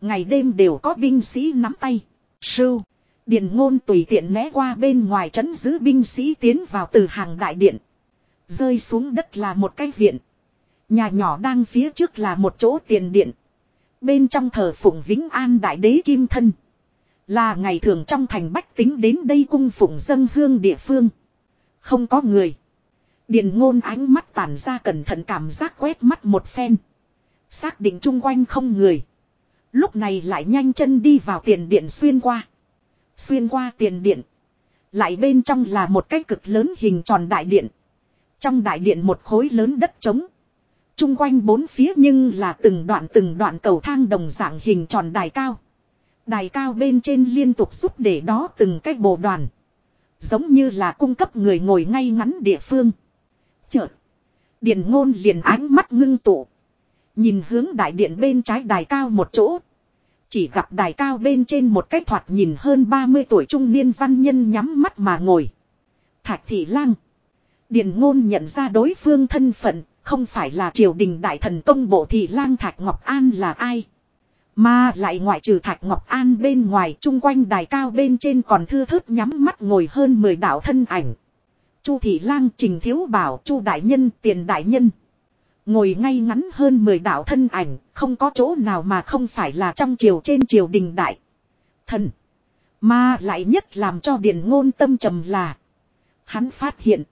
Ngày đêm đều có binh sĩ nắm tay. Sưu. điện ngôn tùy tiện né qua bên ngoài trấn giữ binh sĩ tiến vào từ hàng đại điện. Rơi xuống đất là một cái viện. Nhà nhỏ đang phía trước là một chỗ tiền điện. Bên trong thờ phụng Vĩnh An Đại Đế Kim Thân. Là ngày thường trong thành bách tính đến đây cung phụng dân hương địa phương. Không có người. Điền ngôn ánh mắt tản ra cẩn thận cảm giác quét mắt một phen. Xác định chung quanh không người. Lúc này lại nhanh chân đi vào tiền điện xuyên qua. Xuyên qua tiền điện. Lại bên trong là một cái cực lớn hình tròn đại điện. Trong đại điện một khối lớn đất trống. Trung quanh bốn phía nhưng là từng đoạn từng đoạn cầu thang đồng dạng hình tròn đài cao. Đài cao bên trên liên tục xúc để đó từng cái bộ đoàn. Giống như là cung cấp người ngồi ngay ngắn địa phương. Chợt. Điện ngôn liền ánh mắt ngưng tụ. Nhìn hướng đại điện bên trái đài cao một chỗ. Chỉ gặp đài cao bên trên một cái thoạt nhìn hơn 30 tuổi trung niên văn nhân nhắm mắt mà ngồi. Thạch thị lang. Điền ngôn nhận ra đối phương thân phận, không phải là triều đình đại thần công bộ thị lang Thạch Ngọc An là ai. Mà lại ngoại trừ Thạch Ngọc An bên ngoài chung quanh đài cao bên trên còn thưa thớt nhắm mắt ngồi hơn 10 đạo thân ảnh. Chu Thị Lang Trình Thiếu Bảo Chu Đại Nhân Tiền Đại Nhân. Ngồi ngay ngắn hơn 10 đạo thân ảnh, không có chỗ nào mà không phải là trong triều trên triều đình đại. Thần. Mà lại nhất làm cho điền ngôn tâm trầm là. Hắn phát hiện.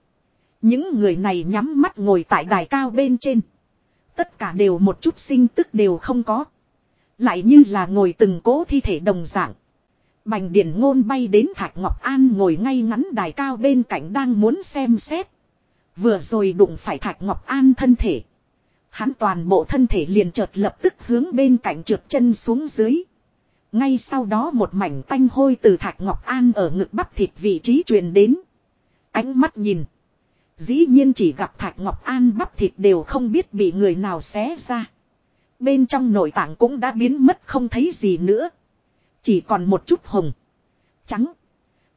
Những người này nhắm mắt ngồi tại đài cao bên trên. Tất cả đều một chút sinh tức đều không có. Lại như là ngồi từng cố thi thể đồng dạng. Bành điển ngôn bay đến Thạch Ngọc An ngồi ngay ngắn đài cao bên cạnh đang muốn xem xét. Vừa rồi đụng phải Thạch Ngọc An thân thể. Hắn toàn bộ thân thể liền chợt lập tức hướng bên cạnh trượt chân xuống dưới. Ngay sau đó một mảnh tanh hôi từ Thạch Ngọc An ở ngực bắp thịt vị trí truyền đến. Ánh mắt nhìn. Dĩ nhiên chỉ gặp Thạch Ngọc An bắp thịt đều không biết bị người nào xé ra. Bên trong nội tạng cũng đã biến mất không thấy gì nữa. Chỉ còn một chút hồng. Trắng.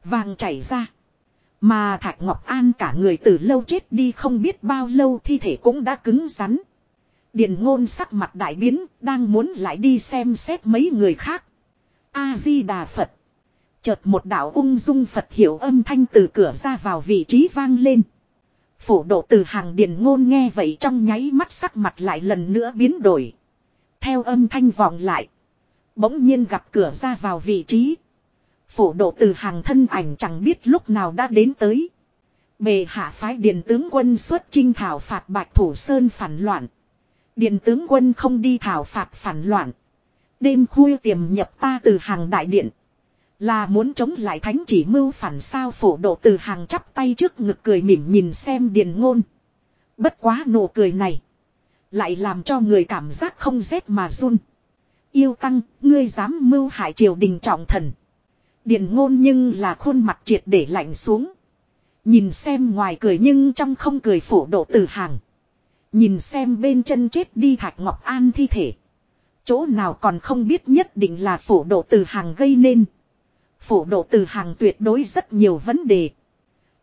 Vàng chảy ra. Mà Thạch Ngọc An cả người từ lâu chết đi không biết bao lâu thi thể cũng đã cứng rắn. Điền ngôn sắc mặt đại biến, đang muốn lại đi xem xét mấy người khác. A-di-đà Phật. Chợt một đạo ung dung Phật hiểu âm thanh từ cửa ra vào vị trí vang lên. Phổ độ từ hàng điền ngôn nghe vậy trong nháy mắt sắc mặt lại lần nữa biến đổi. Theo âm thanh vọng lại. Bỗng nhiên gặp cửa ra vào vị trí. Phổ độ từ hàng thân ảnh chẳng biết lúc nào đã đến tới. Bề hạ phái điền tướng quân xuất chinh thảo phạt bạch thủ sơn phản loạn. Điền tướng quân không đi thảo phạt phản loạn. Đêm khuya tiềm nhập ta từ hàng đại điện. Là muốn chống lại thánh chỉ mưu phản sao phổ độ từ hàng chắp tay trước ngực cười mỉm nhìn xem điền ngôn. Bất quá nụ cười này. Lại làm cho người cảm giác không rét mà run. Yêu tăng, ngươi dám mưu hại triều đình trọng thần. Điện ngôn nhưng là khuôn mặt triệt để lạnh xuống. Nhìn xem ngoài cười nhưng trong không cười phổ độ từ hàng. Nhìn xem bên chân chết đi Thạch Ngọc An thi thể. Chỗ nào còn không biết nhất định là phổ độ từ hàng gây nên. Phổ độ từ hàng tuyệt đối rất nhiều vấn đề.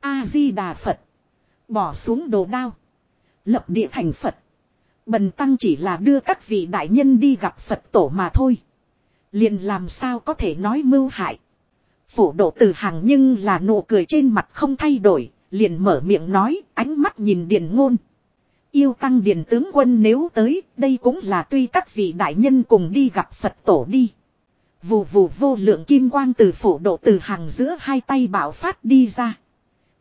A-di-đà Phật. Bỏ xuống đồ đao. Lập địa thành Phật. Bần tăng chỉ là đưa các vị đại nhân đi gặp Phật tổ mà thôi. Liền làm sao có thể nói mưu hại. Phổ độ từ hàng nhưng là nụ cười trên mặt không thay đổi. Liền mở miệng nói ánh mắt nhìn điền ngôn. Yêu tăng điền tướng quân nếu tới, đây cũng là tuy các vị đại nhân cùng đi gặp Phật tổ đi. Vù vù vô lượng kim quang từ phổ độ từ hàng giữa hai tay bảo phát đi ra.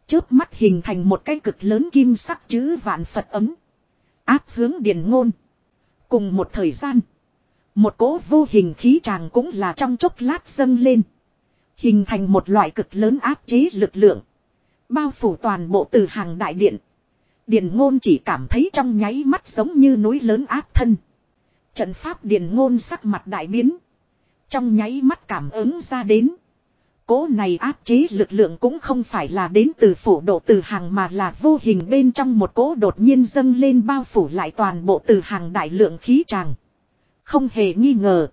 Chớp mắt hình thành một cái cực lớn kim sắc chữ vạn Phật ấm. Áp hướng điền ngôn. Cùng một thời gian. Một cỗ vô hình khí tràng cũng là trong chốc lát dâng lên. Hình thành một loại cực lớn áp chế lực lượng. Bao phủ toàn bộ từ hàng đại điện. Điền ngôn chỉ cảm thấy trong nháy mắt giống như núi lớn áp thân. Trận pháp điền ngôn sắc mặt đại biến. Trong nháy mắt cảm ứng ra đến. Cố này áp chế lực lượng cũng không phải là đến từ phủ độ từ hàng mà là vô hình bên trong một cố đột nhiên dâng lên bao phủ lại toàn bộ từ hàng đại lượng khí tràng. Không hề nghi ngờ.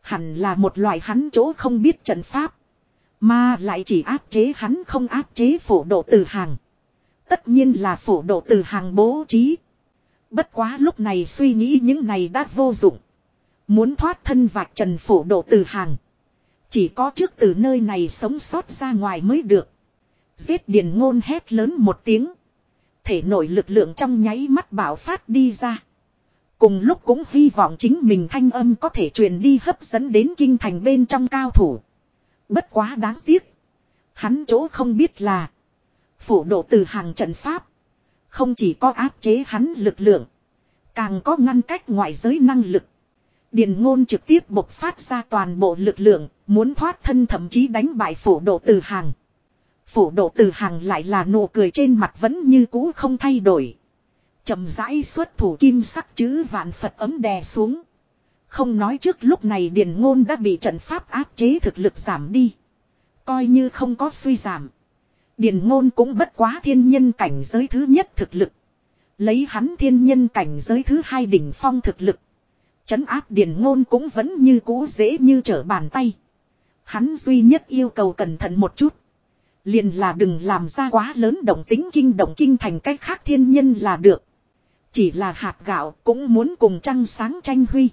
Hẳn là một loại hắn chỗ không biết trận pháp. Mà lại chỉ áp chế hắn không áp chế phủ độ từ hàng. Tất nhiên là phủ độ từ hàng bố trí. Bất quá lúc này suy nghĩ những này đã vô dụng. Muốn thoát thân vạch trần phủ độ từ hàng. Chỉ có trước từ nơi này sống sót ra ngoài mới được. Giết điền ngôn hét lớn một tiếng. Thể nội lực lượng trong nháy mắt bảo phát đi ra. Cùng lúc cũng hy vọng chính mình thanh âm có thể truyền đi hấp dẫn đến kinh thành bên trong cao thủ. Bất quá đáng tiếc. Hắn chỗ không biết là. Phủ độ từ hàng trận pháp. Không chỉ có áp chế hắn lực lượng. Càng có ngăn cách ngoại giới năng lực. Điền ngôn trực tiếp bộc phát ra toàn bộ lực lượng, muốn thoát thân thậm chí đánh bại phổ độ từ hàng. phổ độ từ hàng lại là nụ cười trên mặt vẫn như cũ không thay đổi. chậm rãi xuất thủ kim sắc chữ vạn Phật ấm đè xuống. Không nói trước lúc này điền ngôn đã bị trận pháp áp chế thực lực giảm đi. Coi như không có suy giảm. Điền ngôn cũng bất quá thiên nhân cảnh giới thứ nhất thực lực. Lấy hắn thiên nhân cảnh giới thứ hai đỉnh phong thực lực. Chấn áp điền ngôn cũng vẫn như cũ dễ như trở bàn tay. Hắn duy nhất yêu cầu cẩn thận một chút. Liền là đừng làm ra quá lớn động tính kinh động kinh thành cách khác thiên nhân là được. chỉ là hạt gạo cũng muốn cùng trăng sáng tranh huy.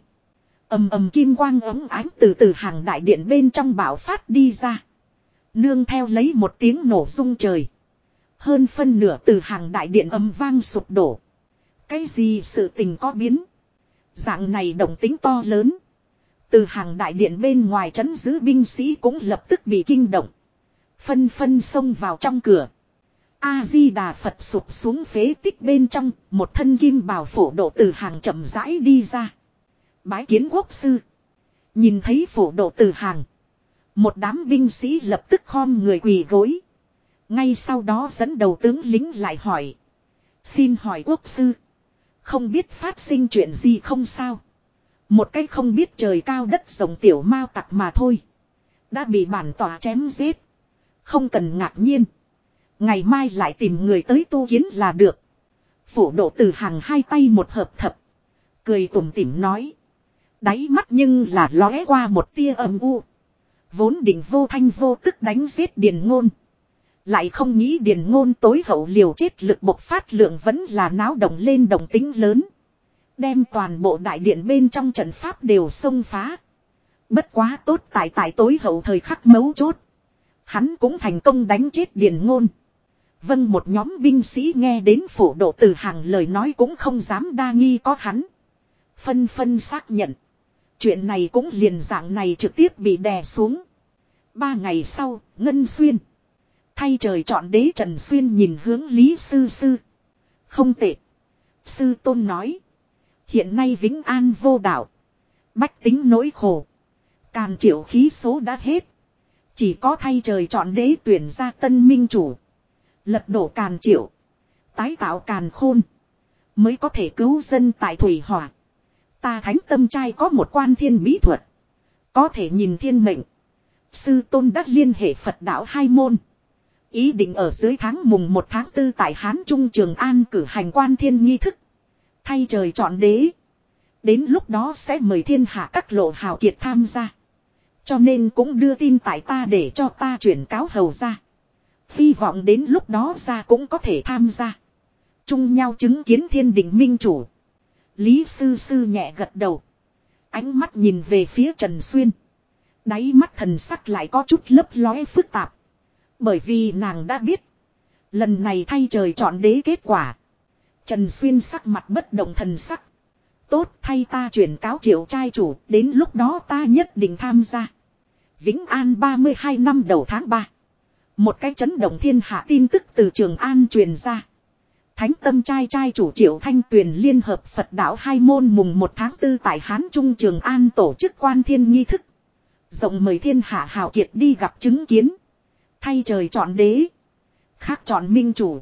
ầm ầm kim quang ấm ánh từ từ hàng đại điện bên trong bảo phát đi ra. Nương theo lấy một tiếng nổ rung trời. Hơn phân nửa từ hàng đại điện âm vang sụp đổ. Cái gì sự tình có biến. Dạng này động tính to lớn. Từ hàng đại điện bên ngoài trấn giữ binh sĩ cũng lập tức bị kinh động. Phân phân xông vào trong cửa. A-di-đà Phật sụp xuống phế tích bên trong, một thân kim bào phổ độ từ hàng chậm rãi đi ra. Bái kiến quốc sư. Nhìn thấy phổ độ từ hàng. Một đám binh sĩ lập tức khom người quỳ gối. Ngay sau đó dẫn đầu tướng lính lại hỏi. Xin hỏi quốc sư. Không biết phát sinh chuyện gì không sao. Một cách không biết trời cao đất rộng tiểu mao tặc mà thôi. Đã bị bản tòa chém giết. Không cần ngạc nhiên. Ngày mai lại tìm người tới tu kiến là được. Phổ độ từ hàng hai tay một hợp thập. Cười tủm tỉm nói. Đáy mắt nhưng là lóe qua một tia âm u. Vốn định vô thanh vô tức đánh giết điền ngôn. Lại không nghĩ điền ngôn tối hậu liều chết lực bộc phát lượng vẫn là náo động lên đồng tính lớn. Đem toàn bộ đại điện bên trong trận pháp đều xông phá. Bất quá tốt tại tại tối hậu thời khắc mấu chốt. Hắn cũng thành công đánh chết điền ngôn. Vâng một nhóm binh sĩ nghe đến phủ độ từ hàng lời nói cũng không dám đa nghi có hắn. Phân phân xác nhận. Chuyện này cũng liền dạng này trực tiếp bị đè xuống. Ba ngày sau, Ngân Xuyên. Thay trời chọn đế Trần Xuyên nhìn hướng Lý Sư Sư. Không tệ. Sư Tôn nói. Hiện nay Vĩnh An vô đạo. Bách tính nỗi khổ. Càn triệu khí số đã hết. Chỉ có thay trời chọn đế tuyển ra tân minh chủ. Lật đổ càn triệu. Tái tạo càn khôn. Mới có thể cứu dân tại Thủy Hỏa. Ta thánh tâm trai có một quan thiên bí thuật. Có thể nhìn thiên mệnh. Sư tôn đắc liên hệ Phật đạo hai môn. Ý định ở dưới tháng mùng 1 tháng 4 tại Hán Trung Trường An cử hành quan thiên nghi thức. Thay trời chọn đế. Đến lúc đó sẽ mời thiên hạ các lộ hào kiệt tham gia. Cho nên cũng đưa tin tại ta để cho ta chuyển cáo hầu ra. Hy vọng đến lúc đó ra cũng có thể tham gia. Chung nhau chứng kiến thiên đình minh chủ. Lý sư sư nhẹ gật đầu. Ánh mắt nhìn về phía Trần Xuyên. Đáy mắt thần sắc lại có chút lấp lóe phức tạp. Bởi vì nàng đã biết. Lần này thay trời chọn đế kết quả. Trần Xuyên sắc mặt bất động thần sắc. Tốt, thay ta chuyển cáo triệu trai chủ. Đến lúc đó ta nhất định tham gia. Vĩnh An 32 năm đầu tháng 3. Một cái chấn động thiên hạ tin tức từ Trường An truyền ra. Thánh tâm trai trai chủ triệu thanh tuyền liên hợp Phật đạo hai môn mùng 1 tháng 4 tại Hán Trung Trường An tổ chức quan thiên nghi thức. Rộng mời thiên hạ hào kiệt đi gặp chứng kiến. Thay trời chọn đế. Khác chọn minh chủ.